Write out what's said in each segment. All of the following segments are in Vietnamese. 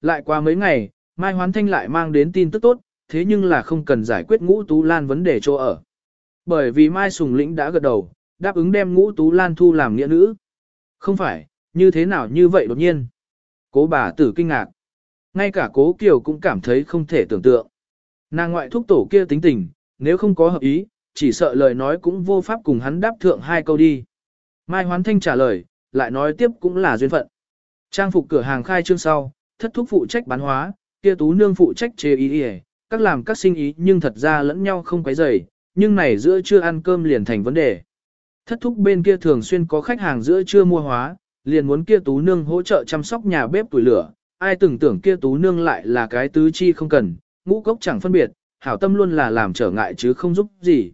Lại qua mấy ngày, Mai Hoán Thanh lại mang đến tin tức tốt, thế nhưng là không cần giải quyết ngũ Tú Lan vấn đề chỗ ở. Bởi vì Mai Sùng Lĩnh đã gật đầu, đáp ứng đem ngũ Tú Lan thu làm nghĩa nữ. Không phải, như thế nào như vậy đột nhiên. Cố bà tử kinh ngạc. Ngay cả cố Kiều cũng cảm thấy không thể tưởng tượng. Nàng ngoại thúc tổ kia tính tình, nếu không có hợp ý, chỉ sợ lời nói cũng vô pháp cùng hắn đáp thượng hai câu đi. Mai Hoán Thanh trả lời, lại nói tiếp cũng là duyên phận. Trang phục cửa hàng khai trương sau, thất thúc phụ trách bán hóa, kia tú nương phụ trách chế ý ý, các làm các sinh ý nhưng thật ra lẫn nhau không quấy rầy, nhưng này giữa chưa ăn cơm liền thành vấn đề. Thất thúc bên kia thường xuyên có khách hàng giữa chưa mua hóa, liền muốn kia tú nương hỗ trợ chăm sóc nhà bếp tuổi lửa, ai tưởng tưởng kia tú nương lại là cái tứ chi không cần, ngũ cốc chẳng phân biệt, hảo tâm luôn là làm trở ngại chứ không giúp gì.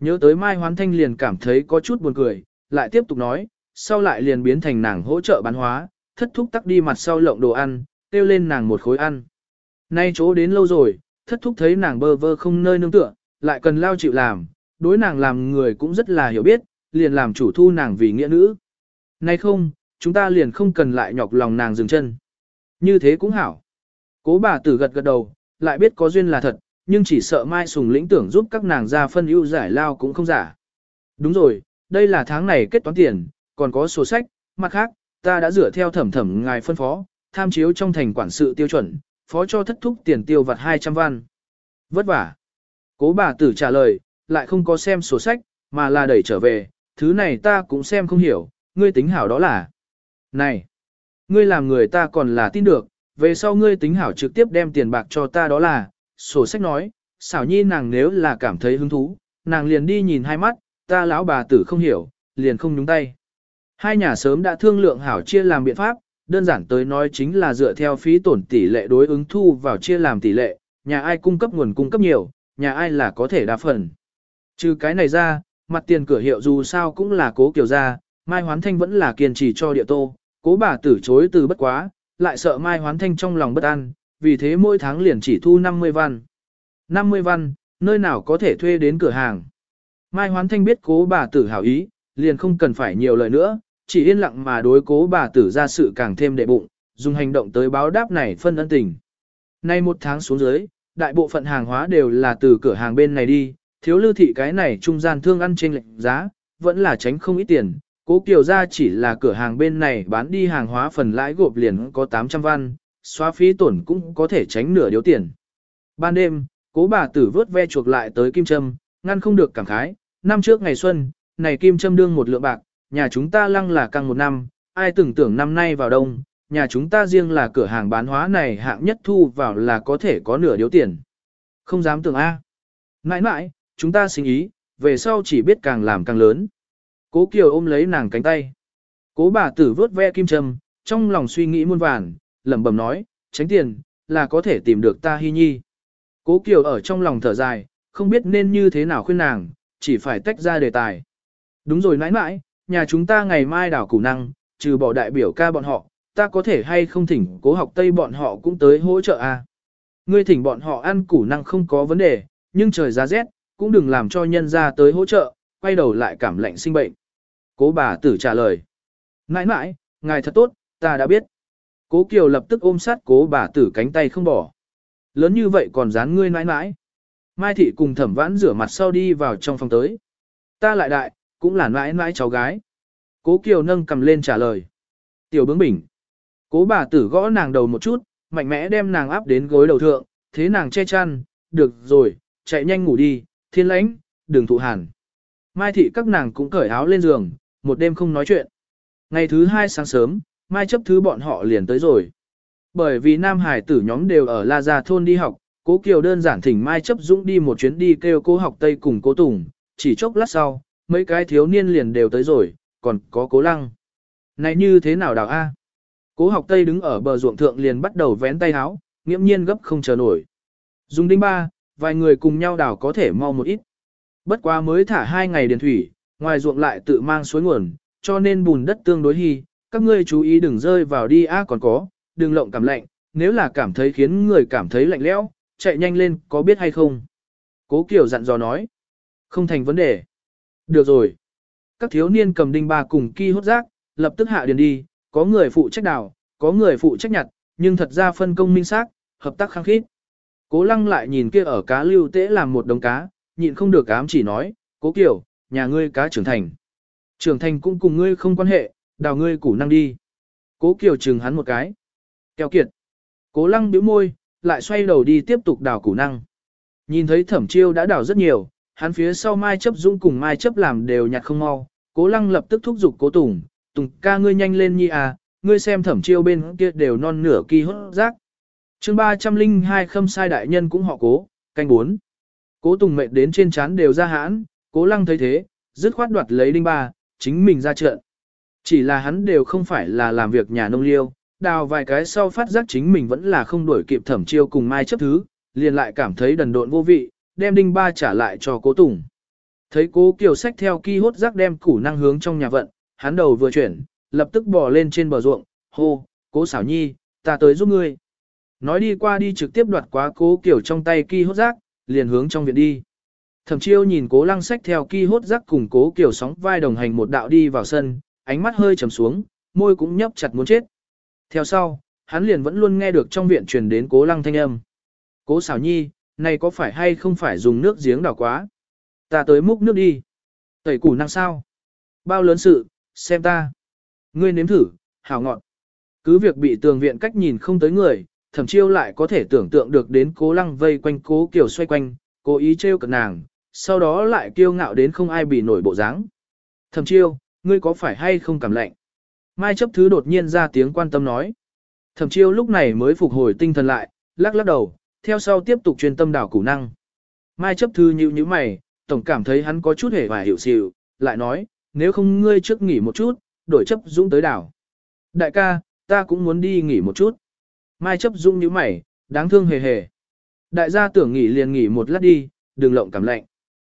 Nhớ tới Mai Hoán Thanh liền cảm thấy có chút buồn cười, lại tiếp tục nói, sau lại liền biến thành nàng hỗ trợ bán hóa, thất thúc tắc đi mặt sau lộng đồ ăn, kêu lên nàng một khối ăn. Nay chỗ đến lâu rồi, thất thúc thấy nàng bơ vơ không nơi nương tựa, lại cần lao chịu làm, đối nàng làm người cũng rất là hiểu biết, liền làm chủ thu nàng vì nghĩa nữ. Nay không, chúng ta liền không cần lại nhọc lòng nàng dừng chân. Như thế cũng hảo. Cố bà tử gật gật đầu, lại biết có duyên là thật, nhưng chỉ sợ Mai Sùng lĩnh tưởng giúp các nàng ra phân ưu giải lao cũng không giả. Đúng rồi, đây là tháng này kết toán tiền, còn có sổ sách, mặt khác, ta đã rửa theo thẩm thẩm ngài phân phó, tham chiếu trong thành quản sự tiêu chuẩn, phó cho thất thúc tiền tiêu vặt 200 văn. Vất vả. Cố bà tử trả lời, lại không có xem sổ sách, mà là đẩy trở về, thứ này ta cũng xem không hiểu, ngươi tính hảo đó là. Này, ngươi làm người ta còn là tin được, về sau ngươi tính hảo trực tiếp đem tiền bạc cho ta đó là, sổ sách nói, xảo nhi nàng nếu là cảm thấy hứng thú, nàng liền đi nhìn hai mắt, ta lão bà tử không hiểu, liền không nhúng tay. Hai nhà sớm đã thương lượng hảo chia làm biện pháp, đơn giản tới nói chính là dựa theo phí tổn tỷ lệ đối ứng thu vào chia làm tỷ lệ, nhà ai cung cấp nguồn cung cấp nhiều, nhà ai là có thể đa phần. Trừ cái này ra, mặt tiền cửa hiệu dù sao cũng là cố kiểu ra, Mai Hoán Thanh vẫn là kiên trì cho địa tô, cố bà từ chối từ bất quá, lại sợ Mai Hoán Thanh trong lòng bất an, vì thế mỗi tháng liền chỉ thu 50 văn. 50 văn, nơi nào có thể thuê đến cửa hàng. Mai Hoán Thanh biết cố bà tử hảo ý, liền không cần phải nhiều lời nữa, chỉ yên lặng mà đối cố bà tử ra sự càng thêm đệ bụng, dùng hành động tới báo đáp này phân ân tình. Nay một tháng xuống dưới, đại bộ phận hàng hóa đều là từ cửa hàng bên này đi, thiếu lưu thị cái này trung gian thương ăn trên lệnh giá, vẫn là tránh không ít tiền. Cố Kiều ra chỉ là cửa hàng bên này bán đi hàng hóa phần lãi gộp liền có 800 văn, xóa phí tổn cũng có thể tránh nửa điếu tiền. Ban đêm, cố bà tử vớt ve chuộc lại tới Kim Trâm, ngăn không được cảm khái, năm trước ngày xuân, này Kim Trâm đương một lượng bạc, nhà chúng ta lăng là căng một năm, ai tưởng tưởng năm nay vào đông, nhà chúng ta riêng là cửa hàng bán hóa này hạng nhất thu vào là có thể có nửa điếu tiền. Không dám tưởng A. Nãi nãi, chúng ta sinh ý, về sau chỉ biết càng làm càng lớn. Cố Kiều ôm lấy nàng cánh tay. Cố bà tử vớt ve kim châm, trong lòng suy nghĩ muôn vàn, lẩm bẩm nói, tránh tiền, là có thể tìm được ta hy nhi. Cố Kiều ở trong lòng thở dài, không biết nên như thế nào khuyên nàng, chỉ phải tách ra đề tài. Đúng rồi nãi nãi, nhà chúng ta ngày mai đảo củ năng, trừ bỏ đại biểu ca bọn họ, ta có thể hay không thỉnh cố học Tây bọn họ cũng tới hỗ trợ à. Ngươi thỉnh bọn họ ăn củ năng không có vấn đề, nhưng trời giá rét, cũng đừng làm cho nhân ra tới hỗ trợ, quay đầu lại cảm lạnh sinh bệnh. Cố bà tử trả lời. Nãi nãi, ngài thật tốt, ta đã biết. Cố Kiều lập tức ôm sát cố bà tử cánh tay không bỏ. Lớn như vậy còn dán ngươi nãi nãi. Mai thị cùng thẩm vãn rửa mặt sau đi vào trong phòng tới. Ta lại đại, cũng là mãi mãi cháu gái. Cố Kiều nâng cầm lên trả lời. Tiểu bướng bỉnh. Cố bà tử gõ nàng đầu một chút, mạnh mẽ đem nàng áp đến gối đầu thượng, thế nàng che chăn, được rồi, chạy nhanh ngủ đi, thiên lãnh, đừng thụ hàn. Mai thị các nàng cũng cởi áo lên giường, một đêm không nói chuyện. Ngày thứ hai sáng sớm, Mai chấp thứ bọn họ liền tới rồi. Bởi vì Nam Hải tử nhóm đều ở La Gia thôn đi học, cố Kiều đơn giản thỉnh Mai chấp dũng đi một chuyến đi kêu cố học Tây cùng cố Tùng, chỉ chốc lát sau, mấy cái thiếu niên liền đều tới rồi, còn có cố lăng. Này như thế nào đào A? Cố học Tây đứng ở bờ ruộng thượng liền bắt đầu vén tay áo, nghiễm nhiên gấp không chờ nổi. Dùng đinh ba, vài người cùng nhau đào có thể mau một ít. Bất quá mới thả hai ngày điền thủy, ngoài ruộng lại tự mang suối nguồn, cho nên bùn đất tương đối hy, các ngươi chú ý đừng rơi vào đi a còn có, đừng lộng cảm lạnh, nếu là cảm thấy khiến người cảm thấy lạnh lẽo, chạy nhanh lên có biết hay không. Cố Kiều dặn dò nói, không thành vấn đề. Được rồi. Các thiếu niên cầm đinh ba cùng ki hốt rác, lập tức hạ điền đi, có người phụ trách đào, có người phụ trách nhặt, nhưng thật ra phân công minh xác, hợp tác khăng khít. Cố lăng lại nhìn kia ở cá lưu tế làm một đống cá, nhịn không được ám chỉ nói, cố kiểu, nhà ngươi cá trưởng thành. Trưởng thành cũng cùng ngươi không quan hệ, đào ngươi củ năng đi. Cố kiểu chừng hắn một cái. kéo kiệt. Cố lăng bĩu môi, lại xoay đầu đi tiếp tục đào củ năng. Nhìn thấy thẩm chiêu đã đào rất nhiều, hắn phía sau mai chấp dũng cùng mai chấp làm đều nhặt không mau. Cố lăng lập tức thúc giục cố tùng, tùng ca ngươi nhanh lên nhi à, ngươi xem thẩm chiêu bên kia đều non nửa kỳ hốt rác. chương 302 khâm sai đại nhân cũng họ cố, canh bốn. Cố tùng mệt đến trên chán đều ra hãn, cố lăng thấy thế, dứt khoát đoạt lấy đinh ba, chính mình ra trận. Chỉ là hắn đều không phải là làm việc nhà nông liêu, đào vài cái sau phát giác chính mình vẫn là không đuổi kịp thẩm chiêu cùng mai chấp thứ, liền lại cảm thấy đần độn vô vị, đem đinh ba trả lại cho cố tùng. Thấy cố kiều sách theo ki hốt rác đem củ năng hướng trong nhà vận, hắn đầu vừa chuyển, lập tức bò lên trên bờ ruộng, hô, cố xảo nhi, ta tới giúp ngươi. Nói đi qua đi trực tiếp đoạt quá cố kiều trong tay ki hốt rác, liền hướng trong viện đi. Thẩm chiêu nhìn cố lăng sách theo ki hốt rác cùng cố kiều sóng vai đồng hành một đạo đi vào sân, ánh mắt hơi trầm xuống, môi cũng nhấp chặt muốn chết. Theo sau, hắn liền vẫn luôn nghe được trong viện truyền đến cố lăng thanh âm. Cố xảo nhi, này có phải hay không phải dùng nước giếng đảo quá? Ta tới múc nước đi. Tẩy củ năng sao? Bao lớn sự, xem ta. Ngươi nếm thử, hảo ngọn. Cứ việc bị tường viện cách nhìn không tới người, thẩm chiêu lại có thể tưởng tượng được đến cố lăng vây quanh cố kiểu xoay quanh, cố ý trêu cận nàng, sau đó lại kiêu ngạo đến không ai bị nổi bộ dáng. Thẩm chiêu, ngươi có phải hay không cảm lạnh? Mai chấp thứ đột nhiên ra tiếng quan tâm nói. Thẩm chiêu lúc này mới phục hồi tinh thần lại, lắc lắc đầu, theo sau tiếp tục chuyên tâm đảo củ năng. Mai chấp thư nhíu nhíu mày, tổng cảm thấy hắn có chút hề và hiểu xịu, lại nói, nếu không ngươi trước nghỉ một chút, đổi chấp dũng tới đảo. Đại ca, ta cũng muốn đi nghỉ một chút. Mai chấp dũng nhíu mày, đáng thương hề hề. Đại gia tưởng nghỉ liền nghỉ một lát đi, đừng lộng cảm lạnh.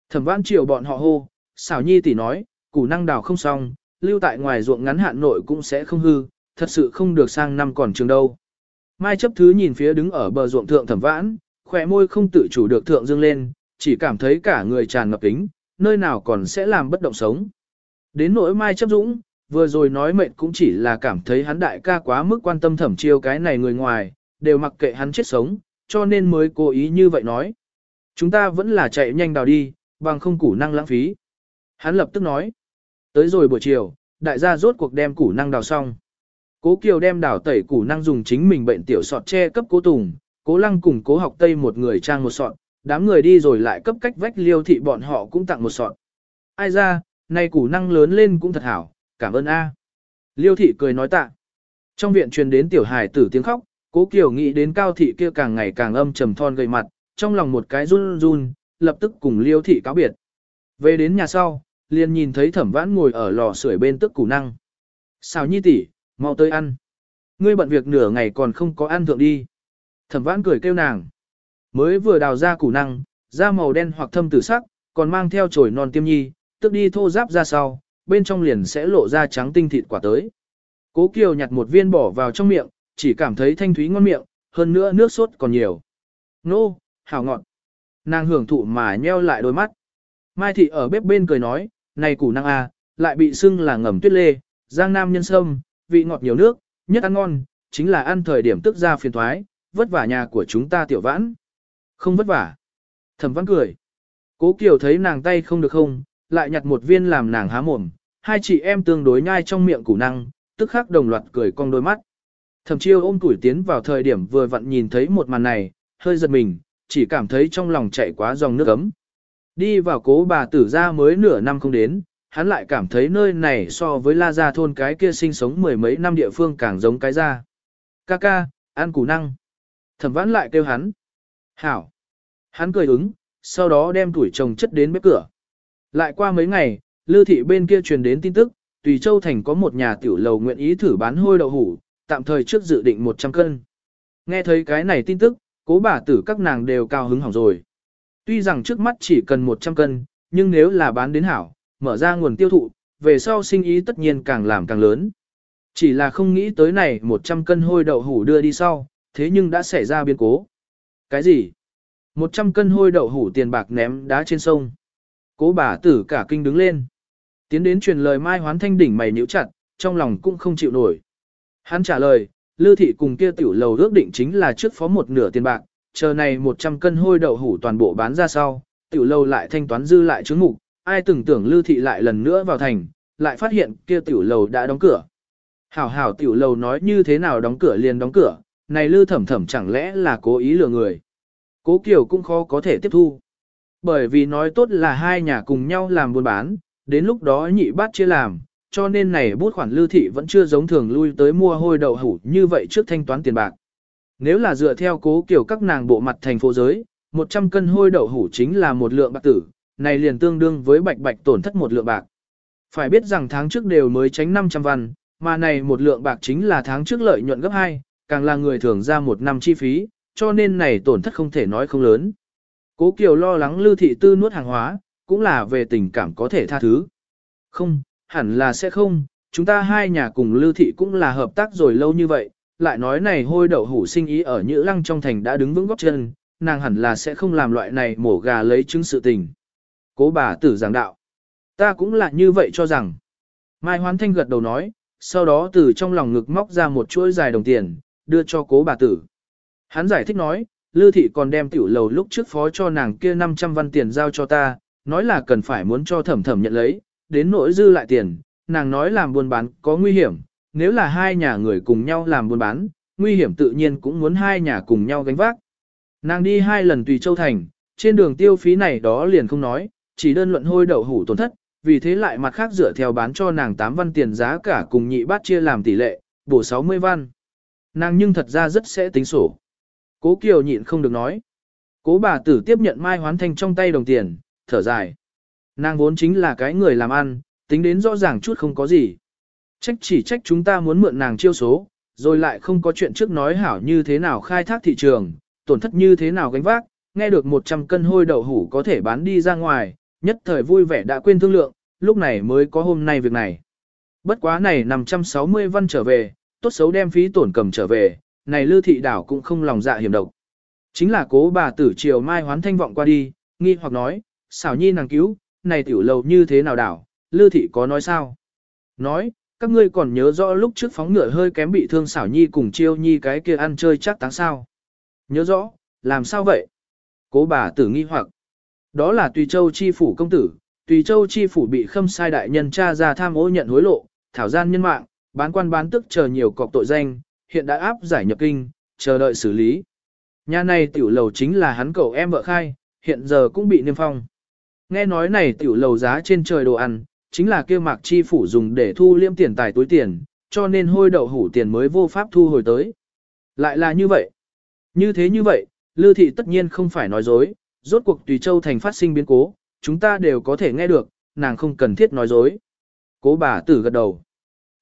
Thẩm vãn chiều bọn họ hô, xảo nhi tỷ nói, củ năng đào không xong, lưu tại ngoài ruộng ngắn hạn nội cũng sẽ không hư, thật sự không được sang năm còn trường đâu. Mai chấp thứ nhìn phía đứng ở bờ ruộng thượng thẩm vãn, khỏe môi không tự chủ được thượng dương lên, chỉ cảm thấy cả người tràn ngập kính, nơi nào còn sẽ làm bất động sống. Đến nỗi Mai chấp dũng, vừa rồi nói mệnh cũng chỉ là cảm thấy hắn đại ca quá mức quan tâm thẩm chiêu cái này người ngoài, đều mặc kệ hắn chết sống, cho nên mới cố ý như vậy nói. Chúng ta vẫn là chạy nhanh đào đi, bằng không củ năng lãng phí. Hắn lập tức nói. Tới rồi buổi chiều, đại gia rốt cuộc đem củ năng đào xong. Cố Kiều đem đảo tẩy củ năng dùng chính mình bệnh tiểu sọt che cấp cố tùng, cố lăng cùng cố học tây một người trang một sọt, đám người đi rồi lại cấp cách vách liêu thị bọn họ cũng tặng một sọt. Ai ra, nay củ năng lớn lên cũng thật hảo, cảm ơn a. Liêu thị cười nói tạ. Trong viện truyền đến tiểu hài tử tiếng khóc, cố Kiều nghĩ đến cao thị kia càng ngày càng âm trầm thon gầy mặt, trong lòng một cái run run, lập tức cùng liêu thị cáo biệt. Về đến nhà sau, liền nhìn thấy thẩm vãn ngồi ở lò sưởi bên tức củ năng. Sao nhi tỷ, mau tới ăn. Ngươi bận việc nửa ngày còn không có ăn thượng đi. Thẩm vãn cười kêu nàng. Mới vừa đào ra củ năng, da màu đen hoặc thâm tử sắc, còn mang theo chổi non tiêm nhi, tức đi thô giáp ra sau, bên trong liền sẽ lộ ra trắng tinh thịt quả tới. Cố Kiều nhặt một viên bỏ vào trong miệng, chỉ cảm thấy thanh thúy ngon miệng, hơn nữa nước sốt còn nhiều. Nô, hảo ngọt. Nàng hưởng thụ mà nheo lại đôi mắt. Mai thị ở bếp bên cười nói, này củ năng à, lại bị sưng là ngầm tuyết lê, giang nam nhân sâm, vị ngọt nhiều nước, nhất ăn ngon, chính là ăn thời điểm tức ra phiền thoái, vất vả nhà của chúng ta tiểu vãn. Không vất vả. Thẩm văn cười. Cố Kiều thấy nàng tay không được không, lại nhặt một viên làm nàng há mồm, hai chị em tương đối nhai trong miệng củ năng, tức khắc đồng loạt cười cong đôi mắt. Thẩm chiêu ôm tuổi tiến vào thời điểm vừa vặn nhìn thấy một màn này, hơi giật mình, chỉ cảm thấy trong lòng chạy quá dòng nước ấm. Đi vào cố bà tử ra mới nửa năm không đến, hắn lại cảm thấy nơi này so với La Gia thôn cái kia sinh sống mười mấy năm địa phương càng giống cái ra. Ca ca, ăn củ năng. Thẩm vãn lại kêu hắn. Hảo. Hắn cười ứng, sau đó đem tuổi chồng chất đến bếp cửa. Lại qua mấy ngày, lưu thị bên kia truyền đến tin tức, Tùy Châu Thành có một nhà tiểu lầu nguyện ý thử bán hôi đậu hủ, tạm thời trước dự định 100 cân. Nghe thấy cái này tin tức, cố bà tử các nàng đều cao hứng hỏng rồi. Tuy rằng trước mắt chỉ cần 100 cân, nhưng nếu là bán đến hảo, mở ra nguồn tiêu thụ, về sau sinh ý tất nhiên càng làm càng lớn. Chỉ là không nghĩ tới này 100 cân hôi đậu hủ đưa đi sau, thế nhưng đã xảy ra biến cố. Cái gì? 100 cân hôi đậu hủ tiền bạc ném đá trên sông. Cố bà tử cả kinh đứng lên. Tiến đến truyền lời Mai Hoán Thanh đỉnh mày nhíu chặt, trong lòng cũng không chịu nổi. Hắn trả lời, Lư thị cùng kia tiểu lầu ước định chính là trước phó một nửa tiền bạc, chờ này 100 cân hôi đậu hủ toàn bộ bán ra sau, tiểu lầu lại thanh toán dư lại chứng mục, ai từng tưởng Lưu thị lại lần nữa vào thành, lại phát hiện kia tiểu lầu đã đóng cửa. Hảo hảo tiểu lầu nói như thế nào đóng cửa liền đóng cửa, này Lư thẩm thẩm chẳng lẽ là cố ý lừa người. Cố Kiều cũng khó có thể tiếp thu. Bởi vì nói tốt là hai nhà cùng nhau làm buôn bán, đến lúc đó nhị bát chia làm, cho nên này bút khoản lưu thị vẫn chưa giống thường lui tới mua hôi đậu hủ như vậy trước thanh toán tiền bạc. Nếu là dựa theo cố kiểu các nàng bộ mặt thành phố giới, 100 cân hôi đậu hủ chính là một lượng bạc tử, này liền tương đương với bạch bạch tổn thất một lượng bạc. Phải biết rằng tháng trước đều mới tránh 500 văn, mà này một lượng bạc chính là tháng trước lợi nhuận gấp 2, càng là người thường ra một năm chi phí, cho nên này tổn thất không thể nói không lớn. Cố Kiều lo lắng Lưu Thị Tư nuốt hàng hóa, cũng là về tình cảm có thể tha thứ. Không, hẳn là sẽ không, chúng ta hai nhà cùng Lưu Thị cũng là hợp tác rồi lâu như vậy, lại nói này hôi đậu hủ sinh ý ở Nhữ Lăng trong thành đã đứng vững góc chân, nàng hẳn là sẽ không làm loại này mổ gà lấy trứng sự tình. Cố bà tử giảng đạo. Ta cũng là như vậy cho rằng. Mai Hoán Thanh gật đầu nói, sau đó từ trong lòng ngực móc ra một chuỗi dài đồng tiền, đưa cho cố bà tử. Hắn giải thích nói, Lư thị còn đem tiểu lầu lúc trước phó cho nàng kia 500 văn tiền giao cho ta, nói là cần phải muốn cho thẩm thẩm nhận lấy, đến nỗi dư lại tiền, nàng nói làm buôn bán có nguy hiểm, nếu là hai nhà người cùng nhau làm buôn bán, nguy hiểm tự nhiên cũng muốn hai nhà cùng nhau gánh vác. Nàng đi hai lần tùy châu thành, trên đường tiêu phí này đó liền không nói, chỉ đơn luận hôi đậu hủ tổn thất, vì thế lại mặt khác dựa theo bán cho nàng 8 văn tiền giá cả cùng nhị bát chia làm tỷ lệ, bổ 60 văn. Nàng nhưng thật ra rất sẽ tính sổ. Cố Kiều nhịn không được nói. Cố bà tử tiếp nhận Mai Hoán Thanh trong tay đồng tiền, thở dài. Nàng vốn chính là cái người làm ăn, tính đến rõ ràng chút không có gì. Trách chỉ trách chúng ta muốn mượn nàng chiêu số, rồi lại không có chuyện trước nói hảo như thế nào khai thác thị trường, tổn thất như thế nào gánh vác, nghe được 100 cân hôi đậu hủ có thể bán đi ra ngoài, nhất thời vui vẻ đã quên thương lượng, lúc này mới có hôm nay việc này. Bất quá này 560 văn trở về, tốt xấu đem phí tổn cầm trở về, này Lư thị đảo cũng không lòng dạ hiểm độc. Chính là cố bà tử triều mai hoán thanh vọng qua đi, nghi hoặc nói, xảo nhi nàng cứu, này tiểu lầu như thế nào đảo, Lư thị có nói sao? Nói, các ngươi còn nhớ rõ lúc trước phóng ngựa hơi kém bị thương xảo nhi cùng chiêu nhi cái kia ăn chơi chắc táng sao? Nhớ rõ, làm sao vậy? Cố bà tử nghi hoặc, đó là tùy châu chi phủ công tử, tùy châu chi phủ bị khâm sai đại nhân tra ra tham ô nhận hối lộ, thảo gian nhân mạng, bán quan bán tức chờ nhiều cọc tội danh, hiện đã áp giải nhập kinh, chờ đợi xử lý. Nhà này tiểu lầu chính là hắn cậu em vợ khai, hiện giờ cũng bị niêm phong. Nghe nói này tiểu lầu giá trên trời đồ ăn, chính là kêu mạc chi phủ dùng để thu liêm tiền tài túi tiền, cho nên hôi đậu hủ tiền mới vô pháp thu hồi tới. Lại là như vậy. Như thế như vậy, Lư thị tất nhiên không phải nói dối, rốt cuộc tùy châu thành phát sinh biến cố, chúng ta đều có thể nghe được, nàng không cần thiết nói dối. Cố bà tử gật đầu.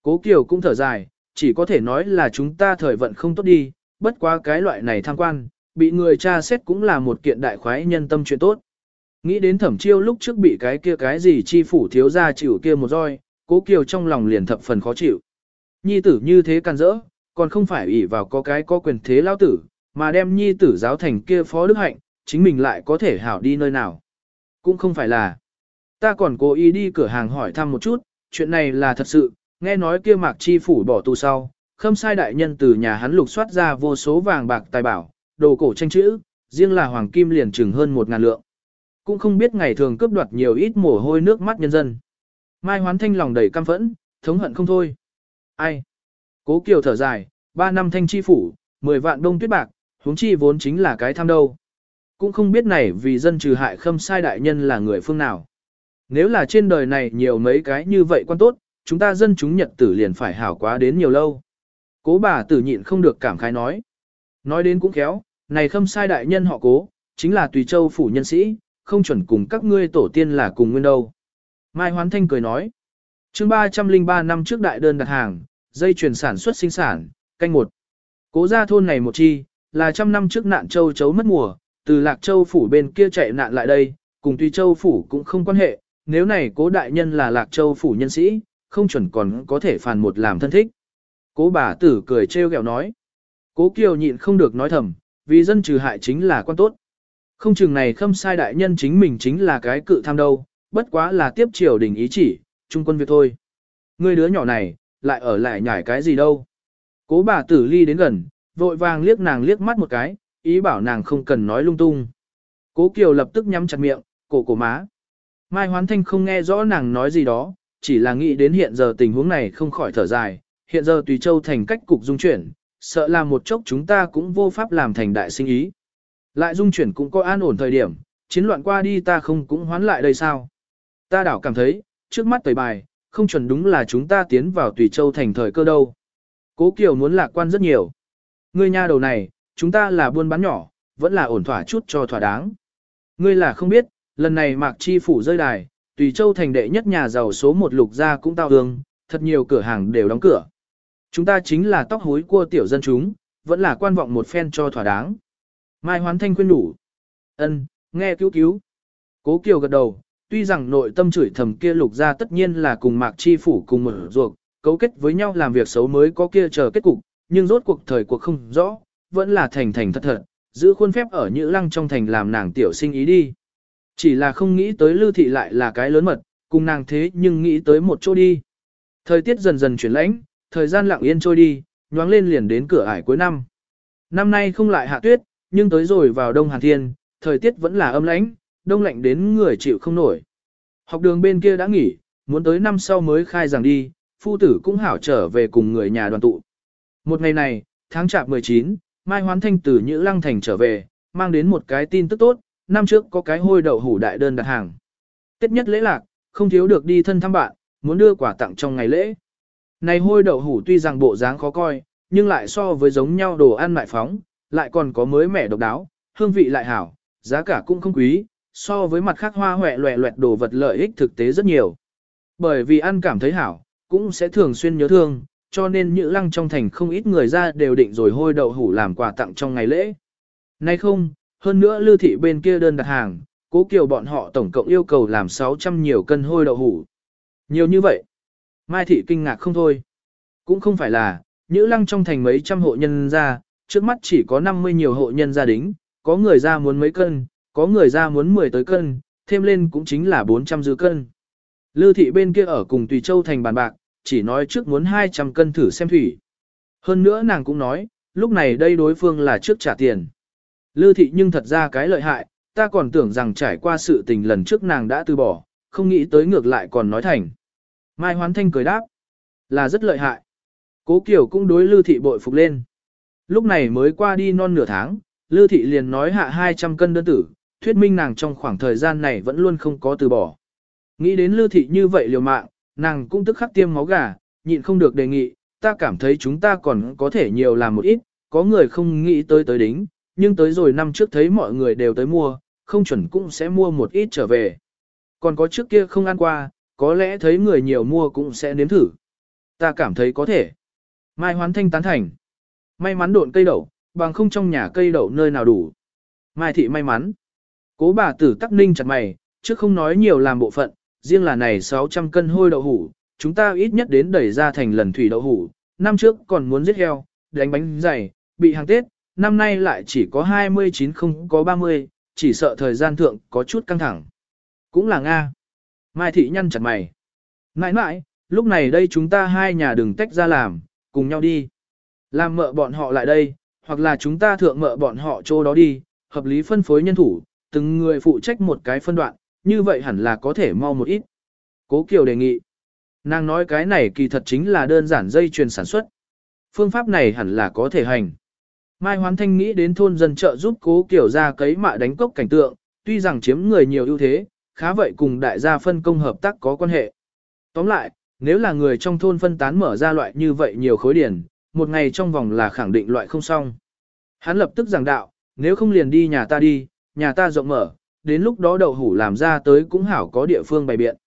Cố Kiều cũng thở dài, chỉ có thể nói là chúng ta thời vận không tốt đi, bất quá cái loại này tham quan, bị người tra xét cũng là một kiện đại khoái nhân tâm chuyện tốt. Nghĩ đến thẩm chiêu lúc trước bị cái kia cái gì chi phủ thiếu ra chịu kia một roi, cố kiều trong lòng liền thập phần khó chịu. Nhi tử như thế can dỡ, còn không phải ủy vào có cái có quyền thế lao tử, mà đem nhi tử giáo thành kia phó đức hạnh, chính mình lại có thể hảo đi nơi nào. Cũng không phải là. Ta còn cố ý đi cửa hàng hỏi thăm một chút, chuyện này là thật sự, nghe nói kia mạc chi phủ bỏ tù sau, khâm sai đại nhân từ nhà hắn lục soát ra vô số vàng bạc tài bảo, đồ cổ tranh chữ, riêng là hoàng kim liền chừng hơn một ngàn lượng. Cũng không biết ngày thường cướp đoạt nhiều ít mồ hôi nước mắt nhân dân. Mai hoán thanh lòng đầy căm phẫn, thống hận không thôi. Ai? Cố Kiều thở dài, ba năm thanh chi phủ, mười vạn đông tuyết bạc, huống chi vốn chính là cái tham đâu. Cũng không biết này vì dân trừ hại khâm sai đại nhân là người phương nào. Nếu là trên đời này nhiều mấy cái như vậy quan tốt, chúng ta dân chúng nhật tử liền phải hảo quá đến nhiều lâu. Cố bà tử nhịn không được cảm khái nói. Nói đến cũng khéo, này khâm sai đại nhân họ cố, chính là tùy châu phủ nhân sĩ, không chuẩn cùng các ngươi tổ tiên là cùng nguyên đâu. Mai Hoán Thanh cười nói. chương 303 năm trước đại đơn đặt hàng, dây chuyển sản xuất sinh sản, canh một. Cố gia thôn này một chi, là trăm năm trước nạn châu chấu mất mùa, từ Lạc Châu phủ bên kia chạy nạn lại đây, cùng Tùy Châu phủ cũng không quan hệ, nếu này cố đại nhân là Lạc Châu phủ nhân sĩ, không chuẩn còn có thể phản một làm thân thích. Cố bà tử cười trêu ghẹo nói. Cố Kiều nhịn không được nói thầm, vì dân trừ hại chính là quan tốt. Không chừng này khâm sai đại nhân chính mình chính là cái cự tham đâu, bất quá là tiếp triều đình ý chỉ, trung quân việc thôi. Người đứa nhỏ này, lại ở lại nhảy cái gì đâu. Cố bà tử ly đến gần, vội vàng liếc nàng liếc mắt một cái, ý bảo nàng không cần nói lung tung. Cố Kiều lập tức nhắm chặt miệng, cổ cổ má. Mai Hoán Thanh không nghe rõ nàng nói gì đó, chỉ là nghĩ đến hiện giờ tình huống này không khỏi thở dài, hiện giờ Tùy Châu thành cách cục dung chuyển, sợ là một chốc chúng ta cũng vô pháp làm thành đại sinh ý. Lại dung chuyển cũng có an ổn thời điểm, chiến loạn qua đi ta không cũng hoán lại đây sao. Ta đảo cảm thấy, trước mắt tẩy bài, không chuẩn đúng là chúng ta tiến vào Tùy Châu thành thời cơ đâu. Cố Kiều muốn lạc quan rất nhiều. Ngươi nha đầu này, chúng ta là buôn bán nhỏ, vẫn là ổn thỏa chút cho thỏa đáng. Ngươi là không biết, lần này Mạc Chi phủ rơi đài, Tùy Châu thành đệ nhất nhà giàu số một lục gia cũng tao hương, thật nhiều cửa hàng đều đóng cửa. Chúng ta chính là tóc hối của tiểu dân chúng, vẫn là quan vọng một phen cho thỏa đáng. Mai Hoán Thanh khuyên đủ. Ân, nghe cứu cứu. Cố Kiều gật đầu, tuy rằng nội tâm chửi thầm kia lục gia tất nhiên là cùng Mạc Chi phủ cùng mở ruột, cấu kết với nhau làm việc xấu mới có kia chờ kết cục, nhưng rốt cuộc thời cuộc không rõ, vẫn là thành thành thật thật, giữ khuôn phép ở Nhữ Lăng trong thành làm nàng tiểu sinh ý đi. Chỉ là không nghĩ tới Lưu Thị lại là cái lớn mật, cùng nàng thế nhưng nghĩ tới một chỗ đi. Thời tiết dần dần chuyển lãnh, thời gian lặng yên trôi đi, nhoáng lên liền đến cửa ải cuối năm. Năm nay không lại hạ tuyết, nhưng tới rồi vào đông hàn thiên, thời tiết vẫn là âm lãnh, đông lạnh đến người chịu không nổi. Học đường bên kia đã nghỉ, muốn tới năm sau mới khai giảng đi, phu tử cũng hảo trở về cùng người nhà đoàn tụ. Một ngày này, tháng chạp 19, Mai Hoán Thanh từ Nhữ Lăng Thành trở về, mang đến một cái tin tức tốt, năm trước có cái hôi đậu hủ đại đơn đặt hàng. Tết nhất lễ lạc, không thiếu được đi thân thăm bạn, muốn đưa quà tặng trong ngày lễ. Này hôi đậu hủ tuy rằng bộ dáng khó coi, nhưng lại so với giống nhau đồ ăn mại phóng, lại còn có mới mẻ độc đáo, hương vị lại hảo, giá cả cũng không quý, so với mặt khác hoa hoẹ loẹ loẹt đồ vật lợi ích thực tế rất nhiều. Bởi vì ăn cảm thấy hảo, cũng sẽ thường xuyên nhớ thương, cho nên Nhữ Lăng trong thành không ít người ra đều định rồi hôi đậu hủ làm quà tặng trong ngày lễ. Nay không, hơn nữa lưu thị bên kia đơn đặt hàng, cố kiều bọn họ tổng cộng yêu cầu làm 600 nhiều cân hôi đậu hủ. Nhiều như vậy. Mai thị kinh ngạc không thôi. Cũng không phải là, Nhữ Lăng trong thành mấy trăm hộ nhân ra, trước mắt chỉ có 50 nhiều hộ nhân gia đình, có người ra muốn mấy cân, có người ra muốn 10 tới cân, thêm lên cũng chính là 400 dư cân. Lưu thị bên kia ở cùng Tùy Châu thành bàn bạc, chỉ nói trước muốn 200 cân thử xem thủy. Hơn nữa nàng cũng nói, lúc này đây đối phương là trước trả tiền. Lư thị nhưng thật ra cái lợi hại, ta còn tưởng rằng trải qua sự tình lần trước nàng đã từ bỏ, không nghĩ tới ngược lại còn nói thành. Mai Hoán Thanh cười đáp, là rất lợi hại. Cố Kiều cũng đối Lư thị bội phục lên. Lúc này mới qua đi non nửa tháng, Lư thị liền nói hạ 200 cân đơn tử, thuyết minh nàng trong khoảng thời gian này vẫn luôn không có từ bỏ. Nghĩ đến Lư thị như vậy liều mạng, nàng cũng tức khắc tiêm máu gà, nhịn không được đề nghị, ta cảm thấy chúng ta còn có thể nhiều làm một ít, có người không nghĩ tới tới đính, nhưng tới rồi năm trước thấy mọi người đều tới mua, không chuẩn cũng sẽ mua một ít trở về. Còn có trước kia không ăn qua, có lẽ thấy người nhiều mua cũng sẽ nếm thử. Ta cảm thấy có thể. Mai hoán thanh tán thành. May mắn độn cây đậu, bằng không trong nhà cây đậu nơi nào đủ. Mai thị may mắn. Cố bà tử tắc ninh chặt mày, trước không nói nhiều làm bộ phận, riêng là này 600 cân hôi đậu hủ, chúng ta ít nhất đến đẩy ra thành lần thủy đậu hủ, năm trước còn muốn giết heo, đánh bánh dày, bị hàng Tết, năm nay lại chỉ có 29 không có 30, chỉ sợ thời gian thượng có chút căng thẳng. Cũng là Nga. Mai thị nhăn chặt mày. Nãi nãi, lúc này đây chúng ta hai nhà đừng tách ra làm, cùng nhau đi. Làm mợ bọn họ lại đây, hoặc là chúng ta thượng mợ bọn họ chỗ đó đi, hợp lý phân phối nhân thủ, từng người phụ trách một cái phân đoạn, như vậy hẳn là có thể mau một ít. Cố Kiều đề nghị. Nàng nói cái này kỳ thật chính là đơn giản dây chuyền sản xuất. Phương pháp này hẳn là có thể hành. Mai Hoán Thanh nghĩ đến thôn dân trợ giúp cố Kiều ra cấy mạ đánh cốc cảnh tượng, tuy rằng chiếm người nhiều ưu thế, khá vậy cùng đại gia phân công hợp tác có quan hệ. Tóm lại, nếu là người trong thôn phân tán mở ra loại như vậy nhiều khối điển, một ngày trong vòng là khẳng định loại không xong. Hắn lập tức giảng đạo, nếu không liền đi nhà ta đi, nhà ta rộng mở, đến lúc đó đậu hủ làm ra tới cũng hảo có địa phương bày biện.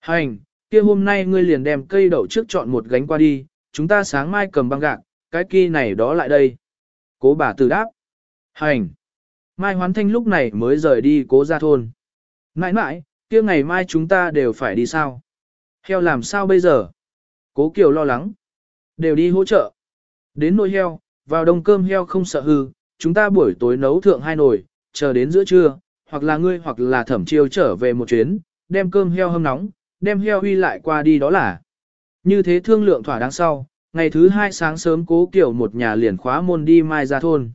Hành, kia hôm nay ngươi liền đem cây đậu trước chọn một gánh qua đi, chúng ta sáng mai cầm băng gạc, cái kia này đó lại đây. Cố bà từ đáp. Hành. Mai Hoán Thanh lúc này mới rời đi cố ra thôn. Nãi nãi, kia ngày mai chúng ta đều phải đi sao? Heo làm sao bây giờ? Cố Kiều lo lắng. Đều đi hỗ trợ. Đến nồi heo, vào đông cơm heo không sợ hư, chúng ta buổi tối nấu thượng hai nồi, chờ đến giữa trưa, hoặc là ngươi hoặc là thẩm chiêu trở về một chuyến, đem cơm heo hâm nóng, đem heo huy lại qua đi đó là. Như thế thương lượng thỏa đáng sau, Ngày thứ hai sáng sớm cố kiểu một nhà liền khóa môn đi mai ra thôn.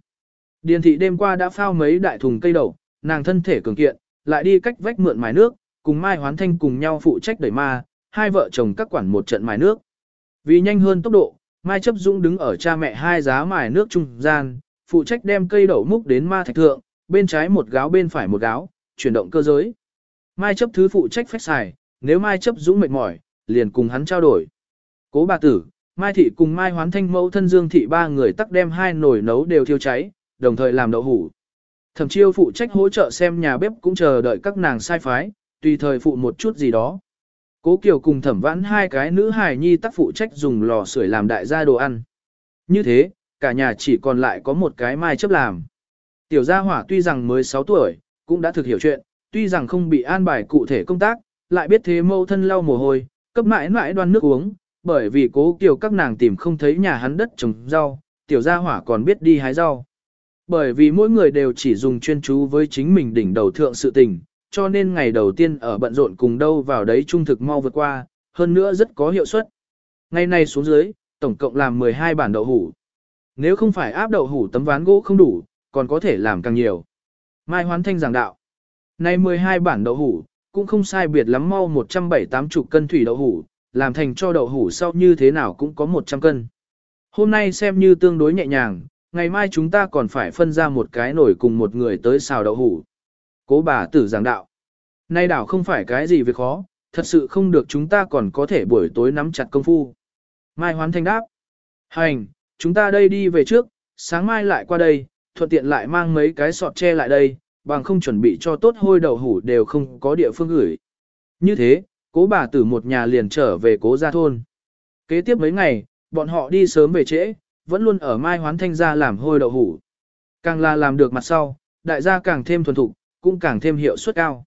Điền thị đêm qua đã phao mấy đại thùng cây đậu, nàng thân thể cường kiện, lại đi cách vách mượn mài nước, cùng Mai Hoán Thanh cùng nhau phụ trách đẩy ma, hai vợ chồng các quản một trận mài nước. Vì nhanh hơn tốc độ, Mai chấp dũng đứng ở cha mẹ hai giá mài nước trung gian, phụ trách đem cây đậu múc đến ma thạch thượng, bên trái một gáo bên phải một gáo, chuyển động cơ giới. Mai chấp thứ phụ trách phách xài, nếu Mai chấp dũng mệt mỏi, liền cùng hắn trao đổi. Cố bà tử, Mai thị cùng Mai hoán thanh mẫu thân Dương thị ba người tắc đem hai nồi nấu đều thiêu cháy, đồng thời làm đậu hủ. Thẩm chiêu phụ trách hỗ trợ xem nhà bếp cũng chờ đợi các nàng sai phái, tùy thời phụ một chút gì đó. Cố Kiều cùng thẩm vãn hai cái nữ hài nhi tác phụ trách dùng lò sưởi làm đại gia đồ ăn. Như thế, cả nhà chỉ còn lại có một cái mai chấp làm. Tiểu gia hỏa tuy rằng mới 6 tuổi, cũng đã thực hiểu chuyện, tuy rằng không bị an bài cụ thể công tác, lại biết thế mâu thân lau mồ hôi, cấp mãi mãi đoan nước uống, bởi vì cố Kiều các nàng tìm không thấy nhà hắn đất trồng rau, tiểu gia hỏa còn biết đi hái rau. Bởi vì mỗi người đều chỉ dùng chuyên chú với chính mình đỉnh đầu thượng sự tình, cho nên ngày đầu tiên ở bận rộn cùng đâu vào đấy trung thực mau vượt qua, hơn nữa rất có hiệu suất. Ngày nay xuống dưới, tổng cộng làm 12 bản đậu hủ. Nếu không phải áp đậu hủ tấm ván gỗ không đủ, còn có thể làm càng nhiều. Mai Hoán Thanh giảng đạo. Nay 12 bản đậu hủ, cũng không sai biệt lắm mau 178 chục cân thủy đậu hủ, làm thành cho đậu hủ sau như thế nào cũng có 100 cân. Hôm nay xem như tương đối nhẹ nhàng, ngày mai chúng ta còn phải phân ra một cái nổi cùng một người tới xào đậu hủ. Cố bà tử giảng đạo. Nay đảo không phải cái gì việc khó, thật sự không được chúng ta còn có thể buổi tối nắm chặt công phu. Mai hoán thanh đáp. Hành, chúng ta đây đi về trước, sáng mai lại qua đây, thuận tiện lại mang mấy cái sọt tre lại đây, bằng không chuẩn bị cho tốt hôi đậu hủ đều không có địa phương gửi. Như thế, cố bà tử một nhà liền trở về cố gia thôn. Kế tiếp mấy ngày, bọn họ đi sớm về trễ, vẫn luôn ở mai hoán thanh gia làm hôi đậu hủ. Càng là làm được mặt sau, đại gia càng thêm thuần thục, cũng càng thêm hiệu suất cao.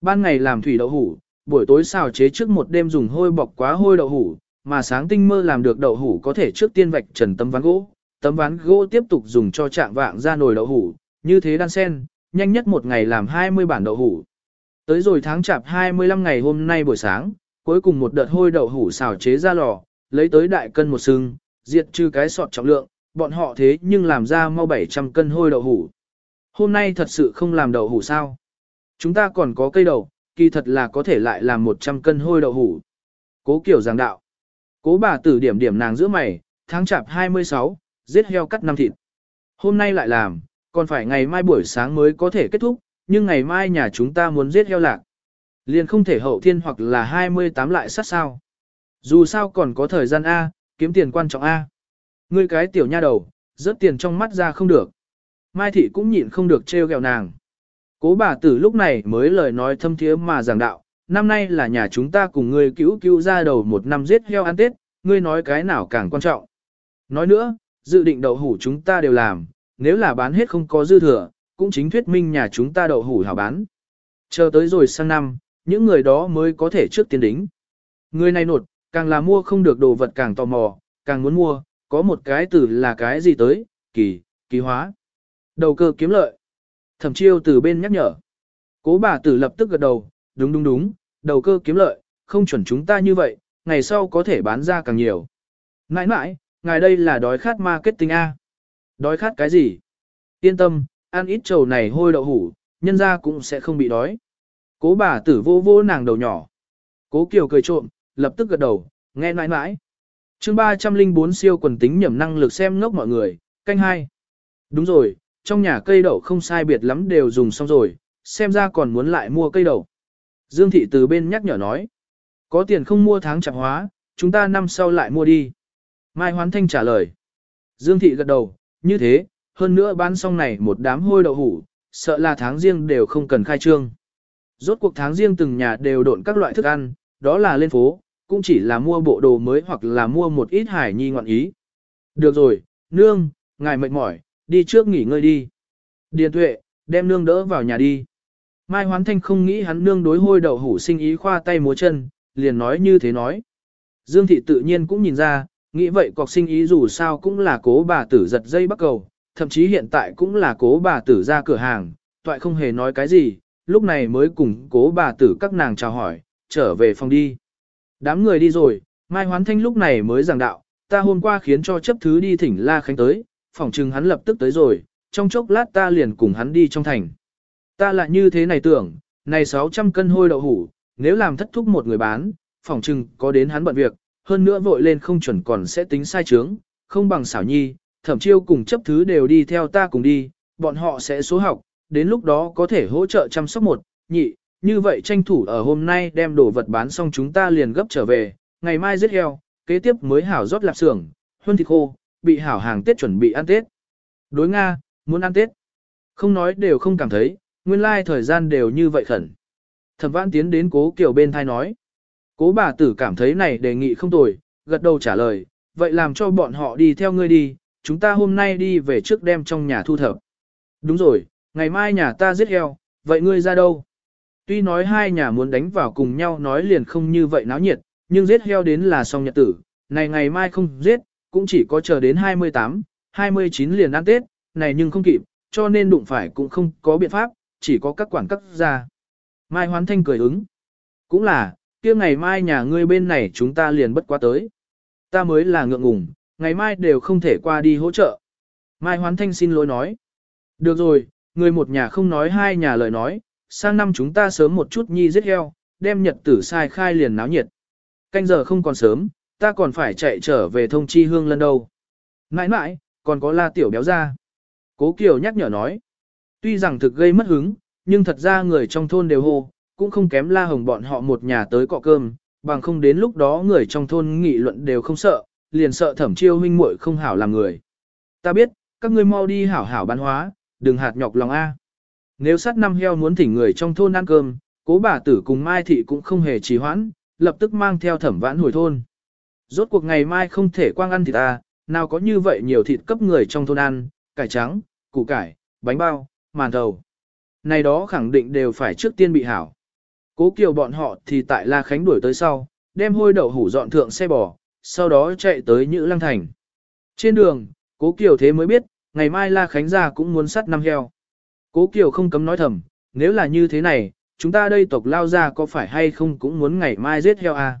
Ban ngày làm thủy đậu hủ, buổi tối xào chế trước một đêm dùng hôi bọc quá hôi đậu hủ, mà sáng tinh mơ làm được đậu hủ có thể trước tiên vạch trần tâm ván gỗ, tấm ván gỗ tiếp tục dùng cho trạng vạng ra nồi đậu hủ, như thế đan sen, nhanh nhất một ngày làm 20 bản đậu hủ. Tới rồi tháng chạp 25 ngày hôm nay buổi sáng, cuối cùng một đợt hôi đậu hủ xào chế ra lò, lấy tới đại cân một sừng, diệt trừ cái sọt trọng lượng, bọn họ thế nhưng làm ra mau 700 cân hôi đậu hủ. Hôm nay thật sự không làm đậu hủ sao? Chúng ta còn có cây đậu, kỳ thật là có thể lại làm 100 cân hôi đậu hủ. Cố kiểu giảng đạo. Cố bà tử điểm điểm nàng giữa mày, tháng chạp 26, giết heo cắt năm thịt. Hôm nay lại làm, còn phải ngày mai buổi sáng mới có thể kết thúc, nhưng ngày mai nhà chúng ta muốn giết heo lạc. Liền không thể hậu thiên hoặc là 28 lại sát sao. Dù sao còn có thời gian A, kiếm tiền quan trọng A. Ngươi cái tiểu nha đầu, rớt tiền trong mắt ra không được. Mai thị cũng nhịn không được trêu ghẹo nàng. Cố bà tử lúc này mới lời nói thâm thiế mà giảng đạo, năm nay là nhà chúng ta cùng ngươi cứu cứu ra đầu một năm giết heo ăn tết, ngươi nói cái nào càng quan trọng. Nói nữa, dự định đậu hủ chúng ta đều làm, nếu là bán hết không có dư thừa, cũng chính thuyết minh nhà chúng ta đậu hủ hảo bán. Chờ tới rồi sang năm, những người đó mới có thể trước tiên đính. Người này nột, càng là mua không được đồ vật càng tò mò, càng muốn mua, có một cái từ là cái gì tới, kỳ, kỳ hóa. Đầu cơ kiếm lợi. Thẩm chiêu từ bên nhắc nhở. Cố bà tử lập tức gật đầu, đúng đúng đúng, đầu cơ kiếm lợi, không chuẩn chúng ta như vậy, ngày sau có thể bán ra càng nhiều. Nãi nãi, ngài đây là đói khát marketing A. Đói khát cái gì? Yên tâm, ăn ít trầu này hôi đậu hủ, nhân ra cũng sẽ không bị đói. Cố bà tử vô vô nàng đầu nhỏ. Cố Kiều cười trộm, lập tức gật đầu, nghe nãi nãi. chương 304 siêu quần tính nhẩm năng lực xem ngốc mọi người, canh hai. Đúng rồi, trong nhà cây đậu không sai biệt lắm đều dùng xong rồi, xem ra còn muốn lại mua cây đậu. Dương thị từ bên nhắc nhở nói, có tiền không mua tháng chạm hóa, chúng ta năm sau lại mua đi. Mai Hoán Thanh trả lời. Dương thị gật đầu, như thế, hơn nữa bán xong này một đám hôi đậu hủ, sợ là tháng riêng đều không cần khai trương. Rốt cuộc tháng riêng từng nhà đều độn các loại thức ăn, đó là lên phố, cũng chỉ là mua bộ đồ mới hoặc là mua một ít hải nhi ngoạn ý. Được rồi, nương, ngài mệt mỏi, đi trước nghỉ ngơi đi. Điền tuệ, đem nương đỡ vào nhà đi. Mai Hoán Thanh không nghĩ hắn nương đối hôi đậu hủ sinh ý khoa tay múa chân, liền nói như thế nói. Dương thị tự nhiên cũng nhìn ra, nghĩ vậy cọc sinh ý dù sao cũng là cố bà tử giật dây bắt cầu, thậm chí hiện tại cũng là cố bà tử ra cửa hàng, toại không hề nói cái gì, lúc này mới cùng cố bà tử các nàng chào hỏi, trở về phòng đi. Đám người đi rồi, Mai Hoán Thanh lúc này mới giảng đạo, ta hôm qua khiến cho chấp thứ đi thỉnh La Khánh tới, phỏng chừng hắn lập tức tới rồi, trong chốc lát ta liền cùng hắn đi trong thành. Ta lại như thế này tưởng, này 600 cân hôi đậu hủ, nếu làm thất thúc một người bán, phỏng chừng có đến hắn bận việc, hơn nữa vội lên không chuẩn còn sẽ tính sai chướng, không bằng xảo nhi, thẩm chiêu cùng chấp thứ đều đi theo ta cùng đi, bọn họ sẽ số học, đến lúc đó có thể hỗ trợ chăm sóc một, nhị, như vậy tranh thủ ở hôm nay đem đồ vật bán xong chúng ta liền gấp trở về, ngày mai giết heo, kế tiếp mới hảo rót lạp xưởng, huân thịt khô, bị hảo hàng Tết chuẩn bị ăn Tết. Đối Nga, muốn ăn Tết. Không nói đều không cảm thấy, nguyên lai thời gian đều như vậy khẩn. Thẩm vãn tiến đến cố kiểu bên thai nói. Cố bà tử cảm thấy này đề nghị không tồi, gật đầu trả lời, vậy làm cho bọn họ đi theo ngươi đi, chúng ta hôm nay đi về trước đem trong nhà thu thập. Đúng rồi, ngày mai nhà ta giết heo, vậy ngươi ra đâu? Tuy nói hai nhà muốn đánh vào cùng nhau nói liền không như vậy náo nhiệt, nhưng giết heo đến là xong nhật tử, này ngày mai không giết, cũng chỉ có chờ đến 28, 29 liền ăn Tết, này nhưng không kịp, cho nên đụng phải cũng không có biện pháp, chỉ có các quản cấp ra. Mai Hoán Thanh cười ứng. Cũng là, kia ngày mai nhà ngươi bên này chúng ta liền bất quá tới. Ta mới là ngượng ngùng, ngày mai đều không thể qua đi hỗ trợ. Mai Hoán Thanh xin lỗi nói. Được rồi, người một nhà không nói hai nhà lời nói, sang năm chúng ta sớm một chút nhi giết heo, đem nhật tử sai khai liền náo nhiệt. Canh giờ không còn sớm, ta còn phải chạy trở về thông chi hương lần đầu. Nãi nãi, còn có la tiểu béo ra. Cố Kiều nhắc nhở nói. Tuy rằng thực gây mất hứng, nhưng thật ra người trong thôn đều hô, cũng không kém la hồng bọn họ một nhà tới cọ cơm, bằng không đến lúc đó người trong thôn nghị luận đều không sợ, liền sợ thẩm chiêu huynh muội không hảo làm người. Ta biết, các ngươi mau đi hảo hảo bán hóa, đừng hạt nhọc lòng A. Nếu sát năm heo muốn thỉnh người trong thôn ăn cơm, cố bà tử cùng Mai Thị cũng không hề trì hoãn, lập tức mang theo thẩm vãn hồi thôn. Rốt cuộc ngày mai không thể quang ăn thịt ta, nào có như vậy nhiều thịt cấp người trong thôn ăn, cải trắng, củ cải, bánh bao, màn thầu. Này đó khẳng định đều phải trước tiên bị hảo. Cố kiều bọn họ thì tại La Khánh đuổi tới sau, đem hôi đậu hủ dọn thượng xe bò, sau đó chạy tới Nhữ Lăng Thành. Trên đường, cố kiều thế mới biết, ngày mai La Khánh ra cũng muốn sắt năm heo. Cố kiều không cấm nói thầm, nếu là như thế này, chúng ta đây tộc lao ra có phải hay không cũng muốn ngày mai giết heo à?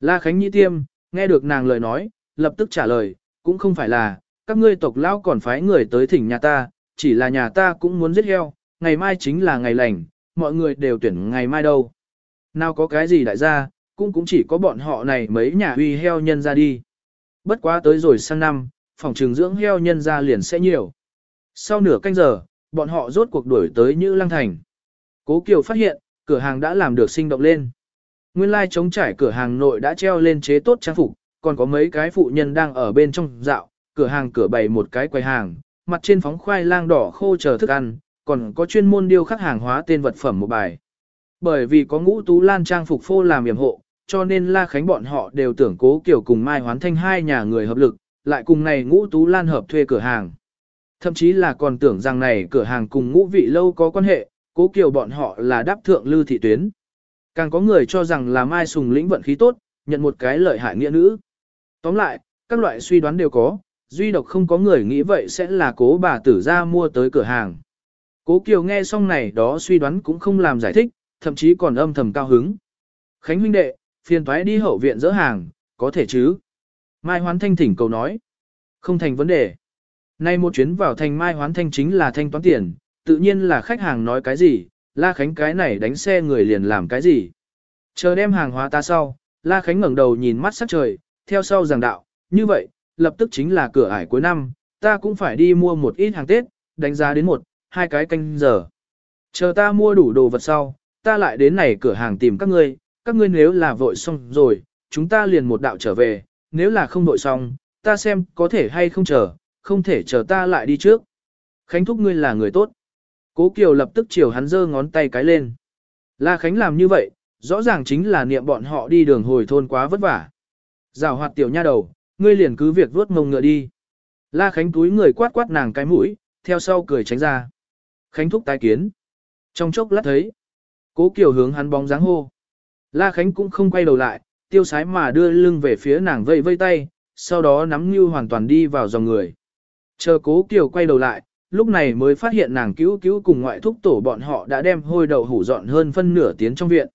La Khánh Nhĩ Tiêm, nghe được nàng lời nói, lập tức trả lời, cũng không phải là, các ngươi tộc lao còn phái người tới thỉnh nhà ta, chỉ là nhà ta cũng muốn giết heo, ngày mai chính là ngày lành, mọi người đều tuyển ngày mai đâu. Nào có cái gì đại gia, cũng cũng chỉ có bọn họ này mấy nhà uy heo nhân ra đi. Bất quá tới rồi sang năm, phòng trường dưỡng heo nhân ra liền sẽ nhiều. Sau nửa canh giờ, bọn họ rốt cuộc đuổi tới Như Lăng Thành. Cố Kiều phát hiện, cửa hàng đã làm được sinh động lên. Nguyên lai like chống trải cửa hàng nội đã treo lên chế tốt trang phục, còn có mấy cái phụ nhân đang ở bên trong dạo, cửa hàng cửa bày một cái quầy hàng, mặt trên phóng khoai lang đỏ khô chờ thức ăn, còn có chuyên môn điêu khắc hàng hóa tên vật phẩm một bài. Bởi vì có ngũ tú lan trang phục phô làm yểm hộ, cho nên La Khánh bọn họ đều tưởng cố kiểu cùng Mai Hoán Thanh hai nhà người hợp lực, lại cùng này ngũ tú lan hợp thuê cửa hàng. Thậm chí là còn tưởng rằng này cửa hàng cùng ngũ vị lâu có quan hệ, cố kiều bọn họ là đáp thượng lưu thị tuyến. Càng có người cho rằng là Mai Sùng lĩnh vận khí tốt, nhận một cái lợi hại nghĩa nữ. Tóm lại, các loại suy đoán đều có, duy độc không có người nghĩ vậy sẽ là cố bà tử ra mua tới cửa hàng. Cố Kiều nghe xong này đó suy đoán cũng không làm giải thích, thậm chí còn âm thầm cao hứng. Khánh huynh đệ, phiền thoái đi hậu viện dỡ hàng, có thể chứ? Mai Hoán Thanh thỉnh cầu nói. Không thành vấn đề. Nay một chuyến vào thành Mai Hoán Thanh chính là thanh toán tiền, tự nhiên là khách hàng nói cái gì, La Khánh cái này đánh xe người liền làm cái gì. Chờ đem hàng hóa ta sau, La Khánh ngẩng đầu nhìn mắt sắc trời, theo sau giảng đạo, như vậy, lập tức chính là cửa ải cuối năm, ta cũng phải đi mua một ít hàng Tết, đánh giá đến một, hai cái canh giờ. Chờ ta mua đủ đồ vật sau, ta lại đến này cửa hàng tìm các ngươi, các ngươi nếu là vội xong rồi, chúng ta liền một đạo trở về, nếu là không vội xong, ta xem có thể hay không chờ, không thể chờ ta lại đi trước. Khánh thúc ngươi là người tốt. Cố Kiều lập tức chiều hắn giơ ngón tay cái lên. La Khánh làm như vậy, rõ ràng chính là niệm bọn họ đi đường hồi thôn quá vất vả. Rào hoạt tiểu nha đầu, ngươi liền cứ việc vuốt mông ngựa đi. La Khánh túi người quát quát nàng cái mũi, theo sau cười tránh ra. Khánh thúc tái kiến. Trong chốc lát thấy, cố kiều hướng hắn bóng dáng hô. La Khánh cũng không quay đầu lại, tiêu sái mà đưa lưng về phía nàng vây vây tay, sau đó nắm như hoàn toàn đi vào dòng người. Chờ cố kiều quay đầu lại, lúc này mới phát hiện nàng cứu cứu cùng ngoại thúc tổ bọn họ đã đem hôi đậu hủ dọn hơn phân nửa tiến trong viện.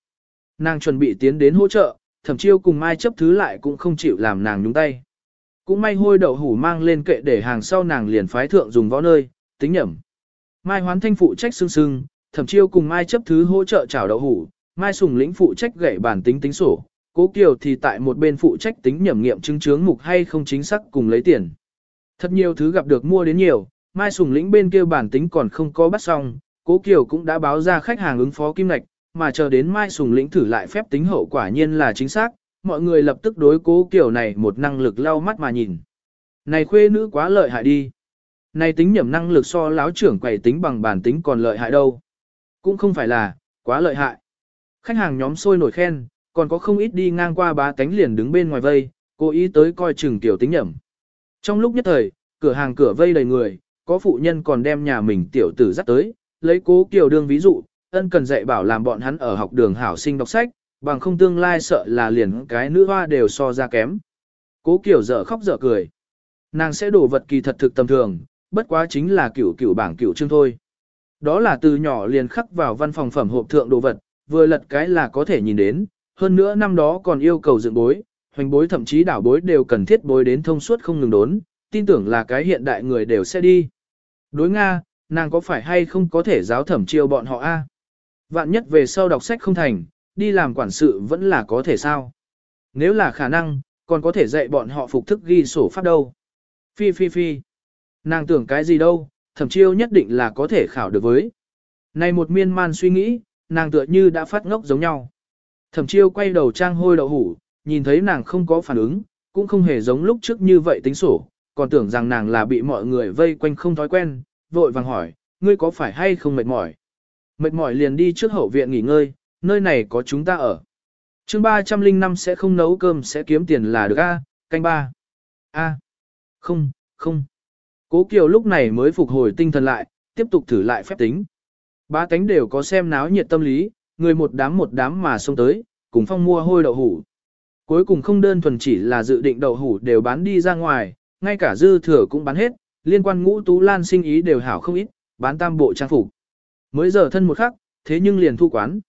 Nàng chuẩn bị tiến đến hỗ trợ, thậm chiêu cùng mai chấp thứ lại cũng không chịu làm nàng nhúng tay. Cũng may hôi đậu hủ mang lên kệ để hàng sau nàng liền phái thượng dùng võ nơi, tính nhẩm. Mai hoán thanh phụ trách xương xương, thẩm chiêu cùng Mai chấp thứ hỗ trợ chảo đậu hủ, Mai sùng lĩnh phụ trách gậy bản tính tính sổ, cố kiều thì tại một bên phụ trách tính nhẩm nghiệm chứng chướng mục hay không chính xác cùng lấy tiền. Thật nhiều thứ gặp được mua đến nhiều, Mai sùng lĩnh bên kia bản tính còn không có bắt xong, cố kiều cũng đã báo ra khách hàng ứng phó kim lạch, mà chờ đến Mai sùng lĩnh thử lại phép tính hậu quả nhiên là chính xác, mọi người lập tức đối cố kiều này một năng lực lau mắt mà nhìn. Này khuê nữ quá lợi hại đi. Này tính nhẩm năng lực so láo trưởng quầy tính bằng bản tính còn lợi hại đâu. Cũng không phải là, quá lợi hại. Khách hàng nhóm sôi nổi khen, còn có không ít đi ngang qua bá tánh liền đứng bên ngoài vây, cố ý tới coi chừng tiểu tính nhẩm. Trong lúc nhất thời, cửa hàng cửa vây đầy người, có phụ nhân còn đem nhà mình tiểu tử dắt tới, lấy cố kiều đương ví dụ, ân cần dạy bảo làm bọn hắn ở học đường hảo sinh đọc sách, bằng không tương lai sợ là liền cái nữ hoa đều so ra kém. Cố kiều dở khóc dở cười. Nàng sẽ đổ vật kỳ thật thực tầm thường, bất quá chính là cửu cửu bảng cửu chương thôi. Đó là từ nhỏ liền khắc vào văn phòng phẩm hộp thượng đồ vật, vừa lật cái là có thể nhìn đến, hơn nữa năm đó còn yêu cầu dựng bối, hoành bối thậm chí đảo bối đều cần thiết bối đến thông suốt không ngừng đốn, tin tưởng là cái hiện đại người đều sẽ đi. Đối Nga, nàng có phải hay không có thể giáo thẩm chiêu bọn họ a? Vạn nhất về sau đọc sách không thành, đi làm quản sự vẫn là có thể sao? Nếu là khả năng, còn có thể dạy bọn họ phục thức ghi sổ pháp đâu. Phi phi phi. Nàng tưởng cái gì đâu, thẩm chiêu nhất định là có thể khảo được với. Này một miên man suy nghĩ, nàng tựa như đã phát ngốc giống nhau. Thẩm chiêu quay đầu trang hôi đậu hủ, nhìn thấy nàng không có phản ứng, cũng không hề giống lúc trước như vậy tính sổ, còn tưởng rằng nàng là bị mọi người vây quanh không thói quen, vội vàng hỏi, ngươi có phải hay không mệt mỏi? Mệt mỏi liền đi trước hậu viện nghỉ ngơi, nơi này có chúng ta ở. chương 305 sẽ không nấu cơm sẽ kiếm tiền là được A, canh ba. A. Không, không. Cố Kiều lúc này mới phục hồi tinh thần lại, tiếp tục thử lại phép tính. Ba cánh đều có xem náo nhiệt tâm lý, người một đám một đám mà xông tới, cùng phong mua hôi đậu hủ. Cuối cùng không đơn thuần chỉ là dự định đậu hủ đều bán đi ra ngoài, ngay cả dư thừa cũng bán hết, liên quan ngũ tú lan sinh ý đều hảo không ít, bán tam bộ trang phục. Mới giờ thân một khắc, thế nhưng liền thu quán.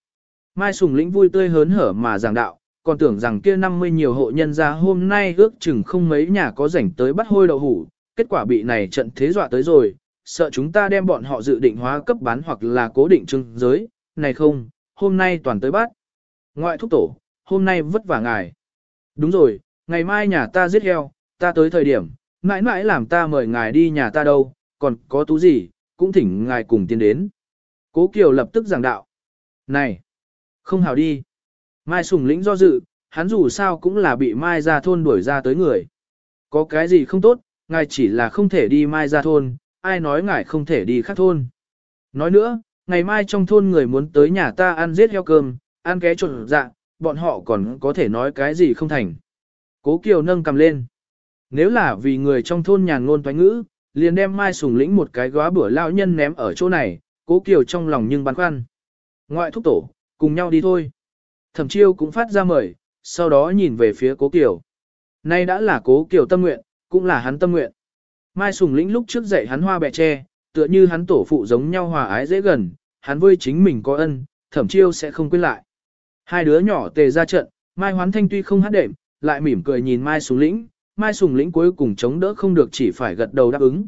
Mai Sùng Lĩnh vui tươi hớn hở mà giảng đạo, còn tưởng rằng kia 50 nhiều hộ nhân gia hôm nay ước chừng không mấy nhà có rảnh tới bắt hôi đậu hủ, kết quả bị này trận thế dọa tới rồi, sợ chúng ta đem bọn họ dự định hóa cấp bán hoặc là cố định trưng giới, này không, hôm nay toàn tới bắt. Ngoại thúc tổ, hôm nay vất vả ngài. Đúng rồi, ngày mai nhà ta giết heo, ta tới thời điểm, mãi mãi làm ta mời ngài đi nhà ta đâu, còn có tú gì, cũng thỉnh ngài cùng tiến đến. Cố Kiều lập tức giảng đạo. Này, không hào đi. Mai Sùng lĩnh do dự, hắn dù sao cũng là bị Mai ra thôn đuổi ra tới người. Có cái gì không tốt, ngài chỉ là không thể đi Mai ra thôn, ai nói ngài không thể đi khác thôn. Nói nữa, ngày mai trong thôn người muốn tới nhà ta ăn giết heo cơm, ăn ké trộn dạ, bọn họ còn có thể nói cái gì không thành. Cố Kiều nâng cầm lên. Nếu là vì người trong thôn nhàn ngôn toán ngữ, liền đem Mai Sùng lĩnh một cái góa bữa lao nhân ném ở chỗ này, cố Kiều trong lòng nhưng băn khoăn. Ngoại thúc tổ, cùng nhau đi thôi. Thẩm chiêu cũng phát ra mời, sau đó nhìn về phía cố Kiều. Nay đã là cố Kiều tâm nguyện, cũng là hắn tâm nguyện. Mai Sùng lĩnh lúc trước dạy hắn hoa bẹ tre, tựa như hắn tổ phụ giống nhau hòa ái dễ gần, hắn với chính mình có ân, thẩm chiêu sẽ không quên lại. Hai đứa nhỏ tề ra trận, Mai Hoán Thanh tuy không hát đệm, lại mỉm cười nhìn Mai Sùng lĩnh, Mai Sùng lĩnh cuối cùng chống đỡ không được chỉ phải gật đầu đáp ứng.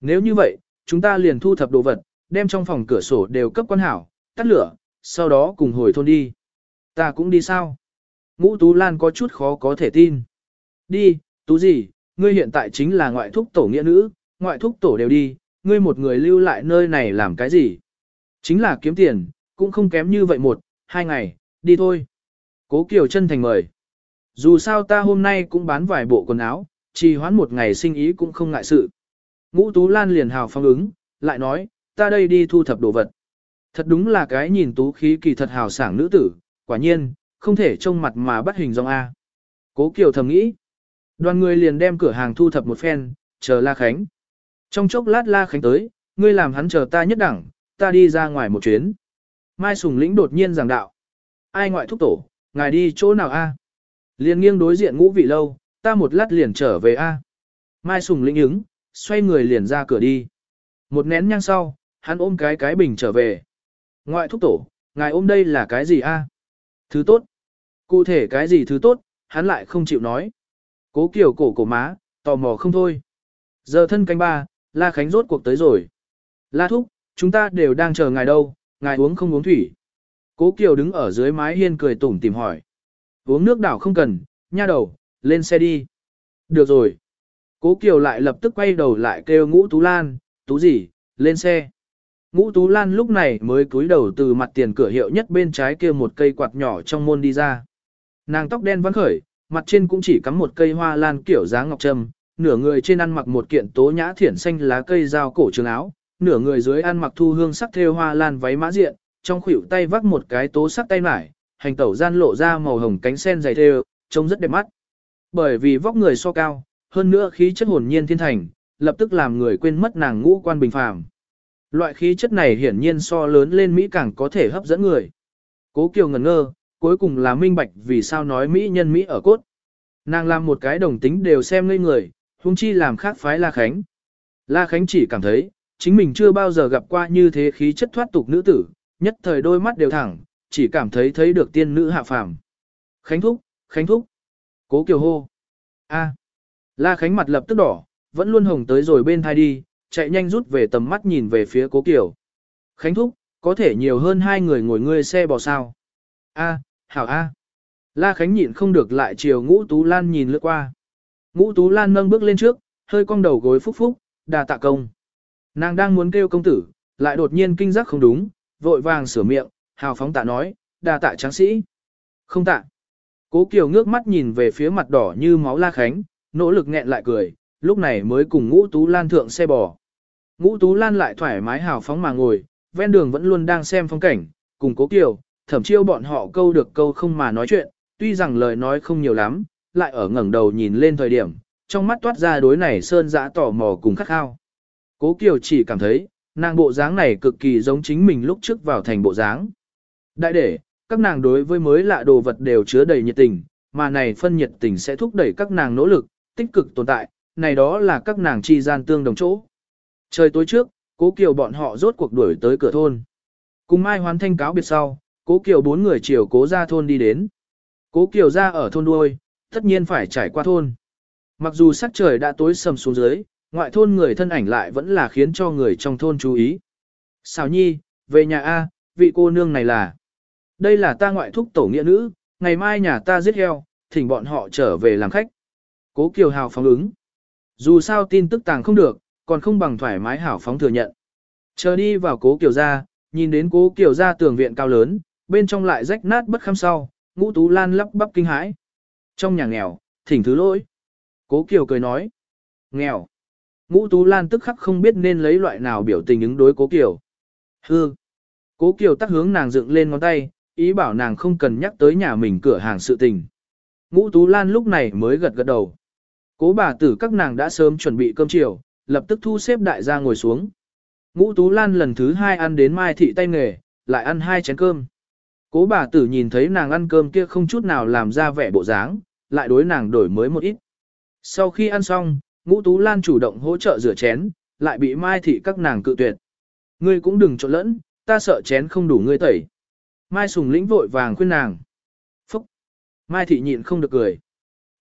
Nếu như vậy, chúng ta liền thu thập đồ vật, đem trong phòng cửa sổ đều cấp quan hảo, tắt lửa, sau đó cùng hồi thôn đi. Ta cũng đi sao? Ngũ Tú Lan có chút khó có thể tin. Đi, Tú gì, ngươi hiện tại chính là ngoại thúc tổ nghĩa nữ, ngoại thúc tổ đều đi, ngươi một người lưu lại nơi này làm cái gì? Chính là kiếm tiền, cũng không kém như vậy một, hai ngày, đi thôi. Cố Kiều chân thành mời. Dù sao ta hôm nay cũng bán vài bộ quần áo, trì hoãn một ngày sinh ý cũng không ngại sự. Ngũ Tú Lan liền hào phong ứng, lại nói, ta đây đi thu thập đồ vật. Thật đúng là cái nhìn tú khí kỳ thật hào sảng nữ tử, quả nhiên, không thể trông mặt mà bắt hình dong A. Cố Kiều thầm nghĩ. Đoàn người liền đem cửa hàng thu thập một phen, chờ La Khánh. Trong chốc lát La Khánh tới, ngươi làm hắn chờ ta nhất đẳng, ta đi ra ngoài một chuyến. Mai Sùng Lĩnh đột nhiên giảng đạo. Ai ngoại thúc tổ, ngài đi chỗ nào a? Liền nghiêng đối diện ngũ vị lâu, ta một lát liền trở về a. Mai Sùng Lĩnh ứng, xoay người liền ra cửa đi. Một nén nhang sau, hắn ôm cái cái bình trở về. Ngoại thúc tổ, ngài ôm đây là cái gì a? Thứ tốt. Cụ thể cái gì thứ tốt, hắn lại không chịu nói. Cố Kiều cổ cổ má, tò mò không thôi. Giờ thân canh ba, La Khánh rốt cuộc tới rồi. La Thúc, chúng ta đều đang chờ ngài đâu, ngài uống không uống thủy. Cố Kiều đứng ở dưới mái hiên cười tủm tìm hỏi. Uống nước đảo không cần, nha đầu, lên xe đi. Được rồi. Cố Kiều lại lập tức quay đầu lại kêu ngũ Tú Lan, Tú gì, lên xe. Ngũ Tú Lan lúc này mới cúi đầu từ mặt tiền cửa hiệu nhất bên trái kia một cây quạt nhỏ trong môn đi ra. Nàng tóc đen vắng khởi, mặt trên cũng chỉ cắm một cây hoa lan kiểu dáng ngọc trâm, nửa người trên ăn mặc một kiện tố nhã thiển xanh lá cây dao cổ trường áo, nửa người dưới ăn mặc thu hương sắc thêu hoa lan váy mã diện, trong khuỷu tay vác một cái tố sắc tay mải, hành tẩu gian lộ ra màu hồng cánh sen dày thêu, trông rất đẹp mắt. Bởi vì vóc người so cao, hơn nữa khí chất hồn nhiên thiên thành, lập tức làm người quên mất nàng ngũ quan bình phàm. Loại khí chất này hiển nhiên so lớn lên Mỹ càng có thể hấp dẫn người. Cố Kiều ngẩn ngơ, cuối cùng là minh bạch vì sao nói Mỹ nhân Mỹ ở cốt. Nàng làm một cái đồng tính đều xem ngây người, huống chi làm khác phái La Khánh. La Khánh chỉ cảm thấy, chính mình chưa bao giờ gặp qua như thế khí chất thoát tục nữ tử, nhất thời đôi mắt đều thẳng, chỉ cảm thấy thấy được tiên nữ hạ phàm. Khánh thúc, Khánh thúc. Cố Kiều hô. A. La Khánh mặt lập tức đỏ, vẫn luôn hồng tới rồi bên thai đi, chạy nhanh rút về tầm mắt nhìn về phía Cố Kiều. Khánh thúc, có thể nhiều hơn hai người ngồi ngươi xe bò sao. A, hảo A. La Khánh nhịn không được lại chiều ngũ Tú Lan nhìn lướt qua. Ngũ Tú Lan nâng bước lên trước, hơi cong đầu gối phúc phúc, đà tạ công. Nàng đang muốn kêu công tử, lại đột nhiên kinh giác không đúng, vội vàng sửa miệng, hào phóng tạ nói, đà tạ tráng sĩ. Không tạ. Cố Kiều ngước mắt nhìn về phía mặt đỏ như máu La Khánh, nỗ lực nghẹn lại cười, lúc này mới cùng Ngũ Tú Lan thượng xe bò. Ngũ Tú Lan lại thoải mái hào phóng mà ngồi, ven đường vẫn luôn đang xem phong cảnh, cùng Cố Kiều, thẩm chiêu bọn họ câu được câu không mà nói chuyện, tuy rằng lời nói không nhiều lắm, lại ở ngẩng đầu nhìn lên thời điểm, trong mắt toát ra đối này sơn dã tỏ mò cùng khắc khao. Cố Kiều chỉ cảm thấy, nàng bộ dáng này cực kỳ giống chính mình lúc trước vào thành bộ dáng. Đại để, các nàng đối với mới lạ đồ vật đều chứa đầy nhiệt tình, mà này phân nhiệt tình sẽ thúc đẩy các nàng nỗ lực, tích cực tồn tại, này đó là các nàng chi gian tương đồng chỗ. Trời tối trước, Cố Kiều bọn họ rốt cuộc đuổi tới cửa thôn. Cùng Mai Hoán Thanh cáo biệt sau, Cố Kiều bốn người chiều cố ra thôn đi đến. Cố Kiều ra ở thôn đuôi, tất nhiên phải trải qua thôn. Mặc dù sắc trời đã tối sầm xuống dưới, ngoại thôn người thân ảnh lại vẫn là khiến cho người trong thôn chú ý. Xào nhi, về nhà A, vị cô nương này là. Đây là ta ngoại thúc tổ nghĩa nữ, ngày mai nhà ta giết heo, thỉnh bọn họ trở về làm khách. Cố Kiều hào phóng ứng. Dù sao tin tức tàng không được, còn không bằng thoải mái hảo phóng thừa nhận. Chờ đi vào cố Kiều ra, nhìn đến cố Kiều ra tường viện cao lớn, bên trong lại rách nát bất kham sau, ngũ tú lan lắp bắp kinh hãi. Trong nhà nghèo, thỉnh thứ lỗi. Cố Kiều cười nói. Nghèo. Ngũ Tú Lan tức khắc không biết nên lấy loại nào biểu tình ứng đối Cố Kiều. Hư. Cố Kiều tắt hướng nàng dựng lên ngón tay, ý bảo nàng không cần nhắc tới nhà mình cửa hàng sự tình. Ngũ Tú Lan lúc này mới gật gật đầu. Cố bà tử các nàng đã sớm chuẩn bị cơm chiều, lập tức thu xếp đại gia ngồi xuống. Ngũ Tú Lan lần thứ hai ăn đến mai thị tay nghề, lại ăn hai chén cơm. Cố bà tử nhìn thấy nàng ăn cơm kia không chút nào làm ra vẻ bộ dáng, lại đối nàng đổi mới một ít. Sau khi ăn xong, Ngũ Tú Lan chủ động hỗ trợ rửa chén, lại bị Mai Thị các nàng cự tuyệt. Ngươi cũng đừng trộn lẫn, ta sợ chén không đủ ngươi tẩy. Mai Sùng lĩnh vội vàng khuyên nàng. Phúc! Mai Thị nhịn không được cười.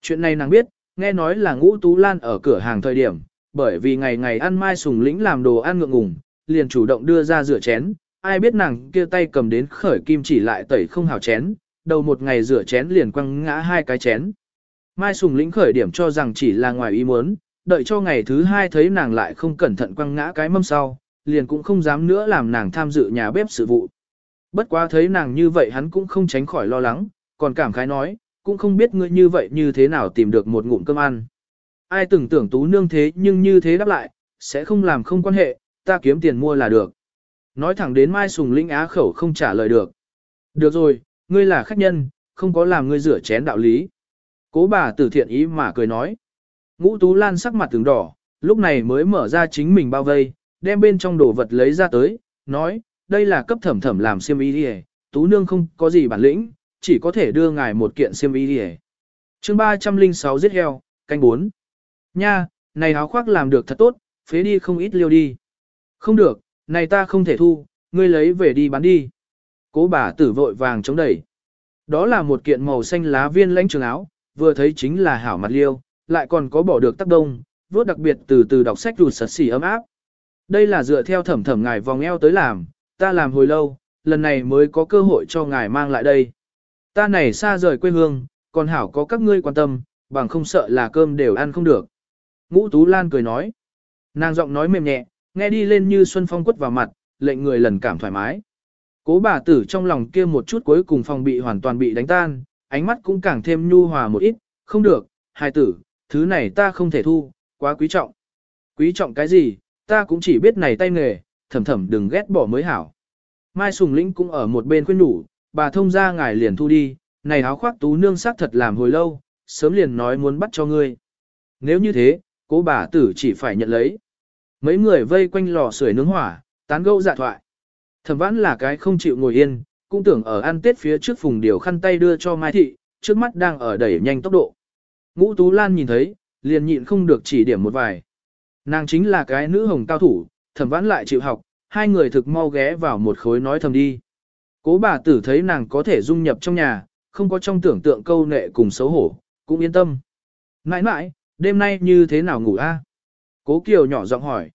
Chuyện này nàng biết, nghe nói là Ngũ Tú Lan ở cửa hàng thời điểm, bởi vì ngày ngày ăn Mai Sùng lĩnh làm đồ ăn ngượng ngùng, liền chủ động đưa ra rửa chén. Ai biết nàng kia tay cầm đến khởi kim chỉ lại tẩy không hào chén, đầu một ngày rửa chén liền quăng ngã hai cái chén. Mai Sùng lĩnh khởi điểm cho rằng chỉ là ngoài ý muốn, đợi cho ngày thứ hai thấy nàng lại không cẩn thận quăng ngã cái mâm sau, liền cũng không dám nữa làm nàng tham dự nhà bếp sự vụ. Bất quá thấy nàng như vậy hắn cũng không tránh khỏi lo lắng, còn cảm khái nói, cũng không biết ngươi như vậy như thế nào tìm được một ngụm cơm ăn. Ai từng tưởng tú nương thế nhưng như thế đáp lại, sẽ không làm không quan hệ, ta kiếm tiền mua là được. Nói thẳng đến Mai Sùng Linh á khẩu không trả lời được. Được rồi, ngươi là khách nhân, không có làm ngươi rửa chén đạo lý. Cố bà tử thiện ý mà cười nói. Ngũ Tú Lan sắc mặt từng đỏ, lúc này mới mở ra chính mình bao vây, đem bên trong đồ vật lấy ra tới, nói, đây là cấp thẩm thẩm làm xiêm y đi Tú nương không có gì bản lĩnh, chỉ có thể đưa ngài một kiện xiêm y đi chương 306 giết heo, canh 4. Nha, này áo khoác làm được thật tốt, phế đi không ít liêu đi. Không được, này ta không thể thu, ngươi lấy về đi bán đi. Cố bà tử vội vàng chống đẩy. Đó là một kiện màu xanh lá viên lãnh trường áo, vừa thấy chính là hảo mặt liêu, lại còn có bỏ được tác đông, vốt đặc biệt từ từ đọc sách rụt sật xỉ ấm áp. Đây là dựa theo thẩm thẩm ngài vòng eo tới làm, ta làm hồi lâu, lần này mới có cơ hội cho ngài mang lại đây. Ta này xa rời quê hương, còn hảo có các ngươi quan tâm, bằng không sợ là cơm đều ăn không được. Ngũ Tú Lan cười nói. Nàng giọng nói mềm nhẹ, nghe đi lên như xuân phong quất vào mặt, lệnh người lần cảm thoải mái. Cố bà tử trong lòng kia một chút cuối cùng phòng bị hoàn toàn bị đánh tan, ánh mắt cũng càng thêm nhu hòa một ít, không được, hài tử, thứ này ta không thể thu, quá quý trọng. Quý trọng cái gì, ta cũng chỉ biết này tay nghề, thầm thầm đừng ghét bỏ mới hảo. Mai Sùng Lĩnh cũng ở một bên khuyên nhủ, bà thông ra ngài liền thu đi, này áo khoác tú nương sắc thật làm hồi lâu, sớm liền nói muốn bắt cho ngươi. Nếu như thế, cố bà tử chỉ phải nhận lấy. Mấy người vây quanh lò sưởi nướng hỏa, tán gẫu dạ thoại. Thẩm vãn là cái không chịu ngồi yên, cũng tưởng ở ăn tết phía trước phùng điều khăn tay đưa cho Mai Thị, trước mắt đang ở đẩy nhanh tốc độ. Ngũ Tú Lan nhìn thấy, liền nhịn không được chỉ điểm một vài. Nàng chính là cái nữ hồng cao thủ, thẩm vãn lại chịu học, hai người thực mau ghé vào một khối nói thầm đi. Cố bà tử thấy nàng có thể dung nhập trong nhà, không có trong tưởng tượng câu nệ cùng xấu hổ, cũng yên tâm. Mãi mãi, đêm nay như thế nào ngủ a? Cố Kiều nhỏ giọng hỏi.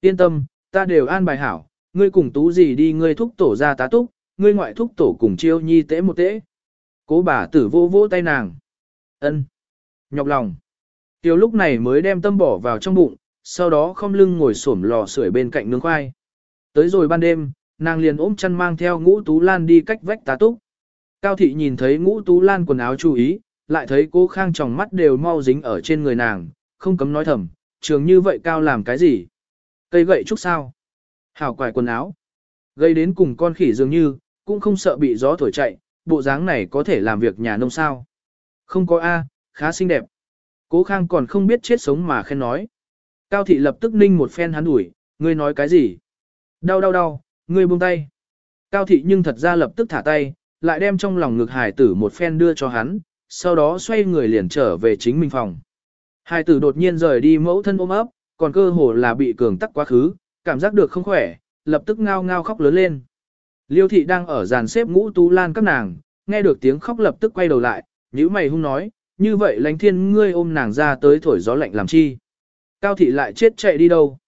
Yên tâm, ta đều an bài hảo, ngươi cùng tú gì đi ngươi thúc tổ ra tá túc, ngươi ngoại thúc tổ cùng chiêu nhi tễ một tễ. Cố bà tử vô vỗ tay nàng. ân, Nhọc lòng. Kiều lúc này mới đem tâm bỏ vào trong bụng, sau đó không lưng ngồi xổm lò sưởi bên cạnh nướng khoai. Tới rồi ban đêm, nàng liền ôm chăn mang theo ngũ tú lan đi cách vách tá túc. Cao thị nhìn thấy ngũ tú lan quần áo chú ý, lại thấy cô khang tròng mắt đều mau dính ở trên người nàng, không cấm nói thầm, trường như vậy cao làm cái gì? Cây gậy trúc sao? Hảo quải quần áo. Gây đến cùng con khỉ dường như, cũng không sợ bị gió thổi chạy, bộ dáng này có thể làm việc nhà nông sao. Không có A, khá xinh đẹp. Cố khang còn không biết chết sống mà khen nói. Cao thị lập tức ninh một phen hắn đuổi, ngươi nói cái gì? Đau đau đau, ngươi buông tay. Cao thị nhưng thật ra lập tức thả tay, lại đem trong lòng ngực hải tử một phen đưa cho hắn, sau đó xoay người liền trở về chính mình phòng. Hải tử đột nhiên rời đi mẫu thân ôm ấp, còn cơ hồ là bị cường tắc quá khứ, cảm giác được không khỏe, lập tức ngao ngao khóc lớn lên. Liêu thị đang ở dàn xếp ngũ tú lan các nàng, nghe được tiếng khóc lập tức quay đầu lại, nhíu mày hung nói, như vậy lánh thiên ngươi ôm nàng ra tới thổi gió lạnh làm chi. Cao thị lại chết chạy đi đâu?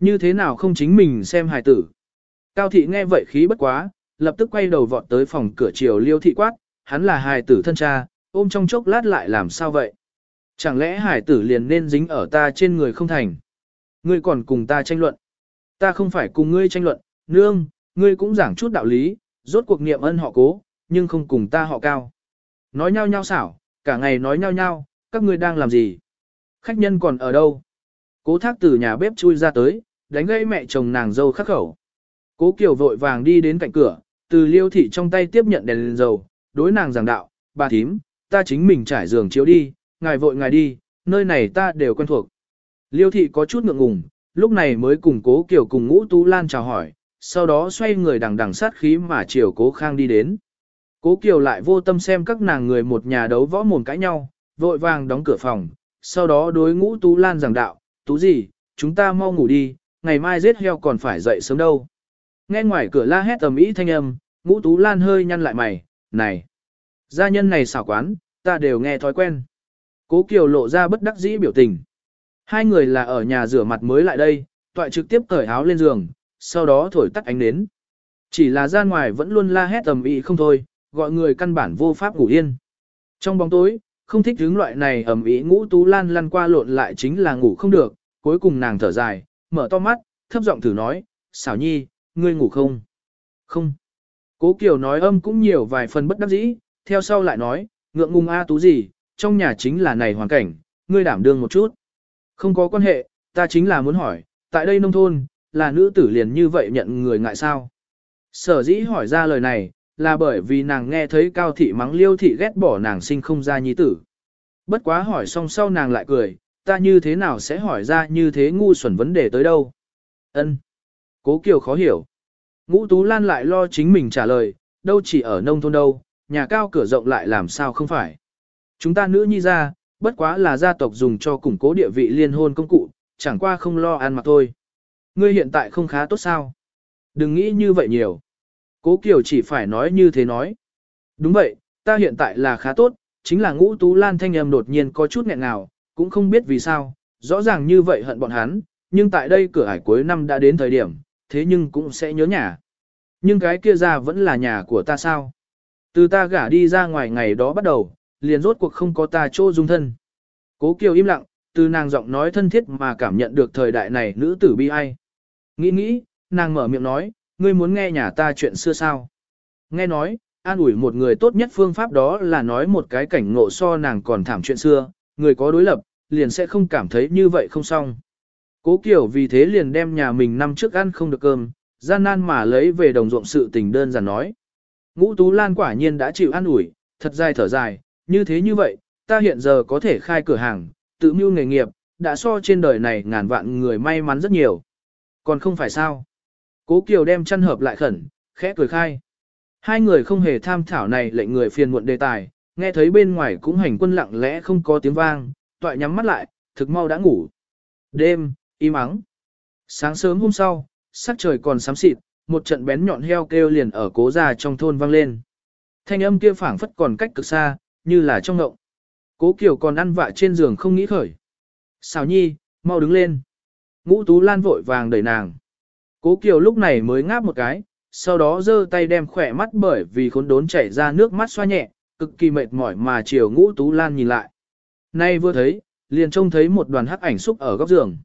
Như thế nào không chính mình xem hài tử? Cao thị nghe vậy khí bất quá, lập tức quay đầu vọt tới phòng cửa chiều liêu thị quát, hắn là hài tử thân cha, ôm trong chốc lát lại làm sao vậy? Chẳng lẽ hải tử liền nên dính ở ta trên người không thành? Ngươi còn cùng ta tranh luận. Ta không phải cùng ngươi tranh luận, nương, ngươi cũng giảng chút đạo lý, rốt cuộc niệm ân họ cố, nhưng không cùng ta họ cao. Nói nhau nhau xảo, cả ngày nói nhau nhau, các ngươi đang làm gì? Khách nhân còn ở đâu? Cố thác từ nhà bếp chui ra tới, đánh gãy mẹ chồng nàng dâu khắc khẩu. Cố Kiều vội vàng đi đến cạnh cửa, từ liêu thị trong tay tiếp nhận đèn lên dầu, đối nàng giảng đạo, bà thím, ta chính mình trải giường chiếu đi, ngài vội ngài đi, nơi này ta đều quen thuộc. Liêu thị có chút ngượng ngùng, lúc này mới cùng cố kiểu cùng ngũ tú lan chào hỏi, sau đó xoay người đằng đằng sát khí mà chiều cố khang đi đến. Cố Kiều lại vô tâm xem các nàng người một nhà đấu võ mồm cãi nhau, vội vàng đóng cửa phòng, sau đó đối ngũ tú lan giảng đạo, tú gì, chúng ta mau ngủ đi, ngày mai giết heo còn phải dậy sớm đâu. Nghe ngoài cửa la hét tầm ý thanh âm, ngũ tú lan hơi nhăn lại mày, này, gia nhân này xảo quán, ta đều nghe thói quen. Cố Kiều lộ ra bất đắc dĩ biểu tình. Hai người là ở nhà rửa mặt mới lại đây, toại trực tiếp cởi áo lên giường, sau đó thổi tắt ánh nến. Chỉ là ra ngoài vẫn luôn la hét tầm ĩ không thôi, gọi người căn bản vô pháp ngủ yên. Trong bóng tối, không thích hướng loại này ầm ĩ ngũ tú lan lăn qua lộn lại chính là ngủ không được, cuối cùng nàng thở dài, mở to mắt, thấp giọng thử nói, xảo nhi, ngươi ngủ không? Không. Cố Kiều nói âm cũng nhiều vài phần bất đắc dĩ, theo sau lại nói, ngượng ngùng a tú gì, trong nhà chính là này hoàn cảnh, ngươi đảm đương một chút. Không có quan hệ, ta chính là muốn hỏi, tại đây nông thôn, là nữ tử liền như vậy nhận người ngại sao? Sở dĩ hỏi ra lời này, là bởi vì nàng nghe thấy cao thị mắng liêu thị ghét bỏ nàng sinh không ra nhi tử. Bất quá hỏi xong sau nàng lại cười, ta như thế nào sẽ hỏi ra như thế ngu xuẩn vấn đề tới đâu? Ân. Cố Kiều khó hiểu. Ngũ Tú Lan lại lo chính mình trả lời, đâu chỉ ở nông thôn đâu, nhà cao cửa rộng lại làm sao không phải. Chúng ta nữ nhi ra, bất quá là gia tộc dùng cho củng cố địa vị liên hôn công cụ, chẳng qua không lo ăn mặc thôi. Ngươi hiện tại không khá tốt sao? Đừng nghĩ như vậy nhiều. Cố Kiều chỉ phải nói như thế nói. Đúng vậy, ta hiện tại là khá tốt, chính là ngũ tú lan thanh âm đột nhiên có chút nghẹn nào, cũng không biết vì sao, rõ ràng như vậy hận bọn hắn, nhưng tại đây cửa ải cuối năm đã đến thời điểm, thế nhưng cũng sẽ nhớ nhà. Nhưng cái kia ra vẫn là nhà của ta sao? Từ ta gả đi ra ngoài ngày đó bắt đầu, liền rốt cuộc không có ta chỗ dung thân. Cố Kiều im lặng, từ nàng giọng nói thân thiết mà cảm nhận được thời đại này nữ tử bi ai. Nghĩ nghĩ, nàng mở miệng nói, ngươi muốn nghe nhà ta chuyện xưa sao? Nghe nói, an ủi một người tốt nhất phương pháp đó là nói một cái cảnh ngộ so nàng còn thảm chuyện xưa, người có đối lập, liền sẽ không cảm thấy như vậy không xong. Cố Kiều vì thế liền đem nhà mình năm trước ăn không được cơm, gian nan mà lấy về đồng ruộng sự tình đơn giản nói. Ngũ Tú Lan quả nhiên đã chịu an ủi, thật dài thở dài, như thế như vậy, ta hiện giờ có thể khai cửa hàng, tự mưu nghề nghiệp, đã so trên đời này ngàn vạn người may mắn rất nhiều. Còn không phải sao? Cố Kiều đem chăn hợp lại khẩn, khẽ cười khai. Hai người không hề tham thảo này lệnh người phiền muộn đề tài, nghe thấy bên ngoài cũng hành quân lặng lẽ không có tiếng vang, toại nhắm mắt lại, thực mau đã ngủ. Đêm, im ắng. Sáng sớm hôm sau, sắc trời còn sám xịt, một trận bén nhọn heo kêu liền ở cố già trong thôn vang lên. Thanh âm kia phảng phất còn cách cực xa, như là trong ngộng. Cố Kiều còn ăn vạ trên giường không nghĩ khởi. Xào nhi, mau đứng lên. Ngũ Tú Lan vội vàng đẩy nàng. Cố Kiều lúc này mới ngáp một cái, sau đó giơ tay đem khỏe mắt bởi vì khốn đốn chảy ra nước mắt xoa nhẹ, cực kỳ mệt mỏi mà chiều Ngũ Tú Lan nhìn lại. Nay vừa thấy, liền trông thấy một đoàn hắc ảnh xúc ở góc giường.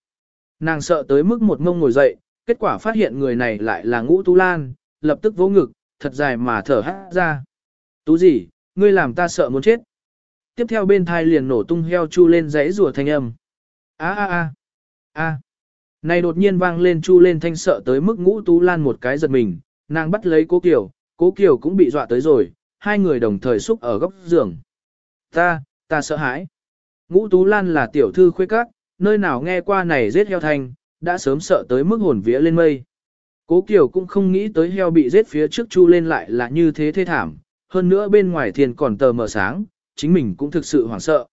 Nàng sợ tới mức một ngông ngồi dậy, kết quả phát hiện người này lại là Ngũ Tú Lan, lập tức vỗ ngực, thật dài mà thở hát ra. Tú gì, ngươi làm ta sợ muốn chết. Tiếp theo bên thai liền nổ tung heo chu lên dãy rùa thanh âm. A a a a. Này đột nhiên vang lên chu lên thanh sợ tới mức ngũ tú lan một cái giật mình, nàng bắt lấy cố Kiều, cố Kiều cũng bị dọa tới rồi, hai người đồng thời xúc ở góc giường. Ta, ta sợ hãi. Ngũ tú lan là tiểu thư khuê các, nơi nào nghe qua này giết heo thanh, đã sớm sợ tới mức hồn vía lên mây. Cố Kiều cũng không nghĩ tới heo bị giết phía trước chu lên lại là như thế thê thảm, hơn nữa bên ngoài thiên còn tờ mờ sáng, chính mình cũng thực sự hoảng sợ.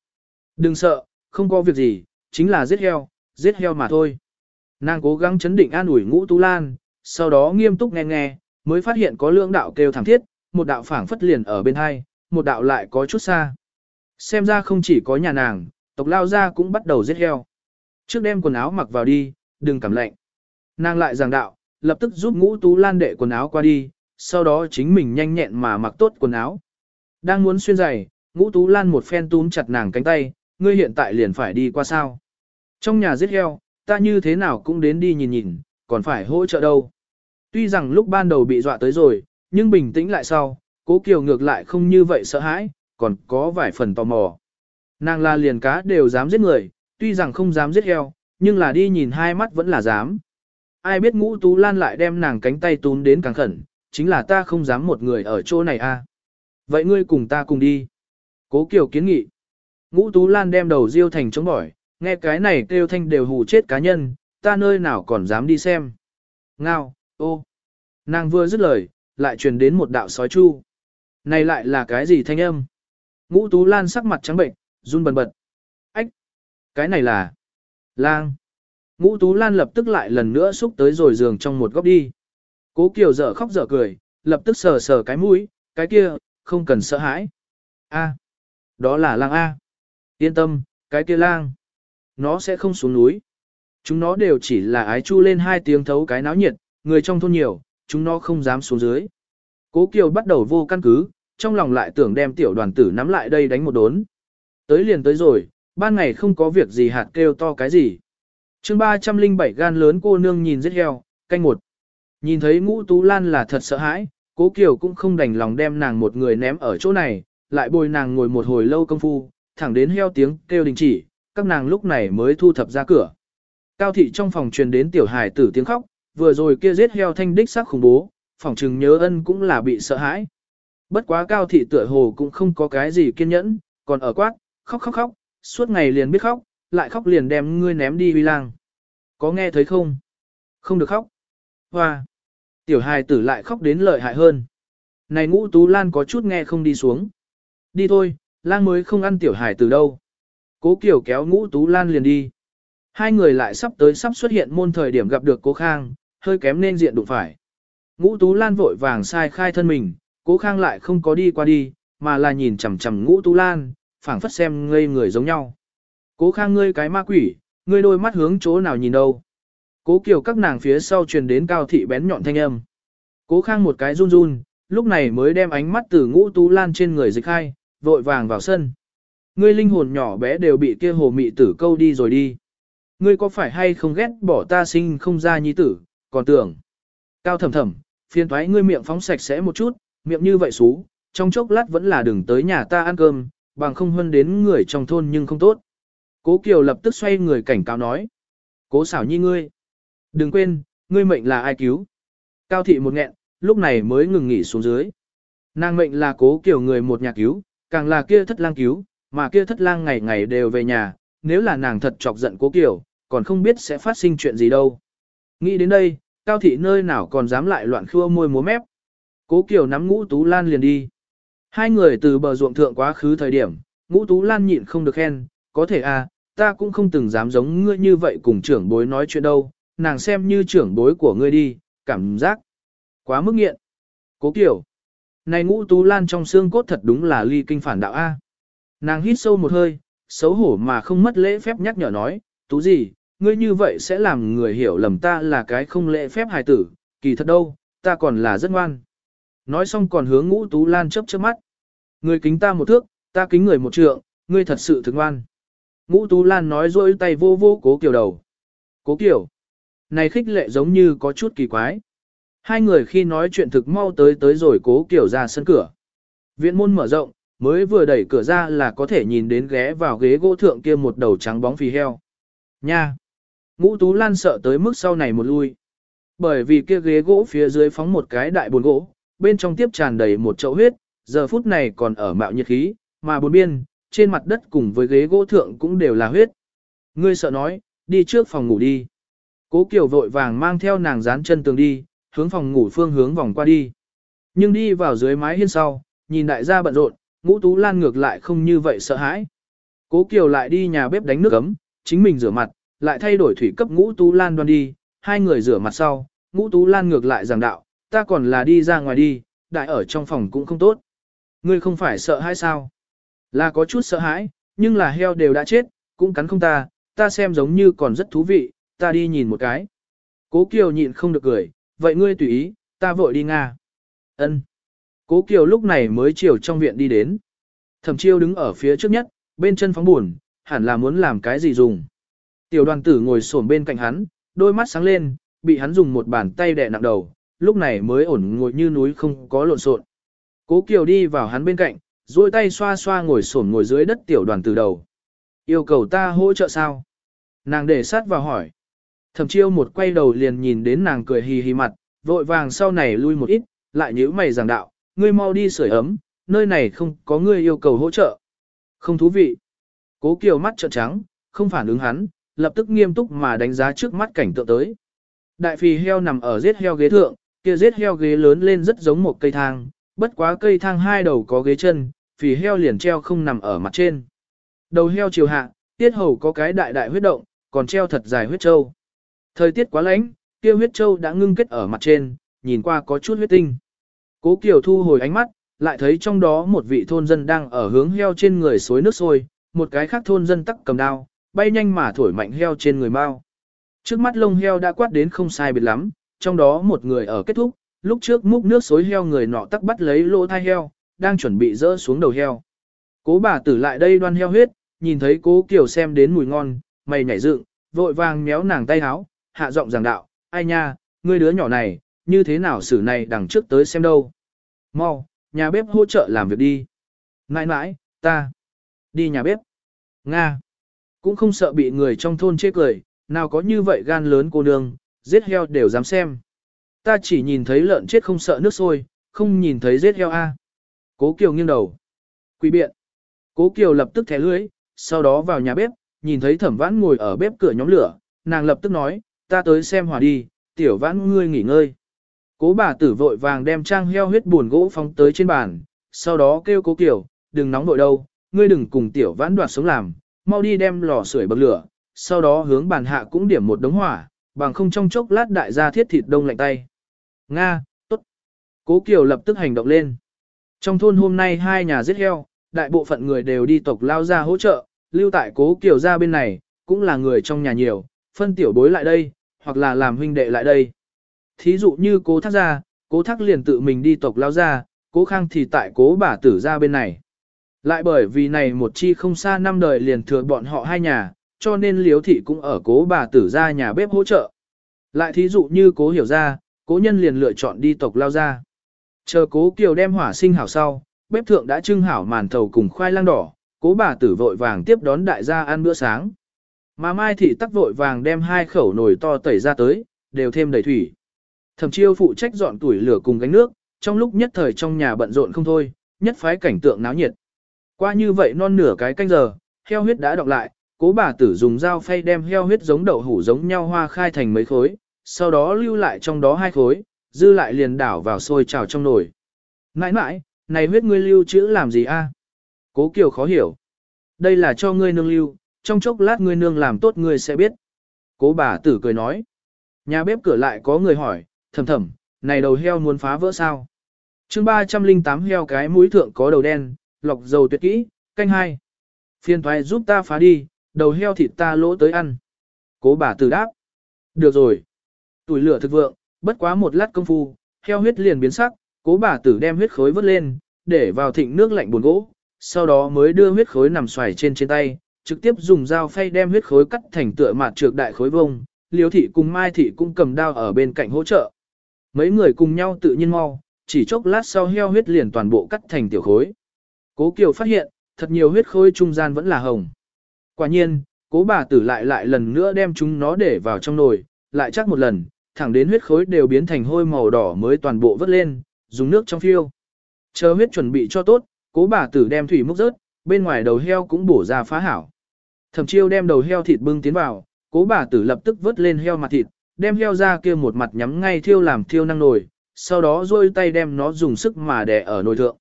Đừng sợ, không có việc gì, chính là giết heo, giết heo mà thôi. Nàng cố gắng chấn định an ủi ngũ tú lan, sau đó nghiêm túc nghe nghe, mới phát hiện có lưỡng đạo kêu thẳng thiết, một đạo phảng phất liền ở bên hai, một đạo lại có chút xa. Xem ra không chỉ có nhà nàng, tộc lao ra cũng bắt đầu giết heo. Trước đem quần áo mặc vào đi, đừng cảm lạnh. Nàng lại giảng đạo, lập tức giúp ngũ tú lan đệ quần áo qua đi, sau đó chính mình nhanh nhẹn mà mặc tốt quần áo. Đang muốn xuyên giày, ngũ tú lan một phen túm chặt nàng cánh tay, ngươi hiện tại liền phải đi qua sao. Trong nhà giết heo, ta như thế nào cũng đến đi nhìn nhìn, còn phải hỗ trợ đâu. Tuy rằng lúc ban đầu bị dọa tới rồi, nhưng bình tĩnh lại sau, cố kiều ngược lại không như vậy sợ hãi, còn có vài phần tò mò. Nàng là liền cá đều dám giết người, tuy rằng không dám giết heo, nhưng là đi nhìn hai mắt vẫn là dám. Ai biết ngũ tú lan lại đem nàng cánh tay tún đến càng khẩn, chính là ta không dám một người ở chỗ này a. À. Vậy ngươi cùng ta cùng đi. Cố Kiều kiến nghị. Ngũ Tú Lan đem đầu riêu thành chống bỏi, nghe cái này kêu thanh đều hù chết cá nhân, ta nơi nào còn dám đi xem. Ngao, ô. Nàng vừa dứt lời, lại truyền đến một đạo sói chu. Này lại là cái gì thanh âm? Ngũ Tú Lan sắc mặt trắng bệnh, run bần bật. Ách! Cái này là... Lang! Ngũ Tú Lan lập tức lại lần nữa xúc tới rồi giường trong một góc đi. Cố Kiều dở khóc dở cười, lập tức sờ sờ cái mũi, cái kia, không cần sợ hãi. A, đó là lang A. Yên tâm, cái kia lang. Nó sẽ không xuống núi. Chúng nó đều chỉ là ái chu lên hai tiếng thấu cái náo nhiệt, người trong thôn nhiều, chúng nó không dám xuống dưới. Cố Kiều bắt đầu vô căn cứ, trong lòng lại tưởng đem tiểu đoàn tử nắm lại đây đánh một đốn. Tới liền tới rồi, ban ngày không có việc gì hạt kêu to cái gì. chương 307 gan lớn cô nương nhìn giết heo, canh một. Nhìn thấy ngũ tú lan là thật sợ hãi, cố Kiều cũng không đành lòng đem nàng một người ném ở chỗ này, lại bồi nàng ngồi một hồi lâu công phu, thẳng đến heo tiếng kêu đình chỉ, các nàng lúc này mới thu thập ra cửa. Cao thị trong phòng truyền đến tiểu hài tử tiếng khóc, vừa rồi kia giết heo thanh đích sắc khủng bố, phòng trừng nhớ ân cũng là bị sợ hãi. Bất quá cao thị tựa hồ cũng không có cái gì kiên nhẫn, còn ở quát, khóc khóc khóc, suốt ngày liền biết khóc, lại khóc liền đem ngươi ném đi huy lang. Có nghe thấy không? Không được khóc. Hoa! Tiểu hài tử lại khóc đến lợi hại hơn. Này ngũ tú lan có chút nghe không đi xuống. Đi thôi, lang mới không ăn tiểu hài tử đâu. Cố Kiều kéo ngũ tú lan liền đi. Hai người lại sắp tới sắp xuất hiện môn thời điểm gặp được cố Khang, hơi kém nên diện đụng phải. Ngũ tú lan vội vàng sai khai thân mình, cố Khang lại không có đi qua đi, mà là nhìn chằm chằm ngũ tú lan, phảng phất xem ngây người giống nhau. Cố khang ngươi cái ma quỷ, ngươi đôi mắt hướng chỗ nào nhìn đâu. Cố kiều các nàng phía sau truyền đến cao thị bén nhọn thanh âm. Cố khang một cái run run, lúc này mới đem ánh mắt từ ngũ tú lan trên người dịch hai, vội vàng vào sân. Ngươi linh hồn nhỏ bé đều bị kia hồ mị tử câu đi rồi đi. Ngươi có phải hay không ghét bỏ ta sinh không ra nhi tử, còn tưởng. Cao thầm thầm, phiền thoái ngươi miệng phóng sạch sẽ một chút, miệng như vậy xú, trong chốc lát vẫn là đừng tới nhà ta ăn cơm, bằng không hơn đến người trong thôn nhưng không tốt. Cố Kiều lập tức xoay người cảnh cáo nói. Cố xảo nhi ngươi. Đừng quên, ngươi mệnh là ai cứu. Cao thị một nghẹn, lúc này mới ngừng nghỉ xuống dưới. Nàng mệnh là cố Kiều người một nhà cứu, càng là kia thất lang cứu, mà kia thất lang ngày ngày đều về nhà, nếu là nàng thật chọc giận cố Kiều, còn không biết sẽ phát sinh chuyện gì đâu. Nghĩ đến đây, Cao thị nơi nào còn dám lại loạn khua môi múa mép. Cố Kiều nắm ngũ tú lan liền đi. Hai người từ bờ ruộng thượng quá khứ thời điểm, ngũ tú lan nhịn không được khen, có thể à, ta cũng không từng dám giống ngươi như vậy cùng trưởng bối nói chuyện đâu, nàng xem như trưởng bối của ngươi đi, cảm giác quá mức nghiện. Cố Kiều, này ngũ tú lan trong xương cốt thật đúng là ly kinh phản đạo A. Nàng hít sâu một hơi, xấu hổ mà không mất lễ phép nhắc nhở nói, tú gì, ngươi như vậy sẽ làm người hiểu lầm ta là cái không lễ phép hài tử, kỳ thật đâu, ta còn là rất ngoan. Nói xong còn hướng ngũ tú lan chớp chớp mắt. Ngươi kính ta một thước, ta kính người một trượng, ngươi thật sự thực ngoan. Ngũ tú lan nói rôi tay vô vô cố kiểu đầu. Cố kiểu. Này khích lệ giống như có chút kỳ quái. Hai người khi nói chuyện thực mau tới tới rồi cố kiểu ra sân cửa. Viện môn mở rộng, mới vừa đẩy cửa ra là có thể nhìn đến ghé vào ghế gỗ thượng kia một đầu trắng bóng phì heo. Nha! Ngũ Tú Lan sợ tới mức sau này một lui. Bởi vì kia ghế gỗ phía dưới phóng một cái đại bồn gỗ, bên trong tiếp tràn đầy một chậu huyết, giờ phút này còn ở mạo nhiệt khí, mà bốn biên, trên mặt đất cùng với ghế gỗ thượng cũng đều là huyết. Ngươi sợ nói, đi trước phòng ngủ đi. Cố Kiều vội vàng mang theo nàng dán chân tường đi, hướng phòng ngủ phương hướng vòng qua đi. Nhưng đi vào dưới mái hiên sau, nhìn đại gia bận rộn, ngũ tú lan ngược lại không như vậy sợ hãi. Cố Kiều lại đi nhà bếp đánh nước ấm, chính mình rửa mặt, lại thay đổi thủy cấp ngũ tú lan đoan đi, hai người rửa mặt sau, ngũ tú lan ngược lại giảng đạo, ta còn là đi ra ngoài đi, đại ở trong phòng cũng không tốt. Ngươi không phải sợ hãi sao? Là có chút sợ hãi, nhưng là heo đều đã chết, cũng cắn không ta, ta xem giống như còn rất thú vị, ta đi nhìn một cái. Cố Kiều nhịn không được cười, vậy ngươi tùy ý, ta vội đi Nga. Ân. Cố Kiều lúc này mới chiều trong viện đi đến. Thẩm chiêu đứng ở phía trước nhất, bên chân phóng buồn, hẳn là muốn làm cái gì dùng. Tiểu đoàn tử ngồi xổm bên cạnh hắn, đôi mắt sáng lên, bị hắn dùng một bàn tay đè nặng đầu, lúc này mới ổn ngồi như núi không có lộn xộn. Cố Kiều đi vào hắn bên cạnh, duỗi tay xoa xoa ngồi xổm ngồi dưới đất tiểu đoàn tử đầu. Yêu cầu ta hỗ trợ sao? Nàng để sát vào hỏi. Thẩm chiêu một quay đầu liền nhìn đến nàng cười hì hì mặt, vội vàng sau này lui một ít, lại nhíu mày giảng đạo, ngươi mau đi sưởi ấm, nơi này không có ngươi yêu cầu hỗ trợ. Không thú vị. Cố Kiều mắt trợn trắng, không phản ứng hắn, lập tức nghiêm túc mà đánh giá trước mắt cảnh tượng tới. Đại phì heo nằm ở giết heo ghế thượng, kia giết heo ghế lớn lên rất giống một cây thang, bất quá cây thang hai đầu có ghế chân, phì heo liền treo không nằm ở mặt trên. Đầu heo chiều hạ, tiết hầu có cái đại đại huyết động, còn treo thật dài huyết châu. Thời tiết quá lạnh, kia huyết châu đã ngưng kết ở mặt trên, nhìn qua có chút huyết tinh. Cố Kiều thu hồi ánh mắt, lại thấy trong đó một vị thôn dân đang ở hướng heo trên người suối nước sôi, một cái khác thôn dân tắc cầm đao, bay nhanh mà thổi mạnh heo trên người mau. Trước mắt lông heo đã quát đến không sai biệt lắm, trong đó một người ở kết thúc, lúc trước múc nước xối heo người nọ tắc bắt lấy lỗ thai heo, đang chuẩn bị rỡ xuống đầu heo. Cố bà tử lại đây đoan heo huyết, nhìn thấy cố Kiều xem đến mùi ngon, mày nhảy dựng, vội vàng méo nàng tay háo, hạ giọng giảng đạo, ai nha, ngươi đứa nhỏ này, như thế nào xử này đằng trước tới xem đâu. Mau, nhà bếp hỗ trợ làm việc đi. Nãi nãi, ta, đi nhà bếp. Nga. Cũng không sợ bị người trong thôn chê cười, nào có như vậy gan lớn cô nương, giết heo đều dám xem. Ta chỉ nhìn thấy lợn chết không sợ nước sôi, không nhìn thấy giết heo a. Cố Kiều nghiêng đầu. Quý biện. Cố Kiều lập tức thẻ lưới, sau đó vào nhà bếp, nhìn thấy thẩm vãn ngồi ở bếp cửa nhóm lửa, nàng lập tức nói, ta tới xem hòa đi, tiểu vãn ngươi nghỉ ngơi. Cố bà tử vội vàng đem trang heo huyết buồn gỗ phóng tới trên bàn, sau đó kêu cố kiểu, đừng nóng nội đâu, ngươi đừng cùng tiểu vãn đoạt sống làm, mau đi đem lò sưởi bậc lửa, sau đó hướng bàn hạ cũng điểm một đống hỏa, bằng không trong chốc lát đại gia thiết thịt đông lạnh tay. Nga, tốt. Cố Kiều lập tức hành động lên. Trong thôn hôm nay hai nhà giết heo, đại bộ phận người đều đi tộc lao ra hỗ trợ, lưu tại cố kiều ra bên này, cũng là người trong nhà nhiều, phân tiểu bối lại đây, hoặc là làm huynh đệ lại đây. Thí dụ như cố thác ra, cố thác liền tự mình đi tộc lao ra, cố khang thì tại cố bà tử ra bên này. Lại bởi vì này một chi không xa năm đời liền thừa bọn họ hai nhà, cho nên liếu thị cũng ở cố bà tử ra nhà bếp hỗ trợ. Lại thí dụ như cố hiểu ra, cố nhân liền lựa chọn đi tộc lao ra. Chờ cố kiều đem hỏa sinh hảo sau, bếp thượng đã trưng hảo màn thầu cùng khoai lang đỏ, cố bà tử vội vàng tiếp đón đại gia ăn bữa sáng. Mà Mai thị tắc vội vàng đem hai khẩu nồi to tẩy ra tới, đều thêm đầy thủy. Thẩm chiêu phụ trách dọn tuổi lửa cùng gánh nước, trong lúc nhất thời trong nhà bận rộn không thôi, nhất phái cảnh tượng náo nhiệt. Qua như vậy non nửa cái canh giờ, heo huyết đã đọc lại, cố bà tử dùng dao phay đem heo huyết giống đậu hủ giống nhau hoa khai thành mấy khối, sau đó lưu lại trong đó hai khối, dư lại liền đảo vào sôi trào trong nồi. Nãi nãi, này huyết ngươi lưu trữ làm gì a? Cố Kiều khó hiểu. Đây là cho ngươi nương lưu, trong chốc lát ngươi nương làm tốt ngươi sẽ biết. Cố bà tử cười nói. Nhà bếp cửa lại có người hỏi, thầm thầm, này đầu heo muốn phá vỡ sao? chương 308 heo cái mũi thượng có đầu đen, lọc dầu tuyệt kỹ, canh hai. Phiên thoái giúp ta phá đi, đầu heo thịt ta lỗ tới ăn. Cố bà tử đáp. Được rồi. Tuổi lửa thực vượng, bất quá một lát công phu, heo huyết liền biến sắc, cố bà tử đem huyết khối vớt lên, để vào thịnh nước lạnh buồn gỗ, sau đó mới đưa huyết khối nằm xoài trên trên tay, trực tiếp dùng dao phay đem huyết khối cắt thành tựa mạt trược đại khối vông, liêu thị cùng mai thị cũng cầm đao ở bên cạnh hỗ trợ. Mấy người cùng nhau tự nhiên mau, chỉ chốc lát sau heo huyết liền toàn bộ cắt thành tiểu khối. Cố Kiều phát hiện, thật nhiều huyết khối trung gian vẫn là hồng. Quả nhiên, cố bà tử lại lại lần nữa đem chúng nó để vào trong nồi, lại chắc một lần, thẳng đến huyết khối đều biến thành hôi màu đỏ mới toàn bộ vớt lên, dùng nước trong phiêu. Chờ huyết chuẩn bị cho tốt, cố bà tử đem thủy múc rớt, bên ngoài đầu heo cũng bổ ra phá hảo. Thẩm chiêu đem đầu heo thịt bưng tiến vào, cố bà tử lập tức vớt lên heo mặt thịt, đem heo ra kia một mặt nhắm ngay thiêu làm thiêu năng nồi, sau đó rôi tay đem nó dùng sức mà đè ở nồi thượng.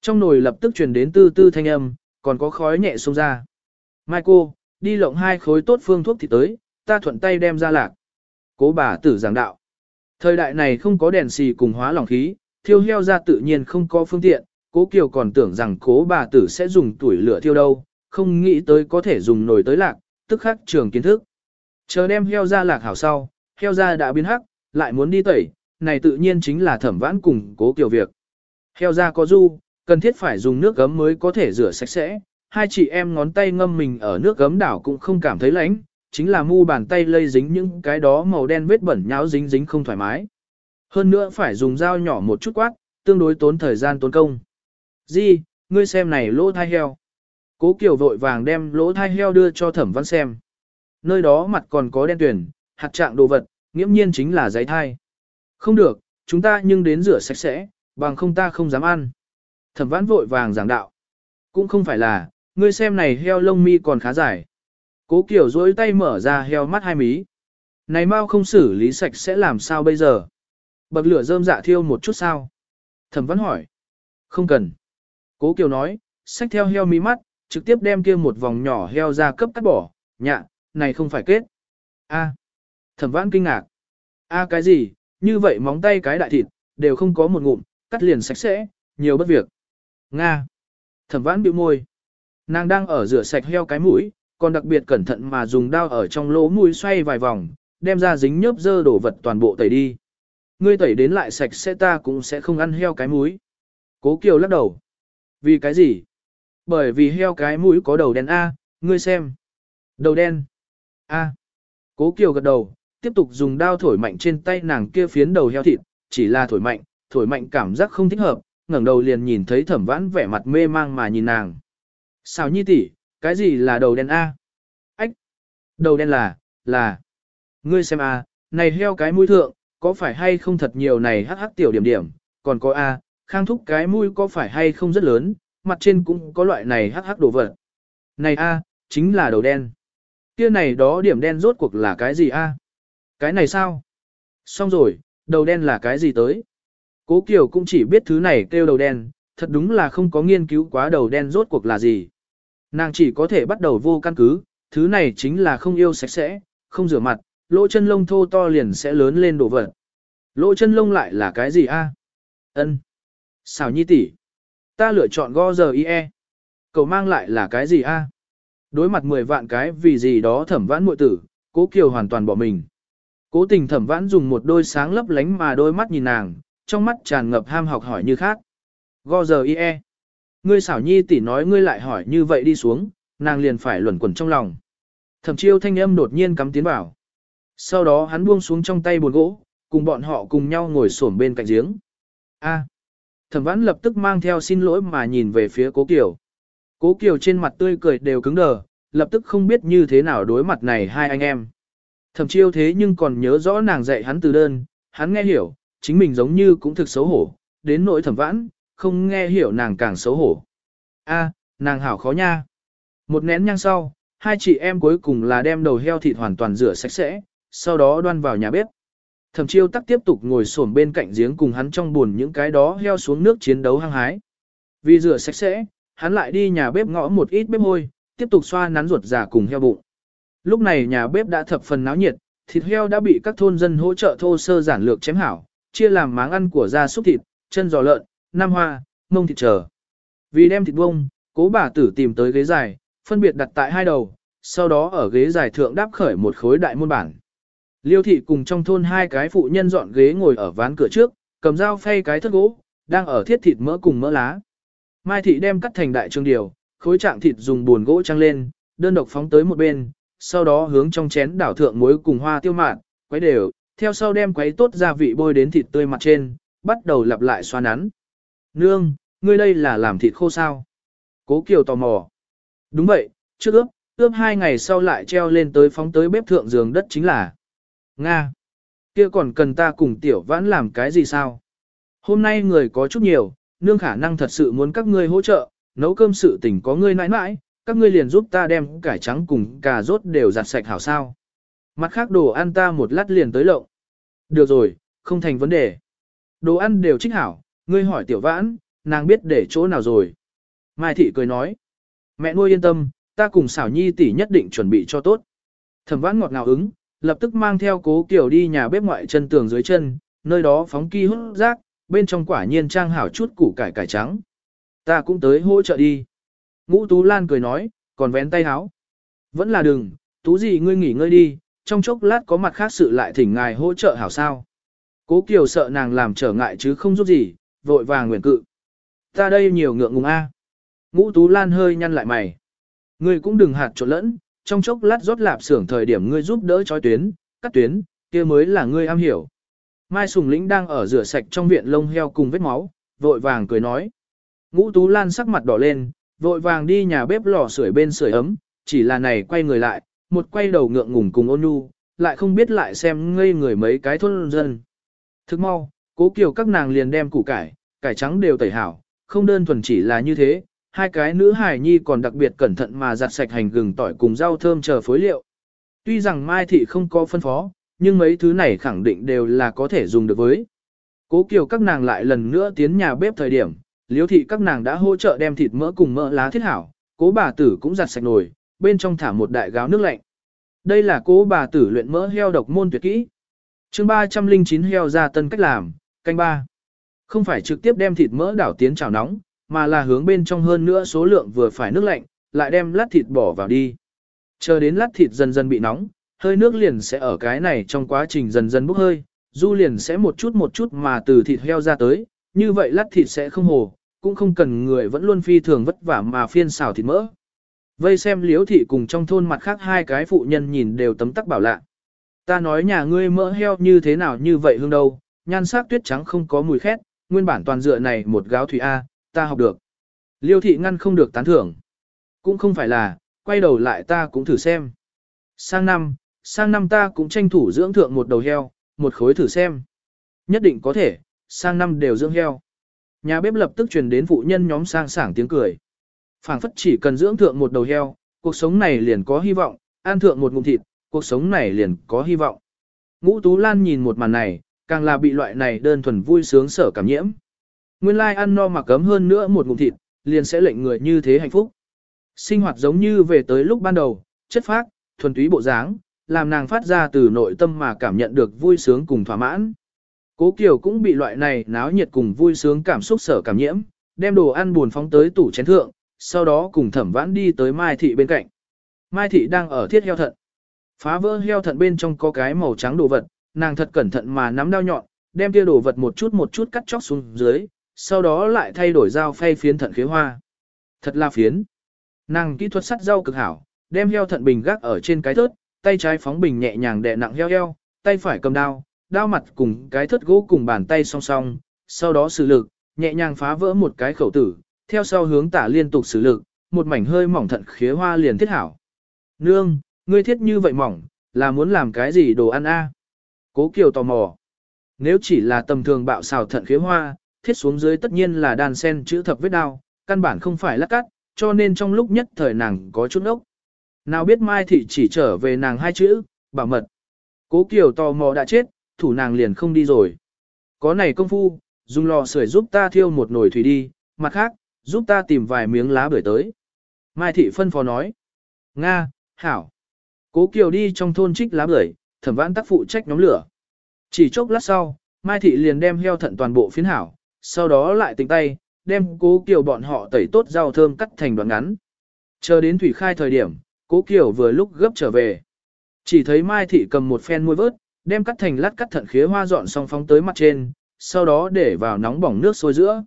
Trong nồi lập tức truyền đến tư tư thanh âm, còn có khói nhẹ xông ra. Mai cô, đi lộng hai khối tốt phương thuốc thịt tới, ta thuận tay đem ra lạc. Cố bà tử giảng đạo. Thời đại này không có đèn xì cùng hóa lỏng khí, thiêu heo ra tự nhiên không có phương tiện, cố kiều còn tưởng rằng cố bà tử sẽ dùng tuổi lửa thiêu đâu, không nghĩ tới có thể dùng nồi tới lạc, tức khắc trường kiến thức. Chờ đem heo ra lạc hảo sau, heo ra đã biến hắc, lại muốn đi tẩy, này tự nhiên chính là thẩm vãn cùng cố kiều việc. Heo ra có du, cần thiết phải dùng nước gấm mới có thể rửa sạch sẽ, hai chị em ngón tay ngâm mình ở nước gấm đảo cũng không cảm thấy lạnh, chính là mu bàn tay lây dính những cái đó màu đen vết bẩn nháo dính dính không thoải mái. Hơn nữa phải dùng dao nhỏ một chút quát, tương đối tốn thời gian tốn công. Di, ngươi xem này lỗ thai heo. Cố Kiều vội vàng đem lỗ thai heo đưa cho thẩm văn xem. Nơi đó mặt còn có đen tuyển, hạt trạng đồ vật, nghiễm nhiên chính là giấy thai. Không được, chúng ta nhưng đến rửa sạch sẽ, bằng không ta không dám ăn. Thẩm văn vội vàng giảng đạo. Cũng không phải là, ngươi xem này heo lông mi còn khá dài. Cố Kiều duỗi tay mở ra heo mắt hai mí. Này mau không xử lý sạch sẽ làm sao bây giờ? Bậc lửa rơm dạ thiêu một chút sao? Thẩm văn hỏi. Không cần. Cố Kiều nói, xách theo heo mí mắt, trực tiếp đem kia một vòng nhỏ heo ra cấp cắt bỏ, nhạ, này không phải kết. A. Thẩm vãn kinh ngạc. A cái gì, như vậy móng tay cái đại thịt, đều không có một ngụm, cắt liền sạch sẽ, nhiều bất việc. Nga. Thẩm vãn bĩu môi. Nàng đang ở rửa sạch heo cái mũi, còn đặc biệt cẩn thận mà dùng dao ở trong lỗ mũi xoay vài vòng, đem ra dính nhớp dơ đổ vật toàn bộ tẩy đi. Ngươi tẩy đến lại sạch sẽ ta cũng sẽ không ăn heo cái mũi. Cố Kiều lắc đầu. Vì cái gì? Bởi vì heo cái mũi có đầu đen A, ngươi xem. Đầu đen. A. Cố Kiều gật đầu, tiếp tục dùng dao thổi mạnh trên tay nàng kia phiến đầu heo thịt, chỉ là thổi mạnh, thổi mạnh cảm giác không thích hợp, ngẩng đầu liền nhìn thấy thẩm vãn vẻ mặt mê mang mà nhìn nàng. Sao nhi tỷ, cái gì là đầu đen A? Ách! Đầu đen là, là... Ngươi xem A, này heo cái mũi thượng, có phải hay không thật nhiều này hắc hắc tiểu điểm điểm, còn có A, khang thúc cái mũi có phải hay không rất lớn, mặt trên cũng có loại này hắc hắc đồ vật. Này A, chính là đầu đen. Kia này đó điểm đen rốt cuộc là cái gì A? Cái này sao? Xong rồi, đầu đen là cái gì tới? Cố Kiều cũng chỉ biết thứ này kêu đầu đen, thật đúng là không có nghiên cứu quá đầu đen rốt cuộc là gì. Nàng chỉ có thể bắt đầu vô căn cứ, thứ này chính là không yêu sạch sẽ, không rửa mặt, lỗ chân lông thô to liền sẽ lớn lên đổ vật. Lỗ chân lông lại là cái gì a? Ân. Xảo nhi tỷ. Ta lựa chọn go giờ ie. Cậu mang lại là cái gì a? Đối mặt 10 vạn cái vì gì đó thẩm vãn muội tử, cố kiều hoàn toàn bỏ mình. Cố tình thẩm vãn dùng một đôi sáng lấp lánh mà đôi mắt nhìn nàng, trong mắt tràn ngập ham học hỏi như khác. Go giờ ie. Ngươi xảo nhi tỷ nói ngươi lại hỏi như vậy đi xuống, nàng liền phải luẩn quẩn trong lòng. Thẩm chiêu thanh âm đột nhiên cắm tiến vào. Sau đó hắn buông xuống trong tay buồn gỗ, cùng bọn họ cùng nhau ngồi xổm bên cạnh giếng. A. Thẩm vãn lập tức mang theo xin lỗi mà nhìn về phía cố Kiều. Cố Kiều trên mặt tươi cười đều cứng đờ, lập tức không biết như thế nào đối mặt này hai anh em. Thẩm chiêu thế nhưng còn nhớ rõ nàng dạy hắn từ đơn, hắn nghe hiểu, chính mình giống như cũng thực xấu hổ, đến nỗi thẩm vãn, không nghe hiểu nàng càng xấu hổ. A, nàng hảo khó nha. Một nén nhang sau, hai chị em cuối cùng là đem đầu heo thịt hoàn toàn rửa sạch sẽ, sau đó đoan vào nhà bếp. Thẩm chiêu tắc tiếp tục ngồi xổm bên cạnh giếng cùng hắn trong buồn những cái đó heo xuống nước chiến đấu hăng hái. Vì rửa sạch sẽ, hắn lại đi nhà bếp ngõ một ít bếp hôi, tiếp tục xoa nắn ruột già cùng heo bụng. Lúc này nhà bếp đã thập phần náo nhiệt, thịt heo đã bị các thôn dân hỗ trợ thô sơ giản lược chém hảo, chia làm máng ăn của gia súc thịt, chân giò lợn, nam hoa, mông thịt chờ. Vì đem thịt bông, cố bà tử tìm tới ghế dài, phân biệt đặt tại hai đầu, sau đó ở ghế dài thượng đáp khởi một khối đại môn bản. Liêu thị cùng trong thôn hai cái phụ nhân dọn ghế ngồi ở ván cửa trước, cầm dao phay cái thất gỗ, đang ở thiết thịt mỡ cùng mỡ lá. Mai thị đem cắt thành đại trường điều, khối trạng thịt dùng buồn gỗ trăng lên, đơn độc phóng tới một bên, sau đó hướng trong chén đảo thượng muối cùng hoa tiêu mạn, quấy đều, theo sau đem quấy tốt gia vị bôi đến thịt tươi mặt trên, bắt đầu lặp lại xoa nắn. Nương, ngươi đây là làm thịt khô sao? Cố Kiều tò mò. Đúng vậy, trước ướp, ướp hai ngày sau lại treo lên tới phóng tới bếp thượng giường đất chính là. Nga. kia còn cần ta cùng tiểu vãn làm cái gì sao? Hôm nay người có chút nhiều, nương khả năng thật sự muốn các ngươi hỗ trợ, nấu cơm sự tình có ngươi nãi nãi, các ngươi liền giúp ta đem cải trắng cùng cà rốt đều giặt sạch hảo sao. Mặt khác đồ ăn ta một lát liền tới lộng. Được rồi, không thành vấn đề. Đồ ăn đều trích hảo, ngươi hỏi tiểu vãn, nàng biết để chỗ nào rồi. Mai thị cười nói. Mẹ nuôi yên tâm, ta cùng xảo nhi tỷ nhất định chuẩn bị cho tốt. Thẩm vãn ngọt ngào ứng, lập tức mang theo cố kiểu đi nhà bếp ngoại chân tường dưới chân, nơi đó phóng kỳ hút rác, bên trong quả nhiên trang hảo chút củ cải cải trắng. Ta cũng tới hỗ trợ đi. Ngũ Tú Lan cười nói, còn vén tay háo. Vẫn là đừng, Tú gì ngươi nghỉ ngơi đi, trong chốc lát có mặt khác sự lại thỉnh ngài hỗ trợ hảo sao. Cố Kiều sợ nàng làm trở ngại chứ không giúp gì, vội vàng nguyện cự. Ta đây nhiều ngượng ngùng a. Ngũ Tú Lan hơi nhăn lại mày. Ngươi cũng đừng hạt trộn lẫn, trong chốc lát rót lạp xưởng thời điểm ngươi giúp đỡ trói tuyến, cắt tuyến, kia mới là ngươi am hiểu. Mai Sùng Lĩnh đang ở rửa sạch trong viện lông heo cùng vết máu, vội vàng cười nói. Ngũ Tú Lan sắc mặt đỏ lên, vội vàng đi nhà bếp lò sưởi bên sưởi ấm, chỉ là này quay người lại, một quay đầu ngượng ngùng cùng ôn nhu, lại không biết lại xem ngây người mấy cái thôn dân. Thức mau, cố kiều các nàng liền đem củ cải, cải trắng đều tẩy hảo, không đơn thuần chỉ là như thế, hai cái nữ hài nhi còn đặc biệt cẩn thận mà giặt sạch hành gừng tỏi cùng rau thơm chờ phối liệu. Tuy rằng Mai Thị không có phân phó, nhưng mấy thứ này khẳng định đều là có thể dùng được với. Cố Kiều các nàng lại lần nữa tiến nhà bếp thời điểm, Liễu thị các nàng đã hỗ trợ đem thịt mỡ cùng mỡ lá thiết hảo, cố bà tử cũng giặt sạch nồi, bên trong thả một đại gáo nước lạnh. Đây là cố bà tử luyện mỡ heo độc môn tuyệt kỹ. chương 309 heo ra tân cách làm, canh ba. Không phải trực tiếp đem thịt mỡ đảo tiến chảo nóng, mà là hướng bên trong hơn nữa số lượng vừa phải nước lạnh, lại đem lát thịt bỏ vào đi. Chờ đến lát thịt dần dần bị nóng, hơi nước liền sẽ ở cái này trong quá trình dần dần bốc hơi, du liền sẽ một chút một chút mà từ thịt heo ra tới, như vậy lát thịt sẽ không hồ, cũng không cần người vẫn luôn phi thường vất vả mà phiên xào thịt mỡ. Vây xem liếu thị cùng trong thôn mặt khác hai cái phụ nhân nhìn đều tấm tắc bảo lạ. Ta nói nhà ngươi mỡ heo như thế nào như vậy hương đâu, nhan sắc tuyết trắng không có mùi khét, nguyên bản toàn dựa này một gáo thủy A, ta học được. Liêu thị ngăn không được tán thưởng. Cũng không phải là, quay đầu lại ta cũng thử xem. Sang năm, sang năm ta cũng tranh thủ dưỡng thượng một đầu heo, một khối thử xem. Nhất định có thể, sang năm đều dưỡng heo. Nhà bếp lập tức truyền đến phụ nhân nhóm sang sảng tiếng cười. phảng phất chỉ cần dưỡng thượng một đầu heo, cuộc sống này liền có hy vọng, ăn thượng một ngụm thịt, cuộc sống này liền có hy vọng. Ngũ Tú Lan nhìn một màn này, càng là bị loại này đơn thuần vui sướng sở cảm nhiễm. Nguyên lai ăn no mà cấm hơn nữa một ngụm thịt, liền sẽ lệnh người như thế hạnh phúc. Sinh hoạt giống như về tới lúc ban đầu, chất phác, thuần túy bộ dáng, làm nàng phát ra từ nội tâm mà cảm nhận được vui sướng cùng thỏa mãn. Cố Kiều cũng bị loại này náo nhiệt cùng vui sướng cảm xúc sở cảm nhiễm, đem đồ ăn buồn phóng tới tủ chén thượng, sau đó cùng thẩm vãn đi tới Mai Thị bên cạnh. Mai thị đang ở thiết heo thận. Phá vỡ heo thận bên trong có cái màu trắng đồ vật, nàng thật cẩn thận mà nắm đao nhọn, đem kia đồ vật một chút một chút cắt chóc xuống dưới, sau đó lại thay đổi dao phay phiến thận khế hoa. Thật là phiến. Nàng kỹ thuật sắt rau cực hảo, đem heo thận bình gác ở trên cái thớt, tay trái phóng bình nhẹ nhàng đè nặng heo heo, tay phải cầm đao, đao mặt cùng cái thớt gỗ cùng bàn tay song song, sau đó sử lực, nhẹ nhàng phá vỡ một cái khẩu tử, theo sau hướng tả liên tục sử lực, một mảnh hơi mỏng thận khế hoa liền thiết hảo. Nương, ngươi thiết như vậy mỏng, là muốn làm cái gì đồ ăn a? Cố Kiều tò mò. Nếu chỉ là tầm thường bạo xào thận khế hoa, thiết xuống dưới tất nhiên là đàn sen chữ thập vết đao, căn bản không phải lát cắt, cho nên trong lúc nhất thời nàng có chút ốc. Nào biết Mai Thị chỉ trở về nàng hai chữ, bảo mật. Cố Kiều tò mò đã chết, thủ nàng liền không đi rồi. Có này công phu, dùng lò sưởi giúp ta thiêu một nồi thủy đi, mặt khác, giúp ta tìm vài miếng lá bưởi tới. Mai Thị phân phó nói. Nga, Hảo. Cố Kiều đi trong thôn trích lá bưởi, thẩm vãn tác phụ trách nhóm lửa. Chỉ chốc lát sau, Mai Thị liền đem heo thận toàn bộ phiến hảo, sau đó lại tỉnh tay, đem cố Kiều bọn họ tẩy tốt rau thơm cắt thành đoạn ngắn. Chờ đến thủy khai thời điểm, cố Kiều vừa lúc gấp trở về. Chỉ thấy Mai Thị cầm một phen muôi vớt, đem cắt thành lát cắt thận khía hoa dọn xong phóng tới mặt trên, sau đó để vào nóng bỏng nước sôi giữa.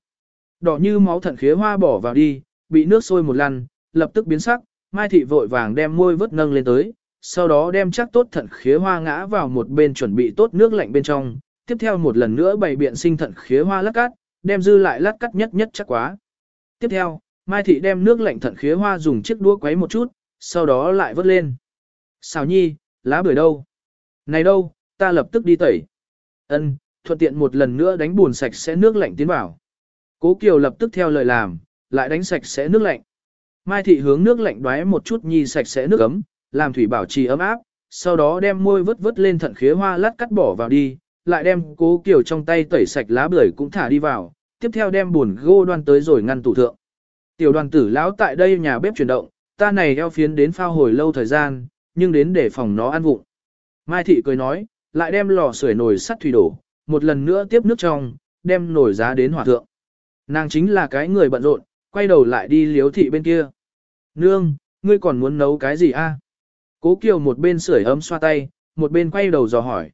Đỏ như máu thận khía hoa bỏ vào đi, bị nước sôi một lần, lập tức biến sắc, Mai Thị vội vàng đem môi vớt nâng lên tới, sau đó đem chắc tốt thận khía hoa ngã vào một bên chuẩn bị tốt nước lạnh bên trong, tiếp theo một lần nữa bày biện sinh thận khía hoa lắc cắt, đem dư lại lát cắt nhất nhất chắc quá. Tiếp theo, Mai Thị đem nước lạnh thận khía hoa dùng chiếc đũa quấy một chút, sau đó lại vớt lên. Xào nhi, lá bưởi đâu? Này đâu, ta lập tức đi tẩy. Ân, thuận tiện một lần nữa đánh buồn sạch sẽ nước lạnh tiến vào. Cố Kiều lập tức theo lời làm, lại đánh sạch sẽ nước lạnh. Mai Thị hướng nước lạnh đoái một chút nhi sạch sẽ nước ấm, làm thủy bảo trì ấm áp, sau đó đem môi vớt vớt lên thận khía hoa lát cắt bỏ vào đi, lại đem cố Kiều trong tay tẩy sạch lá bưởi cũng thả đi vào, tiếp theo đem buồn gô đoan tới rồi ngăn tủ thượng. Tiểu đoàn tử lão tại đây nhà bếp chuyển động, ta này eo phiến đến phao hồi lâu thời gian, nhưng đến để phòng nó ăn vụng. Mai thị cười nói, lại đem lò sưởi nồi sắt thủy đổ, một lần nữa tiếp nước trong, đem nồi giá đến hỏa thượng. Nàng chính là cái người bận rộn, quay đầu lại đi liếu thị bên kia. Nương, ngươi còn muốn nấu cái gì a? Cố Kiều một bên sưởi ấm xoa tay, một bên quay đầu dò hỏi.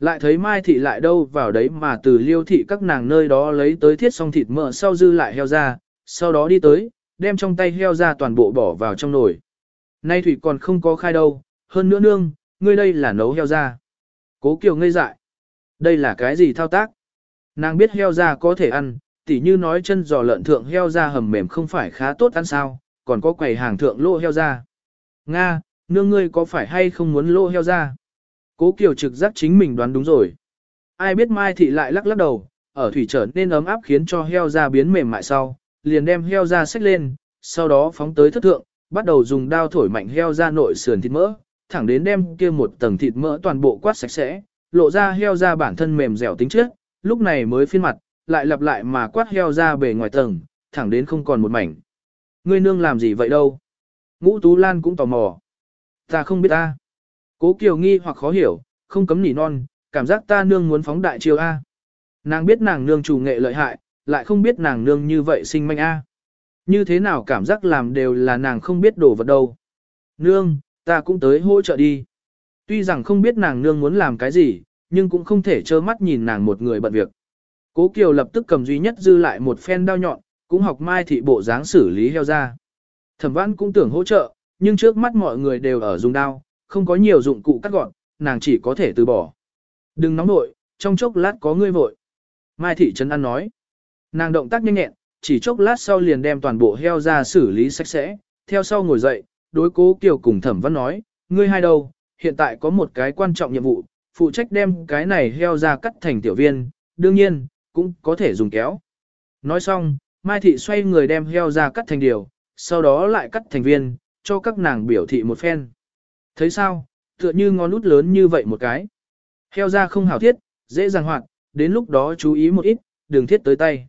Lại thấy Mai thị lại đâu vào đấy mà từ liêu thị các nàng nơi đó lấy tới thiết xong thịt mỡ sau dư lại heo ra, sau đó đi tới, đem trong tay heo ra toàn bộ bỏ vào trong nồi. Nay thủy còn không có khai đâu, hơn nữa nương, ngươi đây là nấu heo ra. Cố Kiều ngây dại. Đây là cái gì thao tác? Nàng biết heo ra có thể ăn, tỉ như nói chân giò lợn thượng heo ra hầm mềm không phải khá tốt ăn sao, còn có quầy hàng thượng lô heo ra. Nga, nương ngươi có phải hay không muốn lô heo ra? Cố Kiều trực giác chính mình đoán đúng rồi. Ai biết Mai Thị lại lắc lắc đầu, ở thủy trở nên ấm áp khiến cho heo da biến mềm mại sau, liền đem heo da xách lên, sau đó phóng tới thất thượng, bắt đầu dùng đao thổi mạnh heo da nội sườn thịt mỡ, thẳng đến đem kia một tầng thịt mỡ toàn bộ quát sạch sẽ, lộ ra heo da bản thân mềm dẻo tính trước. lúc này mới phiên mặt, lại lặp lại mà quát heo ra bề ngoài tầng, thẳng đến không còn một mảnh. Ngươi nương làm gì vậy đâu? Ngũ Tú Lan cũng tò mò. Ta không biết ta. Cố Kiều nghi hoặc khó hiểu, không cấm nỉ non, cảm giác ta nương muốn phóng đại chiêu A. Nàng biết nàng nương chủ nghệ lợi hại, lại không biết nàng nương như vậy sinh manh A. Như thế nào cảm giác làm đều là nàng không biết đổ vật đâu. Nương, ta cũng tới hỗ trợ đi. Tuy rằng không biết nàng nương muốn làm cái gì, nhưng cũng không thể trơ mắt nhìn nàng một người bận việc. Cố Kiều lập tức cầm duy nhất dư lại một phen đao nhọn, cũng học mai thị bộ dáng xử lý heo ra. Thẩm văn cũng tưởng hỗ trợ, nhưng trước mắt mọi người đều ở dùng đao, không có nhiều dụng cụ cắt gọn, nàng chỉ có thể từ bỏ. Đừng nóng nội, trong chốc lát có ngươi vội. Mai thị trấn ăn nói. Nàng động tác nhanh nhẹn, chỉ chốc lát sau liền đem toàn bộ heo ra xử lý sạch sẽ, theo sau ngồi dậy, đối cố Kiều cùng thẩm văn nói, ngươi hai đâu, hiện tại có một cái quan trọng nhiệm vụ, phụ trách đem cái này heo ra cắt thành tiểu viên, đương nhiên, cũng có thể dùng kéo. Nói xong, Mai Thị xoay người đem heo ra cắt thành điều, sau đó lại cắt thành viên, cho các nàng biểu thị một phen. Thấy sao, tựa như ngón út lớn như vậy một cái. Heo ra không hảo thiết, dễ dàng hoạt, đến lúc đó chú ý một ít, đừng thiết tới tay.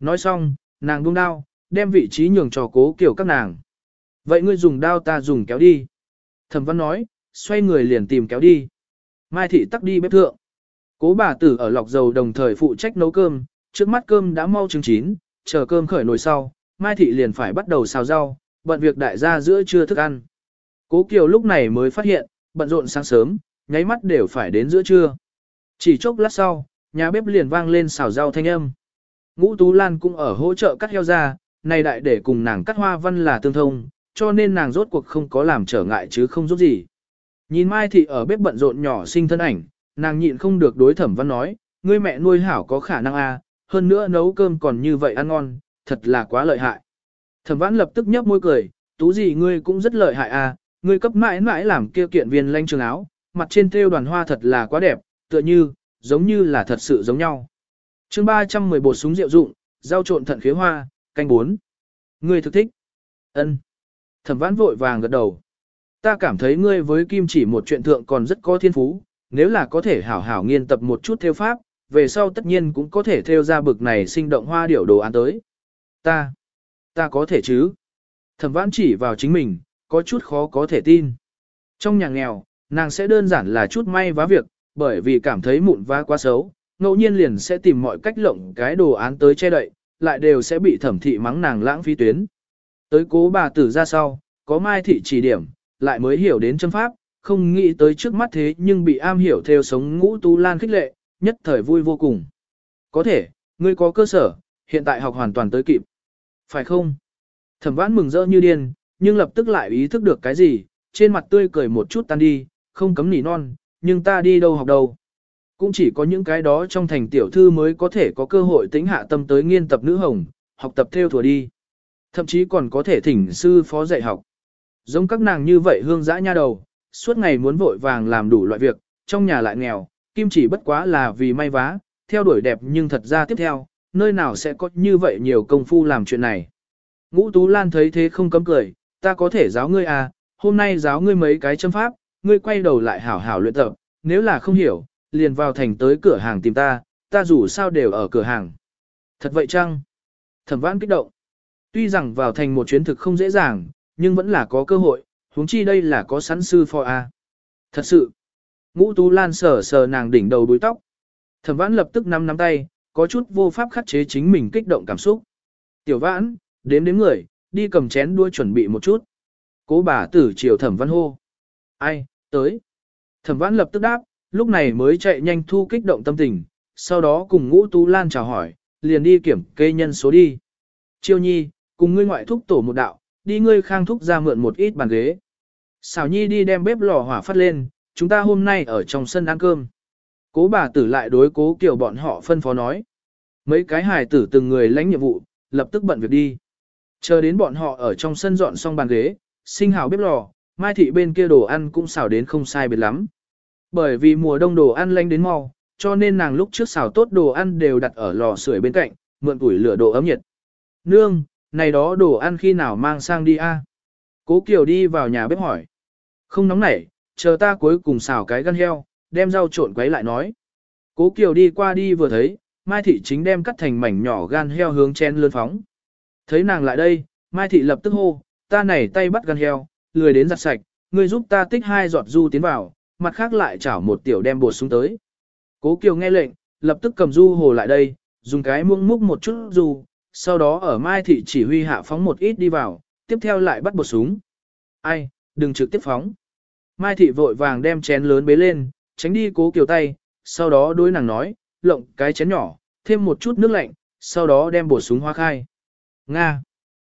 Nói xong, nàng buông đao, đem vị trí nhường cho cố kiểu các nàng. Vậy ngươi dùng đao ta dùng kéo đi. Thẩm văn nói, xoay người liền tìm kéo đi. Mai thị tắc đi bếp thượng. Cố bà tử ở lọc dầu đồng thời phụ trách nấu cơm, trước mắt cơm đã mau chừng chín, chờ cơm khởi nồi sau, Mai thị liền phải bắt đầu xào rau, bận việc đại gia giữa trưa thức ăn. Cố Kiều lúc này mới phát hiện, bận rộn sáng sớm, nháy mắt đều phải đến giữa trưa. Chỉ chốc lát sau, nhà bếp liền vang lên xào rau thanh âm. Ngũ Tú Lan cũng ở hỗ trợ cắt heo ra, này đại để cùng nàng cắt hoa văn là tương thông, cho nên nàng rốt cuộc không có làm trở ngại chứ không giúp gì. Nhìn Mai Thị ở bếp bận rộn nhỏ sinh thân ảnh, nàng nhịn không được đối thẩm văn nói, ngươi mẹ nuôi hảo có khả năng a, hơn nữa nấu cơm còn như vậy ăn ngon, thật là quá lợi hại. Thẩm văn lập tức nhấp môi cười, tú gì ngươi cũng rất lợi hại a, ngươi cấp mãi mãi làm kia kiện viên lanh trường áo, mặt trên thêu đoàn hoa thật là quá đẹp, tựa như, giống như là thật sự giống nhau. chương 310 bột súng rượu dụng, rau trộn thận khế hoa, canh bốn, Ngươi thực thích. ân Thẩm vãn vội vàng gật đầu. Ta cảm thấy ngươi với kim chỉ một chuyện thượng còn rất có thiên phú, nếu là có thể hảo hảo nghiên tập một chút theo pháp, về sau tất nhiên cũng có thể theo ra bực này sinh động hoa điểu đồ án tới. Ta, ta có thể chứ? Thẩm vãn chỉ vào chính mình, có chút khó có thể tin. Trong nhà nghèo, nàng sẽ đơn giản là chút may vá việc, bởi vì cảm thấy mụn vá quá xấu, ngẫu nhiên liền sẽ tìm mọi cách lộng cái đồ án tới che đậy, lại đều sẽ bị thẩm thị mắng nàng lãng phí tuyến. Tới cố bà tử ra sau, có mai thị chỉ điểm, lại mới hiểu đến châm pháp, không nghĩ tới trước mắt thế nhưng bị am hiểu theo sống ngũ tú lan khích lệ, nhất thời vui vô cùng. Có thể, ngươi có cơ sở, hiện tại học hoàn toàn tới kịp. Phải không? Thẩm vãn mừng rỡ như điên, nhưng lập tức lại ý thức được cái gì, trên mặt tươi cười một chút tan đi, không cấm nỉ non, nhưng ta đi đâu học đâu. Cũng chỉ có những cái đó trong thành tiểu thư mới có thể có cơ hội tính hạ tâm tới nghiên tập nữ hồng, học tập theo thùa đi. Thậm chí còn có thể thỉnh sư phó dạy học. Giống các nàng như vậy hương dã nha đầu, suốt ngày muốn vội vàng làm đủ loại việc, trong nhà lại nghèo, kim chỉ bất quá là vì may vá, theo đuổi đẹp nhưng thật ra tiếp theo, nơi nào sẽ có như vậy nhiều công phu làm chuyện này. Ngũ Tú Lan thấy thế không cấm cười, ta có thể giáo ngươi à, hôm nay giáo ngươi mấy cái châm pháp, ngươi quay đầu lại hảo hảo luyện tập, nếu là không hiểu, liền vào thành tới cửa hàng tìm ta, ta dù sao đều ở cửa hàng. Thật vậy chăng? Thẩm vãn kích động. Tuy rằng vào thành một chuyến thực không dễ dàng, nhưng vẫn là có cơ hội, huống chi đây là có sẵn sư phò a. Thật sự. Ngũ Tú Lan sờ sờ nàng đỉnh đầu đuôi tóc. Thẩm Vãn lập tức nắm nắm tay, có chút vô pháp khắc chế chính mình kích động cảm xúc. Tiểu Vãn, đếm đếm người, đi cầm chén đuôi chuẩn bị một chút. Cố bà tử chiều Thẩm văn hô. Ai, tới. Thẩm văn lập tức đáp, lúc này mới chạy nhanh thu kích động tâm tình, sau đó cùng Ngũ Tú Lan chào hỏi, liền đi kiểm kê nhân số đi. Chiêu nhi, cùng ngươi ngoại thúc tổ một đạo, đi ngươi khang thúc ra mượn một ít bàn ghế. Xảo nhi đi đem bếp lò hỏa phát lên, chúng ta hôm nay ở trong sân ăn cơm. Cố bà tử lại đối cố kiểu bọn họ phân phó nói. Mấy cái hài tử từng người lãnh nhiệm vụ, lập tức bận việc đi. Chờ đến bọn họ ở trong sân dọn xong bàn ghế, sinh hào bếp lò, mai thị bên kia đồ ăn cũng xào đến không sai biệt lắm. Bởi vì mùa đông đồ ăn lanh đến mau, cho nên nàng lúc trước xào tốt đồ ăn đều đặt ở lò sưởi bên cạnh, mượn củi lửa độ ấm nhiệt. Nương, này đó đồ ăn khi nào mang sang đi a? Cố Kiều đi vào nhà bếp hỏi. Không nóng nảy, chờ ta cuối cùng xào cái gan heo, đem rau trộn quấy lại nói. Cố Kiều đi qua đi vừa thấy, Mai Thị chính đem cắt thành mảnh nhỏ gan heo hướng chen lươn phóng. Thấy nàng lại đây, Mai Thị lập tức hô, ta này tay bắt gan heo, lười đến giặt sạch, ngươi giúp ta tích hai giọt du tiến vào, mặt khác lại chảo một tiểu đem bột xuống tới. Cố Kiều nghe lệnh, lập tức cầm du hồ lại đây, dùng cái muỗng múc một chút du, sau đó ở Mai Thị chỉ huy hạ phóng một ít đi vào, tiếp theo lại bắt bột súng. Ai, đừng trực tiếp phóng. Mai Thị vội vàng đem chén lớn bế lên, tránh đi cố kiều tay, sau đó đối nàng nói, lộng cái chén nhỏ, thêm một chút nước lạnh, sau đó đem bột súng hoa khai. Nga.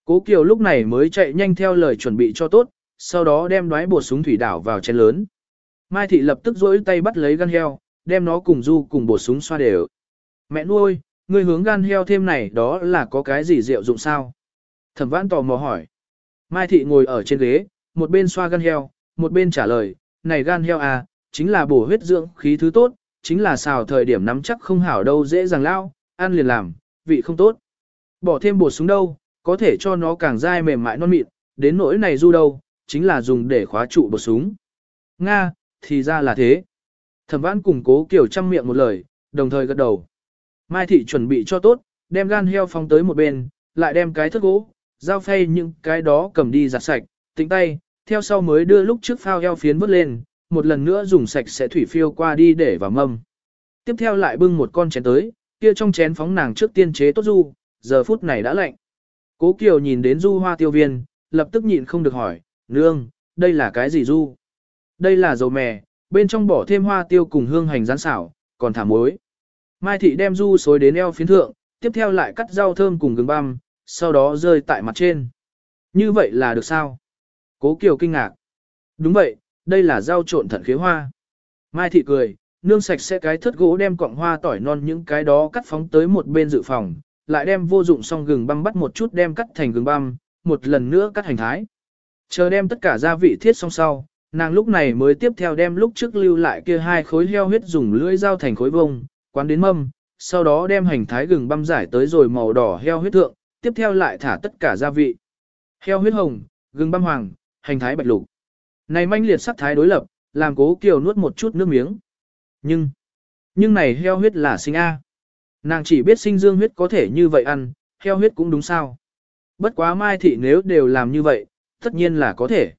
Cố kiều lúc này mới chạy nhanh theo lời chuẩn bị cho tốt, sau đó đem đoái bột súng thủy đảo vào chén lớn. Mai Thị lập tức rỗi tay bắt lấy gan heo, đem nó cùng du cùng bột súng xoa đều. Mẹ nuôi, ngươi hướng gan heo thêm này đó là có cái gì rượu dụng sao? Thẩm vãn tò mò hỏi. Mai thị ngồi ở trên ghế, một bên xoa gan heo, một bên trả lời, này gan heo à, chính là bổ huyết dưỡng khí thứ tốt, chính là xào thời điểm nắm chắc không hảo đâu dễ dàng lao, ăn liền làm, vị không tốt. Bỏ thêm bột xuống đâu, có thể cho nó càng dai mềm mại non mịn, đến nỗi này du đâu, chính là dùng để khóa trụ bột súng. Nga, thì ra là thế. Thẩm vãn cùng cố kiểu chăm miệng một lời, đồng thời gật đầu. Mai thị chuẩn bị cho tốt, đem gan heo phóng tới một bên, lại đem cái thất gỗ, dao phay những cái đó cầm đi giặt sạch, tính tay, theo sau mới đưa lúc trước phao heo phiến vớt lên, một lần nữa dùng sạch sẽ thủy phiêu qua đi để vào mâm. Tiếp theo lại bưng một con chén tới, kia trong chén phóng nàng trước tiên chế tốt du, giờ phút này đã lạnh. Cố Kiều nhìn đến du hoa tiêu viên, lập tức nhịn không được hỏi, nương, đây là cái gì du? Đây là dầu mè, bên trong bỏ thêm hoa tiêu cùng hương hành rán xảo, còn thả muối. Mai thị đem du xối đến eo phiến thượng, tiếp theo lại cắt rau thơm cùng gừng băm, sau đó rơi tại mặt trên. Như vậy là được sao? Cố Kiều kinh ngạc. Đúng vậy, đây là rau trộn thận khế hoa. Mai thị cười, nương sạch sẽ cái thất gỗ đem cọng hoa tỏi non những cái đó cắt phóng tới một bên dự phòng, lại đem vô dụng xong gừng băm bắt một chút đem cắt thành gừng băm, một lần nữa cắt hành thái. Chờ đem tất cả gia vị thiết xong sau, nàng lúc này mới tiếp theo đem lúc trước lưu lại kia hai khối heo huyết dùng lưỡi dao thành khối vông, quán đến mâm, sau đó đem hành thái gừng băm giải tới rồi màu đỏ heo huyết thượng, tiếp theo lại thả tất cả gia vị. Heo huyết hồng, gừng băm hoàng, hành thái bạch lục. Này manh liệt sắc thái đối lập, làm cố kiều nuốt một chút nước miếng. Nhưng, nhưng này heo huyết là sinh A. Nàng chỉ biết sinh dương huyết có thể như vậy ăn, heo huyết cũng đúng sao. Bất quá mai thị nếu đều làm như vậy, tất nhiên là có thể.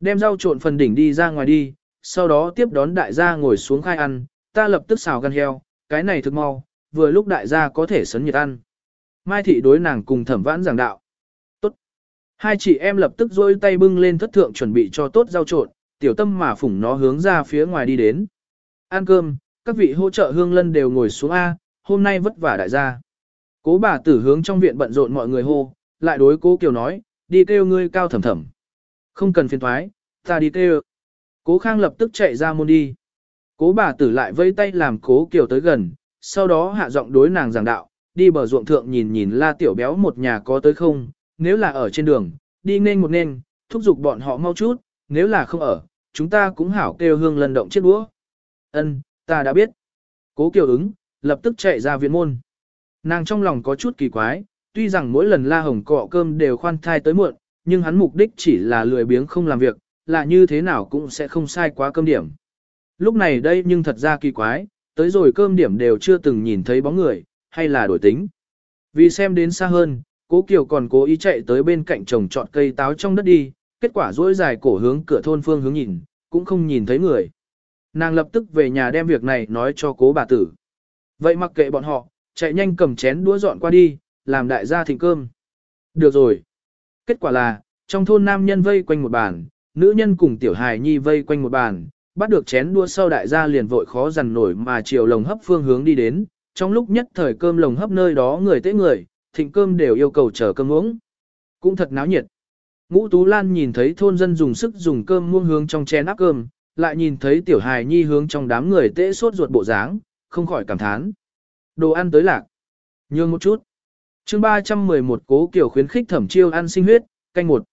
Đem rau trộn phần đỉnh đi ra ngoài đi, sau đó tiếp đón đại gia ngồi xuống khai ăn, ta lập tức xào gan heo, cái này thực mau, vừa lúc đại gia có thể sấn nhiệt ăn. Mai thị đối nàng cùng thẩm vãn giảng đạo. Tốt. Hai chị em lập tức dôi tay bưng lên thất thượng chuẩn bị cho tốt rau trộn, tiểu tâm mà phủng nó hướng ra phía ngoài đi đến. Ăn cơm, các vị hỗ trợ hương lân đều ngồi xuống A, hôm nay vất vả đại gia. Cố bà tử hướng trong viện bận rộn mọi người hô, lại đối cố Kiều nói, đi kêu ngươi cao thẩm thẩm. Không cần phiền thoái, ta đi kêu. Cố Khang lập tức chạy ra môn đi. Cố bà tử lại vây tay làm cố Kiều tới gần, sau đó hạ giọng đối nàng giảng đạo, đi bờ ruộng thượng nhìn nhìn la tiểu béo một nhà có tới không, nếu là ở trên đường, đi nên một nên, thúc giục bọn họ mau chút, nếu là không ở, chúng ta cũng hảo kêu hương lần động chết đũa. Ân, ta đã biết. Cố Kiều ứng, lập tức chạy ra viện môn. Nàng trong lòng có chút kỳ quái, tuy rằng mỗi lần La Hồng cọ cơm đều khoan thai tới muộn, nhưng hắn mục đích chỉ là lười biếng không làm việc, là như thế nào cũng sẽ không sai quá cơm điểm. Lúc này đây nhưng thật ra kỳ quái, tới rồi cơm điểm đều chưa từng nhìn thấy bóng người, hay là đổi tính. Vì xem đến xa hơn, cố Kiều còn cố ý chạy tới bên cạnh trồng trọt cây táo trong đất đi, kết quả dỗi dài cổ hướng cửa thôn phương hướng nhìn, cũng không nhìn thấy người. Nàng lập tức về nhà đem việc này nói cho cố bà tử. Vậy mặc kệ bọn họ, chạy nhanh cầm chén đũa dọn qua đi, làm đại gia thịnh cơm. Được rồi. Kết quả là, trong thôn nam nhân vây quanh một bàn, nữ nhân cùng tiểu hài nhi vây quanh một bàn, bắt được chén đua sau đại gia liền vội khó dằn nổi mà chiều lồng hấp phương hướng đi đến, trong lúc nhất thời cơm lồng hấp nơi đó người tế người, thịnh cơm đều yêu cầu chờ cơm uống. Cũng thật náo nhiệt. Ngũ Tú Lan nhìn thấy thôn dân dùng sức dùng cơm muông hướng trong chén áp cơm, lại nhìn thấy tiểu hài nhi hướng trong đám người tế sốt ruột bộ dáng, không khỏi cảm thán. Đồ ăn tới lạc. Nhường một chút. chương 311 cố kiểu khuyến khích thẩm chiêu ăn sinh huyết, canh một.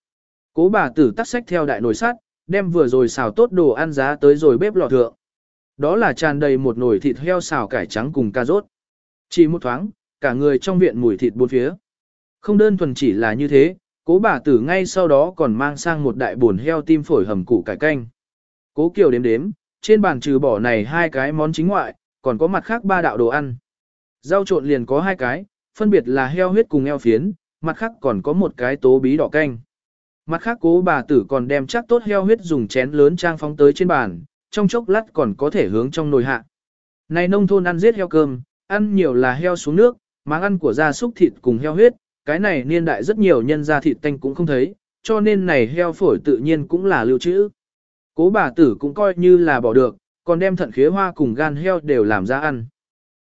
Cố bà tử tắt sách theo đại nồi sắt, đem vừa rồi xào tốt đồ ăn giá tới rồi bếp lò thượng. Đó là tràn đầy một nồi thịt heo xào cải trắng cùng cà rốt. Chỉ một thoáng, cả người trong viện mùi thịt bốn phía. Không đơn thuần chỉ là như thế, cố bà tử ngay sau đó còn mang sang một đại bồn heo tim phổi hầm củ cải canh. Cố Kiều đếm đếm, trên bàn trừ bỏ này hai cái món chính ngoại, còn có mặt khác ba đạo đồ ăn. Rau trộn liền có hai cái, phân biệt là heo huyết cùng heo phiến, mặt khác còn có một cái tố bí đỏ canh. Mặt khác cố bà tử còn đem chắc tốt heo huyết dùng chén lớn trang phóng tới trên bàn, trong chốc lát còn có thể hướng trong nồi hạ. Này nông thôn ăn giết heo cơm, ăn nhiều là heo xuống nước, máng ăn của gia súc thịt cùng heo huyết, cái này niên đại rất nhiều nhân gia thịt tanh cũng không thấy, cho nên này heo phổi tự nhiên cũng là lưu trữ. Cố bà tử cũng coi như là bỏ được, còn đem thận khế hoa cùng gan heo đều làm ra ăn.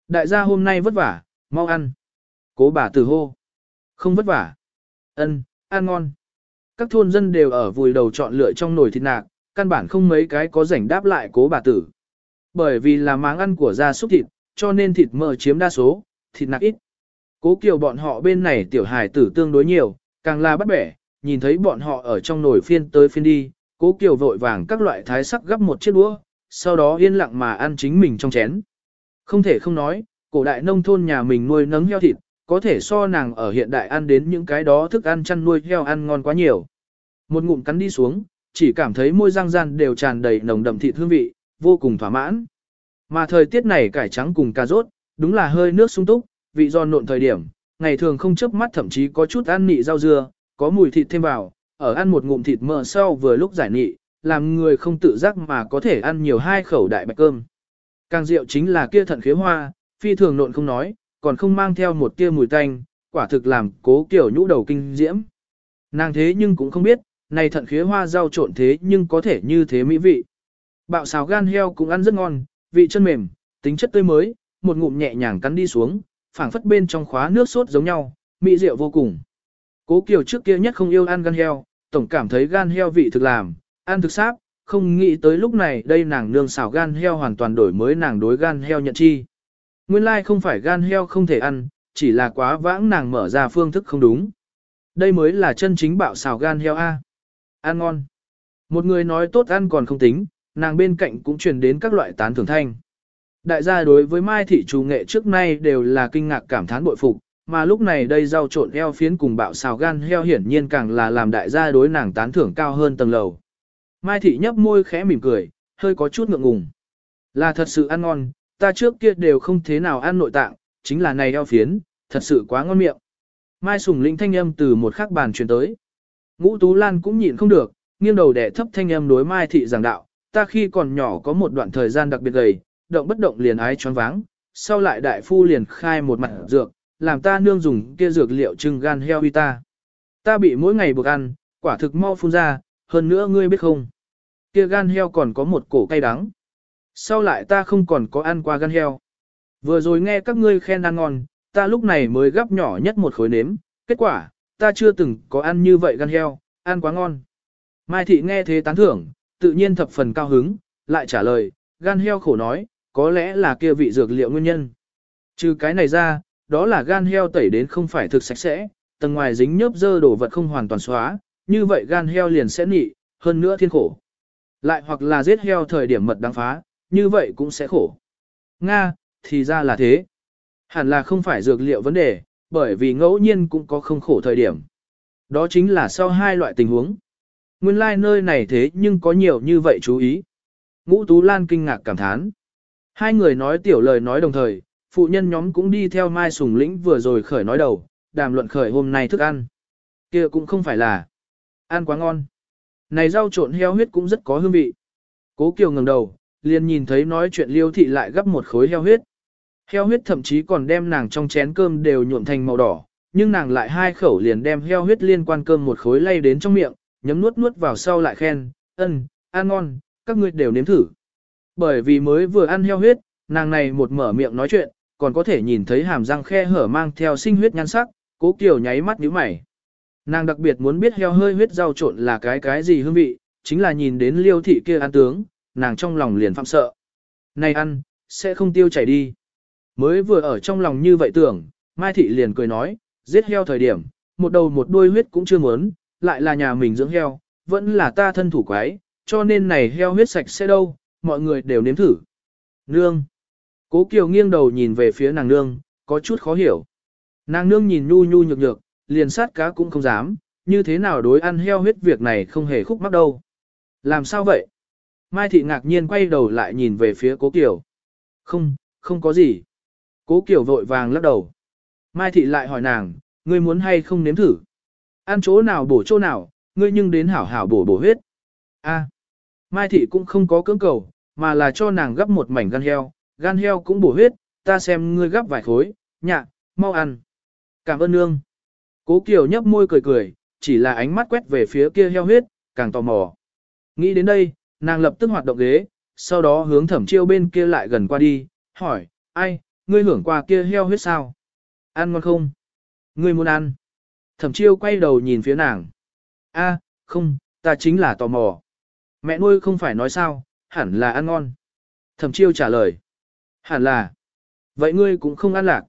Đại gia hôm nay vất vả, mau ăn. Cố bà tử hô. Không vất vả. Ân, ăn ngon. Các thôn dân đều ở vùi đầu chọn lựa trong nồi thịt nạc, căn bản không mấy cái có rảnh đáp lại cố bà tử. Bởi vì là máng ăn của gia súc thịt, cho nên thịt mỡ chiếm đa số, thịt nạc ít. Cố kiều bọn họ bên này tiểu hài tử tương đối nhiều, càng là bắt bẻ, nhìn thấy bọn họ ở trong nồi phiên tới phiên đi, cố kiều vội vàng các loại thái sắc gấp một chiếc đũa, sau đó yên lặng mà ăn chính mình trong chén. Không thể không nói, cổ đại nông thôn nhà mình nuôi nấng heo thịt, có thể so nàng ở hiện đại ăn đến những cái đó thức ăn chăn nuôi heo ăn ngon quá nhiều. Một ngụm cắn đi xuống, chỉ cảm thấy môi răng răng đều tràn đầy nồng đậm thịt hương vị, vô cùng thỏa mãn. Mà thời tiết này cải trắng cùng cà rốt, đúng là hơi nước sung túc, vị giòn nộn thời điểm, ngày thường không chớp mắt thậm chí có chút ăn nị rau dưa, có mùi thịt thêm vào, ở ăn một ngụm thịt mỡ sau vừa lúc giải nị, làm người không tự giác mà có thể ăn nhiều hai khẩu đại bạch cơm. Càng rượu chính là kia thận khế hoa, phi thường nộn không nói, còn không mang theo một tia mùi tanh, quả thực làm cố kiểu nhũ đầu kinh diễm. Nàng thế nhưng cũng không biết, này thận khế hoa rau trộn thế nhưng có thể như thế mỹ vị. Bạo xào gan heo cũng ăn rất ngon, vị chân mềm, tính chất tươi mới, một ngụm nhẹ nhàng cắn đi xuống, phảng phất bên trong khóa nước sốt giống nhau, mỹ rượu vô cùng. Cố Kiều trước kia nhất không yêu ăn gan heo, tổng cảm thấy gan heo vị thực làm, ăn thực sáp, không nghĩ tới lúc này đây nàng nương xào gan heo hoàn toàn đổi mới nàng đối gan heo nhận chi. Nguyên lai like không phải gan heo không thể ăn, chỉ là quá vãng nàng mở ra phương thức không đúng. Đây mới là chân chính bạo xào gan heo A. Ăn ngon. Một người nói tốt ăn còn không tính, nàng bên cạnh cũng truyền đến các loại tán thưởng thanh. Đại gia đối với Mai Thị chủ nghệ trước nay đều là kinh ngạc cảm thán bội phục, mà lúc này đây rau trộn heo phiến cùng bạo xào gan heo hiển nhiên càng là làm đại gia đối nàng tán thưởng cao hơn tầng lầu. Mai Thị nhấp môi khẽ mỉm cười, hơi có chút ngượng ngùng. Là thật sự ăn ngon, ta trước kia đều không thế nào ăn nội tạng, chính là này eo phiến, thật sự quá ngon miệng. Mai Sùng Linh thanh âm từ một khắc bàn truyền tới. Ngũ Tú Lan cũng nhịn không được, nghiêng đầu đẻ thấp thanh âm đối Mai Thị giảng đạo, ta khi còn nhỏ có một đoạn thời gian đặc biệt gầy, động bất động liền ái choáng váng, sau lại đại phu liền khai một mặt dược, làm ta nương dùng kia dược liệu trưng gan heo uy ta. Ta bị mỗi ngày buộc ăn, quả thực mau phun ra, hơn nữa ngươi biết không, kia gan heo còn có một cổ cay đắng. Sau lại ta không còn có ăn qua gan heo. Vừa rồi nghe các ngươi khen ăn ngon, ta lúc này mới gắp nhỏ nhất một khối nếm, kết quả, ta chưa từng có ăn như vậy gan heo, ăn quá ngon. Mai thị nghe thế tán thưởng, tự nhiên thập phần cao hứng, lại trả lời, gan heo khổ nói, có lẽ là kia vị dược liệu nguyên nhân. Trừ cái này ra, đó là gan heo tẩy đến không phải thực sạch sẽ, tầng ngoài dính nhớp dơ đổ vật không hoàn toàn xóa, như vậy gan heo liền sẽ nị, hơn nữa thiên khổ. Lại hoặc là giết heo thời điểm mật đáng phá, như vậy cũng sẽ khổ. Nga, thì ra là thế. Hẳn là không phải dược liệu vấn đề, bởi vì ngẫu nhiên cũng có không khổ thời điểm. Đó chính là sau hai loại tình huống. Nguyên lai like nơi này thế nhưng có nhiều như vậy chú ý. Ngũ Tú Lan kinh ngạc cảm thán. Hai người nói tiểu lời nói đồng thời, phụ nhân nhóm cũng đi theo Mai Sùng Lĩnh vừa rồi khởi nói đầu, đàm luận khởi hôm nay thức ăn. kia cũng không phải là ăn quá ngon. Này rau trộn heo huyết cũng rất có hương vị. Cố Kiều ngẩng đầu, liền nhìn thấy nói chuyện liêu thị lại gấp một khối heo huyết. Heo huyết thậm chí còn đem nàng trong chén cơm đều nhuộm thành màu đỏ, nhưng nàng lại hai khẩu liền đem heo huyết liên quan cơm một khối lay đến trong miệng, nhấm nuốt nuốt vào sau lại khen, ân, ăn ngon, các ngươi đều nếm thử. Bởi vì mới vừa ăn heo huyết, nàng này một mở miệng nói chuyện, còn có thể nhìn thấy hàm răng khe hở mang theo sinh huyết nhan sắc, cố kiều nháy mắt nhíu mày. Nàng đặc biệt muốn biết heo hơi huyết rau trộn là cái cái gì hương vị, chính là nhìn đến liêu thị kia ăn tướng, nàng trong lòng liền phạm sợ. Này ăn, sẽ không tiêu chảy đi. Mới vừa ở trong lòng như vậy tưởng, Mai Thị liền cười nói, giết heo thời điểm, một đầu một đuôi huyết cũng chưa muốn, lại là nhà mình dưỡng heo, vẫn là ta thân thủ quái, cho nên này heo huyết sạch sẽ đâu, mọi người đều nếm thử. Nương. Cố Kiều nghiêng đầu nhìn về phía nàng nương, có chút khó hiểu. Nàng nương nhìn nhu nhu nhược nhược, liền sát cá cũng không dám, như thế nào đối ăn heo huyết việc này không hề khúc mắc đâu. Làm sao vậy? Mai thị ngạc nhiên quay đầu lại nhìn về phía cố Kiều. Không, không có gì. Cố Kiều vội vàng lắc đầu. Mai thị lại hỏi nàng, ngươi muốn hay không nếm thử? Ăn chỗ nào bổ chỗ nào, ngươi nhưng đến hảo hảo bổ bổ huyết. A. Mai thị cũng không có cưỡng cầu, mà là cho nàng gấp một mảnh gan heo, gan heo cũng bổ huyết, ta xem ngươi gấp vài khối, nhạ, mau ăn. Cảm ơn nương. Cố Kiều nhấp môi cười cười, chỉ là ánh mắt quét về phía kia heo huyết, càng tò mò. Nghĩ đến đây, nàng lập tức hoạt động ghế, sau đó hướng thẩm chiêu bên kia lại gần qua đi, hỏi, ai, ngươi hưởng qua kia heo huyết sao? Ăn ngon không? Ngươi muốn ăn? Thẩm chiêu quay đầu nhìn phía nàng. A, không, ta chính là tò mò. Mẹ nuôi không phải nói sao, hẳn là ăn ngon. Thẩm chiêu trả lời. Hẳn là. Vậy ngươi cũng không ăn lạc.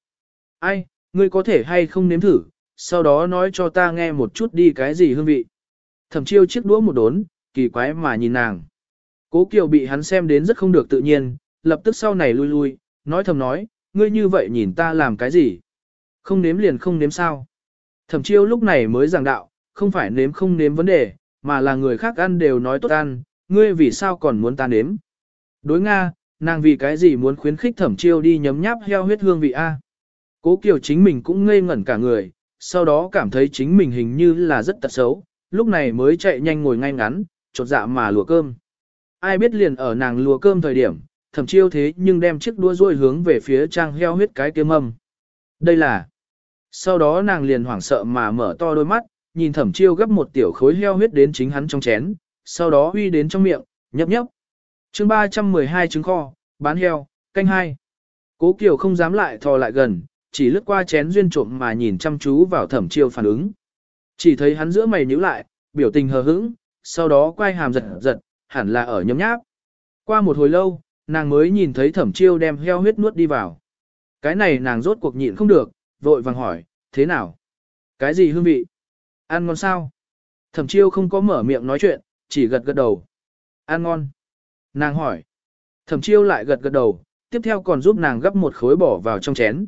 Ai, ngươi có thể hay không nếm thử, sau đó nói cho ta nghe một chút đi cái gì hương vị. Thẩm chiêu chiếc đũa một đốn, kỳ quái mà nhìn nàng. Cố Kiều bị hắn xem đến rất không được tự nhiên, lập tức sau này lui lui, nói thầm nói, ngươi như vậy nhìn ta làm cái gì? Không nếm liền không nếm sao? Thẩm chiêu lúc này mới giảng đạo, không phải nếm không nếm vấn đề, mà là người khác ăn đều nói tốt ăn, ngươi vì sao còn muốn ta nếm? Đối Nga, nàng vì cái gì muốn khuyến khích thẩm chiêu đi nhấm nháp heo huyết hương vị A? Cố Kiều chính mình cũng ngây ngẩn cả người, sau đó cảm thấy chính mình hình như là rất tật xấu, lúc này mới chạy nhanh ngồi ngay ngắn, chột dạ mà lùa cơm. Ai biết liền ở nàng lùa cơm thời điểm, thẩm chiêu thế nhưng đem chiếc đua ruôi hướng về phía trang heo huyết cái kia mâm. Đây là... Sau đó nàng liền hoảng sợ mà mở to đôi mắt, nhìn thẩm chiêu gấp một tiểu khối heo huyết đến chính hắn trong chén, sau đó huy đến trong miệng, nhấp nhấp. chương 312 trứng kho, bán heo, canh hai. Cố Kiều không dám lại thò lại gần, chỉ lướt qua chén duyên trộm mà nhìn chăm chú vào thẩm chiêu phản ứng. Chỉ thấy hắn giữa mày nhíu lại, biểu tình hờ hững, sau đó quay hàm giật giật, hẳn là ở nhấm nháp. Qua một hồi lâu, nàng mới nhìn thấy thẩm chiêu đem heo huyết nuốt đi vào. Cái này nàng rốt cuộc nhịn không được, vội vàng hỏi, thế nào? Cái gì hương vị? Ăn ngon sao? Thẩm chiêu không có mở miệng nói chuyện, chỉ gật gật đầu. Ăn ngon. Nàng hỏi. Thẩm chiêu lại gật gật đầu, tiếp theo còn giúp nàng gấp một khối bỏ vào trong chén.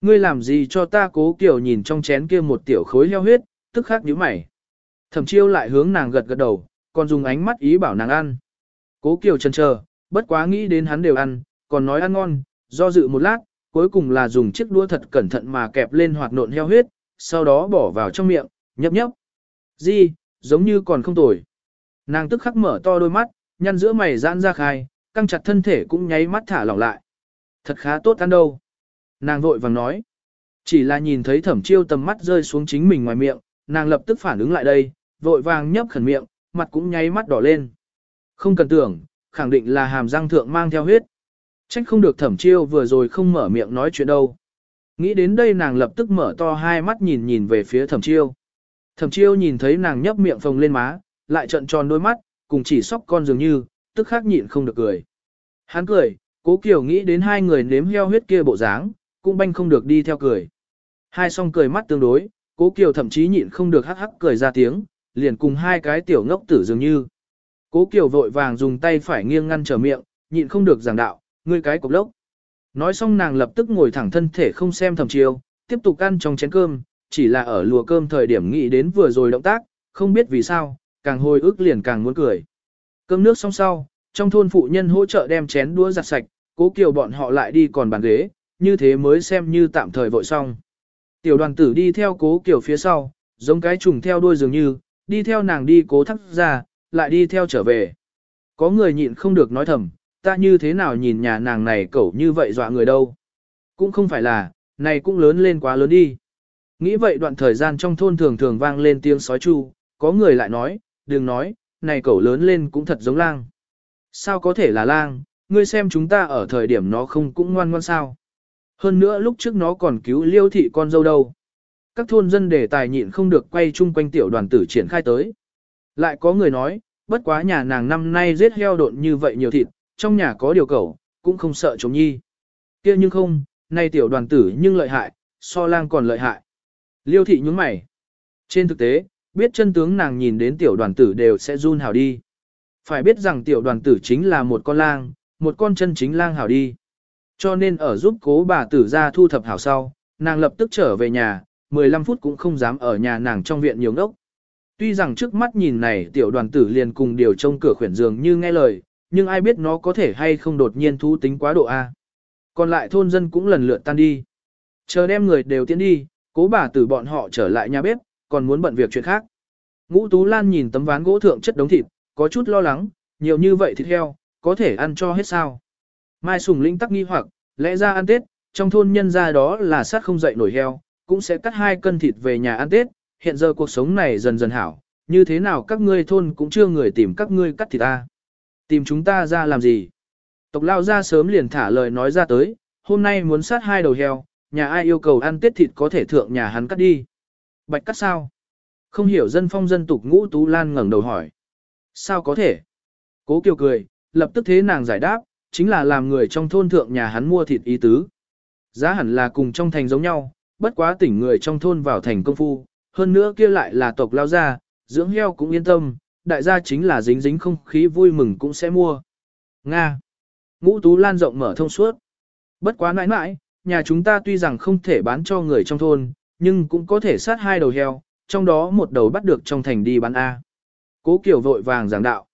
Ngươi làm gì cho ta cố kiểu nhìn trong chén kia một tiểu khối heo huyết, tức khắc nhíu mày. Thẩm chiêu lại hướng nàng gật gật đầu, còn dùng ánh mắt ý bảo nàng ăn. Cố Kiều chần chờ, bất quá nghĩ đến hắn đều ăn, còn nói ăn ngon, do dự một lát, cuối cùng là dùng chiếc đũa thật cẩn thận mà kẹp lên hoạt nộn heo huyết, sau đó bỏ vào trong miệng, nhấp nhấp. Gì, giống như còn không tồi. Nàng tức khắc mở to đôi mắt, nhăn giữa mày giãn ra khai, căng chặt thân thể cũng nháy mắt thả lỏng lại. Thật khá tốt ăn đâu. Nàng vội vàng nói. Chỉ là nhìn thấy thẩm chiêu tầm mắt rơi xuống chính mình ngoài miệng, nàng lập tức phản ứng lại đây, vội vàng nhấp khẩn miệng, mặt cũng nháy mắt đỏ lên. Không cần tưởng, khẳng định là hàm răng thượng mang theo huyết. Trách không được thẩm chiêu vừa rồi không mở miệng nói chuyện đâu. Nghĩ đến đây nàng lập tức mở to hai mắt nhìn nhìn về phía thẩm chiêu. Thẩm chiêu nhìn thấy nàng nhấp miệng phồng lên má, lại trận tròn đôi mắt, cùng chỉ sóc con dường như, tức khắc nhịn không được cười. Hắn cười, cố kiều nghĩ đến hai người nếm heo huyết kia bộ dáng, cũng banh không được đi theo cười. Hai song cười mắt tương đối, cố kiều thậm chí nhịn không được hắc hắc cười ra tiếng, liền cùng hai cái tiểu ngốc tử dường như. Cố Kiều vội vàng dùng tay phải nghiêng ngăn trở miệng, nhịn không được giảng đạo, ngươi cái cục lốc. Nói xong nàng lập tức ngồi thẳng thân thể không xem thầm chiêu, tiếp tục ăn trong chén cơm, chỉ là ở lùa cơm thời điểm nghĩ đến vừa rồi động tác, không biết vì sao, càng hồi ức liền càng muốn cười. Cơm nước xong sau, trong thôn phụ nhân hỗ trợ đem chén đũa giặt sạch, cố kiều bọn họ lại đi còn bàn ghế, như thế mới xem như tạm thời vội xong. Tiểu đoàn tử đi theo cố kiểu phía sau, giống cái trùng theo đuôi dường như, đi theo nàng đi cố thắc ra, lại đi theo trở về. Có người nhịn không được nói thầm, ta như thế nào nhìn nhà nàng này cẩu như vậy dọa người đâu. Cũng không phải là, này cũng lớn lên quá lớn đi. Nghĩ vậy đoạn thời gian trong thôn thường thường vang lên tiếng sói chu, có người lại nói, đừng nói, này cẩu lớn lên cũng thật giống lang. Sao có thể là lang, ngươi xem chúng ta ở thời điểm nó không cũng ngoan ngoan sao. Hơn nữa lúc trước nó còn cứu liêu thị con dâu đâu các thôn dân đề tài nhịn không được quay chung quanh tiểu đoàn tử triển khai tới. Lại có người nói, bất quá nhà nàng năm nay giết heo độn như vậy nhiều thịt, trong nhà có điều cầu, cũng không sợ chống nhi. kia nhưng không, nay tiểu đoàn tử nhưng lợi hại, so lang còn lợi hại. Liêu thị nhúng mày. Trên thực tế, biết chân tướng nàng nhìn đến tiểu đoàn tử đều sẽ run hào đi. Phải biết rằng tiểu đoàn tử chính là một con lang, một con chân chính lang hào đi. Cho nên ở giúp cố bà tử ra thu thập hảo sau, nàng lập tức trở về nhà, 15 phút cũng không dám ở nhà nàng trong viện nhiều ngốc. Tuy rằng trước mắt nhìn này tiểu đoàn tử liền cùng điều trông cửa khuyển giường như nghe lời, nhưng ai biết nó có thể hay không đột nhiên thú tính quá độ A. Còn lại thôn dân cũng lần lượt tan đi. Chờ đem người đều tiến đi, cố bà tử bọn họ trở lại nhà bếp, còn muốn bận việc chuyện khác. Ngũ Tú Lan nhìn tấm ván gỗ thượng chất đống thịt, có chút lo lắng, nhiều như vậy thịt heo, có thể ăn cho hết sao. Mai Sùng Linh tắc nghi hoặc, lẽ ra ăn Tết, trong thôn nhân gia đó là sát không dậy nổi heo, cũng sẽ cắt hai cân thịt về nhà ăn Tết, hiện giờ cuộc sống này dần dần hảo, như thế nào các ngươi thôn cũng chưa người tìm các ngươi cắt thịt ta. Tìm chúng ta ra làm gì? Tộc lao ra sớm liền thả lời nói ra tới, hôm nay muốn sát hai đầu heo, nhà ai yêu cầu ăn Tết thịt có thể thượng nhà hắn cắt đi. Bạch cắt sao? Không hiểu dân phong dân tục ngũ tú lan ngẩng đầu hỏi. Sao có thể? Cố kiều cười, lập tức thế nàng giải đáp, chính là làm người trong thôn thượng nhà hắn mua thịt ý tứ. Giá hẳn là cùng trong thành giống nhau, bất quá tỉnh người trong thôn vào thành công phu, hơn nữa kia lại là tộc lao gia, dưỡng heo cũng yên tâm, đại gia chính là dính dính không khí vui mừng cũng sẽ mua. Nga. Ngũ Tú Lan rộng mở thông suốt. Bất quá nãi nãi, nhà chúng ta tuy rằng không thể bán cho người trong thôn, nhưng cũng có thể sát hai đầu heo, trong đó một đầu bắt được trong thành đi bán A. Cố Kiều vội vàng giảng đạo.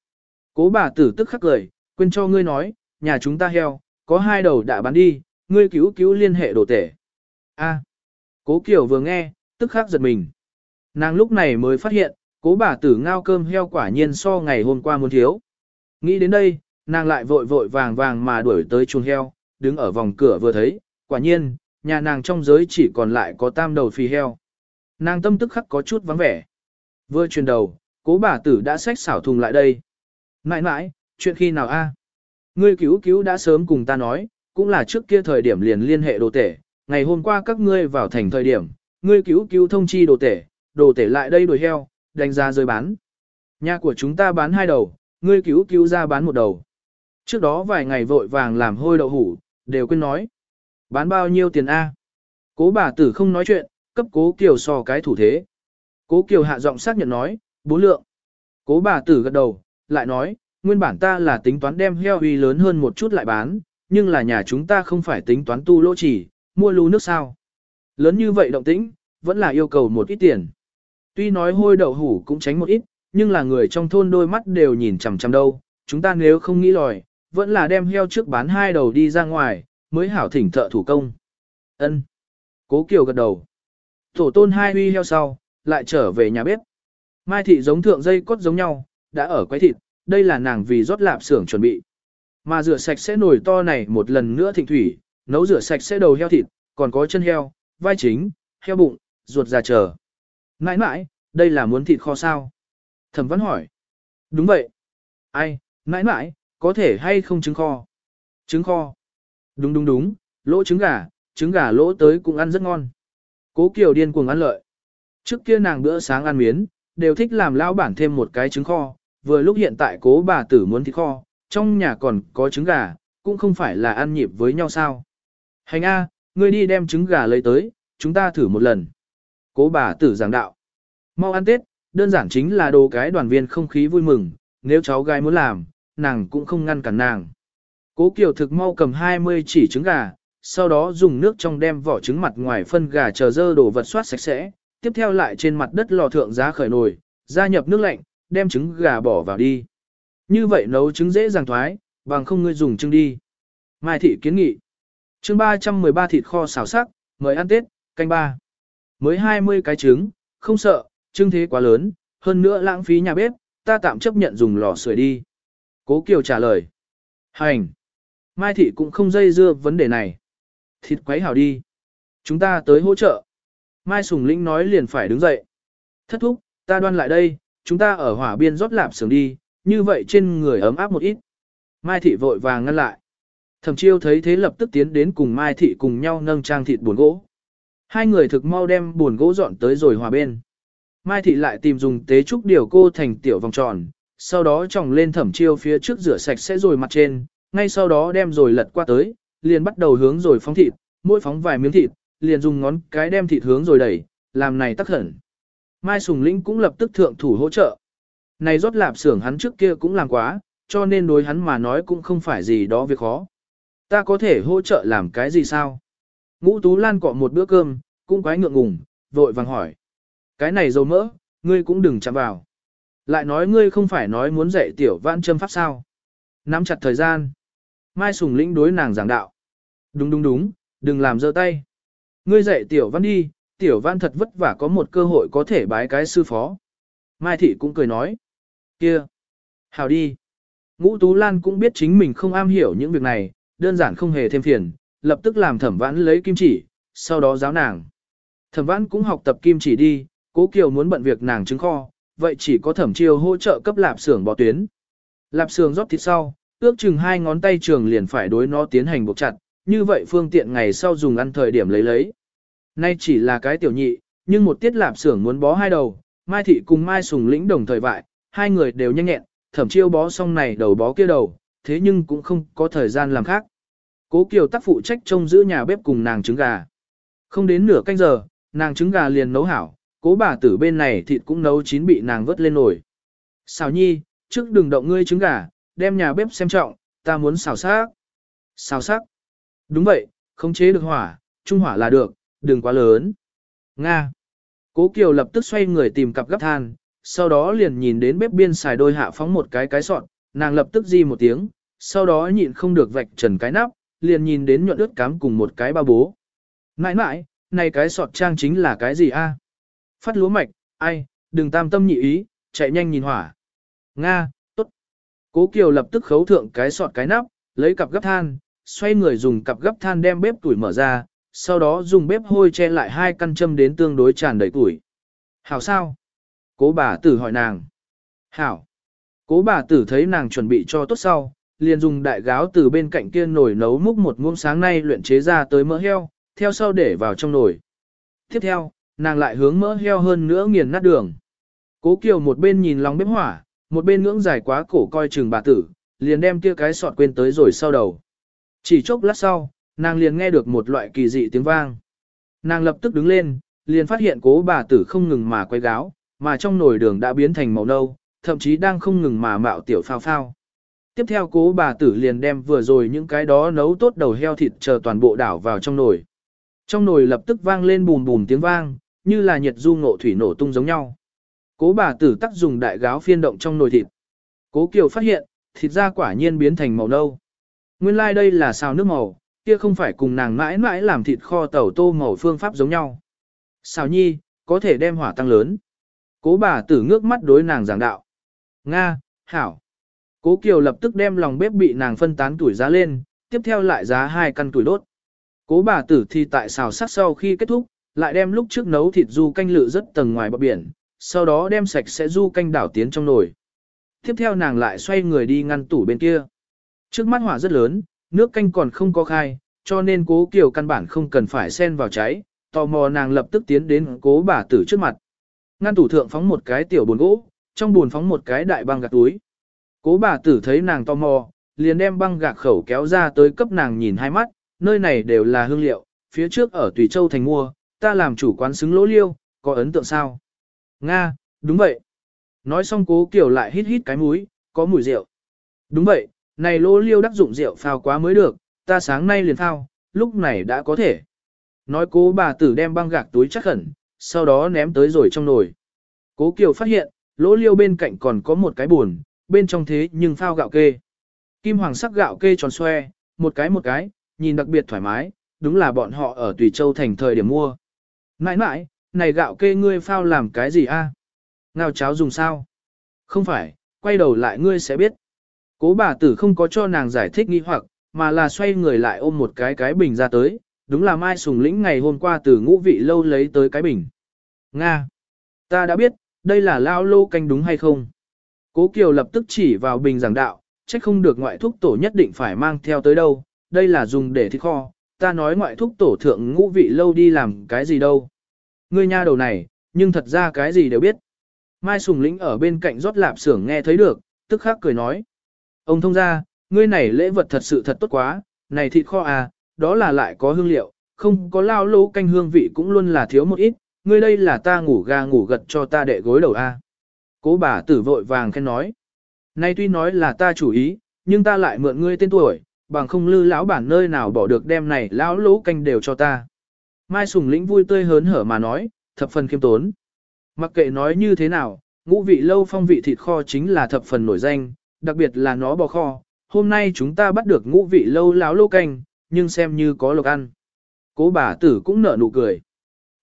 Cố bà tử tức khắc cười, quên cho ngươi nói, nhà chúng ta heo, có hai đầu đã bán đi, ngươi cứu cứu liên hệ đồ tể. A. Cố Kiều vừa nghe, tức khắc giật mình. Nàng lúc này mới phát hiện, cố bà tử ngao cơm heo quả nhiên so ngày hôm qua muốn thiếu. Nghĩ đến đây, nàng lại vội vội vàng vàng mà đuổi tới chuồng heo, đứng ở vòng cửa vừa thấy, quả nhiên, nhà nàng trong giới chỉ còn lại có tam đầu phi heo. Nàng tâm tức khắc có chút vắng vẻ. Vừa chuyển đầu, cố bà tử đã xách xảo thùng lại đây. mãi mãi chuyện khi nào a? Ngươi cứu cứu đã sớm cùng ta nói, cũng là trước kia thời điểm liền liên hệ đồ tể, ngày hôm qua các ngươi vào thành thời điểm, ngươi cứu cứu thông chi đồ tể, đồ tể lại đây đuổi heo, đánh giá rơi bán. Nhà của chúng ta bán hai đầu, ngươi cứu cứu ra bán một đầu. Trước đó vài ngày vội vàng làm hôi đậu hủ, đều quên nói. Bán bao nhiêu tiền A? Cố bà tử không nói chuyện, cấp cố kiều so cái thủ thế. Cố kiều hạ giọng xác nhận nói, bốn lượng. Cố bà tử gật đầu, lại nói, nguyên bản ta là tính toán đem heo uy lớn hơn một chút lại bán, nhưng là nhà chúng ta không phải tính toán tu lỗ chỉ, mua lú nước sao. Lớn như vậy động tĩnh, vẫn là yêu cầu một ít tiền. Tuy nói hôi đậu hủ cũng tránh một ít, nhưng là người trong thôn đôi mắt đều nhìn chằm chằm đâu, chúng ta nếu không nghĩ lòi, vẫn là đem heo trước bán hai đầu đi ra ngoài, mới hảo thỉnh thợ thủ công. Ân. Cố Kiều gật đầu. Tổ tôn hai huy heo sau, lại trở về nhà bếp. Mai thị giống thượng dây cốt giống nhau, đã ở quay thịt, đây là nàng vì rót lạp xưởng chuẩn bị. Mà rửa sạch sẽ nồi to này một lần nữa thịnh thủy, nấu rửa sạch sẽ đầu heo thịt, còn có chân heo, vai chính, heo bụng, ruột già chờ. Mãi mãi, đây là muốn thịt kho sao? Thẩm văn hỏi. Đúng vậy. Ai, mãi mãi, có thể hay không trứng kho? Trứng kho. Đúng đúng đúng, lỗ trứng gà, trứng gà lỗ tới cũng ăn rất ngon. Cố Kiều điên cuồng ăn lợi. Trước kia nàng bữa sáng ăn miến, đều thích làm lao bản thêm một cái trứng kho, vừa lúc hiện tại cố bà tử muốn thịt kho, trong nhà còn có trứng gà, cũng không phải là ăn nhịp với nhau sao. Hành A, ngươi đi đem trứng gà lấy tới, chúng ta thử một lần. Cố bà tử giảng đạo. Mau ăn Tết, đơn giản chính là đồ cái đoàn viên không khí vui mừng, nếu cháu gái muốn làm, nàng cũng không ngăn cản nàng. Cố Kiều thực mau cầm 20 chỉ trứng gà, sau đó dùng nước trong đem vỏ trứng mặt ngoài phân gà chờ dơ đổ vật soát sạch sẽ, tiếp theo lại trên mặt đất lò thượng giá khởi nồi, gia nhập nước lạnh, đem trứng gà bỏ vào đi. Như vậy nấu trứng dễ dàng thoái, bằng không ngươi dùng trứng đi. Mai thị kiến nghị. chương 313 thịt kho xào sắc, mời ăn Tết, canh ba. Mới 20 cái trứng, không sợ, trứng thế quá lớn, hơn nữa lãng phí nhà bếp, ta tạm chấp nhận dùng lò sưởi đi. Cố Kiều trả lời. Hành. Mai thị cũng không dây dưa vấn đề này. Thịt quấy hảo đi. Chúng ta tới hỗ trợ. Mai Sùng Linh nói liền phải đứng dậy. Thất thúc, ta đoan lại đây, chúng ta ở hỏa biên rót lạp sướng đi, như vậy trên người ấm áp một ít. Mai thị vội vàng ngăn lại. Thẩm chiêu thấy thế lập tức tiến đến cùng Mai thị cùng nhau nâng trang thịt buồn gỗ. Hai người thực mau đem buồn gỗ dọn tới rồi hòa bên. Mai thị lại tìm dùng tế trúc điều cô thành tiểu vòng tròn, sau đó tròng lên thẩm chiêu phía trước rửa sạch sẽ rồi mặt trên, ngay sau đó đem rồi lật qua tới, liền bắt đầu hướng rồi phóng thịt, mỗi phóng vài miếng thịt, liền dùng ngón cái đem thịt hướng rồi đẩy, làm này tắc hẳn. Mai Sùng Lĩnh cũng lập tức thượng thủ hỗ trợ. Này rót lạp xưởng hắn trước kia cũng làm quá, cho nên đối hắn mà nói cũng không phải gì đó việc khó. Ta có thể hỗ trợ làm cái gì sao? Ngũ Tú Lan cọ một bữa cơm, cũng quái ngượng ngùng, vội vàng hỏi. Cái này dầu mỡ, ngươi cũng đừng chạm vào. Lại nói ngươi không phải nói muốn dạy tiểu vãn châm pháp sao. Nắm chặt thời gian. Mai Sùng Lĩnh đối nàng giảng đạo. Đúng đúng đúng, đừng làm dơ tay. Ngươi dạy tiểu văn đi, tiểu văn thật vất vả có một cơ hội có thể bái cái sư phó. Mai Thị cũng cười nói. kia, Hào đi. Ngũ Tú Lan cũng biết chính mình không am hiểu những việc này, đơn giản không hề thêm phiền, lập tức làm thẩm vãn lấy kim chỉ, sau đó giáo nàng. Thẩm vãn cũng học tập kim chỉ đi, cố kiều muốn bận việc nàng trứng kho, vậy chỉ có thẩm chiêu hỗ trợ cấp lạp xưởng bỏ tuyến. Lạp xưởng rót thịt sau, ước chừng hai ngón tay trường liền phải đối nó tiến hành buộc chặt, như vậy phương tiện ngày sau dùng ăn thời điểm lấy lấy. Nay chỉ là cái tiểu nhị, nhưng một tiết lạp xưởng muốn bó hai đầu, Mai Thị cùng Mai Sùng lĩnh đồng thời vại, hai người đều nhanh nhẹn, thẩm chiêu bó xong này đầu bó kia đầu, thế nhưng cũng không có thời gian làm khác. Cố Kiều tác phụ trách trông giữ nhà bếp cùng nàng trứng gà. Không đến nửa canh giờ, nàng trứng gà liền nấu hảo, cố bà tử bên này thịt cũng nấu chín bị nàng vớt lên nổi Xào nhi, trước đừng động ngươi trứng gà, đem nhà bếp xem trọng, ta muốn xào xác. Xào sắc. Đúng vậy, không chế được hỏa, trung hỏa là được, đừng quá lớn. Nga. Cố Kiều lập tức xoay người tìm cặp gấp than, sau đó liền nhìn đến bếp biên xài đôi hạ phóng một cái cái sọt, nàng lập tức di một tiếng, sau đó nhịn không được vạch trần cái nắp, liền nhìn đến nhuận ướt cám cùng một cái ba bố. Nãi nãi, này cái sọt trang chính là cái gì a? À? Phát lúa mạch, ai, đừng tam tâm nhị ý, chạy nhanh nhìn hỏa. Nga, tốt. Cố Kiều lập tức khấu thượng cái sọt cái nắp, lấy cặp gấp than, xoay người dùng cặp gấp than đem bếp tuổi mở ra, sau đó dùng bếp hôi che lại hai căn châm đến tương đối tràn đầy tuổi. Hảo sao? Cố bà tử hỏi nàng. Hảo. Cố bà tử thấy nàng chuẩn bị cho tốt sau, liền dùng đại gáo từ bên cạnh kia nồi nấu múc một ngụm sáng nay luyện chế ra tới mỡ heo, theo sau để vào trong nồi. Tiếp theo, nàng lại hướng mỡ heo hơn nữa nghiền nát đường. Cố Kiều một bên nhìn lòng bếp hỏa, một bên ngưỡng dài quá cổ coi chừng bà tử, liền đem kia cái sọt quên tới rồi sau đầu. Chỉ chốc lát sau, nàng liền nghe được một loại kỳ dị tiếng vang. Nàng lập tức đứng lên, liền phát hiện cố bà tử không ngừng mà quay gáo, mà trong nồi đường đã biến thành màu nâu, thậm chí đang không ngừng mà mạo tiểu phao phao. Tiếp theo cố bà tử liền đem vừa rồi những cái đó nấu tốt đầu heo thịt chờ toàn bộ đảo vào trong nồi. Trong nồi lập tức vang lên bùm bùm tiếng vang, như là nhiệt du ngộ thủy nổ tung giống nhau. Cố bà tử tắc dùng đại gáo phiên động trong nồi thịt. Cố Kiều phát hiện, thịt da quả nhiên biến thành màu nâu. Nguyên lai like đây là xào nước màu, kia không phải cùng nàng mãi mãi làm thịt kho tàu tô màu phương pháp giống nhau. Xào nhi, có thể đem hỏa tăng lớn. Cố bà tử ngước mắt đối nàng giảng đạo. Nga, Hảo. Cố Kiều lập tức đem lòng bếp bị nàng phân tán tuổi giá lên, tiếp theo lại giá hai căn tuổi đốt. Cố bà tử thì tại xào sắc sau khi kết thúc, lại đem lúc trước nấu thịt du canh lự rất tầng ngoài bờ biển, sau đó đem sạch sẽ du canh đảo tiến trong nồi. Tiếp theo nàng lại xoay người đi ngăn tủ bên kia. Trước mắt hỏa rất lớn, nước canh còn không có khai, cho nên cố Kiều căn bản không cần phải xen vào cháy, tò mò nàng lập tức tiến đến cố bà tử trước mặt. Ngăn tủ thượng phóng một cái tiểu buồn gỗ, trong buồn phóng một cái đại băng gạc túi. Cố bà tử thấy nàng tò mò, liền đem băng gạc khẩu kéo ra tới cấp nàng nhìn hai mắt, nơi này đều là hương liệu, phía trước ở Tùy Châu thành mua, ta làm chủ quán xứng lỗ liêu, có ấn tượng sao? Nga, đúng vậy. Nói xong cố kiểu lại hít hít cái mũi, có mùi rượu. Đúng vậy, này lỗ liêu đắc dụng rượu phao quá mới được, ta sáng nay liền phao, lúc này đã có thể. Nói cố bà tử đem băng gạc túi chắc khẩn, sau đó ném tới rồi trong nồi. Cố Kiều phát hiện, lỗ liêu bên cạnh còn có một cái buồn, bên trong thế nhưng phao gạo kê. Kim hoàng sắc gạo kê tròn xoe, một cái một cái, nhìn đặc biệt thoải mái, đúng là bọn họ ở Tùy Châu thành thời điểm mua. nãi nãi, này gạo kê ngươi phao làm cái gì a? Ngao cháo dùng sao? Không phải, quay đầu lại ngươi sẽ biết. Cố bà tử không có cho nàng giải thích nghi hoặc, mà là xoay người lại ôm một cái cái bình ra tới, đúng là Mai Sùng Lĩnh ngày hôm qua từ ngũ vị lâu lấy tới cái bình. Nga! Ta đã biết, đây là lao lô canh đúng hay không? Cố Kiều lập tức chỉ vào bình giảng đạo, trách không được ngoại thúc tổ nhất định phải mang theo tới đâu, đây là dùng để thịt kho, ta nói ngoại thúc tổ thượng ngũ vị lâu đi làm cái gì đâu. Ngươi nha đầu này, nhưng thật ra cái gì đều biết. Mai Sùng Lĩnh ở bên cạnh rót lạp xưởng nghe thấy được, tức khắc cười nói. Ông thông ra, ngươi này lễ vật thật sự thật tốt quá, này thịt kho à, đó là lại có hương liệu, không có lao lô canh hương vị cũng luôn là thiếu một ít, ngươi đây là ta ngủ gà ngủ gật cho ta đệ gối đầu a. À. Cố bà tử vội vàng khen nói. Nay tuy nói là ta chủ ý, nhưng ta lại mượn ngươi tên tuổi, bằng không lư lão bản nơi nào bỏ được đem này lão lỗ canh đều cho ta. Mai Sùng Lĩnh vui tươi hớn hở mà nói, thập phần khiêm tốn. Mặc kệ nói như thế nào, ngũ vị lâu phong vị thịt kho chính là thập phần nổi danh, đặc biệt là nó bò kho. Hôm nay chúng ta bắt được ngũ vị lâu láo lô canh, nhưng xem như có lộc ăn. Cố bà tử cũng nở nụ cười.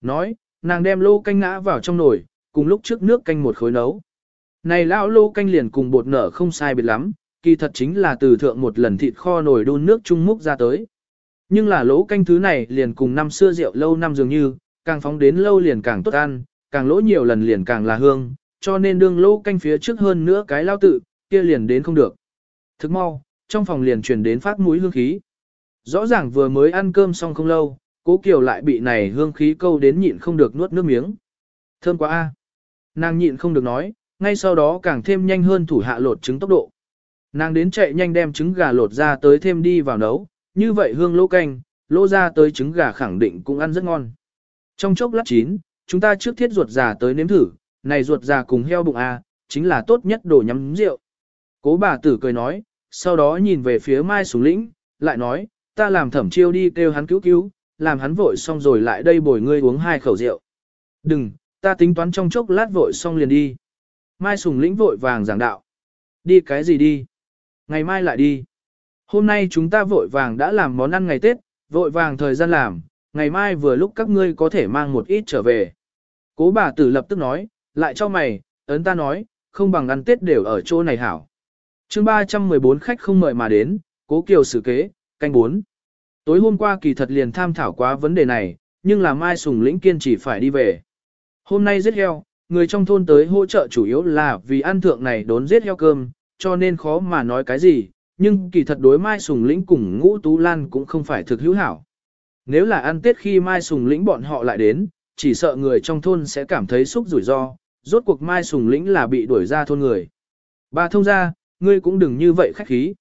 Nói, nàng đem lô canh ngã vào trong nồi, cùng lúc trước nước canh một khối nấu. Này lão lô canh liền cùng bột nở không sai biệt lắm, kỳ thật chính là từ thượng một lần thịt kho nồi đun nước trung múc ra tới. Nhưng là lỗ canh thứ này liền cùng năm xưa rượu lâu năm dường như, càng phóng đến lâu liền càng tốt ăn, càng lỗ nhiều lần liền càng là hương, cho nên đương lỗ canh phía trước hơn nữa cái lao tự, kia liền đến không được. Thức mau, trong phòng liền truyền đến phát mũi hương khí. Rõ ràng vừa mới ăn cơm xong không lâu, cố kiều lại bị này hương khí câu đến nhịn không được nuốt nước miếng. Thơm quá a. Nàng nhịn không được nói, ngay sau đó càng thêm nhanh hơn thủ hạ lột trứng tốc độ. Nàng đến chạy nhanh đem trứng gà lột ra tới thêm đi vào nấu, như vậy hương lỗ canh, lỗ ra tới trứng gà khẳng định cũng ăn rất ngon. Trong chốc lát chín, chúng ta trước thiết ruột già tới nếm thử, này ruột già cùng heo bụng a, chính là tốt nhất đồ nhắm rượu. Cố bà tử cười nói, sau đó nhìn về phía Mai Sùng Lĩnh, lại nói, ta làm thẩm chiêu đi kêu hắn cứu cứu, làm hắn vội xong rồi lại đây bồi ngươi uống hai khẩu rượu. Đừng, ta tính toán trong chốc lát vội xong liền đi. Mai Sùng Lĩnh vội vàng giảng đạo. Đi cái gì đi? Ngày mai lại đi. Hôm nay chúng ta vội vàng đã làm món ăn ngày Tết, vội vàng thời gian làm, ngày mai vừa lúc các ngươi có thể mang một ít trở về. Cố bà tử lập tức nói, lại cho mày, ấn ta nói, không bằng ăn Tết đều ở chỗ này hảo chương 314 khách không mời mà đến, cố kiều xử kế, canh 4. Tối hôm qua kỳ thật liền tham thảo quá vấn đề này, nhưng là Mai Sùng Lĩnh kiên chỉ phải đi về. Hôm nay giết heo, người trong thôn tới hỗ trợ chủ yếu là vì ăn thượng này đốn giết heo cơm, cho nên khó mà nói cái gì, nhưng kỳ thật đối Mai Sùng Lĩnh cùng Ngũ Tú Lan cũng không phải thực hữu hảo. Nếu là ăn Tết khi Mai Sùng Lĩnh bọn họ lại đến, chỉ sợ người trong thôn sẽ cảm thấy xúc rủi ro, rốt cuộc Mai Sùng Lĩnh là bị đuổi ra thôn người. Bà thông ra, ngươi cũng đừng như vậy khách khí.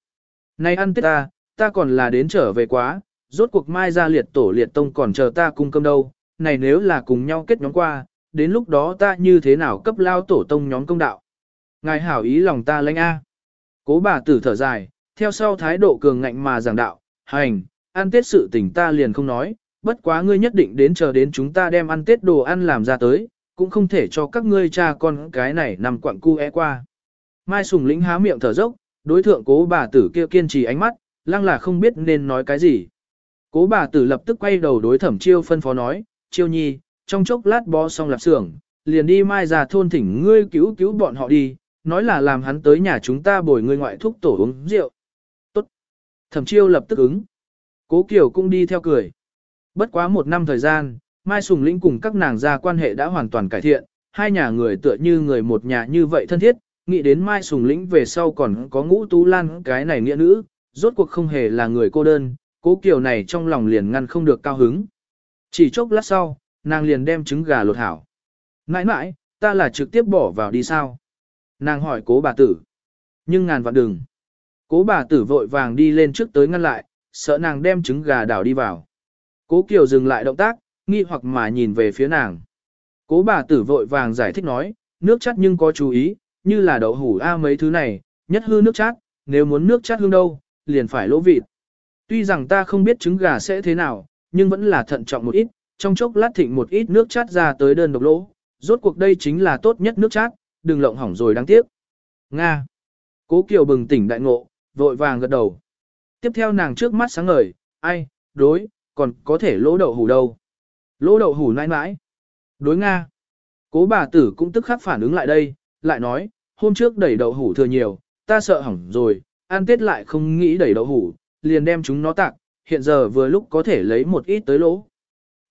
Này ăn Tết ta, ta còn là đến trở về quá, rốt cuộc Mai ra liệt tổ liệt tông còn chờ ta cung cơm đâu, này nếu là cùng nhau kết nhóm qua, đến lúc đó ta như thế nào cấp lao tổ tông nhóm công đạo. Ngài hảo ý lòng ta lãnh A. Cố bà tử thở dài, theo sau thái độ cường ngạnh mà giảng đạo, hành, ăn tết sự tình ta liền không nói, bất quá ngươi nhất định đến chờ đến chúng ta đem ăn tết đồ ăn làm ra tới, cũng không thể cho các ngươi cha con cái này nằm quặng cu e qua. Mai Sùng lĩnh há miệng thở dốc, đối thượng cố bà tử kia kiên trì ánh mắt, lăng là không biết nên nói cái gì. Cố bà tử lập tức quay đầu đối thẩm chiêu phân phó nói, chiêu nhi, trong chốc lát bó xong lạp xưởng, liền đi mai ra thôn thỉnh ngươi cứu cứu bọn họ đi, nói là làm hắn tới nhà chúng ta bồi ngươi ngoại thúc tổ uống rượu. Tốt. Thẩm chiêu lập tức ứng. Cố Kiều cũng đi theo cười. Bất quá một năm thời gian, Mai Sùng Lĩnh cùng các nàng gia quan hệ đã hoàn toàn cải thiện, hai nhà người tựa như người một nhà như vậy thân thiết, nghĩ đến Mai Sùng Lĩnh về sau còn có ngũ tú lan cái này nghĩa nữ, rốt cuộc không hề là người cô đơn, cố Kiều này trong lòng liền ngăn không được cao hứng. Chỉ chốc lát sau, nàng liền đem trứng gà lột hảo. Nãi nãi, ta là trực tiếp bỏ vào đi sao? Nàng hỏi cố bà tử. Nhưng ngàn vạn đừng. Cố bà tử vội vàng đi lên trước tới ngăn lại, sợ nàng đem trứng gà đảo đi vào. Cố Kiều dừng lại động tác, nghi hoặc mà nhìn về phía nàng. Cố bà tử vội vàng giải thích nói, nước chát nhưng có chú ý, như là đậu hủ A mấy thứ này, nhất hư nước chát, nếu muốn nước chát hương đâu, liền phải lỗ vịt. Tuy rằng ta không biết trứng gà sẽ thế nào, nhưng vẫn là thận trọng một ít, trong chốc lát thịnh một ít nước chát ra tới đơn độc lỗ. Rốt cuộc đây chính là tốt nhất nước chát, đừng lộng hỏng rồi đáng tiếc. Nga. Cố Kiều bừng tỉnh đại ngộ, vội vàng gật đầu. Tiếp theo nàng trước mắt sáng ngời, ai, đối, còn có thể lỗ đậu hủ đâu. Lỗ đậu hủ nãi nãi. Đối Nga. Cố bà tử cũng tức khắc phản ứng lại đây, lại nói, hôm trước đẩy đậu hủ thừa nhiều, ta sợ hỏng rồi, ăn tết lại không nghĩ đẩy đậu hủ, liền đem chúng nó tặng, hiện giờ vừa lúc có thể lấy một ít tới lỗ.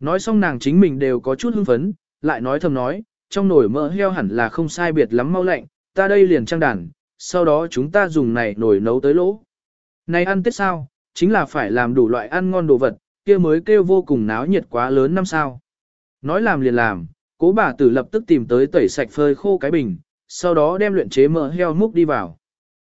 Nói xong nàng chính mình đều có chút hưng phấn, lại nói thầm nói, trong nồi mỡ heo hẳn là không sai biệt lắm mau lạnh, ta đây liền trang đàn, sau đó chúng ta dùng này nồi nấu tới lỗ. Này ăn tết sao, chính là phải làm đủ loại ăn ngon đồ vật, kia mới kêu vô cùng náo nhiệt quá lớn năm sao. Nói làm liền làm, cố bà tử lập tức tìm tới tẩy sạch phơi khô cái bình, sau đó đem luyện chế mỡ heo múc đi vào.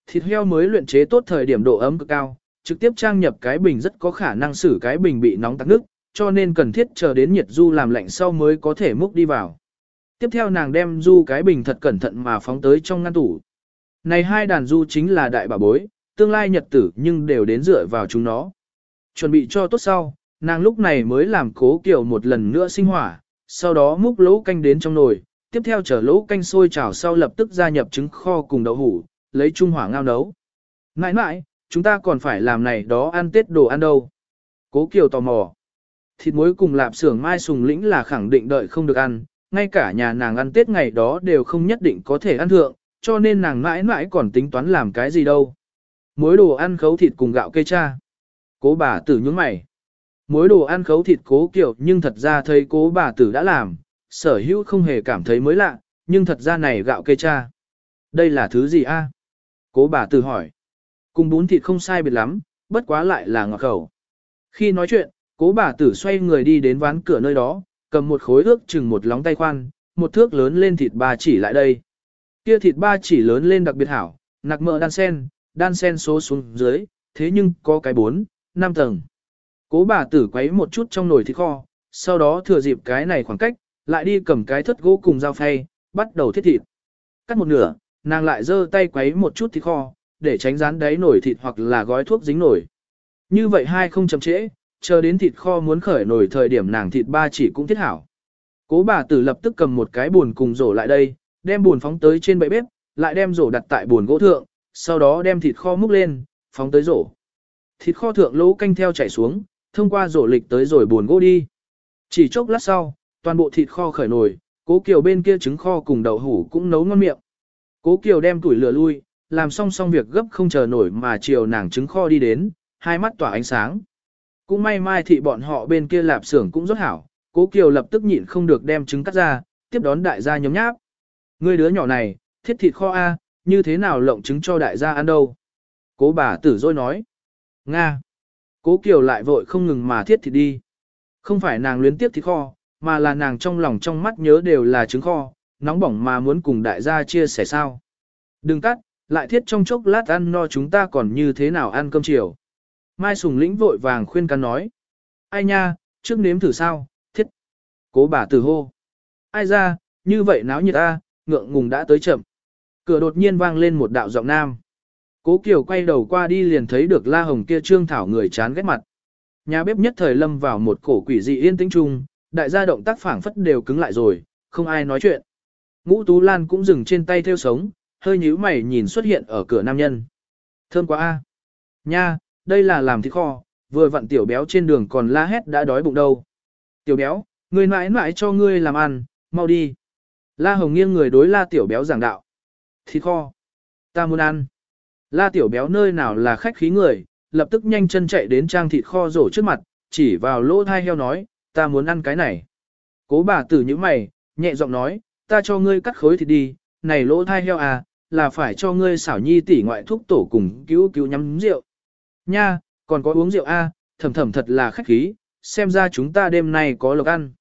Thịt heo mới luyện chế tốt thời điểm độ ấm cực cao, trực tiếp trang nhập cái bình rất có khả năng xử cái bình bị nóng tắc nước, cho nên cần thiết chờ đến nhiệt du làm lạnh sau mới có thể múc đi vào. Tiếp theo nàng đem du cái bình thật cẩn thận mà phóng tới trong ngăn tủ. Này hai đàn du chính là đại bà bối, tương lai nhật tử nhưng đều đến dựa vào chúng nó. Chuẩn bị cho tốt sau, nàng lúc này mới làm cố kiểu một lần nữa sinh hỏa, sau đó múc lỗ canh đến trong nồi, tiếp theo chở lỗ canh sôi trào sau lập tức gia nhập trứng kho cùng đậu hủ, lấy trung hỏa ngao nấu. Nãi nãi, chúng ta còn phải làm này đó ăn tết đồ ăn đâu. Cố Kiều tò mò. Thịt muối cùng lạp xưởng mai sùng lĩnh là khẳng định đợi không được ăn, ngay cả nhà nàng ăn tết ngày đó đều không nhất định có thể ăn thượng, cho nên nàng mãi mãi còn tính toán làm cái gì đâu. Muối đồ ăn khấu thịt cùng gạo cây cha. Cố bà tử nhướng mày. Muối đồ ăn khấu thịt cố kiểu nhưng thật ra thấy cố bà tử đã làm, sở hữu không hề cảm thấy mới lạ, nhưng thật ra này gạo kê cha. Đây là thứ gì a? Cố bà tử hỏi. Cùng bún thịt không sai biệt lắm, bất quá lại là ngọt khẩu. Khi nói chuyện, cố bà tử xoay người đi đến ván cửa nơi đó, cầm một khối ước chừng một lóng tay khoan, một thước lớn lên thịt ba chỉ lại đây. Kia thịt ba chỉ lớn lên đặc biệt hảo, nạc mỡ đan sen, đan sen số xuống dưới, thế nhưng có cái bốn, năm tầng. Cố bà tử quấy một chút trong nồi thịt kho, sau đó thừa dịp cái này khoảng cách, lại đi cầm cái thất gỗ cùng dao phay, bắt đầu thiết thịt. Cắt một nửa, nàng lại giơ tay quấy một chút thịt kho, để tránh rán đáy nổi thịt hoặc là gói thuốc dính nổi. Như vậy hai không chậm trễ, chờ đến thịt kho muốn khởi nổi thời điểm nàng thịt ba chỉ cũng thiết hảo. Cố bà tử lập tức cầm một cái buồn cùng rổ lại đây, đem buồn phóng tới trên bệ bếp, lại đem rổ đặt tại buồn gỗ thượng, sau đó đem thịt kho múc lên, phóng tới rổ. Thịt kho thượng lỗ canh theo chảy xuống, thông qua rổ lịch tới rồi buồn gỗ đi. Chỉ chốc lát sau, toàn bộ thịt kho khởi nồi, cố kiều bên kia trứng kho cùng đậu hủ cũng nấu ngon miệng. Cố kiều đem tuổi lửa lui, làm xong xong việc gấp không chờ nổi mà chiều nàng trứng kho đi đến, hai mắt tỏa ánh sáng. Cũng may mai thị bọn họ bên kia lạp xưởng cũng rất hảo, cố kiều lập tức nhịn không được đem trứng cắt ra, tiếp đón đại gia nhóm nháp. Ngươi đứa nhỏ này, thiết thịt kho A, như thế nào lộng trứng cho đại gia ăn đâu. Cố bà tử dôi nói. Nga. Cố Kiều lại vội không ngừng mà thiết thịt đi. Không phải nàng luyến tiếp thịt kho, mà là nàng trong lòng trong mắt nhớ đều là trứng kho, nóng bỏng mà muốn cùng đại gia chia sẻ sao. Đừng cắt, lại thiết trong chốc lát ăn no chúng ta còn như thế nào ăn cơm chiều. Mai Sùng lĩnh vội vàng khuyên can nói. Ai nha, trước nếm thử sao, thiết. Cố bà tử hô. Ai ra, như vậy náo nhiệt ta, ngượng ngùng đã tới chậm. Cửa đột nhiên vang lên một đạo giọng nam. Cố Kiều quay đầu qua đi liền thấy được La Hồng kia trương thảo người chán ghét mặt. Nhà bếp nhất thời lâm vào một cổ quỷ dị yên tĩnh chung, đại gia động tác phảng phất đều cứng lại rồi, không ai nói chuyện. Ngũ Tú Lan cũng dừng trên tay theo sống, hơi nhíu mày nhìn xuất hiện ở cửa nam nhân. Thơm quá a. Nha, đây là làm thịt kho, vừa vặn tiểu béo trên đường còn la hét đã đói bụng đâu. Tiểu béo, người mãi mãi cho ngươi làm ăn, mau đi. La Hồng nghiêng người đối la tiểu béo giảng đạo. Thịt kho. Ta muốn ăn. La tiểu béo nơi nào là khách khí người, lập tức nhanh chân chạy đến trang thịt kho rổ trước mặt, chỉ vào lỗ thai heo nói, ta muốn ăn cái này. Cố bà tử như mày, nhẹ giọng nói, ta cho ngươi cắt khối thịt đi, này lỗ thai heo à, là phải cho ngươi xảo nhi tỷ ngoại thuốc tổ cùng cứu cứu nhắm rượu. Nha, còn có uống rượu a, à, thầm thầm thật là khách khí, xem ra chúng ta đêm nay có lộc ăn.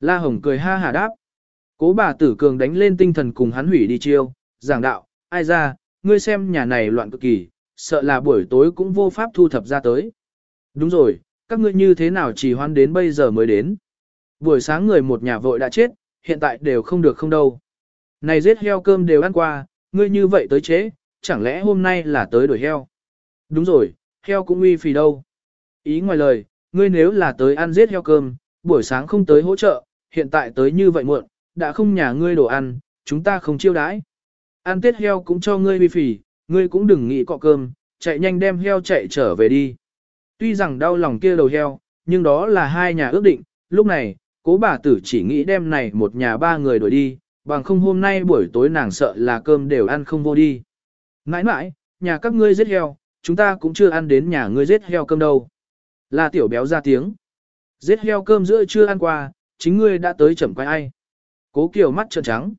La Hồng cười ha hà đáp. Cố bà tử cường đánh lên tinh thần cùng hắn hủy đi chiêu, giảng đạo, ai ra, ngươi xem nhà này loạn cực kỳ, sợ là buổi tối cũng vô pháp thu thập ra tới. Đúng rồi, các ngươi như thế nào chỉ hoan đến bây giờ mới đến. Buổi sáng người một nhà vội đã chết, hiện tại đều không được không đâu. Này giết heo cơm đều ăn qua, ngươi như vậy tới chế, chẳng lẽ hôm nay là tới đổi heo? Đúng rồi, heo cũng uy phì đâu. Ý ngoài lời, ngươi nếu là tới ăn giết heo cơm, buổi sáng không tới hỗ trợ, hiện tại tới như vậy muộn, đã không nhà ngươi đồ ăn, chúng ta không chiêu đãi. Ăn tết heo cũng cho ngươi uy phì, ngươi cũng đừng nghĩ cọ cơm, chạy nhanh đem heo chạy trở về đi. Tuy rằng đau lòng kia đầu heo, nhưng đó là hai nhà ước định, lúc này, cố bà tử chỉ nghĩ đem này một nhà ba người đuổi đi, bằng không hôm nay buổi tối nàng sợ là cơm đều ăn không vô đi. Nãi nãi, nhà các ngươi giết heo, chúng ta cũng chưa ăn đến nhà ngươi giết heo cơm đâu. Là tiểu béo ra tiếng. Giết heo cơm giữa chưa ăn qua, chính ngươi đã tới chẩm quay ai. Cố kiều mắt trợn trắng.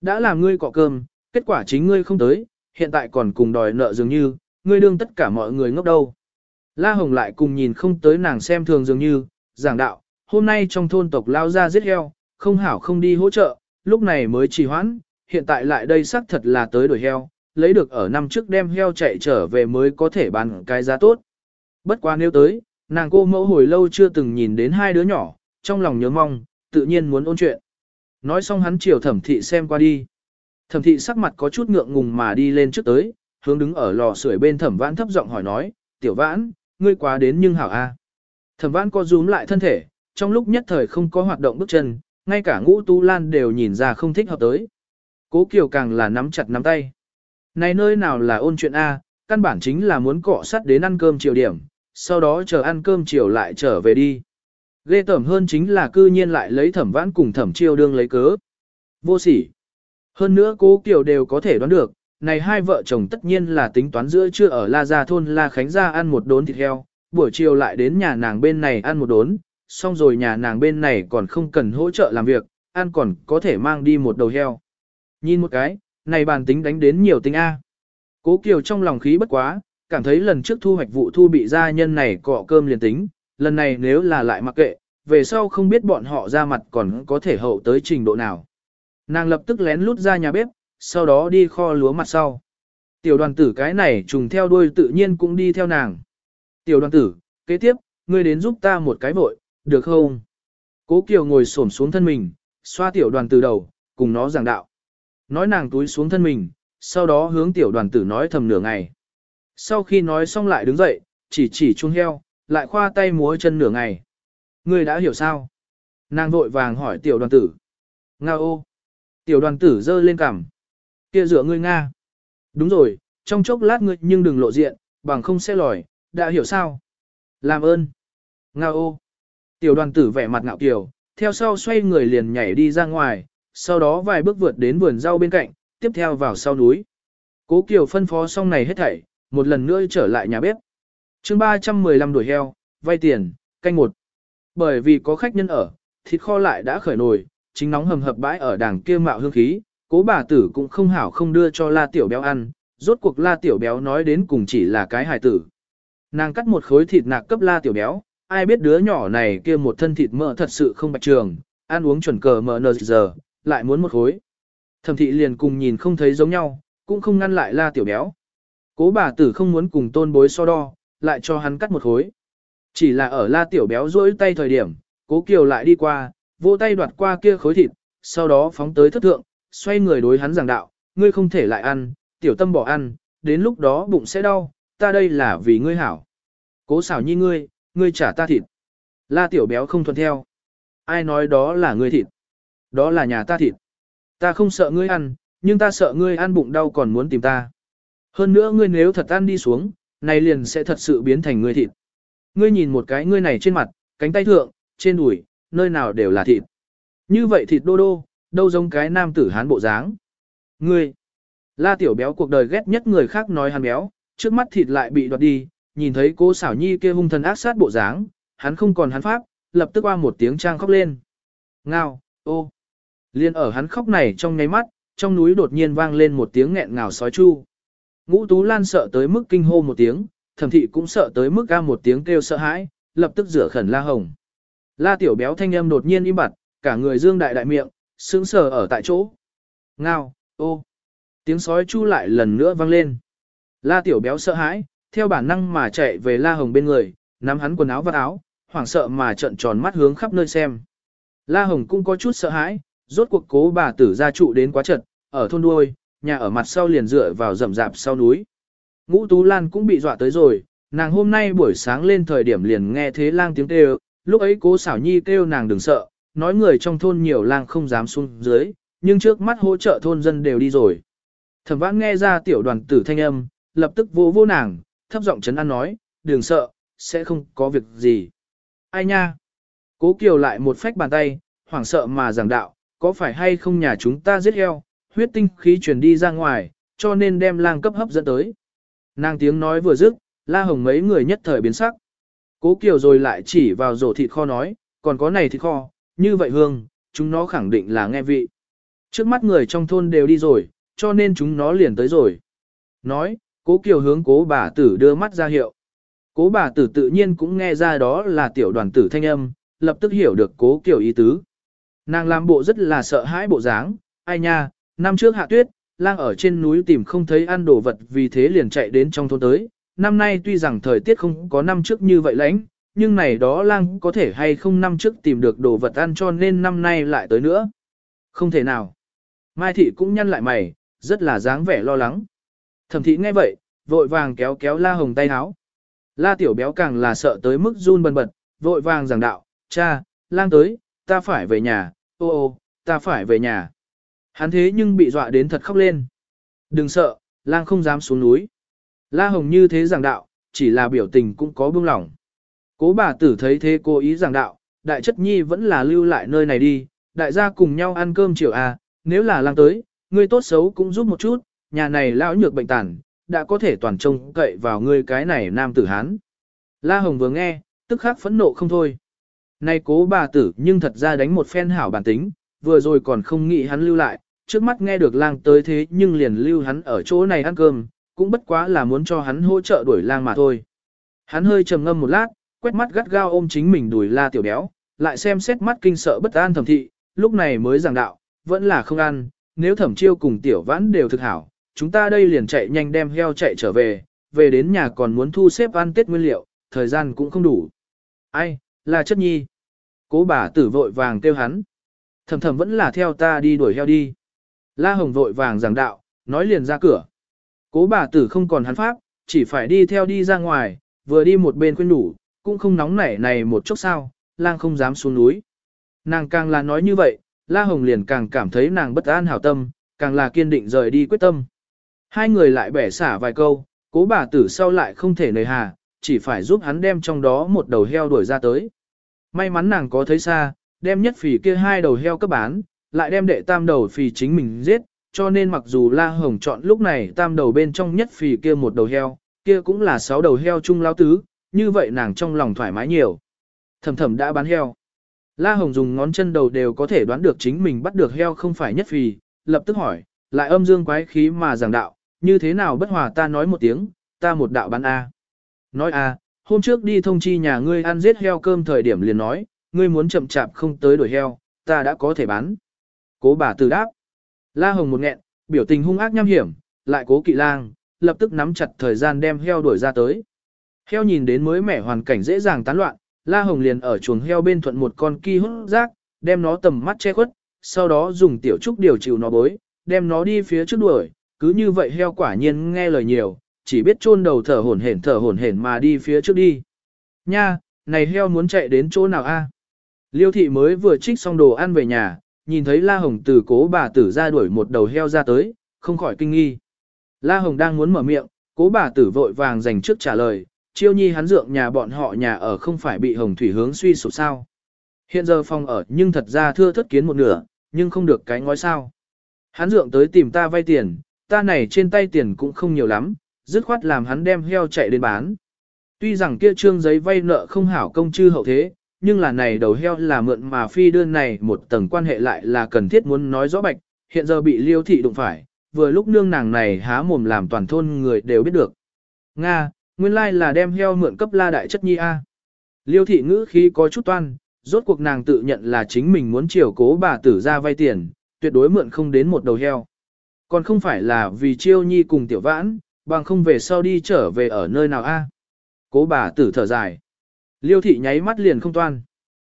Đã làm ngươi cọ cơm, kết quả chính ngươi không tới, hiện tại còn cùng đòi nợ dường như, ngươi đương tất cả mọi người ngốc đâu. La Hồng lại cùng nhìn không tới nàng xem thường dường như, giảng đạo, hôm nay trong thôn tộc lao ra giết heo, không hảo không đi hỗ trợ, lúc này mới trì hoãn, hiện tại lại đây xác thật là tới đổi heo, lấy được ở năm trước đem heo chạy trở về mới có thể bán cái giá tốt. Bất quá nếu tới, nàng cô mẫu hồi lâu chưa từng nhìn đến hai đứa nhỏ, trong lòng nhớ mong, tự nhiên muốn ôn chuyện. Nói xong hắn chiều thẩm thị xem qua đi. Thẩm thị sắc mặt có chút ngượng ngùng mà đi lên trước tới, hướng đứng ở lò sưởi bên thẩm vãn thấp giọng hỏi nói, tiểu vãn, ngươi quá đến nhưng hảo a. Thẩm vãn co rúm lại thân thể, trong lúc nhất thời không có hoạt động bước chân, ngay cả ngũ tu lan đều nhìn ra không thích hợp tới. Cố Kiều càng là nắm chặt nắm tay. Này nơi nào là ôn chuyện A, căn bản chính là muốn cọ sắt đến ăn cơm chiều điểm, sau đó chờ ăn cơm chiều lại trở về đi. Ghê tởm hơn chính là cư nhiên lại lấy thẩm vãn cùng thẩm chiêu đương lấy cớ. Vô sỉ. Hơn nữa cố Kiều đều có thể đoán được, này hai vợ chồng tất nhiên là tính toán giữa trưa ở La Gia thôn La Khánh Gia ăn một đốn thịt heo, buổi chiều lại đến nhà nàng bên này ăn một đốn, xong rồi nhà nàng bên này còn không cần hỗ trợ làm việc, ăn còn có thể mang đi một đầu heo. Nhìn một cái, này bàn tính đánh đến nhiều tính A. Cố Kiều trong lòng khí bất quá, cảm thấy lần trước thu hoạch vụ thu bị gia nhân này cọ cơm liền tính, lần này nếu là lại mặc kệ, về sau không biết bọn họ ra mặt còn có thể hậu tới trình độ nào. Nàng lập tức lén lút ra nhà bếp, sau đó đi kho lúa mặt sau. Tiểu đoàn tử cái này trùng theo đuôi tự nhiên cũng đi theo nàng. Tiểu đoàn tử, kế tiếp, ngươi đến giúp ta một cái vội, được không? Cố Kiều ngồi xổm xuống thân mình, xoa tiểu đoàn tử đầu, cùng nó giảng đạo. Nói nàng túi xuống thân mình, sau đó hướng tiểu đoàn tử nói thầm nửa ngày. Sau khi nói xong lại đứng dậy, chỉ chỉ chung heo, lại khoa tay múa chân nửa ngày. Ngươi đã hiểu sao? Nàng vội vàng hỏi tiểu đoàn tử. Nga ô! Tiểu đoàn tử giơ lên cằm. Kia dựa ngươi Nga. Đúng rồi, trong chốc lát ngươi nhưng đừng lộ diện, bằng không sẽ lòi, đã hiểu sao? Làm ơn. Nga ô. Tiểu đoàn tử vẻ mặt ngạo kiều, theo sau xoay người liền nhảy đi ra ngoài, sau đó vài bước vượt đến vườn rau bên cạnh, tiếp theo vào sau núi. Cố Kiều phân phó xong này hết thảy, một lần nữa trở lại nhà bếp. chương 315 đuổi heo, vay tiền, canh một. Bởi vì có khách nhân ở, thịt kho lại đã khởi nồi, chính nóng hầm hập bãi ở đảng kia mạo hương khí, cố bà tử cũng không hảo không đưa cho la tiểu béo ăn, rốt cuộc la tiểu béo nói đến cùng chỉ là cái hài tử. Nàng cắt một khối thịt nạc cấp la tiểu béo, ai biết đứa nhỏ này kia một thân thịt mỡ thật sự không bạch trường, ăn uống chuẩn cờ mỡ nờ giờ, lại muốn một khối. Thẩm thị liền cùng nhìn không thấy giống nhau, cũng không ngăn lại la tiểu béo. Cố bà tử không muốn cùng tôn bối so đo, lại cho hắn cắt một khối. Chỉ là ở la tiểu béo rỗi tay thời điểm, cố kiều lại đi qua, vỗ tay đoạt qua kia khối thịt, sau đó phóng tới thất thượng, xoay người đối hắn giảng đạo, ngươi không thể lại ăn, tiểu tâm bỏ ăn, đến lúc đó bụng sẽ đau, ta đây là vì ngươi hảo. Cố xảo nhi ngươi, ngươi trả ta thịt. La tiểu béo không thuận theo. Ai nói đó là ngươi thịt? Đó là nhà ta thịt. Ta không sợ ngươi ăn, nhưng ta sợ ngươi ăn bụng đau còn muốn tìm ta. Hơn nữa ngươi nếu thật ăn đi xuống, này liền sẽ thật sự biến thành ngươi thịt. Ngươi nhìn một cái ngươi này trên mặt, cánh tay thượng, trên đùi, nơi nào đều là thịt. Như vậy thịt đô đô, đâu giống cái nam tử hán bộ dáng. Ngươi, la tiểu béo cuộc đời ghét nhất người khác nói hắn béo, trước mắt thịt lại bị đoạt đi, nhìn thấy cô xảo nhi kia hung thần ác sát bộ dáng, hắn không còn hắn pháp, lập tức qua một tiếng trang khóc lên. Ngao, ô. Liên ở hắn khóc này trong nháy mắt, trong núi đột nhiên vang lên một tiếng nghẹn ngào sói chu. Ngũ Tú Lan sợ tới mức kinh hô một tiếng, thẩm thị cũng sợ tới mức ca một tiếng kêu sợ hãi, lập tức rửa khẩn La Hồng. La tiểu béo thanh âm đột nhiên im bặt, cả người dương đại đại miệng, sững sờ ở tại chỗ. Ngao, ô. Tiếng sói chu lại lần nữa vang lên. La tiểu béo sợ hãi, theo bản năng mà chạy về La Hồng bên người, nắm hắn quần áo và áo, hoảng sợ mà trợn tròn mắt hướng khắp nơi xem. La Hồng cũng có chút sợ hãi, rốt cuộc cố bà tử gia trụ đến quá chật, ở thôn đuôi, nhà ở mặt sau liền dựa vào rậm rạp sau núi. Ngũ Tú Lan cũng bị dọa tới rồi, nàng hôm nay buổi sáng lên thời điểm liền nghe thế lang tiếng kêu, lúc ấy cố xảo nhi kêu nàng đừng sợ, nói người trong thôn nhiều lang không dám xuống dưới, nhưng trước mắt hỗ trợ thôn dân đều đi rồi. Thẩm vãn nghe ra tiểu đoàn tử thanh âm, lập tức vô vô nàng, thấp giọng chấn an nói, đừng sợ, sẽ không có việc gì. Ai nha? Cố Kiều lại một phách bàn tay, hoảng sợ mà giảng đạo, có phải hay không nhà chúng ta giết heo, huyết tinh khí truyền đi ra ngoài, cho nên đem lang cấp hấp dẫn tới. Nàng tiếng nói vừa dứt, la hồng mấy người nhất thời biến sắc. Cố Kiều rồi lại chỉ vào rổ thịt kho nói, còn có này thịt kho, như vậy hương, chúng nó khẳng định là nghe vị. Trước mắt người trong thôn đều đi rồi, cho nên chúng nó liền tới rồi. Nói, cố Kiều hướng cố bà tử đưa mắt ra hiệu. Cố bà tử tự nhiên cũng nghe ra đó là tiểu đoàn tử thanh âm, lập tức hiểu được cố Kiều ý tứ. Nàng làm bộ rất là sợ hãi bộ dáng, ai nha, năm trước hạ tuyết, lang ở trên núi tìm không thấy ăn đồ vật vì thế liền chạy đến trong thôn tới. Năm nay tuy rằng thời tiết không có năm trước như vậy lạnh nhưng này đó lang có thể hay không năm trước tìm được đồ vật ăn cho nên năm nay lại tới nữa. Không thể nào. Mai thị cũng nhăn lại mày, rất là dáng vẻ lo lắng. Thẩm thị nghe vậy, vội vàng kéo kéo la hồng tay háo. La tiểu béo càng là sợ tới mức run bần bật, vội vàng giảng đạo, cha, lang tới, ta phải về nhà, ô ô, ta phải về nhà. Hắn thế nhưng bị dọa đến thật khóc lên. Đừng sợ, lang không dám xuống núi. La Hồng như thế giảng đạo, chỉ là biểu tình cũng có buông lỏng. Cố bà tử thấy thế cố ý giảng đạo, đại chất nhi vẫn là lưu lại nơi này đi, đại gia cùng nhau ăn cơm chiều à, nếu là lang tới, ngươi tốt xấu cũng giúp một chút, nhà này lão nhược bệnh tàn, đã có thể toàn trông cậy vào ngươi cái này nam tử hán. La Hồng vừa nghe, tức khắc phẫn nộ không thôi. Nay cố bà tử nhưng thật ra đánh một phen hảo bản tính, vừa rồi còn không nghĩ hắn lưu lại, trước mắt nghe được lang tới thế nhưng liền lưu hắn ở chỗ này ăn cơm, cũng bất quá là muốn cho hắn hỗ trợ đuổi lang mà thôi. Hắn hơi trầm ngâm một lát, quét mắt gắt gao ôm chính mình đuổi la tiểu béo, lại xem xét mắt kinh sợ bất an thẩm thị, lúc này mới giảng đạo, vẫn là không ăn, nếu thẩm chiêu cùng tiểu vãn đều thực hảo, chúng ta đây liền chạy nhanh đem heo chạy trở về, về đến nhà còn muốn thu xếp ăn tết nguyên liệu, thời gian cũng không đủ. Ai, là chất nhi. Cố bà tử vội vàng kêu hắn. Thầm thầm vẫn là theo ta đi đuổi heo đi. La Hồng vội vàng giảng đạo, nói liền ra cửa. Cố bà tử không còn hắn pháp, chỉ phải đi theo đi ra ngoài, vừa đi một bên quên đủ, cũng không nóng nảy này một chút sao, lang không dám xuống núi. Nàng càng là nói như vậy, La Hồng liền càng cảm thấy nàng bất an hảo tâm, càng là kiên định rời đi quyết tâm. Hai người lại bẻ xả vài câu, cố bà tử sau lại không thể nời hà, chỉ phải giúp hắn đem trong đó một đầu heo đuổi ra tới. May mắn nàng có thấy xa, đem nhất phì kia hai đầu heo cấp bán, lại đem đệ tam đầu phì chính mình giết, cho nên mặc dù La Hồng chọn lúc này tam đầu bên trong nhất phì kia một đầu heo, kia cũng là sáu đầu heo chung lao tứ, như vậy nàng trong lòng thoải mái nhiều. Thầm thầm đã bán heo. La Hồng dùng ngón chân đầu đều có thể đoán được chính mình bắt được heo không phải nhất phì, lập tức hỏi, lại âm dương quái khí mà giảng đạo, như thế nào bất hòa ta nói một tiếng, ta một đạo bán A. Nói A, hôm trước đi thông chi nhà ngươi ăn giết heo cơm thời điểm liền nói, ngươi muốn chậm chạp không tới đổi heo, ta đã có thể bán. Cố bà từ đáp. La Hồng một nghẹn, biểu tình hung ác nham hiểm, lại cố kỵ lang, lập tức nắm chặt thời gian đem heo đuổi ra tới. Heo nhìn đến mới mẻ hoàn cảnh dễ dàng tán loạn, La Hồng liền ở chuồng heo bên thuận một con ki hút rác, đem nó tầm mắt che khuất, sau đó dùng tiểu trúc điều chịu nó bối, đem nó đi phía trước đuổi, cứ như vậy heo quả nhiên nghe lời nhiều, chỉ biết chôn đầu thở hổn hển thở hổn hển mà đi phía trước đi. Nha, này heo muốn chạy đến chỗ nào a? Liêu thị mới vừa trích xong đồ ăn về nhà, nhìn thấy La Hồng từ cố bà tử ra đuổi một đầu heo ra tới, không khỏi kinh nghi. La Hồng đang muốn mở miệng, cố bà tử vội vàng dành trước trả lời, chiêu nhi hắn dượng nhà bọn họ nhà ở không phải bị hồng thủy hướng suy sụp sao. Hiện giờ phòng ở nhưng thật ra thưa thất kiến một nửa, nhưng không được cái ngói sao. Hắn dượng tới tìm ta vay tiền, ta này trên tay tiền cũng không nhiều lắm, dứt khoát làm hắn đem heo chạy đến bán. Tuy rằng kia trương giấy vay nợ không hảo công chư hậu thế, nhưng là này đầu heo là mượn mà phi đơn này một tầng quan hệ lại là cần thiết muốn nói rõ bạch, hiện giờ bị liêu thị đụng phải, vừa lúc nương nàng này há mồm làm toàn thôn người đều biết được. Nga, nguyên lai là đem heo mượn cấp la đại chất nhi A. Liêu thị ngữ khí có chút toan, rốt cuộc nàng tự nhận là chính mình muốn chiều cố bà tử ra vay tiền, tuyệt đối mượn không đến một đầu heo. Còn không phải là vì chiêu nhi cùng tiểu vãn, bằng không về sau đi trở về ở nơi nào a? Cố bà tử thở dài. Liêu thị nháy mắt liền không toan.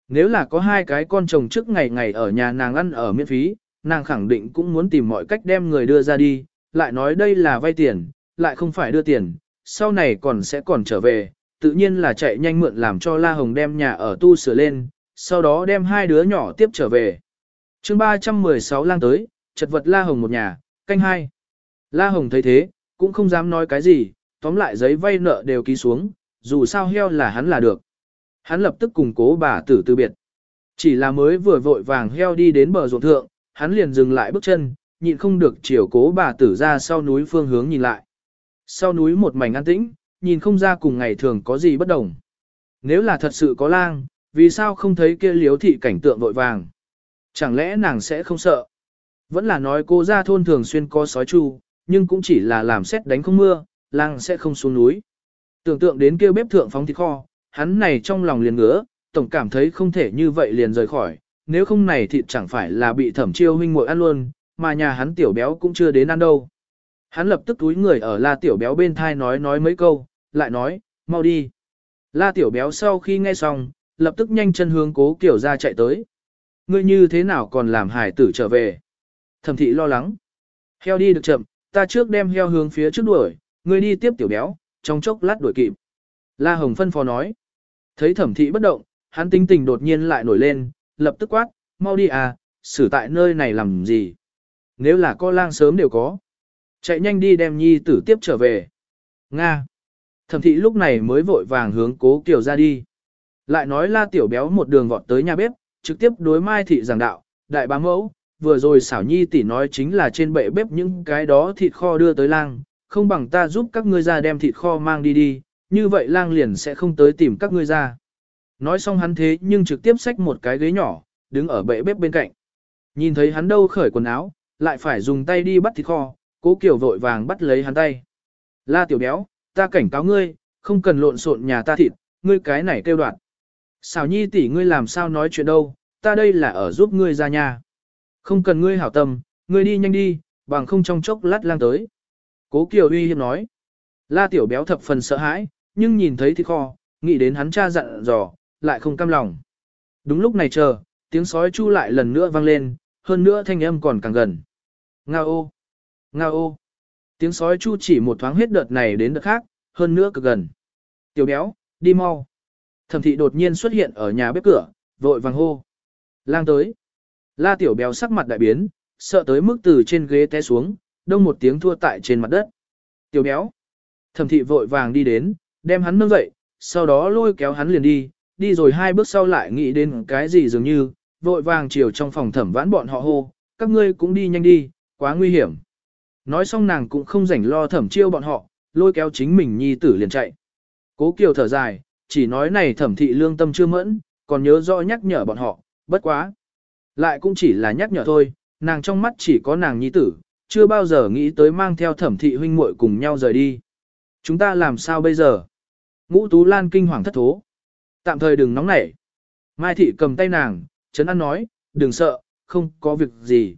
Nếu là có hai cái con chồng trước ngày ngày ở nhà nàng ăn ở miễn phí, nàng khẳng định cũng muốn tìm mọi cách đem người đưa ra đi, lại nói đây là vay tiền, lại không phải đưa tiền, sau này còn sẽ còn trở về, tự nhiên là chạy nhanh mượn làm cho La Hồng đem nhà ở tu sửa lên, sau đó đem hai đứa nhỏ tiếp trở về. chương 316 lang tới, chật vật La Hồng một nhà, canh hai. La Hồng thấy thế, cũng không dám nói cái gì, tóm lại giấy vay nợ đều ký xuống, dù sao heo là hắn là được. Hắn lập tức cùng cố bà tử từ biệt. Chỉ là mới vừa vội vàng heo đi đến bờ ruộng thượng, hắn liền dừng lại bước chân, nhịn không được chiều cố bà tử ra sau núi phương hướng nhìn lại. Sau núi một mảnh an tĩnh, nhìn không ra cùng ngày thường có gì bất đồng. Nếu là thật sự có lang, vì sao không thấy kia liếu thị cảnh tượng vội vàng? Chẳng lẽ nàng sẽ không sợ? Vẫn là nói cô ra thôn thường xuyên có sói chu, nhưng cũng chỉ là làm xét đánh không mưa, lang sẽ không xuống núi. Tưởng tượng đến kêu bếp thượng phóng thịt kho, hắn này trong lòng liền ngứa, tổng cảm thấy không thể như vậy liền rời khỏi, nếu không này thịt chẳng phải là bị thẩm chiêu huynh muội ăn luôn, mà nhà hắn tiểu béo cũng chưa đến ăn đâu. Hắn lập tức túi người ở la tiểu béo bên thai nói nói mấy câu, lại nói, mau đi. La tiểu béo sau khi nghe xong, lập tức nhanh chân hướng cố kiểu ra chạy tới. Ngươi như thế nào còn làm hải tử trở về? Thẩm thị lo lắng. Heo đi được chậm, ta trước đem heo hướng phía trước đuổi, ngươi đi tiếp tiểu béo, trong chốc lát đuổi kịp. La Hồng phân phó nói. Thấy thẩm thị bất động, hắn tinh tình đột nhiên lại nổi lên, lập tức quát, mau đi à, xử tại nơi này làm gì? Nếu là có lang sớm đều có. Chạy nhanh đi đem nhi tử tiếp trở về. Nga. Thẩm thị lúc này mới vội vàng hướng cố kiều ra đi. Lại nói la tiểu béo một đường vọt tới nhà bếp, trực tiếp đối mai thị giảng đạo, đại bá mẫu, vừa rồi xảo nhi tỷ nói chính là trên bệ bếp những cái đó thịt kho đưa tới lang, không bằng ta giúp các ngươi ra đem thịt kho mang đi đi, như vậy lang liền sẽ không tới tìm các ngươi ra. Nói xong hắn thế nhưng trực tiếp xách một cái ghế nhỏ, đứng ở bệ bếp bên cạnh. Nhìn thấy hắn đâu khởi quần áo, lại phải dùng tay đi bắt thịt kho, cố kiểu vội vàng bắt lấy hắn tay. La tiểu béo, ta cảnh cáo ngươi, không cần lộn xộn nhà ta thịt, ngươi cái này kêu đoạn. Xảo nhi tỷ ngươi làm sao nói chuyện đâu, ta đây là ở giúp ngươi ra nhà. Không cần ngươi hảo tâm, ngươi đi nhanh đi, bằng không trong chốc lát lang tới. Cố Kiều uy hiếp nói. La tiểu béo thập phần sợ hãi, nhưng nhìn thấy thịt kho, nghĩ đến hắn cha dặn dò, lại không cam lòng. Đúng lúc này chờ, tiếng sói chu lại lần nữa vang lên, hơn nữa thanh âm còn càng gần. Ngao ô! Ngao ô! Tiếng sói chu chỉ một thoáng hết đợt này đến đợt khác, hơn nữa cực gần. Tiểu béo, đi mau. Thẩm thị đột nhiên xuất hiện ở nhà bếp cửa, vội vàng hô. Lang tới. La tiểu béo sắc mặt đại biến, sợ tới mức từ trên ghế té xuống, đông một tiếng thua tại trên mặt đất. Tiểu béo. Thẩm thị vội vàng đi đến, đem hắn nâng dậy, sau đó lôi kéo hắn liền đi, đi rồi hai bước sau lại nghĩ đến cái gì dường như, vội vàng chiều trong phòng thẩm vãn bọn họ hô, các ngươi cũng đi nhanh đi, quá nguy hiểm. Nói xong nàng cũng không rảnh lo thẩm chiêu bọn họ, lôi kéo chính mình nhi tử liền chạy. Cố Kiều thở dài, chỉ nói này thẩm thị lương tâm chưa mẫn, còn nhớ rõ nhắc nhở bọn họ, bất quá. Lại cũng chỉ là nhắc nhở thôi, nàng trong mắt chỉ có nàng nhi tử, chưa bao giờ nghĩ tới mang theo thẩm thị huynh muội cùng nhau rời đi. Chúng ta làm sao bây giờ? Ngũ Tú Lan kinh hoàng thất thố. Tạm thời đừng nóng nảy. Mai thị cầm tay nàng, chấn an nói, đừng sợ, không có việc gì.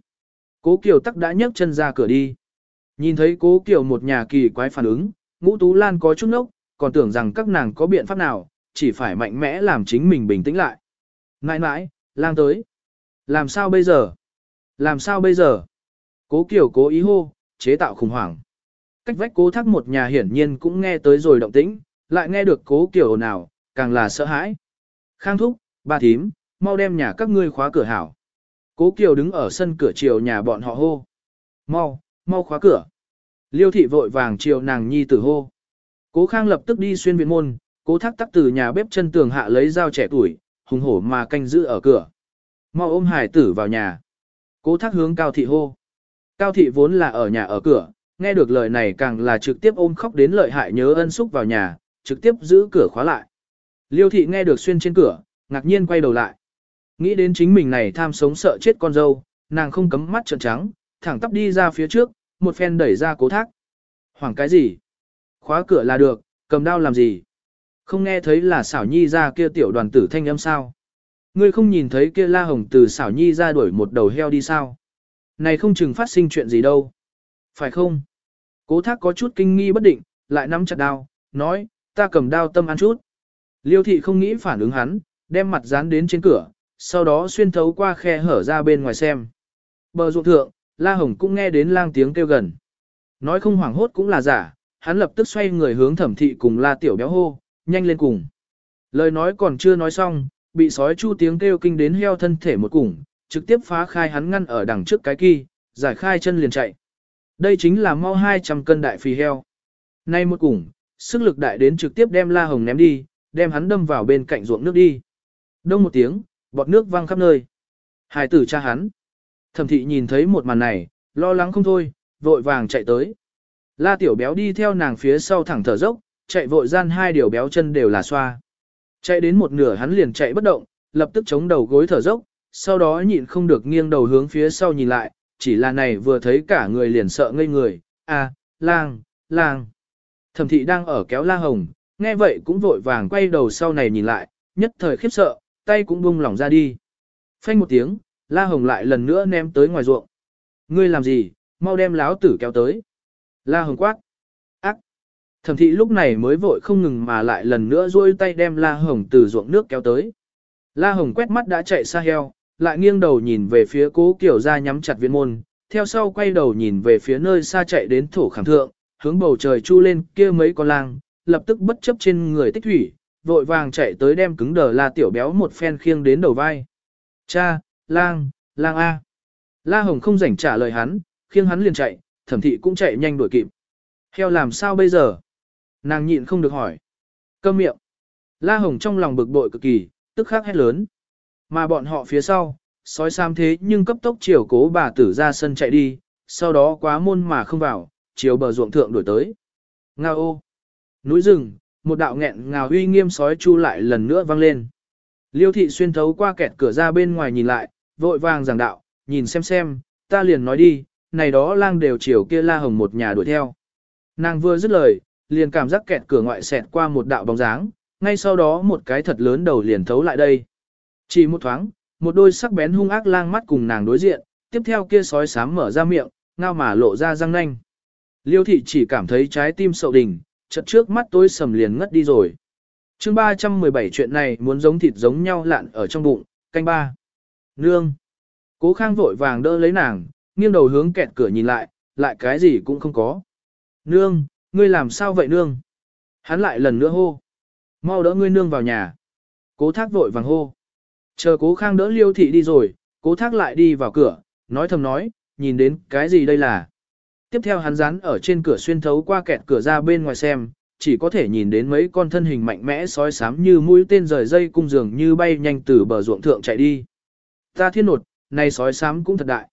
Cố Kiều tắc đã nhấc chân ra cửa đi. Nhìn thấy Cố Kiều một nhà kỳ quái phản ứng, Ngũ Tú Lan có chút nốc, còn tưởng rằng các nàng có biện pháp nào, chỉ phải mạnh mẽ làm chính mình bình tĩnh lại. Nãi nãi, lang tới. Làm sao bây giờ? Làm sao bây giờ? Cố Kiều cố ý hô, chế tạo khủng hoảng. Cách vách cố thác một nhà hiển nhiên cũng nghe tới rồi động tĩnh, lại nghe được cố Kiều nào, càng là sợ hãi. Khang thúc, ba thím, mau đem nhà các ngươi khóa cửa hảo. Cố Kiều đứng ở sân cửa chiều nhà bọn họ hô. Mau, mau khóa cửa. Liêu thị vội vàng chiều nàng nhi tử hô. Cố Khang lập tức đi xuyên viện môn, cố thác tắc từ nhà bếp chân tường hạ lấy dao trẻ tuổi, hùng hổ mà canh giữ ở cửa. Mau ôm hải tử vào nhà. Cố thác hướng cao thị hô. Cao thị vốn là ở nhà ở cửa, nghe được lời này càng là trực tiếp ôm khóc đến lợi hại nhớ ân xúc vào nhà, trực tiếp giữ cửa khóa lại. Liêu thị nghe được xuyên trên cửa, ngạc nhiên quay đầu lại. Nghĩ đến chính mình này tham sống sợ chết con dâu, nàng không cấm mắt trợn trắng, thẳng tắp đi ra phía trước, một phen đẩy ra cố thác. Hoảng cái gì? Khóa cửa là được, cầm đao làm gì? Không nghe thấy là xảo nhi ra kia tiểu đoàn tử thanh âm sao? Ngươi không nhìn thấy kia la hồng từ xảo nhi ra đuổi một đầu heo đi sao? Này không chừng phát sinh chuyện gì đâu. Phải không? Cố thác có chút kinh nghi bất định, lại nắm chặt đao, nói, ta cầm đao tâm ăn chút. Liêu thị không nghĩ phản ứng hắn, đem mặt dán đến trên cửa, sau đó xuyên thấu qua khe hở ra bên ngoài xem. Bờ ruộng thượng, La Hồng cũng nghe đến lang tiếng kêu gần. Nói không hoảng hốt cũng là giả, hắn lập tức xoay người hướng thẩm thị cùng La Tiểu béo hô, nhanh lên cùng. Lời nói còn chưa nói xong, bị sói chu tiếng kêu kinh đến heo thân thể một cùng, trực tiếp phá khai hắn ngăn ở đằng trước cái kia, giải khai chân liền chạy. Đây chính là mau 200 cân đại phì heo. Nay một cùng, sức lực đại đến trực tiếp đem La Hồng ném đi, đem hắn đâm vào bên cạnh ruộng nước đi. Đông một tiếng, bọt nước văng khắp nơi. Hải tử cha hắn. Thẩm thị nhìn thấy một màn này, lo lắng không thôi, vội vàng chạy tới. La tiểu béo đi theo nàng phía sau thẳng thở dốc, chạy vội gian hai điều béo chân đều là xoa. Chạy đến một nửa hắn liền chạy bất động, lập tức chống đầu gối thở dốc, sau đó nhịn không được nghiêng đầu hướng phía sau nhìn lại, chỉ là này vừa thấy cả người liền sợ ngây người, à, lang, lang. Thẩm thị đang ở kéo la hồng, nghe vậy cũng vội vàng quay đầu sau này nhìn lại, nhất thời khiếp sợ, tay cũng bung lỏng ra đi. Phanh một tiếng, la hồng lại lần nữa ném tới ngoài ruộng. Ngươi làm gì, mau đem láo tử kéo tới. La hồng quát. Ác. Thẩm thị lúc này mới vội không ngừng mà lại lần nữa duỗi tay đem la hồng từ ruộng nước kéo tới. La hồng quét mắt đã chạy xa heo, lại nghiêng đầu nhìn về phía cố kiểu ra nhắm chặt viên môn, theo sau quay đầu nhìn về phía nơi xa chạy đến thổ khảm thượng, hướng bầu trời chu lên kia mấy con lang, lập tức bất chấp trên người tích thủy, vội vàng chạy tới đem cứng đờ la tiểu béo một phen khiêng đến đầu vai. Cha, lang, lang A. La Hồng không rảnh trả lời hắn, khiêng hắn liền chạy, thẩm thị cũng chạy nhanh đuổi kịp. Heo làm sao bây giờ? Nàng nhịn không được hỏi. Câm miệng. La Hồng trong lòng bực bội cực kỳ, tức khắc hét lớn. Mà bọn họ phía sau, sói sam thế nhưng cấp tốc chiều cố bà tử ra sân chạy đi, sau đó quá môn mà không vào, chiều bờ ruộng thượng đuổi tới. Ngao ô! Núi rừng, một đạo nghẹn ngào uy nghiêm sói chu lại lần nữa vang lên. Liêu thị xuyên thấu qua kẹt cửa ra bên ngoài nhìn lại, vội vàng giảng đạo, nhìn xem xem, ta liền nói đi, này đó lang đều chiều kia la hồng một nhà đuổi theo. Nàng vừa dứt lời, liền cảm giác kẹt cửa ngoại xẹt qua một đạo bóng dáng, ngay sau đó một cái thật lớn đầu liền thấu lại đây. Chỉ một thoáng, một đôi sắc bén hung ác lang mắt cùng nàng đối diện, tiếp theo kia sói sám mở ra miệng, ngao mà lộ ra răng nanh. Liêu thị chỉ cảm thấy trái tim sậu đỉnh, chợt trước mắt tôi sầm liền ngất đi rồi. chương 317 chuyện này muốn giống thịt giống nhau lạn ở trong bụng, canh ba. Nương. Cố khang vội vàng đỡ lấy nàng, nghiêng đầu hướng kẹt cửa nhìn lại, lại cái gì cũng không có. Nương, ngươi làm sao vậy nương? Hắn lại lần nữa hô. Mau đỡ ngươi nương vào nhà. Cố thác vội vàng hô. Chờ cố khang đỡ liêu thị đi rồi, cố thác lại đi vào cửa, nói thầm nói, nhìn đến cái gì đây là. Tiếp theo hắn dán ở trên cửa xuyên thấu qua kẹt cửa ra bên ngoài xem, chỉ có thể nhìn đến mấy con thân hình mạnh mẽ sói xám như mũi tên rời dây cung giường như bay nhanh từ bờ ruộng thượng chạy đi. Ta thiên nột, này sói xám cũng thật đại.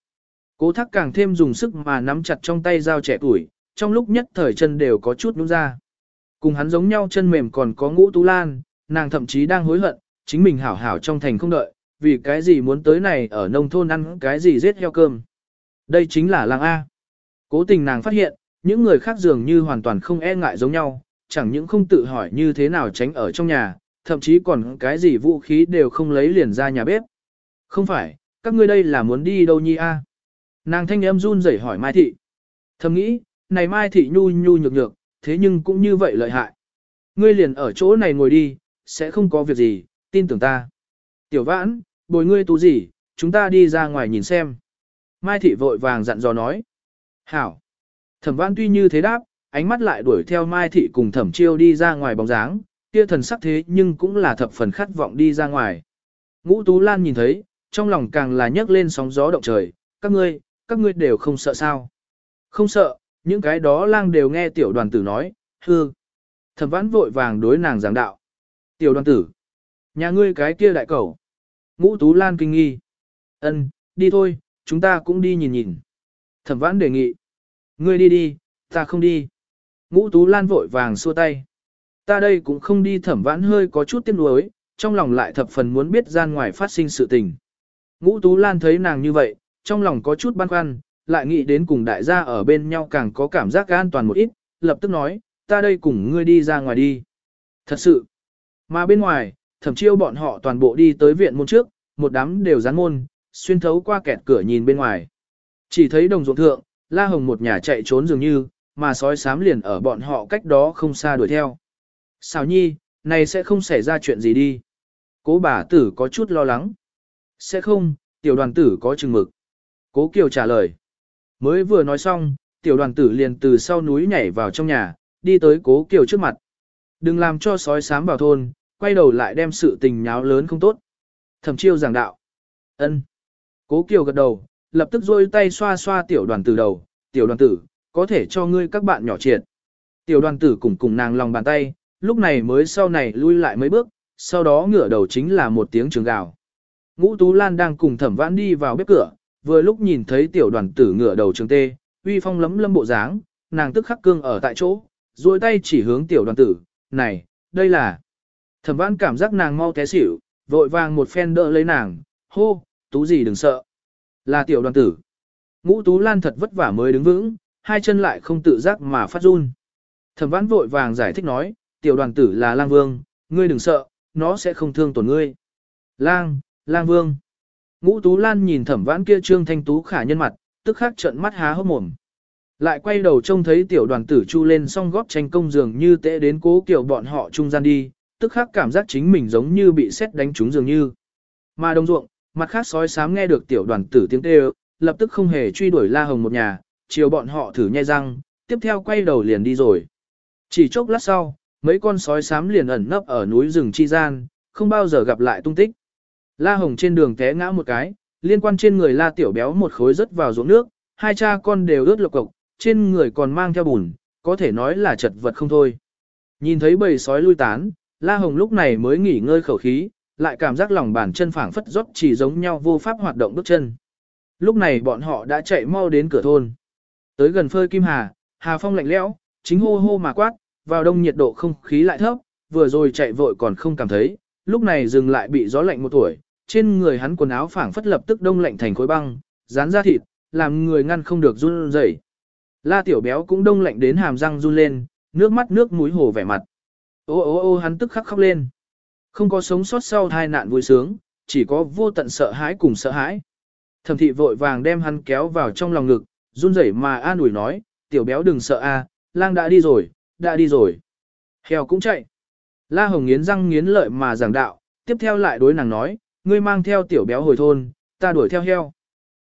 Cố thác càng thêm dùng sức mà nắm chặt trong tay dao trẻ tuổi, trong lúc nhất thời chân đều có chút nhũ ra. Cùng hắn giống nhau chân mềm còn có ngũ tú lan, nàng thậm chí đang hối hận, chính mình hảo hảo trong thành không đợi, vì cái gì muốn tới này ở nông thôn ăn cái gì giết heo cơm. Đây chính là lang A. Cố tình nàng phát hiện, những người khác dường như hoàn toàn không e ngại giống nhau, chẳng những không tự hỏi như thế nào tránh ở trong nhà, thậm chí còn cái gì vũ khí đều không lấy liền ra nhà bếp. Không phải, các ngươi đây là muốn đi đâu nhi a? Nàng thanh âm run rẩy hỏi Mai Thị. Thầm nghĩ, này Mai Thị nhu nhu nhược nhược, thế nhưng cũng như vậy lợi hại. Ngươi liền ở chỗ này ngồi đi, sẽ không có việc gì, tin tưởng ta. Tiểu vãn, bồi ngươi tú gì, chúng ta đi ra ngoài nhìn xem. Mai Thị vội vàng dặn dò nói. Hảo. Thẩm vãn tuy như thế đáp, ánh mắt lại đuổi theo Mai Thị cùng thẩm chiêu đi ra ngoài bóng dáng, kia thần sắc thế nhưng cũng là thập phần khát vọng đi ra ngoài. Ngũ Tú Lan nhìn thấy, trong lòng càng là nhấc lên sóng gió động trời, các ngươi, các ngươi đều không sợ sao. Không sợ, những cái đó lang đều nghe tiểu đoàn tử nói, hư. Thẩm vãn vội vàng đối nàng giảng đạo. Tiểu đoàn tử, nhà ngươi cái kia đại cầu. Ngũ Tú Lan kinh nghi. ân đi thôi, chúng ta cũng đi nhìn nhìn. Thẩm vãn đề nghị. Ngươi đi đi, ta không đi. Ngũ Tú Lan vội vàng xua tay. Ta đây cũng không đi thẩm vãn hơi có chút tiếc nuối, trong lòng lại thập phần muốn biết gian ngoài phát sinh sự tình. Ngũ Tú Lan thấy nàng như vậy, trong lòng có chút băn khoăn, lại nghĩ đến cùng đại gia ở bên nhau càng có cảm giác an toàn một ít, lập tức nói, ta đây cùng ngươi đi ra ngoài đi. Thật sự, mà bên ngoài, thẩm chiêu bọn họ toàn bộ đi tới viện môn trước, một đám đều dán môn, xuyên thấu qua kẹt cửa nhìn bên ngoài. Chỉ thấy đồng ruộng thượng, La Hồng một nhà chạy trốn dường như, mà sói sám liền ở bọn họ cách đó không xa đuổi theo. Xào nhi, này sẽ không xảy ra chuyện gì đi. Cố bà tử có chút lo lắng. Sẽ không, tiểu đoàn tử có chừng mực. Cố Kiều trả lời. Mới vừa nói xong, tiểu đoàn tử liền từ sau núi nhảy vào trong nhà, đi tới cố Kiều trước mặt. Đừng làm cho sói sám vào thôn, quay đầu lại đem sự tình nháo lớn không tốt. Thẩm chiêu giảng đạo. ân. Cố Kiều gật đầu, lập tức rôi tay xoa xoa tiểu đoàn tử đầu. Tiểu đoàn tử, có thể cho ngươi các bạn nhỏ triệt. Tiểu đoàn tử cùng cùng nàng lòng bàn tay, lúc này mới sau này lui lại mấy bước, sau đó ngửa đầu chính là một tiếng trường gào. Ngũ Tú Lan đang cùng thẩm vãn đi vào bếp cửa, vừa lúc nhìn thấy tiểu đoàn tử ngửa đầu trường tê, uy phong lấm lâm bộ dáng, nàng tức khắc cương ở tại chỗ, duỗi tay chỉ hướng tiểu đoàn tử, này, đây là. Thẩm vãn cảm giác nàng mau té xỉu, vội vàng một phen đỡ lấy nàng, hô, tú gì đừng sợ. Là tiểu đoàn tử. Ngũ Tú Lan thật vất vả mới đứng vững, hai chân lại không tự giác mà phát run. Thẩm vãn vội vàng giải thích nói, tiểu đoàn tử là lang vương, ngươi đừng sợ, nó sẽ không thương tổn ngươi. Lang, lang vương. Ngũ Tú Lan nhìn thẩm vãn kia trương thanh tú khả nhân mặt, tức khắc trợn mắt há hốc mồm. Lại quay đầu trông thấy tiểu đoàn tử chu lên song góp tranh công dường như tệ đến cố kiểu bọn họ trung gian đi, tức khắc cảm giác chính mình giống như bị xét đánh trúng dường như. Mà đồng ruộng, mặt khác sói sám nghe được tiểu đoàn tử tiếng kêu, lập tức không hề truy đuổi La Hồng một nhà, chiều bọn họ thử nhai răng, tiếp theo quay đầu liền đi rồi. Chỉ chốc lát sau, mấy con sói sám liền ẩn nấp ở núi rừng chi gian, không bao giờ gặp lại tung tích. La Hồng trên đường té ngã một cái, liên quan trên người La Tiểu Béo một khối rớt vào ruộng nước, hai cha con đều ướt lộc cộc, trên người còn mang theo bùn, có thể nói là chật vật không thôi. Nhìn thấy bầy sói lui tán, La Hồng lúc này mới nghỉ ngơi khẩu khí, lại cảm giác lòng bàn chân phảng phất rót chỉ giống nhau vô pháp hoạt động bước chân. Lúc này bọn họ đã chạy mau đến cửa thôn. Tới gần phơi Kim Hà, Hà Phong lạnh lẽo, chính hô hô mà quát, vào đông nhiệt độ không khí lại thấp, vừa rồi chạy vội còn không cảm thấy, lúc này dừng lại bị gió lạnh một tuổi, trên người hắn quần áo phảng phất lập tức đông lạnh thành khối băng, dán ra thịt, làm người ngăn không được run rẩy. La tiểu béo cũng đông lạnh đến hàm răng run lên, nước mắt nước mũi hồ vẻ mặt. Ô ô ô hắn tức khắc khóc lên. Không có sống sót sau tai nạn vui sướng, chỉ có vô tận sợ hãi cùng sợ hãi. Thẩm thị vội vàng đem hắn kéo vào trong lòng ngực, run rẩy mà an ủi nói, tiểu béo đừng sợ a, lang đã đi rồi, đã đi rồi. Heo cũng chạy. La Hồng nghiến răng nghiến lợi mà giảng đạo, tiếp theo lại đối nàng nói, ngươi mang theo tiểu béo hồi thôn, ta đuổi theo heo.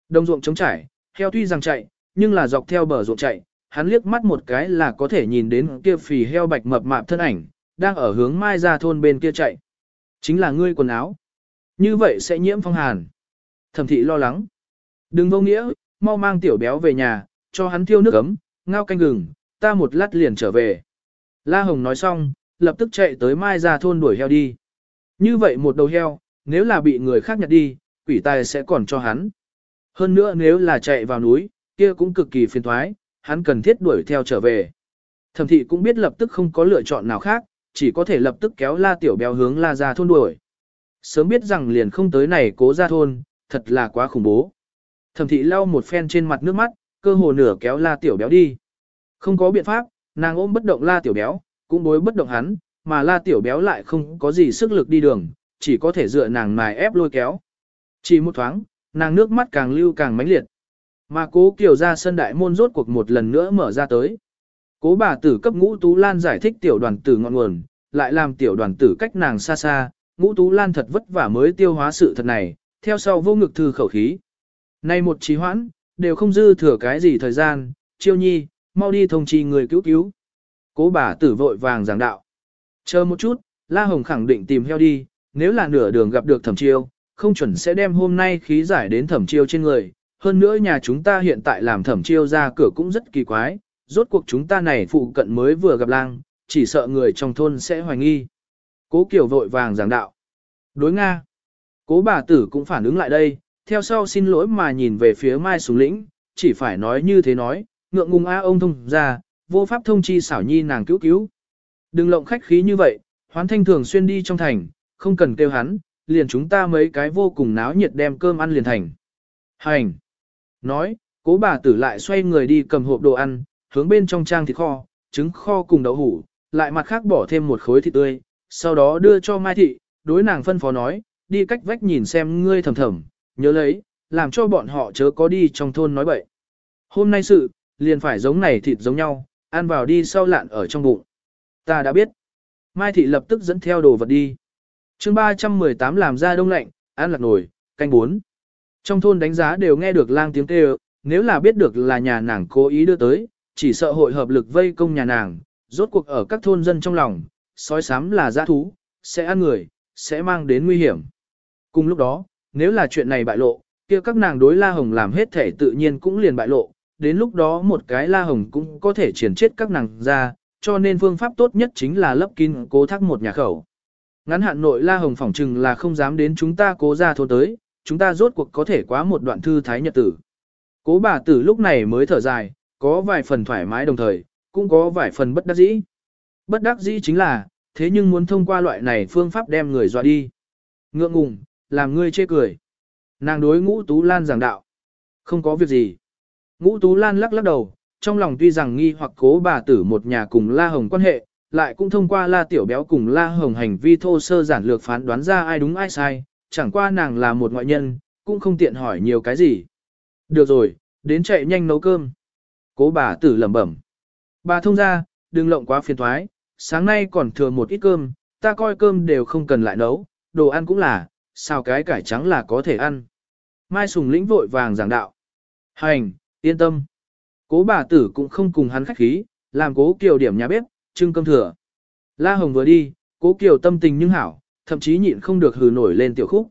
Đồng ruộng trống trải, heo tuy rằng chạy, nhưng là dọc theo bờ ruộng chạy, hắn liếc mắt một cái là có thể nhìn đến kia phì heo bạch mập mạp thân ảnh, đang ở hướng mai ra thôn bên kia chạy. Chính là ngươi quần áo. Như vậy sẽ nhiễm phong hàn. Thẩm thị lo lắng. Đừng vô nghĩa, mau mang tiểu béo về nhà, cho hắn thiêu nước ấm, ngao canh gừng, ta một lát liền trở về. La Hồng nói xong, lập tức chạy tới Mai ra thôn đuổi heo đi. Như vậy một đầu heo, nếu là bị người khác nhặt đi, quỷ tài sẽ còn cho hắn. Hơn nữa nếu là chạy vào núi, kia cũng cực kỳ phiền thoái, hắn cần thiết đuổi theo trở về. Thẩm thị cũng biết lập tức không có lựa chọn nào khác, chỉ có thể lập tức kéo la tiểu béo hướng la ra thôn đuổi. Sớm biết rằng liền không tới này cố ra thôn, thật là quá khủng bố. Thẩm thị lau một phen trên mặt nước mắt, cơ hồ nửa kéo la tiểu béo đi. Không có biện pháp, nàng ôm bất động la tiểu béo, cũng bối bất động hắn, mà la tiểu béo lại không có gì sức lực đi đường, chỉ có thể dựa nàng mài ép lôi kéo. Chỉ một thoáng, nàng nước mắt càng lưu càng mãnh liệt. Mà cố kiều ra sân đại môn rốt cuộc một lần nữa mở ra tới. Cố bà tử cấp ngũ tú lan giải thích tiểu đoàn tử ngọn nguồn, lại làm tiểu đoàn tử cách nàng xa xa, ngũ tú lan thật vất vả mới tiêu hóa sự thật này, theo sau vô ngực thư khẩu khí. Nay một trí hoãn, đều không dư thừa cái gì thời gian, chiêu nhi, mau đi thông chi người cứu cứu. Cố bà tử vội vàng giảng đạo. Chờ một chút, La Hồng khẳng định tìm heo đi, nếu là nửa đường gặp được thẩm chiêu, không chuẩn sẽ đem hôm nay khí giải đến thẩm chiêu trên người. Hơn nữa nhà chúng ta hiện tại làm thẩm chiêu ra cửa cũng rất kỳ quái, rốt cuộc chúng ta này phụ cận mới vừa gặp lang, chỉ sợ người trong thôn sẽ hoài nghi. Cố Kiều vội vàng giảng đạo. Đối Nga. Cố bà tử cũng phản ứng lại đây, theo sau xin lỗi mà nhìn về phía Mai Sùng Lĩnh, chỉ phải nói như thế nói, ngượng ngùng a ông thông ra, vô pháp thông chi xảo nhi nàng cứu cứu. Đừng lộng khách khí như vậy, hoán thanh thường xuyên đi trong thành, không cần kêu hắn, liền chúng ta mấy cái vô cùng náo nhiệt đem cơm ăn liền thành. Hành! Nói, cố bà tử lại xoay người đi cầm hộp đồ ăn, hướng bên trong trang thịt kho, trứng kho cùng đậu hủ, lại mặt khác bỏ thêm một khối thịt tươi, sau đó đưa cho Mai Thị, đối nàng phân phó nói, đi cách vách nhìn xem ngươi thầm thầm, nhớ lấy, làm cho bọn họ chớ có đi trong thôn nói bậy. Hôm nay sự, liền phải giống này thịt giống nhau, ăn vào đi sau lạn ở trong bụng. Ta đã biết. Mai Thị lập tức dẫn theo đồ vật đi chương 318 làm ra đông lạnh, ăn lạc nổi, canh bốn. Trong thôn đánh giá đều nghe được lang tiếng kêu, nếu là biết được là nhà nàng cố ý đưa tới, chỉ sợ hội hợp lực vây công nhà nàng, rốt cuộc ở các thôn dân trong lòng, sói sám là giã thú, sẽ ăn người, sẽ mang đến nguy hiểm. Cùng lúc đó, nếu là chuyện này bại lộ, kia các nàng đối La Hồng làm hết thể tự nhiên cũng liền bại lộ, đến lúc đó một cái La Hồng cũng có thể triển chết các nàng ra, cho nên phương pháp tốt nhất chính là lấp kín cố thác một nhà khẩu. Ngắn hạn nội La Hồng phỏng chừng là không dám đến chúng ta cố ra thôn tới, chúng ta rốt cuộc có thể quá một đoạn thư thái nhật tử. Cố bà tử lúc này mới thở dài, có vài phần thoải mái đồng thời, cũng có vài phần bất đắc dĩ. Bất đắc dĩ chính là, thế nhưng muốn thông qua loại này phương pháp đem người dọa đi. Ngượng ngùng, làm ngươi chê cười. Nàng đối ngũ tú lan giảng đạo. Không có việc gì. Ngũ tú lan lắc lắc đầu, trong lòng tuy rằng nghi hoặc cố bà tử một nhà cùng La Hồng quan hệ, lại cũng thông qua La Tiểu Béo cùng La Hồng hành vi thô sơ giản lược phán đoán ra ai đúng ai sai, chẳng qua nàng là một ngoại nhân, cũng không tiện hỏi nhiều cái gì. Được rồi, đến chạy nhanh nấu cơm. Cố bà tử lẩm bẩm. Bà thông ra, đừng lộng quá phiền thoái, sáng nay còn thừa một ít cơm, ta coi cơm đều không cần lại nấu, đồ ăn cũng là, sao cái cải trắng là có thể ăn. Mai Sùng lĩnh vội vàng giảng đạo. Hành, yên tâm. Cố bà tử cũng không cùng hắn khách khí, làm cố kiều điểm nhà bếp, trưng cơm thừa. La Hồng vừa đi, cố kiều tâm tình nhưng hảo, thậm chí nhịn không được hừ nổi lên tiểu khúc.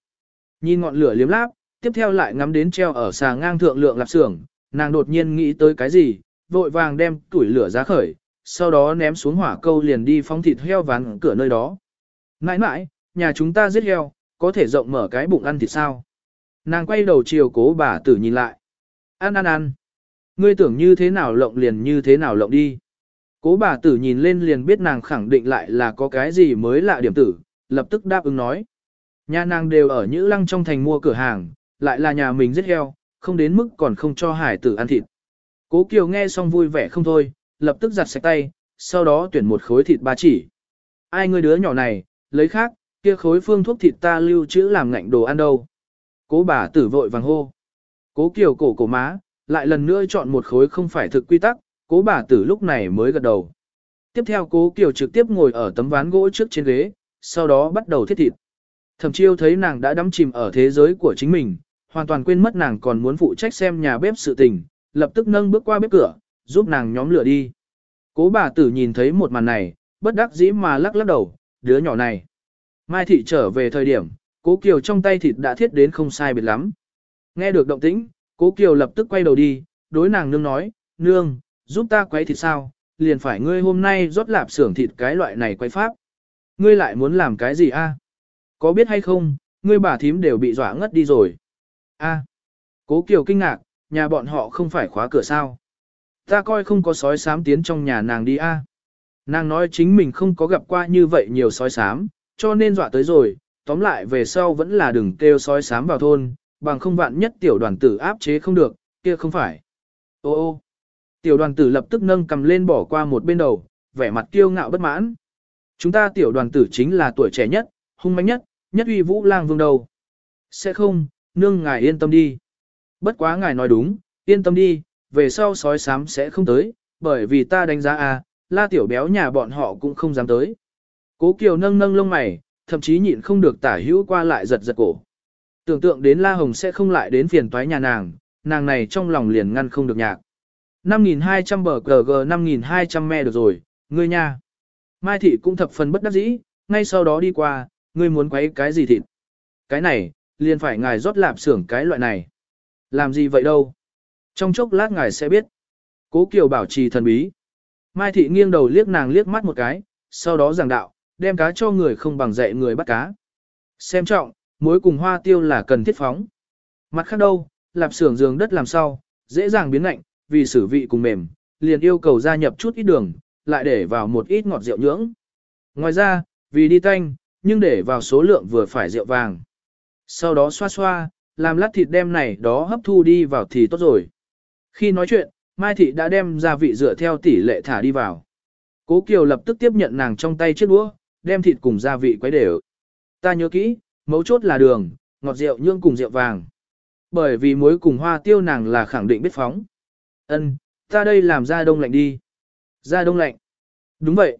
Nhìn ngọn lửa liếm láp, tiếp theo lại ngắm đến treo ở xà ngang thượng lượng lạp xưởng, nàng đột nhiên nghĩ tới cái gì, vội vàng đem tuổi lửa ra khởi, sau đó ném xuống hỏa câu liền đi phóng thịt heo ván cửa nơi đó. Nãi nãi, nhà chúng ta giết heo, có thể rộng mở cái bụng ăn thịt sao? Nàng quay đầu chiều cố bà tử nhìn lại. Ăn ăn ăn. Ngươi tưởng như thế nào lộng liền như thế nào lộng đi. Cố bà tử nhìn lên liền biết nàng khẳng định lại là có cái gì mới lạ điểm tử, lập tức đáp ứng nói. Nhà nàng đều ở Nhữ Lăng trong thành mua cửa hàng, lại là nhà mình giết heo, không đến mức còn không cho hải tử ăn thịt. Cố Kiều nghe xong vui vẻ không thôi, lập tức giặt sạch tay, sau đó tuyển một khối thịt ba chỉ. Ai ngươi đứa nhỏ này, lấy khác, kia khối phương thuốc thịt ta lưu trữ làm ngạnh đồ ăn đâu. Cố bà tử vội vàng hô. Cố Kiều cổ cổ má, lại lần nữa chọn một khối không phải thực quy tắc, cố bà tử lúc này mới gật đầu. Tiếp theo cố Kiều trực tiếp ngồi ở tấm ván gỗ trước trên ghế, sau đó bắt đầu thiết thịt. Thẩm chiêu thấy nàng đã đắm chìm ở thế giới của chính mình, hoàn toàn quên mất nàng còn muốn phụ trách xem nhà bếp sự tình, lập tức nâng bước qua bếp cửa, giúp nàng nhóm lửa đi. Cố bà tử nhìn thấy một màn này, bất đắc dĩ mà lắc lắc đầu, đứa nhỏ này. Mai thị trở về thời điểm, cố Kiều trong tay thịt đã thiết đến không sai biệt lắm. Nghe được động tĩnh, cố Kiều lập tức quay đầu đi, đối nàng nương nói, nương, giúp ta quấy thịt sao, liền phải ngươi hôm nay rót lạp xưởng thịt cái loại này quấy pháp. Ngươi lại muốn làm cái gì a? À? Có biết hay không, ngươi bà thím đều bị dọa ngất đi rồi. A. À. Cố Kiều kinh ngạc, nhà bọn họ không phải khóa cửa sao. Ta coi không có sói sám tiến trong nhà nàng đi a. À? Nàng nói chính mình không có gặp qua như vậy nhiều sói sám, cho nên dọa tới rồi, tóm lại về sau vẫn là đừng kêu sói sám vào thôn, bằng không vạn nhất tiểu đoàn tử áp chế không được, kia không phải. Ô ô, tiểu đoàn tử lập tức nâng cầm lên bỏ qua một bên đầu, vẻ mặt kiêu ngạo bất mãn. Chúng ta tiểu đoàn tử chính là tuổi trẻ nhất, hung mãnh nhất, nhất uy vũ lang vương đầu. Sẽ không, nương ngài yên tâm đi. Bất quá ngài nói đúng, yên tâm đi, về sau sói sám sẽ không tới, bởi vì ta đánh giá à, la tiểu béo nhà bọn họ cũng không dám tới. Cố Kiều nâng nâng lông mày, thậm chí nhịn không được tả hữu qua lại giật giật cổ. Tưởng tượng đến La Hồng sẽ không lại đến phiền toái nhà nàng, nàng này trong lòng liền ngăn không được nhạc. 5.200 bờ GG 5.200 me được rồi, ngươi nha. Mai Thị cũng thập phần bất đắc dĩ, ngay sau đó đi qua, ngươi muốn quấy cái gì thịt. Cái này, liền phải ngài rót lạp xưởng cái loại này. Làm gì vậy đâu? Trong chốc lát ngài sẽ biết. Cố Kiều bảo trì thần bí. Mai Thị nghiêng đầu liếc nàng liếc mắt một cái, sau đó giảng đạo, đem cá cho người không bằng dạy người bắt cá. Xem trọng, mối cùng hoa tiêu là cần thiết phóng. Mặt khác đâu, lạp xưởng giường đất làm sao, dễ dàng biến lạnh, vì sử vị cùng mềm, liền yêu cầu gia nhập chút ít đường, lại để vào một ít ngọt rượu nhưỡng. Ngoài ra, vì đi tanh, nhưng để vào số lượng vừa phải rượu vàng. Sau đó xoa xoa, làm lát thịt đem này đó hấp thu đi vào thì tốt rồi. Khi nói chuyện, Mai Thị đã đem gia vị dựa theo tỷ lệ thả đi vào. Cố Kiều lập tức tiếp nhận nàng trong tay chiếc đũa, đem thịt cùng gia vị quấy đều. Ta nhớ kỹ, mấu chốt là đường, ngọt rượu nhương cùng rượu vàng. Bởi vì muối cùng hoa tiêu nàng là khẳng định biết phóng. Ân, ta đây làm ra đông lạnh đi. Ra đông lạnh. Đúng vậy.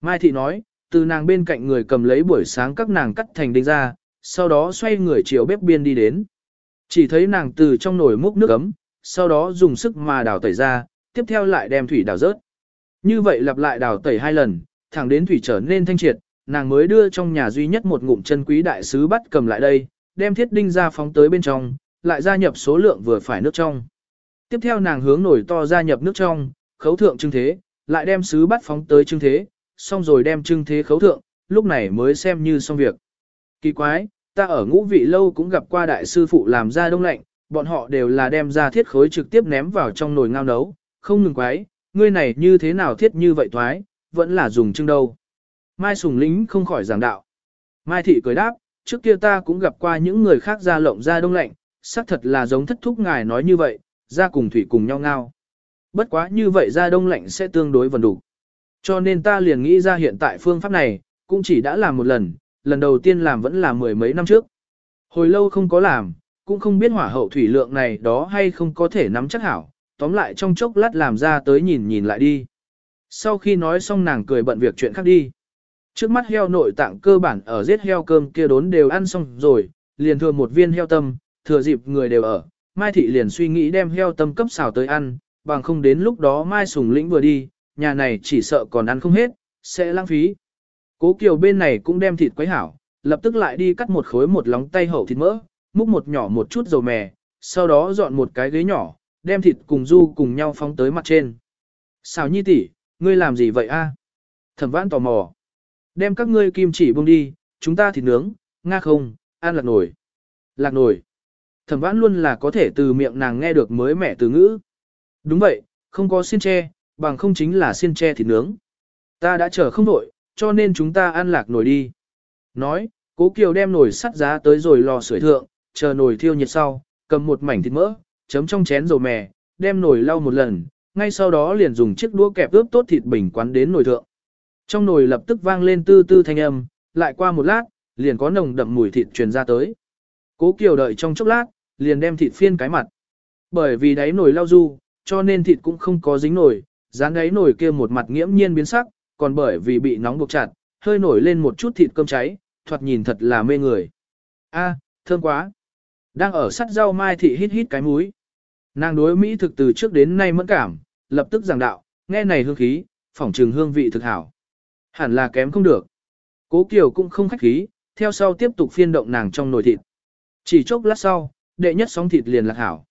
Mai Thị nói, từ nàng bên cạnh người cầm lấy buổi sáng các nàng cắt thành đinh ra, sau đó xoay người chiều bếp biên đi đến. Chỉ thấy nàng từ trong nồi múc nước ấm, sau đó dùng sức mà đào tẩy ra, tiếp theo lại đem thủy đào rớt. Như vậy lặp lại đào tẩy hai lần, thẳng đến thủy trở nên thanh triệt, nàng mới đưa trong nhà duy nhất một ngụm chân quý đại sứ bắt cầm lại đây, đem thiết đinh ra phóng tới bên trong, lại gia nhập số lượng vừa phải nước trong. Tiếp theo nàng hướng nổi to ra nhập nước trong, khấu thượng trưng thế, lại đem sứ bắt phóng tới trưng thế, xong rồi đem trưng thế khấu thượng, lúc này mới xem như xong việc. Kỳ quái, ta ở ngũ vị lâu cũng gặp qua đại sư phụ làm ra đông lạnh, bọn họ đều là đem ra thiết khối trực tiếp ném vào trong nồi ngao nấu, không ngừng quái, ngươi này như thế nào thiết như vậy thoái, vẫn là dùng trưng đâu. Mai Sùng Lính không khỏi giảng đạo. Mai Thị cười đáp, trước kia ta cũng gặp qua những người khác ra lộng ra đông lạnh, xác thật là giống thất thúc ngài nói như vậy, ra cùng thủy cùng nhau ngao. Bất quá như vậy ra đông lạnh sẽ tương đối vần đủ. Cho nên ta liền nghĩ ra hiện tại phương pháp này, cũng chỉ đã làm một lần, lần đầu tiên làm vẫn là mười mấy năm trước. Hồi lâu không có làm, cũng không biết hỏa hậu thủy lượng này đó hay không có thể nắm chắc hảo, tóm lại trong chốc lát làm ra tới nhìn nhìn lại đi. Sau khi nói xong nàng cười bận việc chuyện khác đi. Trước mắt heo nội tạng cơ bản ở giết heo cơm kia đốn đều ăn xong rồi, liền thừa một viên heo tâm, thừa dịp người đều ở. Mai thị liền suy nghĩ đem heo tâm cấp xào tới ăn, bằng không đến lúc đó Mai sùng lĩnh vừa đi, nhà này chỉ sợ còn ăn không hết, sẽ lãng phí. Cố Kiều bên này cũng đem thịt quấy hảo, lập tức lại đi cắt một khối một lóng tay hậu thịt mỡ, múc một nhỏ một chút dầu mè, sau đó dọn một cái ghế nhỏ, đem thịt cùng du cùng nhau phóng tới mặt trên. Xào nhi tỷ, ngươi làm gì vậy a? Thẩm vãn tò mò. Đem các ngươi kim chỉ buông đi, chúng ta thịt nướng, nga không, ăn lạc nổi. Lạc nổi. Thẩm vãn luôn là có thể từ miệng nàng nghe được mới mẻ từ ngữ. Đúng vậy, không có xiên tre, bằng không chính là xiên tre thịt nướng. Ta đã chờ không nổi, cho nên chúng ta ăn lạc nổi đi. Nói, cố kiều đem nồi sắt giá tới rồi lò sưởi thượng, chờ nồi thiêu nhiệt sau, cầm một mảnh thịt mỡ, chấm trong chén dầu mè, đem nồi lau một lần, ngay sau đó liền dùng chiếc đũa kẹp ướp tốt thịt bình quán đến nồi thượng. Trong nồi lập tức vang lên tư tư thanh âm, lại qua một lát, liền có nồng đậm mùi thịt truyền ra tới. Cố Kiều đợi trong chốc lát, liền đem thịt phiên cái mặt. Bởi vì đáy nồi lau du, cho nên thịt cũng không có dính nồi, dán đáy nồi kia một mặt nghiễm nhiên biến sắc, còn bởi vì bị nóng buộc chặt, hơi nổi lên một chút thịt cơm cháy, thoạt nhìn thật là mê người. A, thơm quá. Đang ở sắt rau mai thị hít hít cái mũi. Nàng đối Mỹ thực từ trước đến nay mẫn cảm, lập tức giảng đạo, nghe này hương khí, phỏng trừng hương vị thực hảo. Hẳn là kém không được. Cố Kiều cũng không khách khí, theo sau tiếp tục phiên động nàng trong nồi thịt. Chỉ chốc lát sau, đệ nhất sóng thịt liền lạc hảo.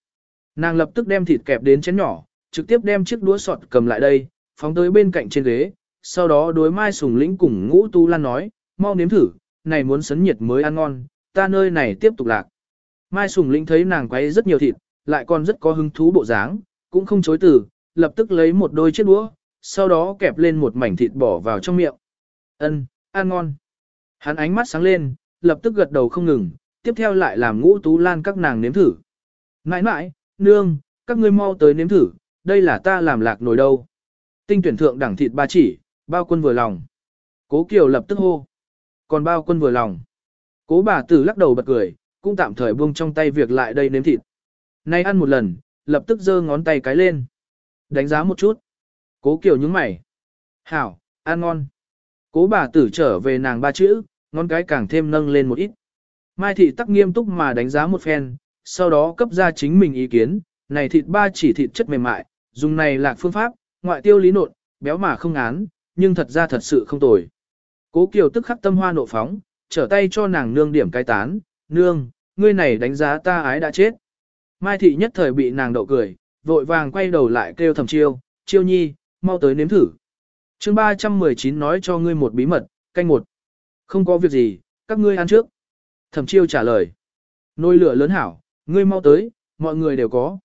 Nàng lập tức đem thịt kẹp đến chén nhỏ, trực tiếp đem chiếc đũa sọt cầm lại đây, phóng tới bên cạnh trên ghế, sau đó đối mai sùng lĩnh cùng ngũ tu lan nói, mau nếm thử, này muốn sấn nhiệt mới ăn ngon, ta nơi này tiếp tục lạc. Mai sùng lĩnh thấy nàng quấy rất nhiều thịt, lại còn rất có hứng thú bộ dáng, cũng không chối từ, lập tức lấy một đôi chiếc đũa, sau đó kẹp lên một mảnh thịt bỏ vào trong miệng. Ân, ăn ngon. Hắn ánh mắt sáng lên, lập tức gật đầu không ngừng, tiếp theo lại làm ngũ tú lan các nàng nếm thử. Nãi nãi, nương, các ngươi mau tới nếm thử, đây là ta làm lạc nồi đâu. Tinh tuyển thượng đẳng thịt ba chỉ, bao quân vừa lòng. Cố Kiều lập tức hô. Còn bao quân vừa lòng. Cố bà tử lắc đầu bật cười, cũng tạm thời buông trong tay việc lại đây nếm thịt. Nay ăn một lần, lập tức giơ ngón tay cái lên. Đánh giá một chút. Cố Kiều nhướng mày. Hảo, ăn ngon. Cố bà tử trở về nàng ba chữ, ngón cái càng thêm nâng lên một ít. Mai thị tắc nghiêm túc mà đánh giá một phen, sau đó cấp ra chính mình ý kiến, này thịt ba chỉ thịt chất mềm mại, dùng này là phương pháp, ngoại tiêu lý nộn, béo mà không ngán, nhưng thật ra thật sự không tồi. Cố Kiều tức khắc tâm hoa nộ phóng, trở tay cho nàng nương điểm cai tán, nương, ngươi này đánh giá ta ái đã chết. Mai thị nhất thời bị nàng đậu cười, vội vàng quay đầu lại kêu thầm chiêu, chiêu nhi, mau tới nếm thử. chương 319 nói cho ngươi một bí mật, canh một. Không có việc gì, các ngươi ăn trước. Thẩm chiêu trả lời. Nồi lửa lớn hảo, ngươi mau tới, mọi người đều có.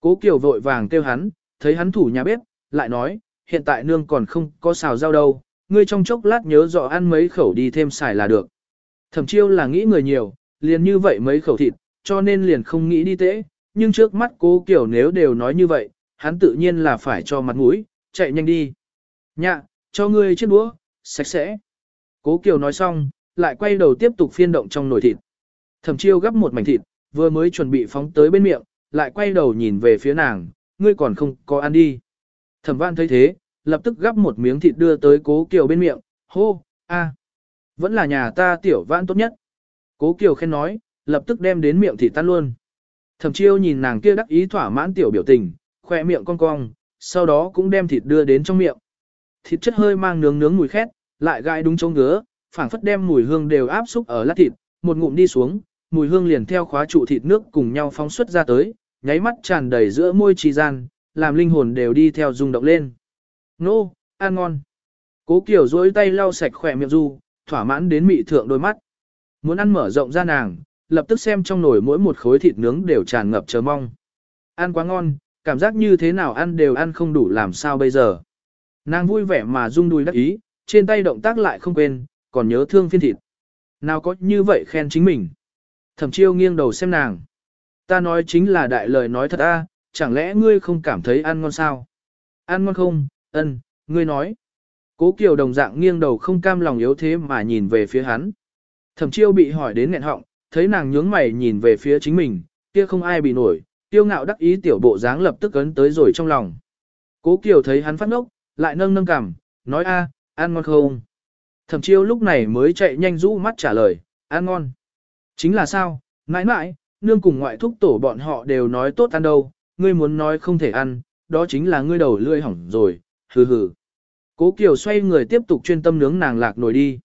Cố Kiều vội vàng kêu hắn, thấy hắn thủ nhà bếp, lại nói, hiện tại nương còn không có xào rau đâu, ngươi trong chốc lát nhớ rõ ăn mấy khẩu đi thêm xài là được. Thẩm chiêu là nghĩ người nhiều, liền như vậy mấy khẩu thịt, cho nên liền không nghĩ đi tễ, nhưng trước mắt cố Kiều nếu đều nói như vậy, hắn tự nhiên là phải cho mặt mũi, chạy nhanh đi. Nhạ, cho ngươi chiếc đũa, sạch sẽ. Cố Kiều nói xong, lại quay đầu tiếp tục phiên động trong nồi thịt. Thẩm chiêu gấp một mảnh thịt, vừa mới chuẩn bị phóng tới bên miệng, lại quay đầu nhìn về phía nàng, ngươi còn không có ăn đi. Thẩm văn thấy thế, lập tức gấp một miếng thịt đưa tới cố Kiều bên miệng, hô, a, vẫn là nhà ta tiểu vãn tốt nhất. Cố Kiều khen nói, lập tức đem đến miệng thịt tan luôn. Thẩm chiêu nhìn nàng kia đắc ý thỏa mãn tiểu biểu tình, khoe miệng cong cong, sau đó cũng đem thịt đưa đến trong miệng. Thịt chất hơi mang nướng nướng mùi khét, lại gai đúng chỗ ngứa, phảng phất đem mùi hương đều áp xúc ở lát thịt, một ngụm đi xuống, mùi hương liền theo khóa trụ thịt nước cùng nhau phóng xuất ra tới, nháy mắt tràn đầy giữa môi trì gian, làm linh hồn đều đi theo rung động lên. Nô, ăn ngon. Cố Kiều duỗi tay lau sạch khỏe miệng du, thỏa mãn đến mị thượng đôi mắt. Muốn ăn mở rộng ra nàng, lập tức xem trong nồi mỗi một khối thịt nướng đều tràn ngập chờ mong. Ăn quá ngon, cảm giác như thế nào ăn đều ăn không đủ làm sao bây giờ. Nàng vui vẻ mà rung đùi đắc ý, trên tay động tác lại không quên, còn nhớ thương phiên thịt. Nào có như vậy khen chính mình. Thẩm chiêu nghiêng đầu xem nàng. Ta nói chính là đại lời nói thật a, chẳng lẽ ngươi không cảm thấy ăn ngon sao? Ăn ngon không, ân, ngươi nói. Cố Kiều đồng dạng nghiêng đầu không cam lòng yếu thế mà nhìn về phía hắn. Thẩm chiêu bị hỏi đến nghẹn họng, thấy nàng nhướng mày nhìn về phía chính mình, kia không ai bị nổi, tiêu ngạo đắc ý tiểu bộ dáng lập tức ấn tới rồi trong lòng. Cố Kiều thấy hắn phát ngốc, lại nâng nâng cằm, nói a, ăn ngon không? Thẩm chiêu lúc này mới chạy nhanh rũ mắt trả lời, ăn ngon. Chính là sao, mãi mãi, nương cùng ngoại thúc tổ bọn họ đều nói tốt ăn đâu, ngươi muốn nói không thể ăn, đó chính là ngươi đầu lươi hỏng rồi, hừ hừ. Cố Kiều xoay người tiếp tục chuyên tâm nướng nàng lạc nổi đi.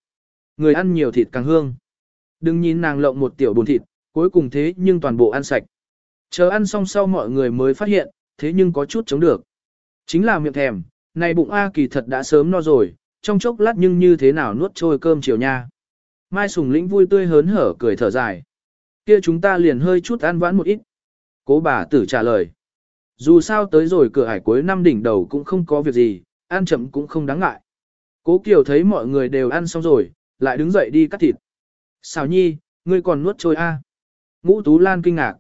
Người ăn nhiều thịt càng hương. Đừng nhìn nàng lộng một tiểu bồn thịt, cuối cùng thế nhưng toàn bộ ăn sạch. Chờ ăn xong sau mọi người mới phát hiện, thế nhưng có chút chống được. Chính là miệng thèm, này bụng A kỳ thật đã sớm no rồi, trong chốc lát nhưng như thế nào nuốt trôi cơm chiều nha. Mai Sùng Lĩnh vui tươi hớn hở cười thở dài. Kia chúng ta liền hơi chút ăn vãn một ít. Cố bà tử trả lời. Dù sao tới rồi cửa hải cuối năm đỉnh đầu cũng không có việc gì, ăn chậm cũng không đáng ngại. Cố Kiều thấy mọi người đều ăn xong rồi, lại đứng dậy đi cắt thịt. Xào nhi, ngươi còn nuốt trôi a? Ngũ Tú Lan kinh ngạc.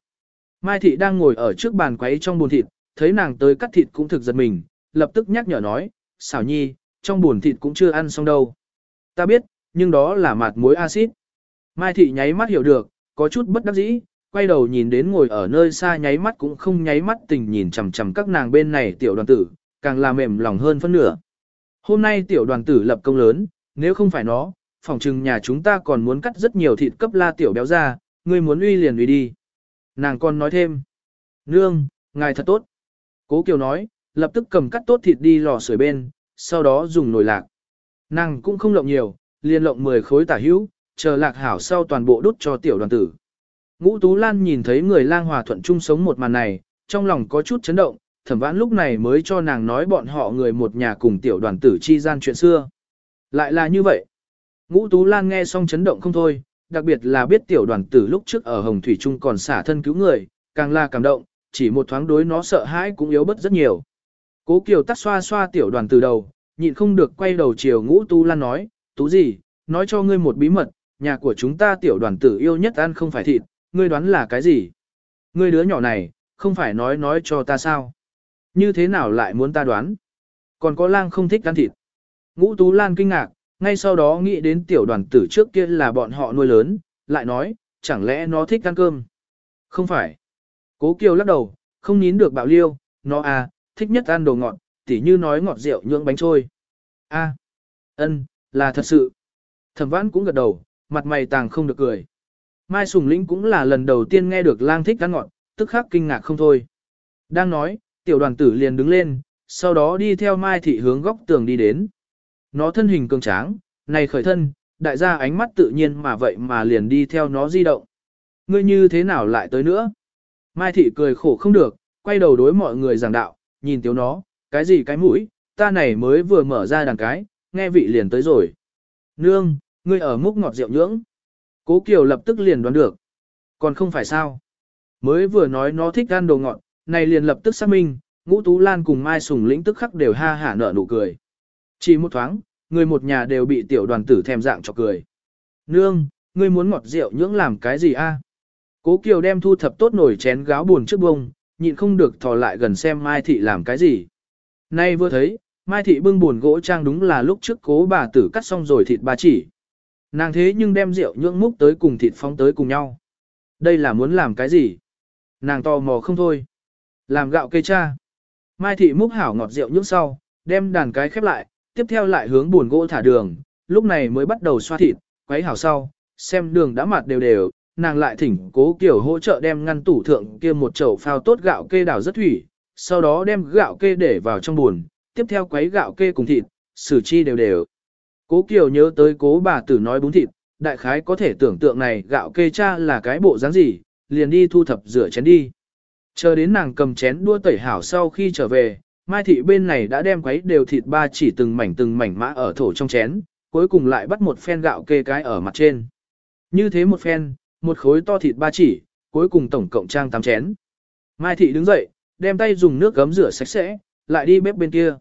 Mai Thị đang ngồi ở trước bàn quấy trong buồn thịt, thấy nàng tới cắt thịt cũng thực giật mình, lập tức nhắc nhở nói, xảo nhi, trong buồn thịt cũng chưa ăn xong đâu. Ta biết, nhưng đó là mạt muối axit. Mai Thị nháy mắt hiểu được, có chút bất đắc dĩ, quay đầu nhìn đến ngồi ở nơi xa nháy mắt cũng không nháy mắt tình nhìn chằm chằm các nàng bên này tiểu đoàn tử, càng là mềm lòng hơn phân nửa. Hôm nay tiểu đoàn tử lập công lớn, nếu không phải nó, phòng trừng nhà chúng ta còn muốn cắt rất nhiều thịt cấp la tiểu béo ra, ngươi muốn uy liền uy đi. Nàng còn nói thêm, nương, ngài thật tốt. Cố Kiều nói, lập tức cầm cắt tốt thịt đi lò sưởi bên, sau đó dùng nồi lạc. Nàng cũng không lộng nhiều, liền lộng 10 khối tả hữu, chờ lạc hảo sau toàn bộ đút cho tiểu đoàn tử. Ngũ Tú Lan nhìn thấy người lang hòa thuận chung sống một màn này, trong lòng có chút chấn động, thẩm vãn lúc này mới cho nàng nói bọn họ người một nhà cùng tiểu đoàn tử chi gian chuyện xưa. Lại là như vậy. Ngũ Tú Lan nghe xong chấn động không thôi, đặc biệt là biết tiểu đoàn tử lúc trước ở Hồng Thủy Trung còn xả thân cứu người, càng là cảm động, chỉ một thoáng đối nó sợ hãi cũng yếu bớt rất nhiều. Cố Kiều tắt xoa xoa tiểu đoàn tử đầu, nhịn không được quay đầu chiều Ngũ Tú Lan nói, Tú gì, nói cho ngươi một bí mật, nhà của chúng ta tiểu đoàn tử yêu nhất ăn không phải thịt, ngươi đoán là cái gì? Ngươi đứa nhỏ này, không phải nói nói cho ta sao? Như thế nào lại muốn ta đoán? Còn có lang không thích ăn thịt. Ngũ Tú Lan kinh ngạc, ngay sau đó nghĩ đến tiểu đoàn tử trước kia là bọn họ nuôi lớn, lại nói, chẳng lẽ nó thích ăn cơm? Không phải. Cố Kiều lắc đầu, không nín được bạo liêu, nó à, thích nhất ăn đồ ngọt, tỉ như nói ngọt rượu nhưỡng bánh trôi. A, ân, là thật sự. Thẩm Vãn cũng gật đầu, mặt mày tàng không được cười. Mai Sùng Lĩnh cũng là lần đầu tiên nghe được lang thích ăn ngọt, tức khắc kinh ngạc không thôi. Đang nói, tiểu đoàn tử liền đứng lên, sau đó đi theo Mai Thị hướng góc tường đi đến. Nó thân hình cường tráng, này khởi thân, đại gia ánh mắt tự nhiên mà vậy mà liền đi theo nó di động. Ngươi như thế nào lại tới nữa? Mai Thị cười khổ không được, quay đầu đối mọi người giảng đạo, nhìn tiếu nó, cái gì cái mũi, ta này mới vừa mở ra đằng cái, nghe vị liền tới rồi. Nương, ngươi ở múc ngọt rượu nhưỡng. Cố Kiều lập tức liền đoán được. Còn không phải sao. Mới vừa nói nó thích ăn đồ ngọt, này liền lập tức xác minh, ngũ tú lan cùng Mai Sùng lĩnh tức khắc đều ha hả nở nụ cười. Chỉ một thoáng, người một nhà đều bị tiểu đoàn tử thèm dạng cho cười. Nương, ngươi muốn ngọt rượu nhưỡng làm cái gì a? Cố Kiều đem thu thập tốt nổi chén gáo buồn trước bông, nhịn không được thò lại gần xem Mai Thị làm cái gì. Nay vừa thấy, Mai Thị bưng buồn gỗ trang đúng là lúc trước cố bà tử cắt xong rồi thịt bà chỉ. Nàng thế nhưng đem rượu nhưỡng múc tới cùng thịt phóng tới cùng nhau. Đây là muốn làm cái gì? Nàng tò mò không thôi. Làm gạo cây cha. Mai Thị múc hảo ngọt rượu nhưỡng sau, đem đàn cái khép lại, tiếp theo lại hướng buồn gỗ thả đường, lúc này mới bắt đầu xoa thịt, quấy hảo sau, xem đường đã mặt đều đều, nàng lại thỉnh cố kiểu hỗ trợ đem ngăn tủ thượng kia một chậu phao tốt gạo kê đảo rất thủy, sau đó đem gạo kê để vào trong buồn, tiếp theo quấy gạo kê cùng thịt, xử chi đều đều. Cố Kiều nhớ tới cố bà tử nói bún thịt, đại khái có thể tưởng tượng này gạo kê cha là cái bộ dáng gì, liền đi thu thập rửa chén đi. Chờ đến nàng cầm chén đua tẩy hảo sau khi trở về, Mai thị bên này đã đem quấy đều thịt ba chỉ từng mảnh từng mảnh mã ở thổ trong chén, cuối cùng lại bắt một phen gạo kê cái ở mặt trên. Như thế một phen, một khối to thịt ba chỉ, cuối cùng tổng cộng trang tám chén. Mai thị đứng dậy, đem tay dùng nước gấm rửa sạch sẽ, lại đi bếp bên kia.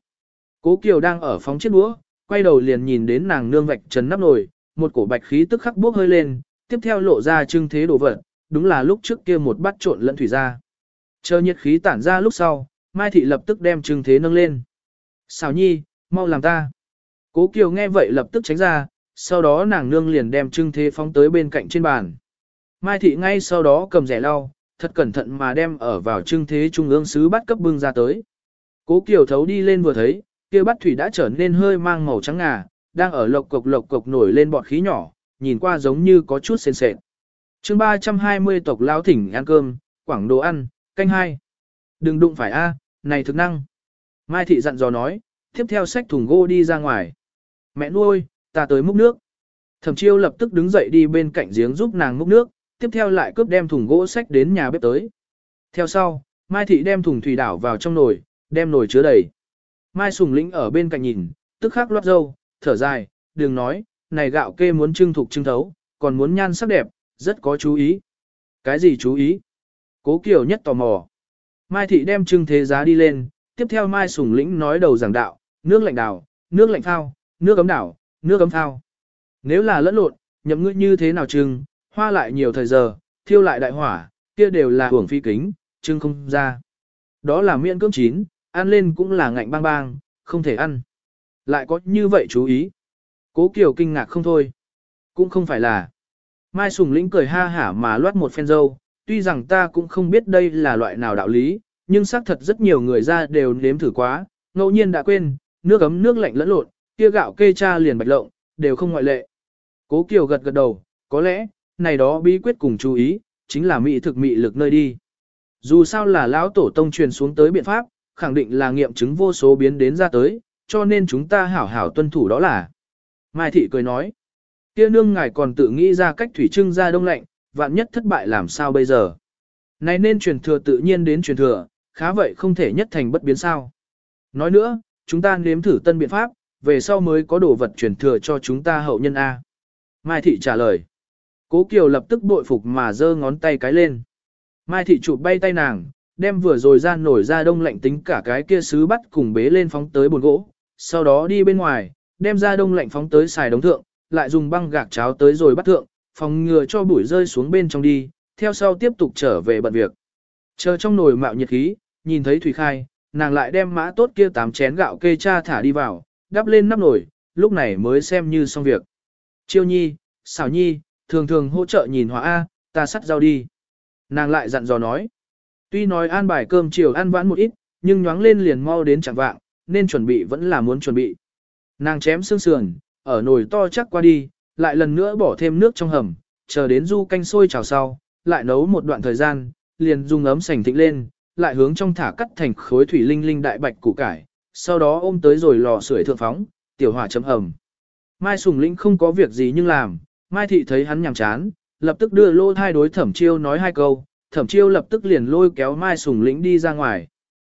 Cố Kiều đang ở phóng chiếc đũa, quay đầu liền nhìn đến nàng nương vạch trần nắp nồi, một cổ bạch khí tức khắc bốc hơi lên, tiếp theo lộ ra trưng thế đồ vật, đúng là lúc trước kia một bát trộn lẫn thủy ra. Chờ nhiệt khí tản ra lúc sau, Mai thị lập tức đem trưng thế nâng lên. Xào nhi, mau làm ta. Cố Kiều nghe vậy lập tức tránh ra, sau đó nàng nương liền đem trưng thế phóng tới bên cạnh trên bàn. Mai thị ngay sau đó cầm rẻ lau, thật cẩn thận mà đem ở vào trưng thế trung ương sứ bắt cấp bưng ra tới. Cố Kiều thấu đi lên vừa thấy, kia bắt thủy đã trở nên hơi mang màu trắng ngà, đang ở lộc cục lộc cục nổi lên bọt khí nhỏ, nhìn qua giống như có chút sền sệt. chương 320 tộc lao thỉnh ăn cơm, quảng đồ ăn, canh hai. Đừng đụng phải a, này thực năng. Mai thị dặn dò nói, tiếp theo xách thùng gỗ đi ra ngoài. Mẹ nuôi, ta tới múc nước. Thẩm chiêu lập tức đứng dậy đi bên cạnh giếng giúp nàng múc nước, tiếp theo lại cướp đem thùng gỗ sách đến nhà bếp tới. Theo sau, Mai thị đem thùng thủy đảo vào trong nồi, đem nồi chứa đầy. Mai Sùng Lĩnh ở bên cạnh nhìn, tức khắc loát dâu, thở dài, đừng nói, này gạo kê muốn trưng thục trưng thấu, còn muốn nhan sắc đẹp, rất có chú ý. Cái gì chú ý? Cố Kiều nhất tò mò. Mai Thị đem trưng thế giá đi lên, tiếp theo Mai Sùng Lĩnh nói đầu giảng đạo, nước lạnh đảo, nước lạnh phao, nước ấm đảo, nước ấm phao. Nếu là lẫn lộn, nhậm ngươi như thế nào trưng, hoa lại nhiều thời giờ, thiêu lại đại hỏa, kia đều là hưởng phi kính, chưng không ra. Đó là miễn cưỡng chín, ăn lên cũng là ngạnh bang bang, không thể ăn. Lại có như vậy chú ý. Cố Kiều kinh ngạc không thôi. Cũng không phải là. Mai Sùng Lĩnh cười ha hả mà loát một phen dâu, tuy rằng ta cũng không biết đây là loại nào đạo lý, nhưng xác thật rất nhiều người ra đều nếm thử quá, ngẫu nhiên đã quên, nước ấm nước lạnh lẫn lộn, kia gạo kê cha liền bạch lộng, đều không ngoại lệ. Cố Kiều gật gật đầu, có lẽ, này đó bí quyết cùng chú ý, chính là mỹ thực mỹ lực nơi đi. Dù sao là lão tổ tông truyền xuống tới biện pháp, khẳng định là nghiệm chứng vô số biến đến ra tới, cho nên chúng ta hảo hảo tuân thủ đó là. Mai thị cười nói, kia nương ngài còn tự nghĩ ra cách thủy trưng ra đông lạnh, vạn nhất thất bại làm sao bây giờ. Này nên truyền thừa tự nhiên đến truyền thừa, khá vậy không thể nhất thành bất biến sao. Nói nữa, chúng ta nếm thử tân biện pháp, về sau mới có đồ vật truyền thừa cho chúng ta hậu nhân A. Mai thị trả lời. Cố Kiều lập tức bội phục mà giơ ngón tay cái lên. Mai thị chụp bay tay nàng, đem vừa rồi ra nổi ra đông lạnh tính cả cái kia sứ bắt cùng bế lên phóng tới bồn gỗ, sau đó đi bên ngoài, đem ra đông lạnh phóng tới xài đống thượng, lại dùng băng gạc cháo tới rồi bắt thượng, phòng ngừa cho bụi rơi xuống bên trong đi, theo sau tiếp tục trở về bận việc. Chờ trong nồi mạo nhiệt khí, nhìn thấy Thủy Khai, nàng lại đem mã tốt kia tám chén gạo kê cha thả đi vào, đắp lên nắp nồi, lúc này mới xem như xong việc. Chiêu nhi, xảo nhi, thường thường hỗ trợ nhìn hóa A, ta sắt rau đi. Nàng lại dặn dò nói. Tuy nói an bài cơm chiều ăn vãn một ít, nhưng nhoáng lên liền mau đến chẳng vạng, nên chuẩn bị vẫn là muốn chuẩn bị. Nàng chém xương sườn, ở nồi to chắc qua đi, lại lần nữa bỏ thêm nước trong hầm, chờ đến du canh sôi trào sau, lại nấu một đoạn thời gian, liền dùng ấm sành thịnh lên, lại hướng trong thả cắt thành khối thủy linh linh đại bạch củ cải, sau đó ôm tới rồi lò sưởi thượng phóng, tiểu hỏa chấm hầm. Mai Sùng Lĩnh không có việc gì nhưng làm, Mai Thị thấy hắn nhàm chán, lập tức đưa lô thai đối thẩm chiêu nói hai câu, thẩm chiêu lập tức liền lôi kéo Mai Sùng Lĩnh đi ra ngoài.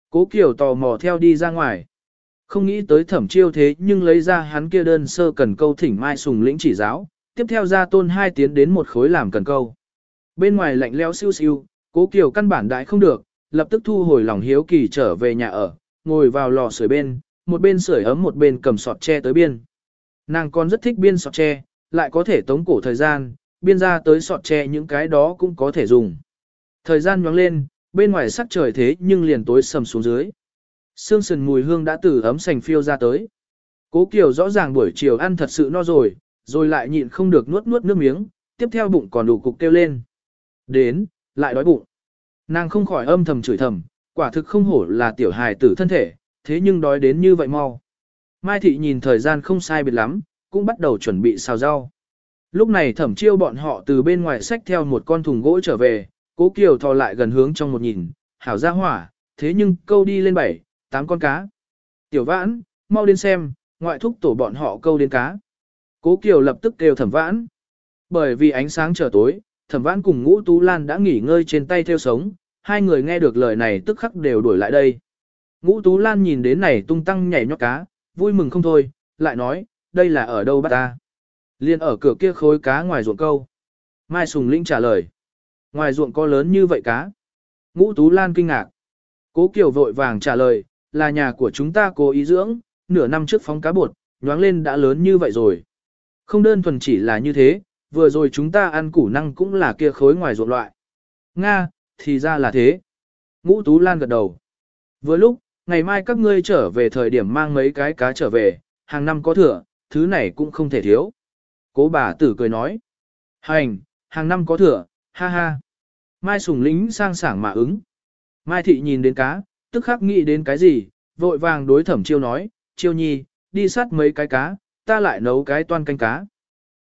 Cố Kiều tò mò theo đi ra ngoài. Không nghĩ tới thẩm chiêu thế nhưng lấy ra hắn kia đơn sơ cần câu thỉnh Mai Sùng Lĩnh chỉ giáo, tiếp theo ra tôn hai tiến đến một khối làm cần câu. Bên ngoài lạnh lẽo siêu siêu, cố Kiều căn bản đại không được, lập tức thu hồi lòng hiếu kỳ trở về nhà ở, ngồi vào lò sưởi bên, một bên sưởi ấm một bên cầm sọt tre tới biên. Nàng còn rất thích biên sọt tre, lại có thể tống cổ thời gian, biên ra tới sọt tre những cái đó cũng có thể dùng. Thời gian nhoáng lên, bên ngoài sắc trời thế nhưng liền tối sầm xuống dưới. Sương sần mùi hương đã từ ấm sành phiêu ra tới. Cố Kiều rõ ràng buổi chiều ăn thật sự no rồi, rồi lại nhịn không được nuốt nuốt nước miếng, tiếp theo bụng còn đủ cục kêu lên. Đến, lại đói bụng. Nàng không khỏi âm thầm chửi thầm, quả thực không hổ là tiểu hài tử thân thể, thế nhưng đói đến như vậy mau. Mai thị nhìn thời gian không sai biệt lắm, cũng bắt đầu chuẩn bị xào rau. Lúc này thẩm chiêu bọn họ từ bên ngoài xách theo một con thùng gỗ trở về, cố kiều thò lại gần hướng trong một nhìn, hảo ra hỏa, thế nhưng câu đi lên bảy, tám con cá. Tiểu vãn, mau đến xem, ngoại thúc tổ bọn họ câu đến cá. Cố kiều lập tức kêu thẩm vãn. Bởi vì ánh sáng trở tối, thẩm vãn cùng ngũ tú lan đã nghỉ ngơi trên tay theo sống, hai người nghe được lời này tức khắc đều đuổi lại đây. Ngũ tú lan nhìn đến này tung tăng nhảy nhót cá, vui mừng không thôi, lại nói, đây là ở đâu bắt ta? Liên ở cửa kia khối cá ngoài ruộng câu. Mai Sùng Linh trả lời. Ngoài ruộng có lớn như vậy cá. Ngũ Tú Lan kinh ngạc. Cố Kiều vội vàng trả lời, là nhà của chúng ta cố ý dưỡng, nửa năm trước phóng cá bột, nhoáng lên đã lớn như vậy rồi. Không đơn thuần chỉ là như thế, vừa rồi chúng ta ăn củ năng cũng là kia khối ngoài ruộng loại. Nga, thì ra là thế. Ngũ Tú Lan gật đầu. Vừa lúc, ngày mai các ngươi trở về thời điểm mang mấy cái cá trở về, hàng năm có thừa, thứ này cũng không thể thiếu. Cố bà tử cười nói. Hành, hàng năm có thừa, ha ha. Mai sùng lính sang sảng mà ứng. Mai thị nhìn đến cá, tức khắc nghĩ đến cái gì, vội vàng đối thẩm chiêu nói, chiêu nhi, đi sát mấy cái cá, ta lại nấu cái toan canh cá.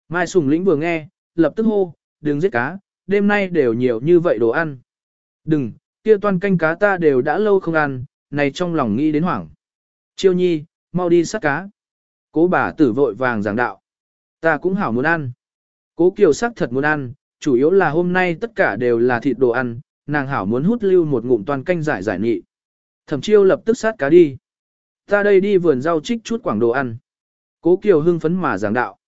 Mai sùng lĩnh vừa nghe, lập tức hô, đừng giết cá, đêm nay đều nhiều như vậy đồ ăn. Đừng, kia toan canh cá ta đều đã lâu không ăn, này trong lòng nghĩ đến hoảng. Chiêu nhi, mau đi sát cá. Cố bà tử vội vàng giảng đạo. Ta cũng hảo muốn ăn. Cố kiều sắc thật muốn ăn, chủ yếu là hôm nay tất cả đều là thịt đồ ăn, nàng hảo muốn hút lưu một ngụm toàn canh giải giải nghị. Thẩm chiêu lập tức sát cá đi. Ta đây đi vườn rau trích chút quảng đồ ăn. Cố kiều hưng phấn mà giảng đạo.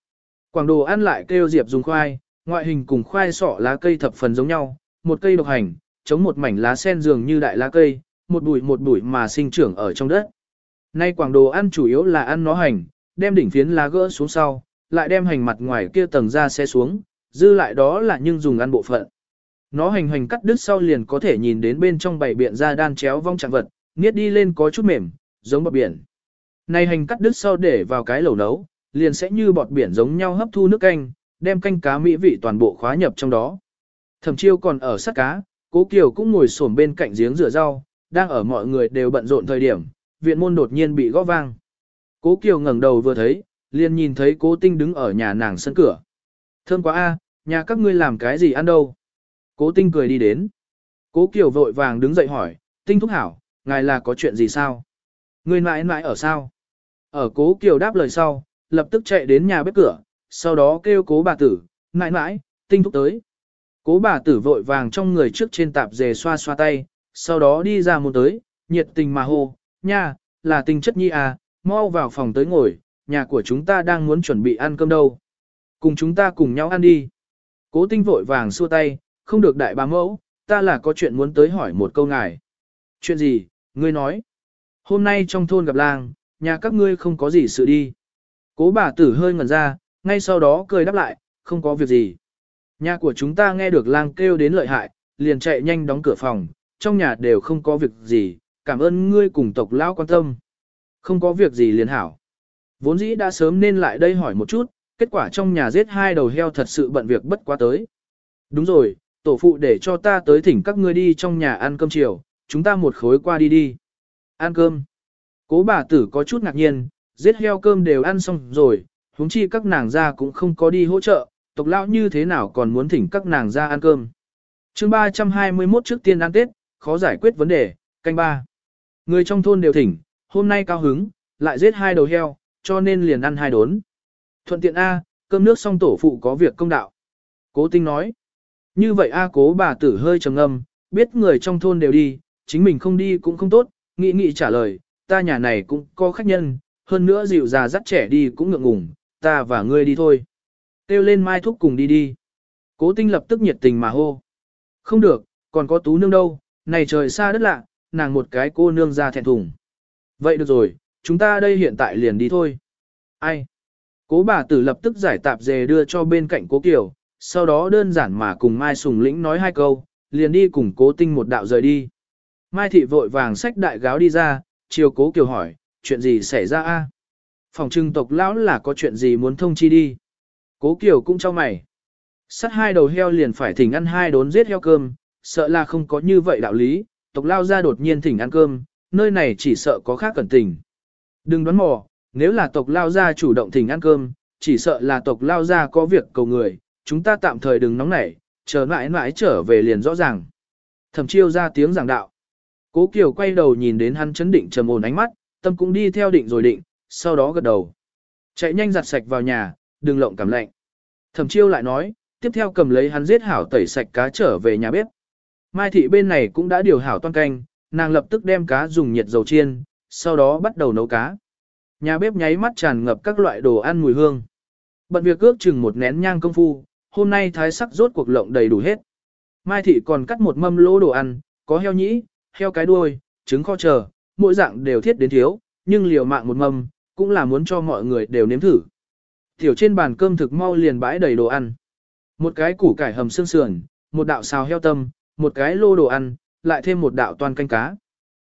Quảng đồ ăn lại kêu diệp dùng khoai, ngoại hình cùng khoai sọ lá cây thập phần giống nhau, một cây độc hành, chống một mảnh lá sen dường như đại lá cây, một bụi một bụi mà sinh trưởng ở trong đất. Nay quảng đồ ăn chủ yếu là ăn nó hành, đem đỉnh phiến lá gỡ xuống sau, lại đem hành mặt ngoài kia tầng ra xe xuống, dư lại đó là nhưng dùng ăn bộ phận. Nó hành hành cắt đứt sau liền có thể nhìn đến bên trong bảy biện ra đan chéo vong trạng vật, niết đi lên có chút mềm, giống bọt biển. Này hành cắt đứt sau để vào cái lẩu nấu, liền sẽ như bọt biển giống nhau hấp thu nước canh, đem canh cá mỹ vị toàn bộ khóa nhập trong đó. Thẩm chiêu còn ở sát cá, cố kiều cũng ngồi xổm bên cạnh giếng rửa rau, đang ở mọi người đều bận rộn thời điểm, viện môn đột nhiên bị gõ vang. Cố kiều ngẩng đầu vừa thấy, liền nhìn thấy cố tinh đứng ở nhà nàng sân cửa. Thơm quá a, nhà các ngươi làm cái gì ăn đâu? Cố tinh cười đi đến. Cố kiều vội vàng đứng dậy hỏi, tinh thúc hảo, ngài là có chuyện gì sao? Ngươi mãi mãi ở sao? Ở cố kiều đáp lời sau, lập tức chạy đến nhà bếp cửa, sau đó kêu cố bà tử, mãi mãi, tinh thúc tới. Cố bà tử vội vàng trong người trước trên tạp dề xoa xoa tay, sau đó đi ra một tới, nhiệt tình mà hô, nha, là tình chất nhi à, mau vào phòng tới ngồi, nhà của chúng ta đang muốn chuẩn bị ăn cơm đâu. Cùng chúng ta cùng nhau ăn đi. Cố tinh vội vàng xua tay, không được đại bá mẫu, ta là có chuyện muốn tới hỏi một câu ngài. Chuyện gì, ngươi nói. Hôm nay trong thôn gặp lang, nhà các ngươi không có gì sự đi. Cố bà tử hơi ngẩn ra, ngay sau đó cười đáp lại, không có việc gì. Nhà của chúng ta nghe được lang kêu đến lợi hại, liền chạy nhanh đóng cửa phòng, trong nhà đều không có việc gì, cảm ơn ngươi cùng tộc lão quan tâm. Không có việc gì liền hảo. Vốn dĩ đã sớm nên lại đây hỏi một chút, kết quả trong nhà giết hai đầu heo thật sự bận việc bất quá tới. Đúng rồi, tổ phụ để cho ta tới thỉnh các ngươi đi trong nhà ăn cơm chiều, chúng ta một khối qua đi đi. Ăn cơm. Cố bà tử có chút ngạc nhiên, giết heo cơm đều ăn xong rồi, huống chi các nàng ra cũng không có đi hỗ trợ, tộc lão như thế nào còn muốn thỉnh các nàng ra ăn cơm. chương 321 trước tiên ăn Tết, khó giải quyết vấn đề, canh ba. Người trong thôn đều thỉnh, hôm nay cao hứng, lại giết hai đầu heo, cho nên liền ăn hai đốn. Thuận tiện A, cơm nước xong tổ phụ có việc công đạo. Cố tinh nói. Như vậy A cố bà tử hơi trầm ngâm, biết người trong thôn đều đi, chính mình không đi cũng không tốt, nghĩ nghĩ trả lời, ta nhà này cũng có khách nhân, hơn nữa dịu già dắt trẻ đi cũng ngượng ngùng, ta và ngươi đi thôi. Têu lên mai thúc cùng đi đi. Cố tinh lập tức nhiệt tình mà hô. Không được, còn có tú nương đâu, này trời xa đất lạ, nàng một cái cô nương ra thẹn thùng. Vậy được rồi, chúng ta đây hiện tại liền đi thôi. Ai? Cố bà tử lập tức giải tạp dề đưa cho bên cạnh cố Kiều, sau đó đơn giản mà cùng Mai Sùng Lĩnh nói hai câu, liền đi cùng cố tinh một đạo rời đi. Mai thị vội vàng xách đại gáo đi ra, chiều cố Kiều hỏi, chuyện gì xảy ra a? Phòng trưng tộc lão là có chuyện gì muốn thông chi đi. Cố Kiều cũng cho mày. Sắt hai đầu heo liền phải thỉnh ăn hai đốn giết heo cơm, sợ là không có như vậy đạo lý, tộc lao ra đột nhiên thỉnh ăn cơm, nơi này chỉ sợ có khác cẩn tình. Đừng đoán mò, nếu là tộc lao gia chủ động thỉnh ăn cơm, chỉ sợ là tộc lao gia có việc cầu người, chúng ta tạm thời đừng nóng nảy, chờ mãi mãi trở về liền rõ ràng. Thẩm chiêu ra tiếng giảng đạo. Cố Kiều quay đầu nhìn đến hắn chấn định trầm ổn ánh mắt, tâm cũng đi theo định rồi định, sau đó gật đầu. Chạy nhanh giặt sạch vào nhà, đừng lộng cảm lạnh. Thẩm chiêu lại nói, tiếp theo cầm lấy hắn giết hảo tẩy sạch cá trở về nhà bếp. Mai thị bên này cũng đã điều hảo toan canh, nàng lập tức đem cá dùng nhiệt dầu chiên, sau đó bắt đầu nấu cá. Nhà bếp nháy mắt tràn ngập các loại đồ ăn mùi hương. Bận việc ước chừng một nén nhang công phu, hôm nay thái sắc rốt cuộc lộng đầy đủ hết. Mai thị còn cắt một mâm lỗ đồ ăn, có heo nhĩ, heo cái đuôi, trứng kho chờ, mỗi dạng đều thiết đến thiếu, nhưng liều mạng một mâm, cũng là muốn cho mọi người đều nếm thử. Tiểu trên bàn cơm thực mau liền bãi đầy đồ ăn. Một cái củ cải hầm xương sườn, một đạo xào heo tâm, một cái lô đồ ăn, lại thêm một đạo toàn canh cá.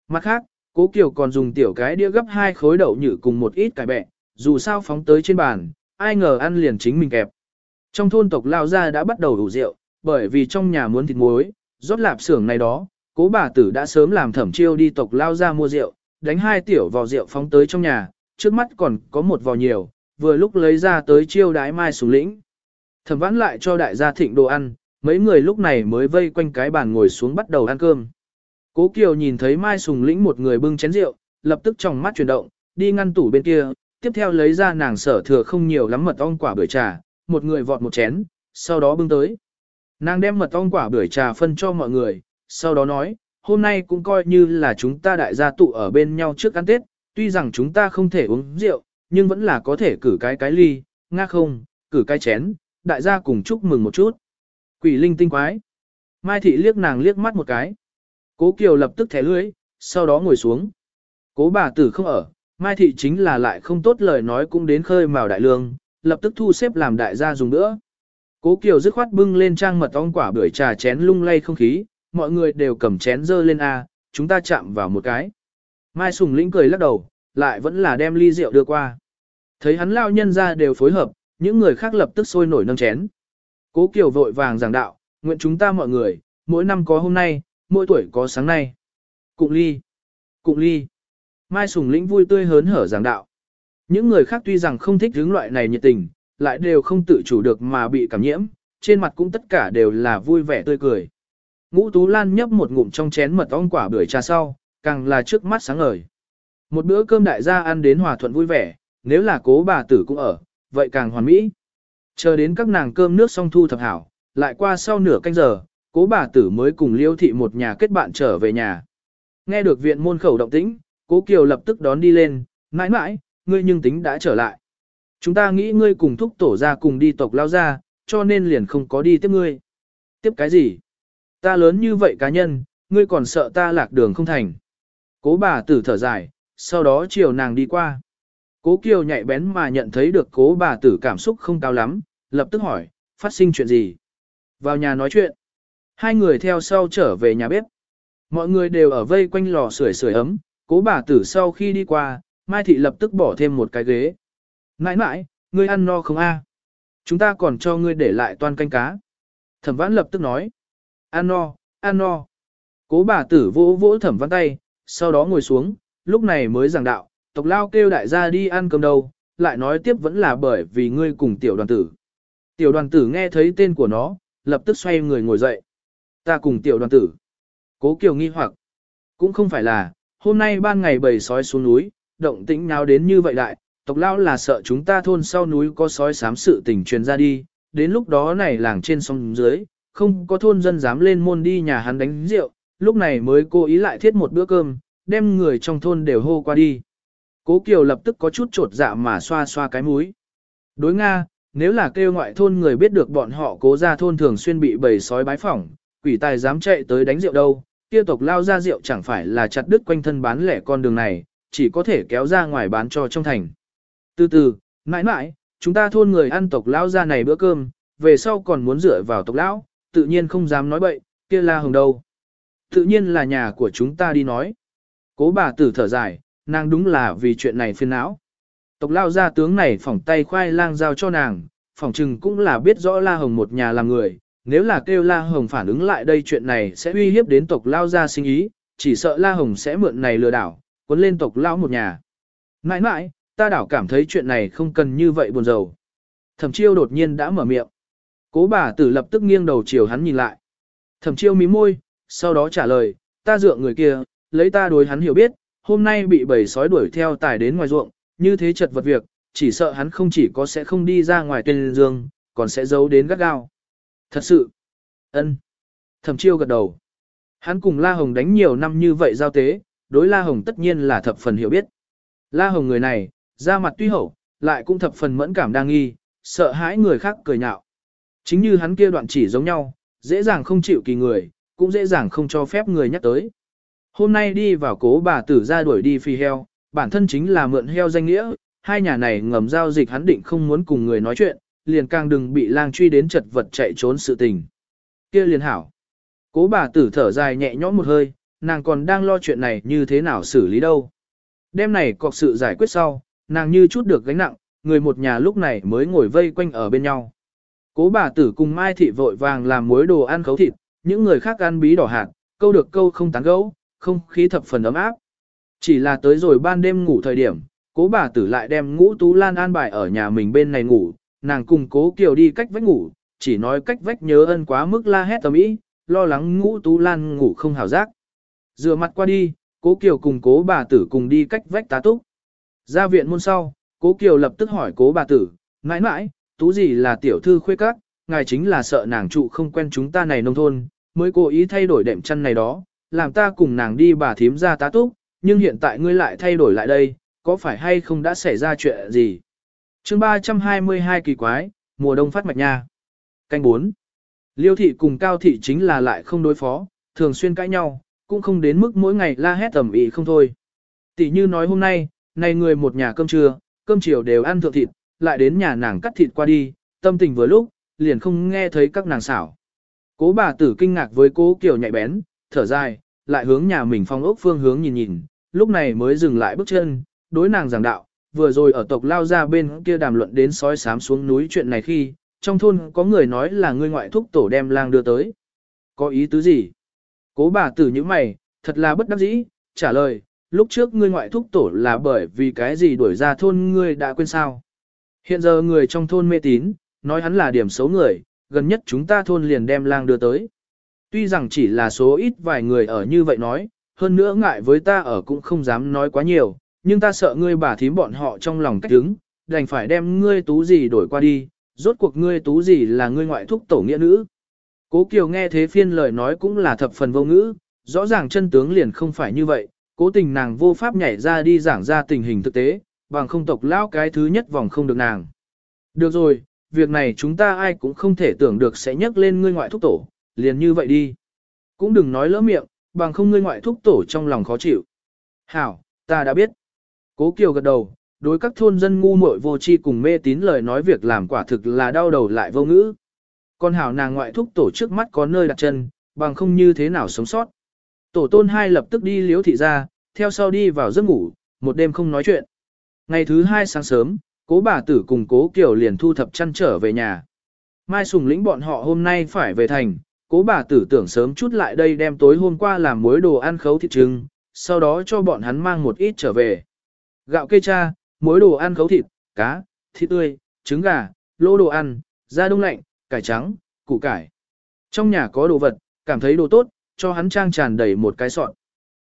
Mặt khác, Cố Kiều còn dùng tiểu cái đĩa gấp hai khối đậu nhử cùng một ít cải bẹ, dù sao phóng tới trên bàn, ai ngờ ăn liền chính mình kẹp. Trong thôn tộc lao gia đã bắt đầu đủ rượu, bởi vì trong nhà muốn thịt muối, rót lạp xưởng này đó, cố bà tử đã sớm làm thẩm chiêu đi tộc lao gia mua rượu, đánh hai tiểu vò rượu phóng tới trong nhà, trước mắt còn có một vò nhiều, vừa lúc lấy ra tới chiêu đái mai sùng lĩnh. Thẩm vãn lại cho đại gia thịnh đồ ăn, mấy người lúc này mới vây quanh cái bàn ngồi xuống bắt đầu ăn cơm. Cố Kiều nhìn thấy Mai Sùng Lĩnh một người bưng chén rượu, lập tức trong mắt chuyển động, đi ngăn tủ bên kia, tiếp theo lấy ra nàng sở thừa không nhiều lắm mật ong quả bưởi trà, một người vọt một chén, sau đó bưng tới. Nàng đem mật ong quả bưởi trà phân cho mọi người, sau đó nói, hôm nay cũng coi như là chúng ta đại gia tụ ở bên nhau trước ăn Tết, tuy rằng chúng ta không thể uống rượu, nhưng vẫn là có thể cử cái cái ly, nga không, cử cái chén, đại gia cùng chúc mừng một chút. Quỷ linh tinh quái. Mai thị liếc nàng liếc mắt một cái. Cố Kiều lập tức thẻ lưới, sau đó ngồi xuống. Cố bà tử không ở, Mai thị chính là lại không tốt lời nói cũng đến khơi mào đại lương, lập tức thu xếp làm đại gia dùng nữa. Cố Kiều dứt khoát bưng lên trang mật ong quả bưởi trà chén lung lay không khí, mọi người đều cầm chén dơ lên A, chúng ta chạm vào một cái. Mai Sùng Lĩnh cười lắc đầu, lại vẫn là đem ly rượu đưa qua. Thấy hắn lao nhân ra đều phối hợp, những người khác lập tức sôi nổi nâng chén. Cố Kiều vội vàng giảng đạo, nguyện chúng ta mọi người, mỗi năm có hôm nay, mỗi tuổi có sáng nay. Cụng ly, cụng ly. Mai Sùng Lĩnh vui tươi hớn hở giảng đạo. Những người khác tuy rằng không thích hướng loại này nhiệt tình, lại đều không tự chủ được mà bị cảm nhiễm, trên mặt cũng tất cả đều là vui vẻ tươi cười. Ngũ Tú Lan nhấp một ngụm trong chén mật ong quả bưởi trà sau, càng là trước mắt sáng ngời. Một bữa cơm đại gia ăn đến hòa thuận vui vẻ, nếu là cố bà tử cũng ở, vậy càng hoàn mỹ. Chờ đến các nàng cơm nước xong thu thập hảo, lại qua sau nửa canh giờ, cố bà tử mới cùng liêu thị một nhà kết bạn trở về nhà. Nghe được viện môn khẩu động tĩnh, cố Kiều lập tức đón đi lên, mãi mãi, ngươi nhưng tính đã trở lại. Chúng ta nghĩ ngươi cùng thúc tổ ra cùng đi tộc lao ra, cho nên liền không có đi tiếp ngươi. Tiếp cái gì? Ta lớn như vậy cá nhân, ngươi còn sợ ta lạc đường không thành. Cố bà tử thở dài, sau đó chiều nàng đi qua. Cố Kiều nhạy bén mà nhận thấy được cố bà tử cảm xúc không cao lắm, lập tức hỏi, phát sinh chuyện gì? Vào nhà nói chuyện. Hai người theo sau trở về nhà bếp. Mọi người đều ở vây quanh lò sưởi sưởi ấm, cố bà tử sau khi đi qua, Mai Thị lập tức bỏ thêm một cái ghế. Nãi nãi, ngươi ăn no không a? Chúng ta còn cho ngươi để lại toàn canh cá. Thẩm vãn lập tức nói. Ăn no, ăn no. Cố bà tử vỗ vỗ thẩm vãn tay, sau đó ngồi xuống, lúc này mới giảng đạo, tộc lao kêu đại gia đi ăn cơm đâu, lại nói tiếp vẫn là bởi vì ngươi cùng tiểu đoàn tử. Tiểu đoàn tử nghe thấy tên của nó, lập tức xoay người ngồi dậy. Ta cùng tiểu đoàn tử. Cố Kiều nghi hoặc, cũng không phải là, hôm nay ban ngày bầy sói xuống núi, động tĩnh nào đến như vậy đại, tộc lao là sợ chúng ta thôn sau núi có sói sám sự tình truyền ra đi, đến lúc đó này làng trên sông dưới, không có thôn dân dám lên môn đi nhà hắn đánh rượu, lúc này mới cố ý lại thiết một bữa cơm, đem người trong thôn đều hô qua đi. Cố Kiều lập tức có chút trột dạ mà xoa xoa cái mũi. Đối Nga, nếu là kêu ngoại thôn người biết được bọn họ cố ra thôn thường xuyên bị bầy sói bái phỏng, quỷ tài dám chạy tới đánh rượu đâu, kia tộc lao ra rượu chẳng phải là chặt đứt quanh thân bán lẻ con đường này, chỉ có thể kéo ra ngoài bán cho trong thành. Từ từ, mãi mãi, chúng ta thôn người ăn tộc lao ra này bữa cơm, về sau còn muốn dựa vào tộc lão, tự nhiên không dám nói bậy, kia la hồng đâu. Tự nhiên là nhà của chúng ta đi nói. Cố bà tử thở dài, nàng đúng là vì chuyện này phiền não. Tộc lao gia tướng này phỏng tay khoai lang giao cho nàng, phỏng chừng cũng là biết rõ La Hồng một nhà làm người, nếu là kêu La Hồng phản ứng lại đây chuyện này sẽ uy hiếp đến tộc lao gia sinh ý, chỉ sợ La Hồng sẽ mượn này lừa đảo, cuốn lên tộc lao một nhà. Mãi mãi, ta đảo cảm thấy chuyện này không cần như vậy buồn rầu. Thẩm chiêu đột nhiên đã mở miệng. Cố bà tử lập tức nghiêng đầu chiều hắn nhìn lại. Thẩm chiêu mí môi, sau đó trả lời, ta dựa người kia, lấy ta đối hắn hiểu biết, hôm nay bị bầy sói đuổi theo tài đến ngoài ruộng, như thế chật vật việc, chỉ sợ hắn không chỉ có sẽ không đi ra ngoài tuyên dương, còn sẽ giấu đến gắt gao. Thật sự, ân. Thẩm chiêu gật đầu. Hắn cùng La Hồng đánh nhiều năm như vậy giao tế, đối La Hồng tất nhiên là thập phần hiểu biết. La Hồng người này, ra mặt tuy hậu, lại cũng thập phần mẫn cảm đa nghi, sợ hãi người khác cười nhạo. Chính như hắn kia đoạn chỉ giống nhau, dễ dàng không chịu kỳ người, cũng dễ dàng không cho phép người nhắc tới. Hôm nay đi vào cố bà tử ra đuổi đi phi heo, bản thân chính là mượn heo danh nghĩa, hai nhà này ngầm giao dịch hắn định không muốn cùng người nói chuyện, liền càng đừng bị lang truy đến chật vật chạy trốn sự tình. kia liền hảo. Cố bà tử thở dài nhẹ nhõm một hơi, nàng còn đang lo chuyện này như thế nào xử lý đâu. Đêm này cọc sự giải quyết sau, nàng như chút được gánh nặng, người một nhà lúc này mới ngồi vây quanh ở bên nhau. Cố bà tử cùng Mai Thị vội vàng làm muối đồ ăn khấu thịt, những người khác ăn bí đỏ hạt, câu được câu không tán gấu, không khí thập phần ấm áp. Chỉ là tới rồi ban đêm ngủ thời điểm, cố bà tử lại đem ngũ tú lan an bài ở nhà mình bên này ngủ, nàng cùng cố kiều đi cách vách ngủ, chỉ nói cách vách nhớ ân quá mức la hét tầm ý, lo lắng ngũ tú lan ngủ không hào giác. Dựa mặt qua đi, cố kiều cùng cố bà tử cùng đi cách vách tá túc. Ra viện môn sau, cố kiều lập tức hỏi cố bà tử, mãi mãi, tú gì là tiểu thư khuê các, ngài chính là sợ nàng trụ không quen chúng ta này nông thôn, mới cố ý thay đổi đệm chăn này đó, làm ta cùng nàng đi bà thím ra tá túc, nhưng hiện tại ngươi lại thay đổi lại đây, có phải hay không đã xảy ra chuyện gì? chương 322 kỳ quái, mùa đông phát mạch nha. Canh 4. Liêu thị cùng cao thị chính là lại không đối phó, thường xuyên cãi nhau, cũng không đến mức mỗi ngày la hét tầm ý không thôi. Tỷ như nói hôm nay, này người một nhà cơm trưa, cơm chiều đều ăn thượng thịt, lại đến nhà nàng cắt thịt qua đi, tâm tình vừa lúc, liền không nghe thấy các nàng xảo. Cố bà tử kinh ngạc với cố kiểu nhạy bén, thở dài, lại hướng nhà mình phong ốc phương hướng nhìn nhìn, lúc này mới dừng lại bước chân, đối nàng giảng đạo, vừa rồi ở tộc lao ra bên kia đàm luận đến sói sám xuống núi chuyện này khi, trong thôn có người nói là ngươi ngoại thúc tổ đem lang đưa tới. Có ý tứ gì? Cố bà tử như mày, thật là bất đắc dĩ, trả lời, lúc trước ngươi ngoại thúc tổ là bởi vì cái gì đuổi ra thôn ngươi đã quên sao. Hiện giờ người trong thôn mê tín, nói hắn là điểm xấu người, gần nhất chúng ta thôn liền đem lang đưa tới. Tuy rằng chỉ là số ít vài người ở như vậy nói, hơn nữa ngại với ta ở cũng không dám nói quá nhiều, nhưng ta sợ ngươi bà thím bọn họ trong lòng cách đứng, đành phải đem ngươi tú gì đổi qua đi, rốt cuộc ngươi tú gì là ngươi ngoại thúc tổ nghĩa nữ. Cố Kiều nghe thế phiên lời nói cũng là thập phần vô ngữ, rõ ràng chân tướng liền không phải như vậy, cố tình nàng vô pháp nhảy ra đi giảng ra tình hình thực tế, bằng không tộc lão cái thứ nhất vòng không được nàng. Được rồi, việc này chúng ta ai cũng không thể tưởng được sẽ nhắc lên ngươi ngoại thúc tổ, liền như vậy đi. Cũng đừng nói lỡ miệng, bằng không ngươi ngoại thúc tổ trong lòng khó chịu. Hảo, ta đã biết. Cố Kiều gật đầu, đối các thôn dân ngu muội vô tri cùng mê tín lời nói việc làm quả thực là đau đầu lại vô ngữ. Con hảo nàng ngoại thúc tổ trước mắt có nơi đặt chân, bằng không như thế nào sống sót. Tổ tôn hai lập tức đi liếu thị ra, theo sau đi vào giấc ngủ, một đêm không nói chuyện. Ngày thứ hai sáng sớm, cố bà tử cùng cố kiều liền thu thập chăn trở về nhà. Mai sùng lĩnh bọn họ hôm nay phải về thành, cố bà tử tưởng sớm chút lại đây đem tối hôm qua làm muối đồ ăn khấu thịt trứng, sau đó cho bọn hắn mang một ít trở về. Gạo cây cha, muối đồ ăn khấu thịt, cá, thịt tươi, trứng gà, lô đồ ăn, da đông lạnh, cải trắng, củ cải. Trong nhà có đồ vật, cảm thấy đồ tốt, cho hắn trang tràn đầy một cái sọt.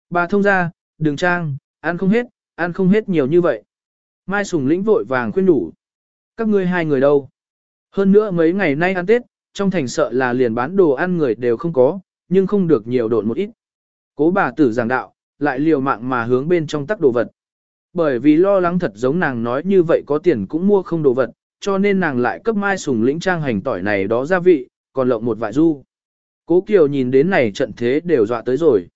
Bà thông ra, đừng trang, ăn không hết, ăn không hết nhiều như vậy. Mai Sùng lĩnh vội vàng khuyên đủ. Các ngươi hai người đâu? Hơn nữa mấy ngày nay ăn Tết, trong thành sợ là liền bán đồ ăn người đều không có, nhưng không được nhiều độn một ít. Cố bà tử giảng đạo, lại liều mạng mà hướng bên trong tắc đồ vật. Bởi vì lo lắng thật giống nàng nói như vậy có tiền cũng mua không đồ vật, cho nên nàng lại cấp mai sùng lĩnh trang hành tỏi này đó gia vị, còn lộng một vại du. Cố Kiều nhìn đến này trận thế đều dọa tới rồi.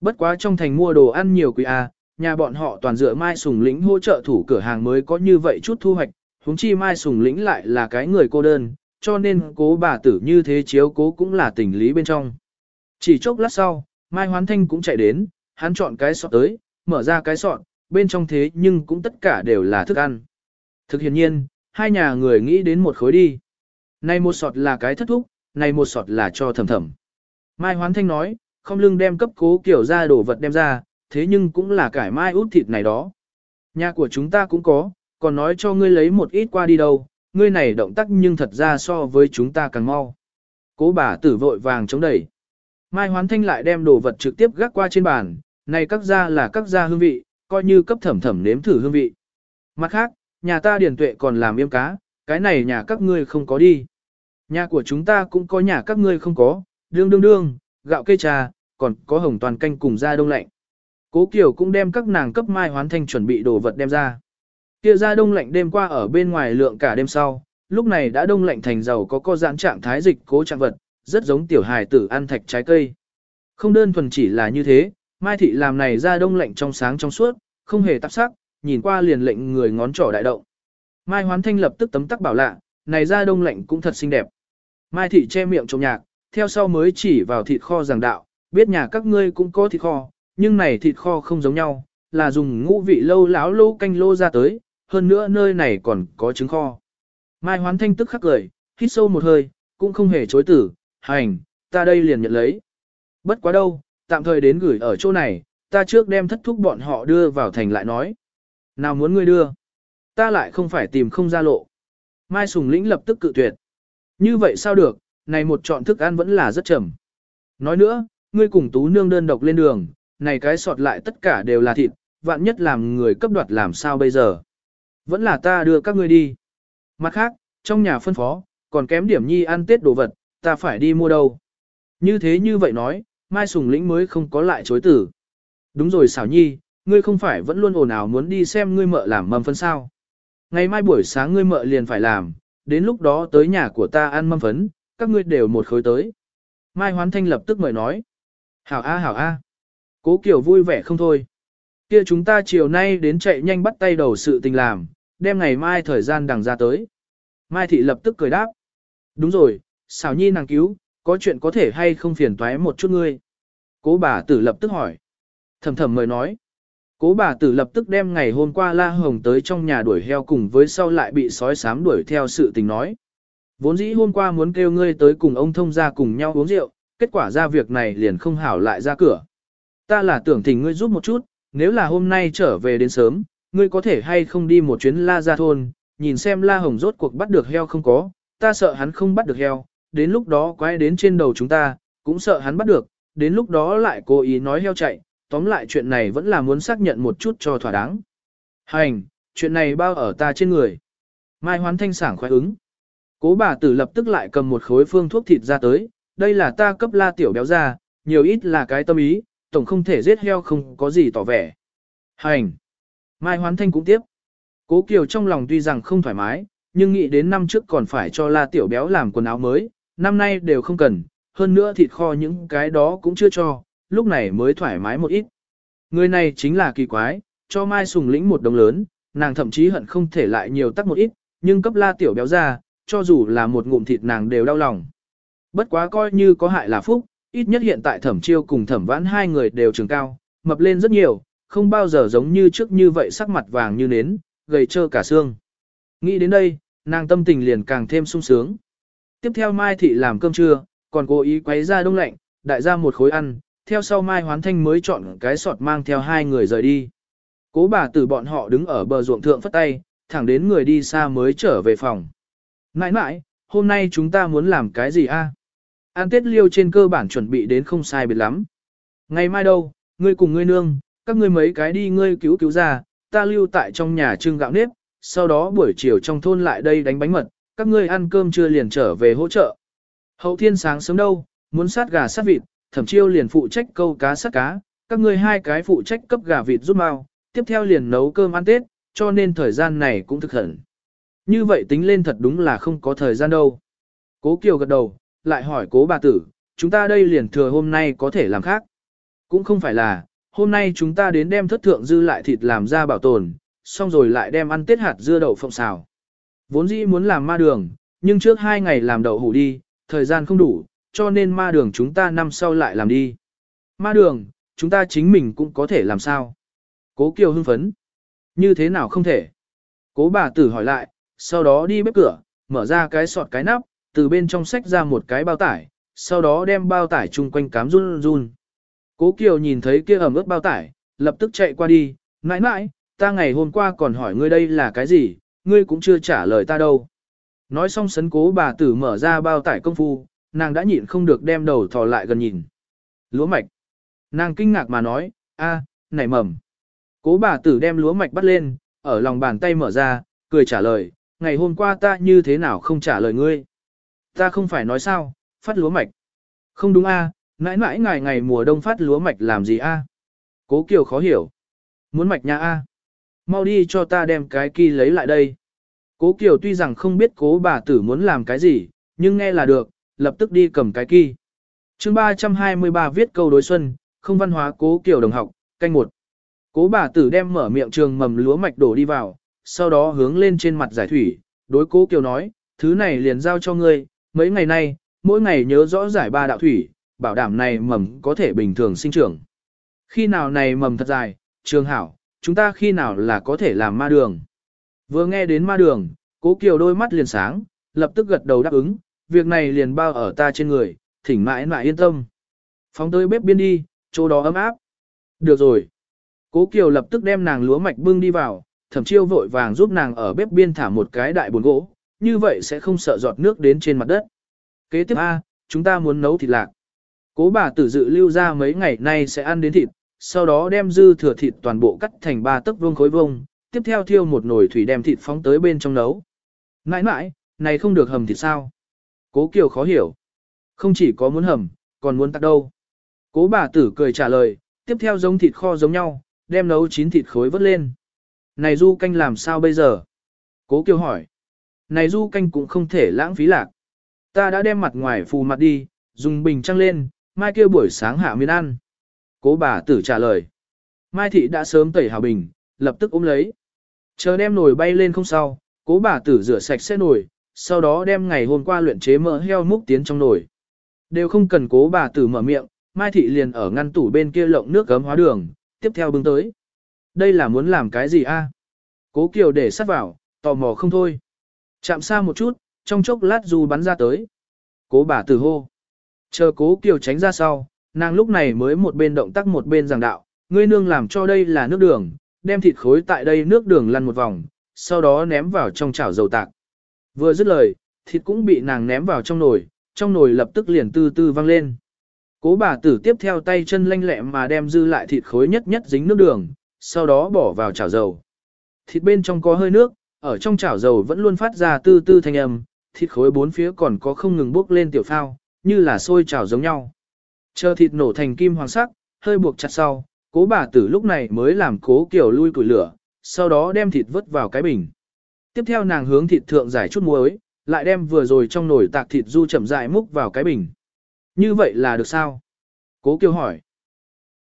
Bất quá trong thành mua đồ ăn nhiều quý A, nhà bọn họ toàn dựa mai sùng lĩnh hỗ trợ thủ cửa hàng mới có như vậy chút thu hoạch, huống chi mai sùng lĩnh lại là cái người cô đơn, cho nên cố bà tử như thế chiếu cố cũng là tình lý bên trong. Chỉ chốc lát sau, Mai Hoán Thanh cũng chạy đến, hắn chọn cái sọt tới, mở ra cái sọt, bên trong thế nhưng cũng tất cả đều là thức ăn. Thực hiện nhiên, hai nhà người nghĩ đến một khối đi. Này một sọt là cái thất thúc, này một sọt là cho thầm thầm. Mai Hoán Thanh nói, không lưng đem cấp cố kiểu ra đồ vật đem ra, thế nhưng cũng là cải mai út thịt này đó. Nhà của chúng ta cũng có, còn nói cho ngươi lấy một ít qua đi đâu, ngươi này động tác nhưng thật ra so với chúng ta càng mau. Cố bà tử vội vàng chống đẩy. Mai Hoán Thanh lại đem đồ vật trực tiếp gác qua trên bàn, này các gia là các gia hương vị, coi như cấp thẩm thẩm nếm thử hương vị. Mặt khác, nhà ta điền tuệ còn làm yêm cá, cái này nhà các ngươi không có đi. Nhà của chúng ta cũng có nhà các ngươi không có, đương đương đương, gạo cây trà, còn có hồng toàn canh cùng da đông lạnh. Cố Kiều cũng đem các nàng cấp Mai Hoán Thanh chuẩn bị đồ vật đem ra. Kia ra đông lạnh đêm qua ở bên ngoài lượng cả đêm sau, lúc này đã đông lạnh thành dầu có co giãn trạng thái dịch cố trạng vật, rất giống tiểu hài tử ăn thạch trái cây. Không đơn thuần chỉ là như thế, Mai Thị làm này ra đông lạnh trong sáng trong suốt, không hề tạp sắc, nhìn qua liền lệnh người ngón trỏ đại động. Mai Hoán Thanh lập tức tấm tắc bảo lạ, này ra đông lạnh cũng thật xinh đẹp. Mai Thị che miệng trộm nhạc, theo sau mới chỉ vào thịt kho giảng đạo, biết nhà các ngươi cũng có thịt kho, nhưng này thịt kho không giống nhau, là dùng ngũ vị lâu láo lô canh lô ra tới, hơn nữa nơi này còn có trứng kho. Mai Hoán Thanh tức khắc cười, hít sâu một hơi, cũng không hề chối tử, hành, ta đây liền nhận lấy. Bất quá đâu, tạm thời đến gửi ở chỗ này, ta trước đem thất thúc bọn họ đưa vào thành lại nói. Nào muốn ngươi đưa, ta lại không phải tìm không ra lộ. Mai Sùng Lĩnh lập tức cự tuyệt. Như vậy sao được, này một chọn thức ăn vẫn là rất chậm. Nói nữa, ngươi cùng tú nương đơn độc lên đường, này cái sọt lại tất cả đều là thịt, vạn nhất làm người cấp đoạt làm sao bây giờ. Vẫn là ta đưa các ngươi đi. Mặt khác, trong nhà phân phó, còn kém điểm nhi ăn tết đồ vật, ta phải đi mua đâu. Như thế như vậy nói, Mai Sùng Lĩnh mới không có lại chối tử. Đúng rồi xảo nhi, ngươi không phải vẫn luôn ồn ào muốn đi xem ngươi mợ làm mâm phân sao. Ngày mai buổi sáng ngươi mợ liền phải làm, đến lúc đó tới nhà của ta ăn mâm phấn, các ngươi đều một khối tới. Mai Hoán Thanh lập tức mời nói. Hảo A hảo A. Cố Kiều vui vẻ không thôi. Kia chúng ta chiều nay đến chạy nhanh bắt tay đầu sự tình làm, đem ngày mai thời gian đằng ra tới. Mai Thị lập tức cười đáp. Đúng rồi, xảo nhi nàng cứu, có chuyện có thể hay không phiền toái một chút ngươi. Cố bà tử lập tức hỏi. Thầm thầm mời nói. Cố bà tử lập tức đem ngày hôm qua La Hồng tới trong nhà đuổi heo cùng với sau lại bị sói sám đuổi theo sự tình nói. Vốn dĩ hôm qua muốn kêu ngươi tới cùng ông thông ra cùng nhau uống rượu, kết quả ra việc này liền không hảo lại ra cửa. Ta là tưởng thỉnh ngươi giúp một chút, nếu là hôm nay trở về đến sớm, ngươi có thể hay không đi một chuyến La Gia Thôn, nhìn xem La Hồng rốt cuộc bắt được heo không có, ta sợ hắn không bắt được heo, đến lúc đó quay đến trên đầu chúng ta, cũng sợ hắn bắt được, đến lúc đó lại cố ý nói heo chạy, tóm lại chuyện này vẫn là muốn xác nhận một chút cho thỏa đáng. Hành, chuyện này bao ở ta trên người. Mai hoán thanh sảng khoái ứng. Cố bà tử lập tức lại cầm một khối phương thuốc thịt ra tới, đây là ta cấp la tiểu béo ra, nhiều ít là cái tâm ý, tổng không thể giết heo không có gì tỏ vẻ. Hành. Mai hoán thanh cũng tiếp. Cố Kiều trong lòng tuy rằng không thoải mái, nhưng nghĩ đến năm trước còn phải cho la tiểu béo làm quần áo mới, năm nay đều không cần, hơn nữa thịt kho những cái đó cũng chưa cho, lúc này mới thoải mái một ít. Người này chính là kỳ quái, cho Mai Sùng lĩnh một đồng lớn, nàng thậm chí hận không thể lại nhiều tắc một ít, nhưng cấp la tiểu béo ra, cho dù là một ngụm thịt nàng đều đau lòng. Bất quá coi như có hại là phúc, ít nhất hiện tại thẩm chiêu cùng thẩm vãn hai người đều trường cao, mập lên rất nhiều, không bao giờ giống như trước như vậy sắc mặt vàng như nến, gầy trơ cả xương. Nghĩ đến đây, nàng tâm tình liền càng thêm sung sướng. Tiếp theo Mai Thị làm cơm trưa, còn cố ý quấy ra đông lạnh, đại ra một khối ăn, theo sau Mai Hoán Thanh mới chọn cái sọt mang theo hai người rời đi. Cố bà tử bọn họ đứng ở bờ ruộng thượng phất tay, thẳng đến người đi xa mới trở về phòng. Nãi nãi, hôm nay chúng ta muốn làm cái gì a? An Tết liêu trên cơ bản chuẩn bị đến không sai biệt lắm. Ngày mai đâu, ngươi cùng ngươi nương, các ngươi mấy cái đi ngươi cứu cứu ra, ta lưu tại trong nhà trưng gạo nếp, sau đó buổi chiều trong thôn lại đây đánh bánh mật, các ngươi ăn cơm trưa liền trở về hỗ trợ. Hậu thiên sáng sớm đâu, muốn sát gà sát vịt, thẩm chiêu liền phụ trách câu cá sát cá, các ngươi hai cái phụ trách cấp gà vịt rút mau, tiếp theo liền nấu cơm ăn Tết, cho nên thời gian này cũng thực hận. Như vậy tính lên thật đúng là không có thời gian đâu. Cố Kiều gật đầu, lại hỏi cố bà tử, chúng ta đây liền thừa hôm nay có thể làm khác. Cũng không phải là, hôm nay chúng ta đến đem thất thượng dư lại thịt làm ra bảo tồn, xong rồi lại đem ăn tiết hạt dưa đậu phộng xào. Vốn dĩ muốn làm ma đường, nhưng trước hai ngày làm đậu hủ đi, thời gian không đủ, cho nên ma đường chúng ta năm sau lại làm đi. Ma đường, chúng ta chính mình cũng có thể làm sao. Cố Kiều hưng phấn. Như thế nào không thể? Cố bà tử hỏi lại, sau đó đi bếp cửa, mở ra cái sọt cái nắp, từ bên trong sách ra một cái bao tải, sau đó đem bao tải chung quanh cám run run. Cố Kiều nhìn thấy kia ẩm ướt bao tải, lập tức chạy qua đi, Nãi nãi, ta ngày hôm qua còn hỏi ngươi đây là cái gì, ngươi cũng chưa trả lời ta đâu. Nói xong sấn cố bà tử mở ra bao tải công phu, nàng đã nhịn không được đem đầu thò lại gần nhìn. Lúa mạch. Nàng kinh ngạc mà nói, a, nảy mầm. Cố bà tử đem lúa mạch bắt lên, ở lòng bàn tay mở ra, cười trả lời, ngày hôm qua ta như thế nào không trả lời ngươi. Ta không phải nói sao, phát lúa mạch. Không đúng a, nãi nãi ngày ngày mùa đông phát lúa mạch làm gì a? Cố Kiều khó hiểu. Muốn mạch nha a. Mau đi cho ta đem cái kỳ lấy lại đây. Cố Kiều tuy rằng không biết cố bà tử muốn làm cái gì, nhưng nghe là được, lập tức đi cầm cái kỳ. chương 323 viết câu đối xuân, không văn hóa cố Kiều đồng học, canh một. Cố bà tử đem mở miệng trường mầm lúa mạch đổ đi vào, sau đó hướng lên trên mặt giải thủy, đối cố Kiều nói, thứ này liền giao cho ngươi, mấy ngày nay, mỗi ngày nhớ rõ giải ba đạo thủy, bảo đảm này mầm có thể bình thường sinh trưởng. Khi nào này mầm thật dài, trường hảo, chúng ta khi nào là có thể làm ma đường. Vừa nghe đến ma đường, cố kiều đôi mắt liền sáng, lập tức gật đầu đáp ứng, việc này liền bao ở ta trên người, thỉnh mãi mãi yên tâm. Phóng tới bếp biên đi, chỗ đó ấm áp. Được rồi. Cố kiều lập tức đem nàng lúa mạch bưng đi vào, thẩm chiêu vội vàng giúp nàng ở bếp biên thả một cái đại bồn gỗ, như vậy sẽ không sợ giọt nước đến trên mặt đất. Kế tiếp A, chúng ta muốn nấu thịt lạc. Cố bà tử dự lưu ra mấy ngày nay sẽ ăn đến thịt, sau đó đem dư thừa thịt toàn bộ cắt thành ba tấc vuông khối vuông, tiếp theo thiêu một nồi thủy đem thịt phóng tới bên trong nấu. Mãi mãi, này không được hầm thịt sao? Cố Kiều khó hiểu. Không chỉ có muốn hầm, còn muốn tắt đâu. Cố bà tử cười trả lời, tiếp theo giống thịt kho giống nhau, đem nấu chín thịt khối vớt lên. Này du canh làm sao bây giờ? Cố Kiều hỏi. Này du canh cũng không thể lãng phí lạc. Ta đã đem mặt ngoài phù mặt đi, dùng bình trăng lên, mai kia buổi sáng hạ miên ăn. Cố bà tử trả lời. Mai thị đã sớm tẩy hào bình, lập tức ôm lấy. Chờ đem nồi bay lên không sau, cố bà tử rửa sạch sẽ nồi, sau đó đem ngày hôm qua luyện chế mỡ heo múc tiến trong nồi. Đều không cần cố bà tử mở miệng, Mai thị liền ở ngăn tủ bên kia lộng nước gấm hóa đường, tiếp theo bưng tới. Đây là muốn làm cái gì a? Cố Kiều để sắt vào, tò mò không thôi. Chạm xa một chút, trong chốc lát dù bắn ra tới. Cố bà tử hô. Chờ cố Kiều tránh ra sau, nàng lúc này mới một bên động tác một bên giảng đạo, ngươi nương làm cho đây là nước đường, đem thịt khối tại đây nước đường lăn một vòng, sau đó ném vào trong chảo dầu tạc. Vừa dứt lời, thịt cũng bị nàng ném vào trong nồi, trong nồi lập tức liền tư tư văng lên. Cố bà tử tiếp theo tay chân lanh lẹ mà đem dư lại thịt khối nhất nhất dính nước đường, sau đó bỏ vào chảo dầu. Thịt bên trong có hơi nước, ở trong chảo dầu vẫn luôn phát ra tư tư thanh âm, thịt khối bốn phía còn có không ngừng bốc lên tiểu phao, như là sôi trào giống nhau. Chờ thịt nổ thành kim hoàng sắc, hơi buộc chặt sau, cố bà tử lúc này mới làm cố kiểu lui củi lửa, sau đó đem thịt vứt vào cái bình. Tiếp theo nàng hướng thịt thượng giải chút muối, lại đem vừa rồi trong nồi tạc thịt du chậm rãi múc vào cái bình. Như vậy là được sao? Cố kiều hỏi.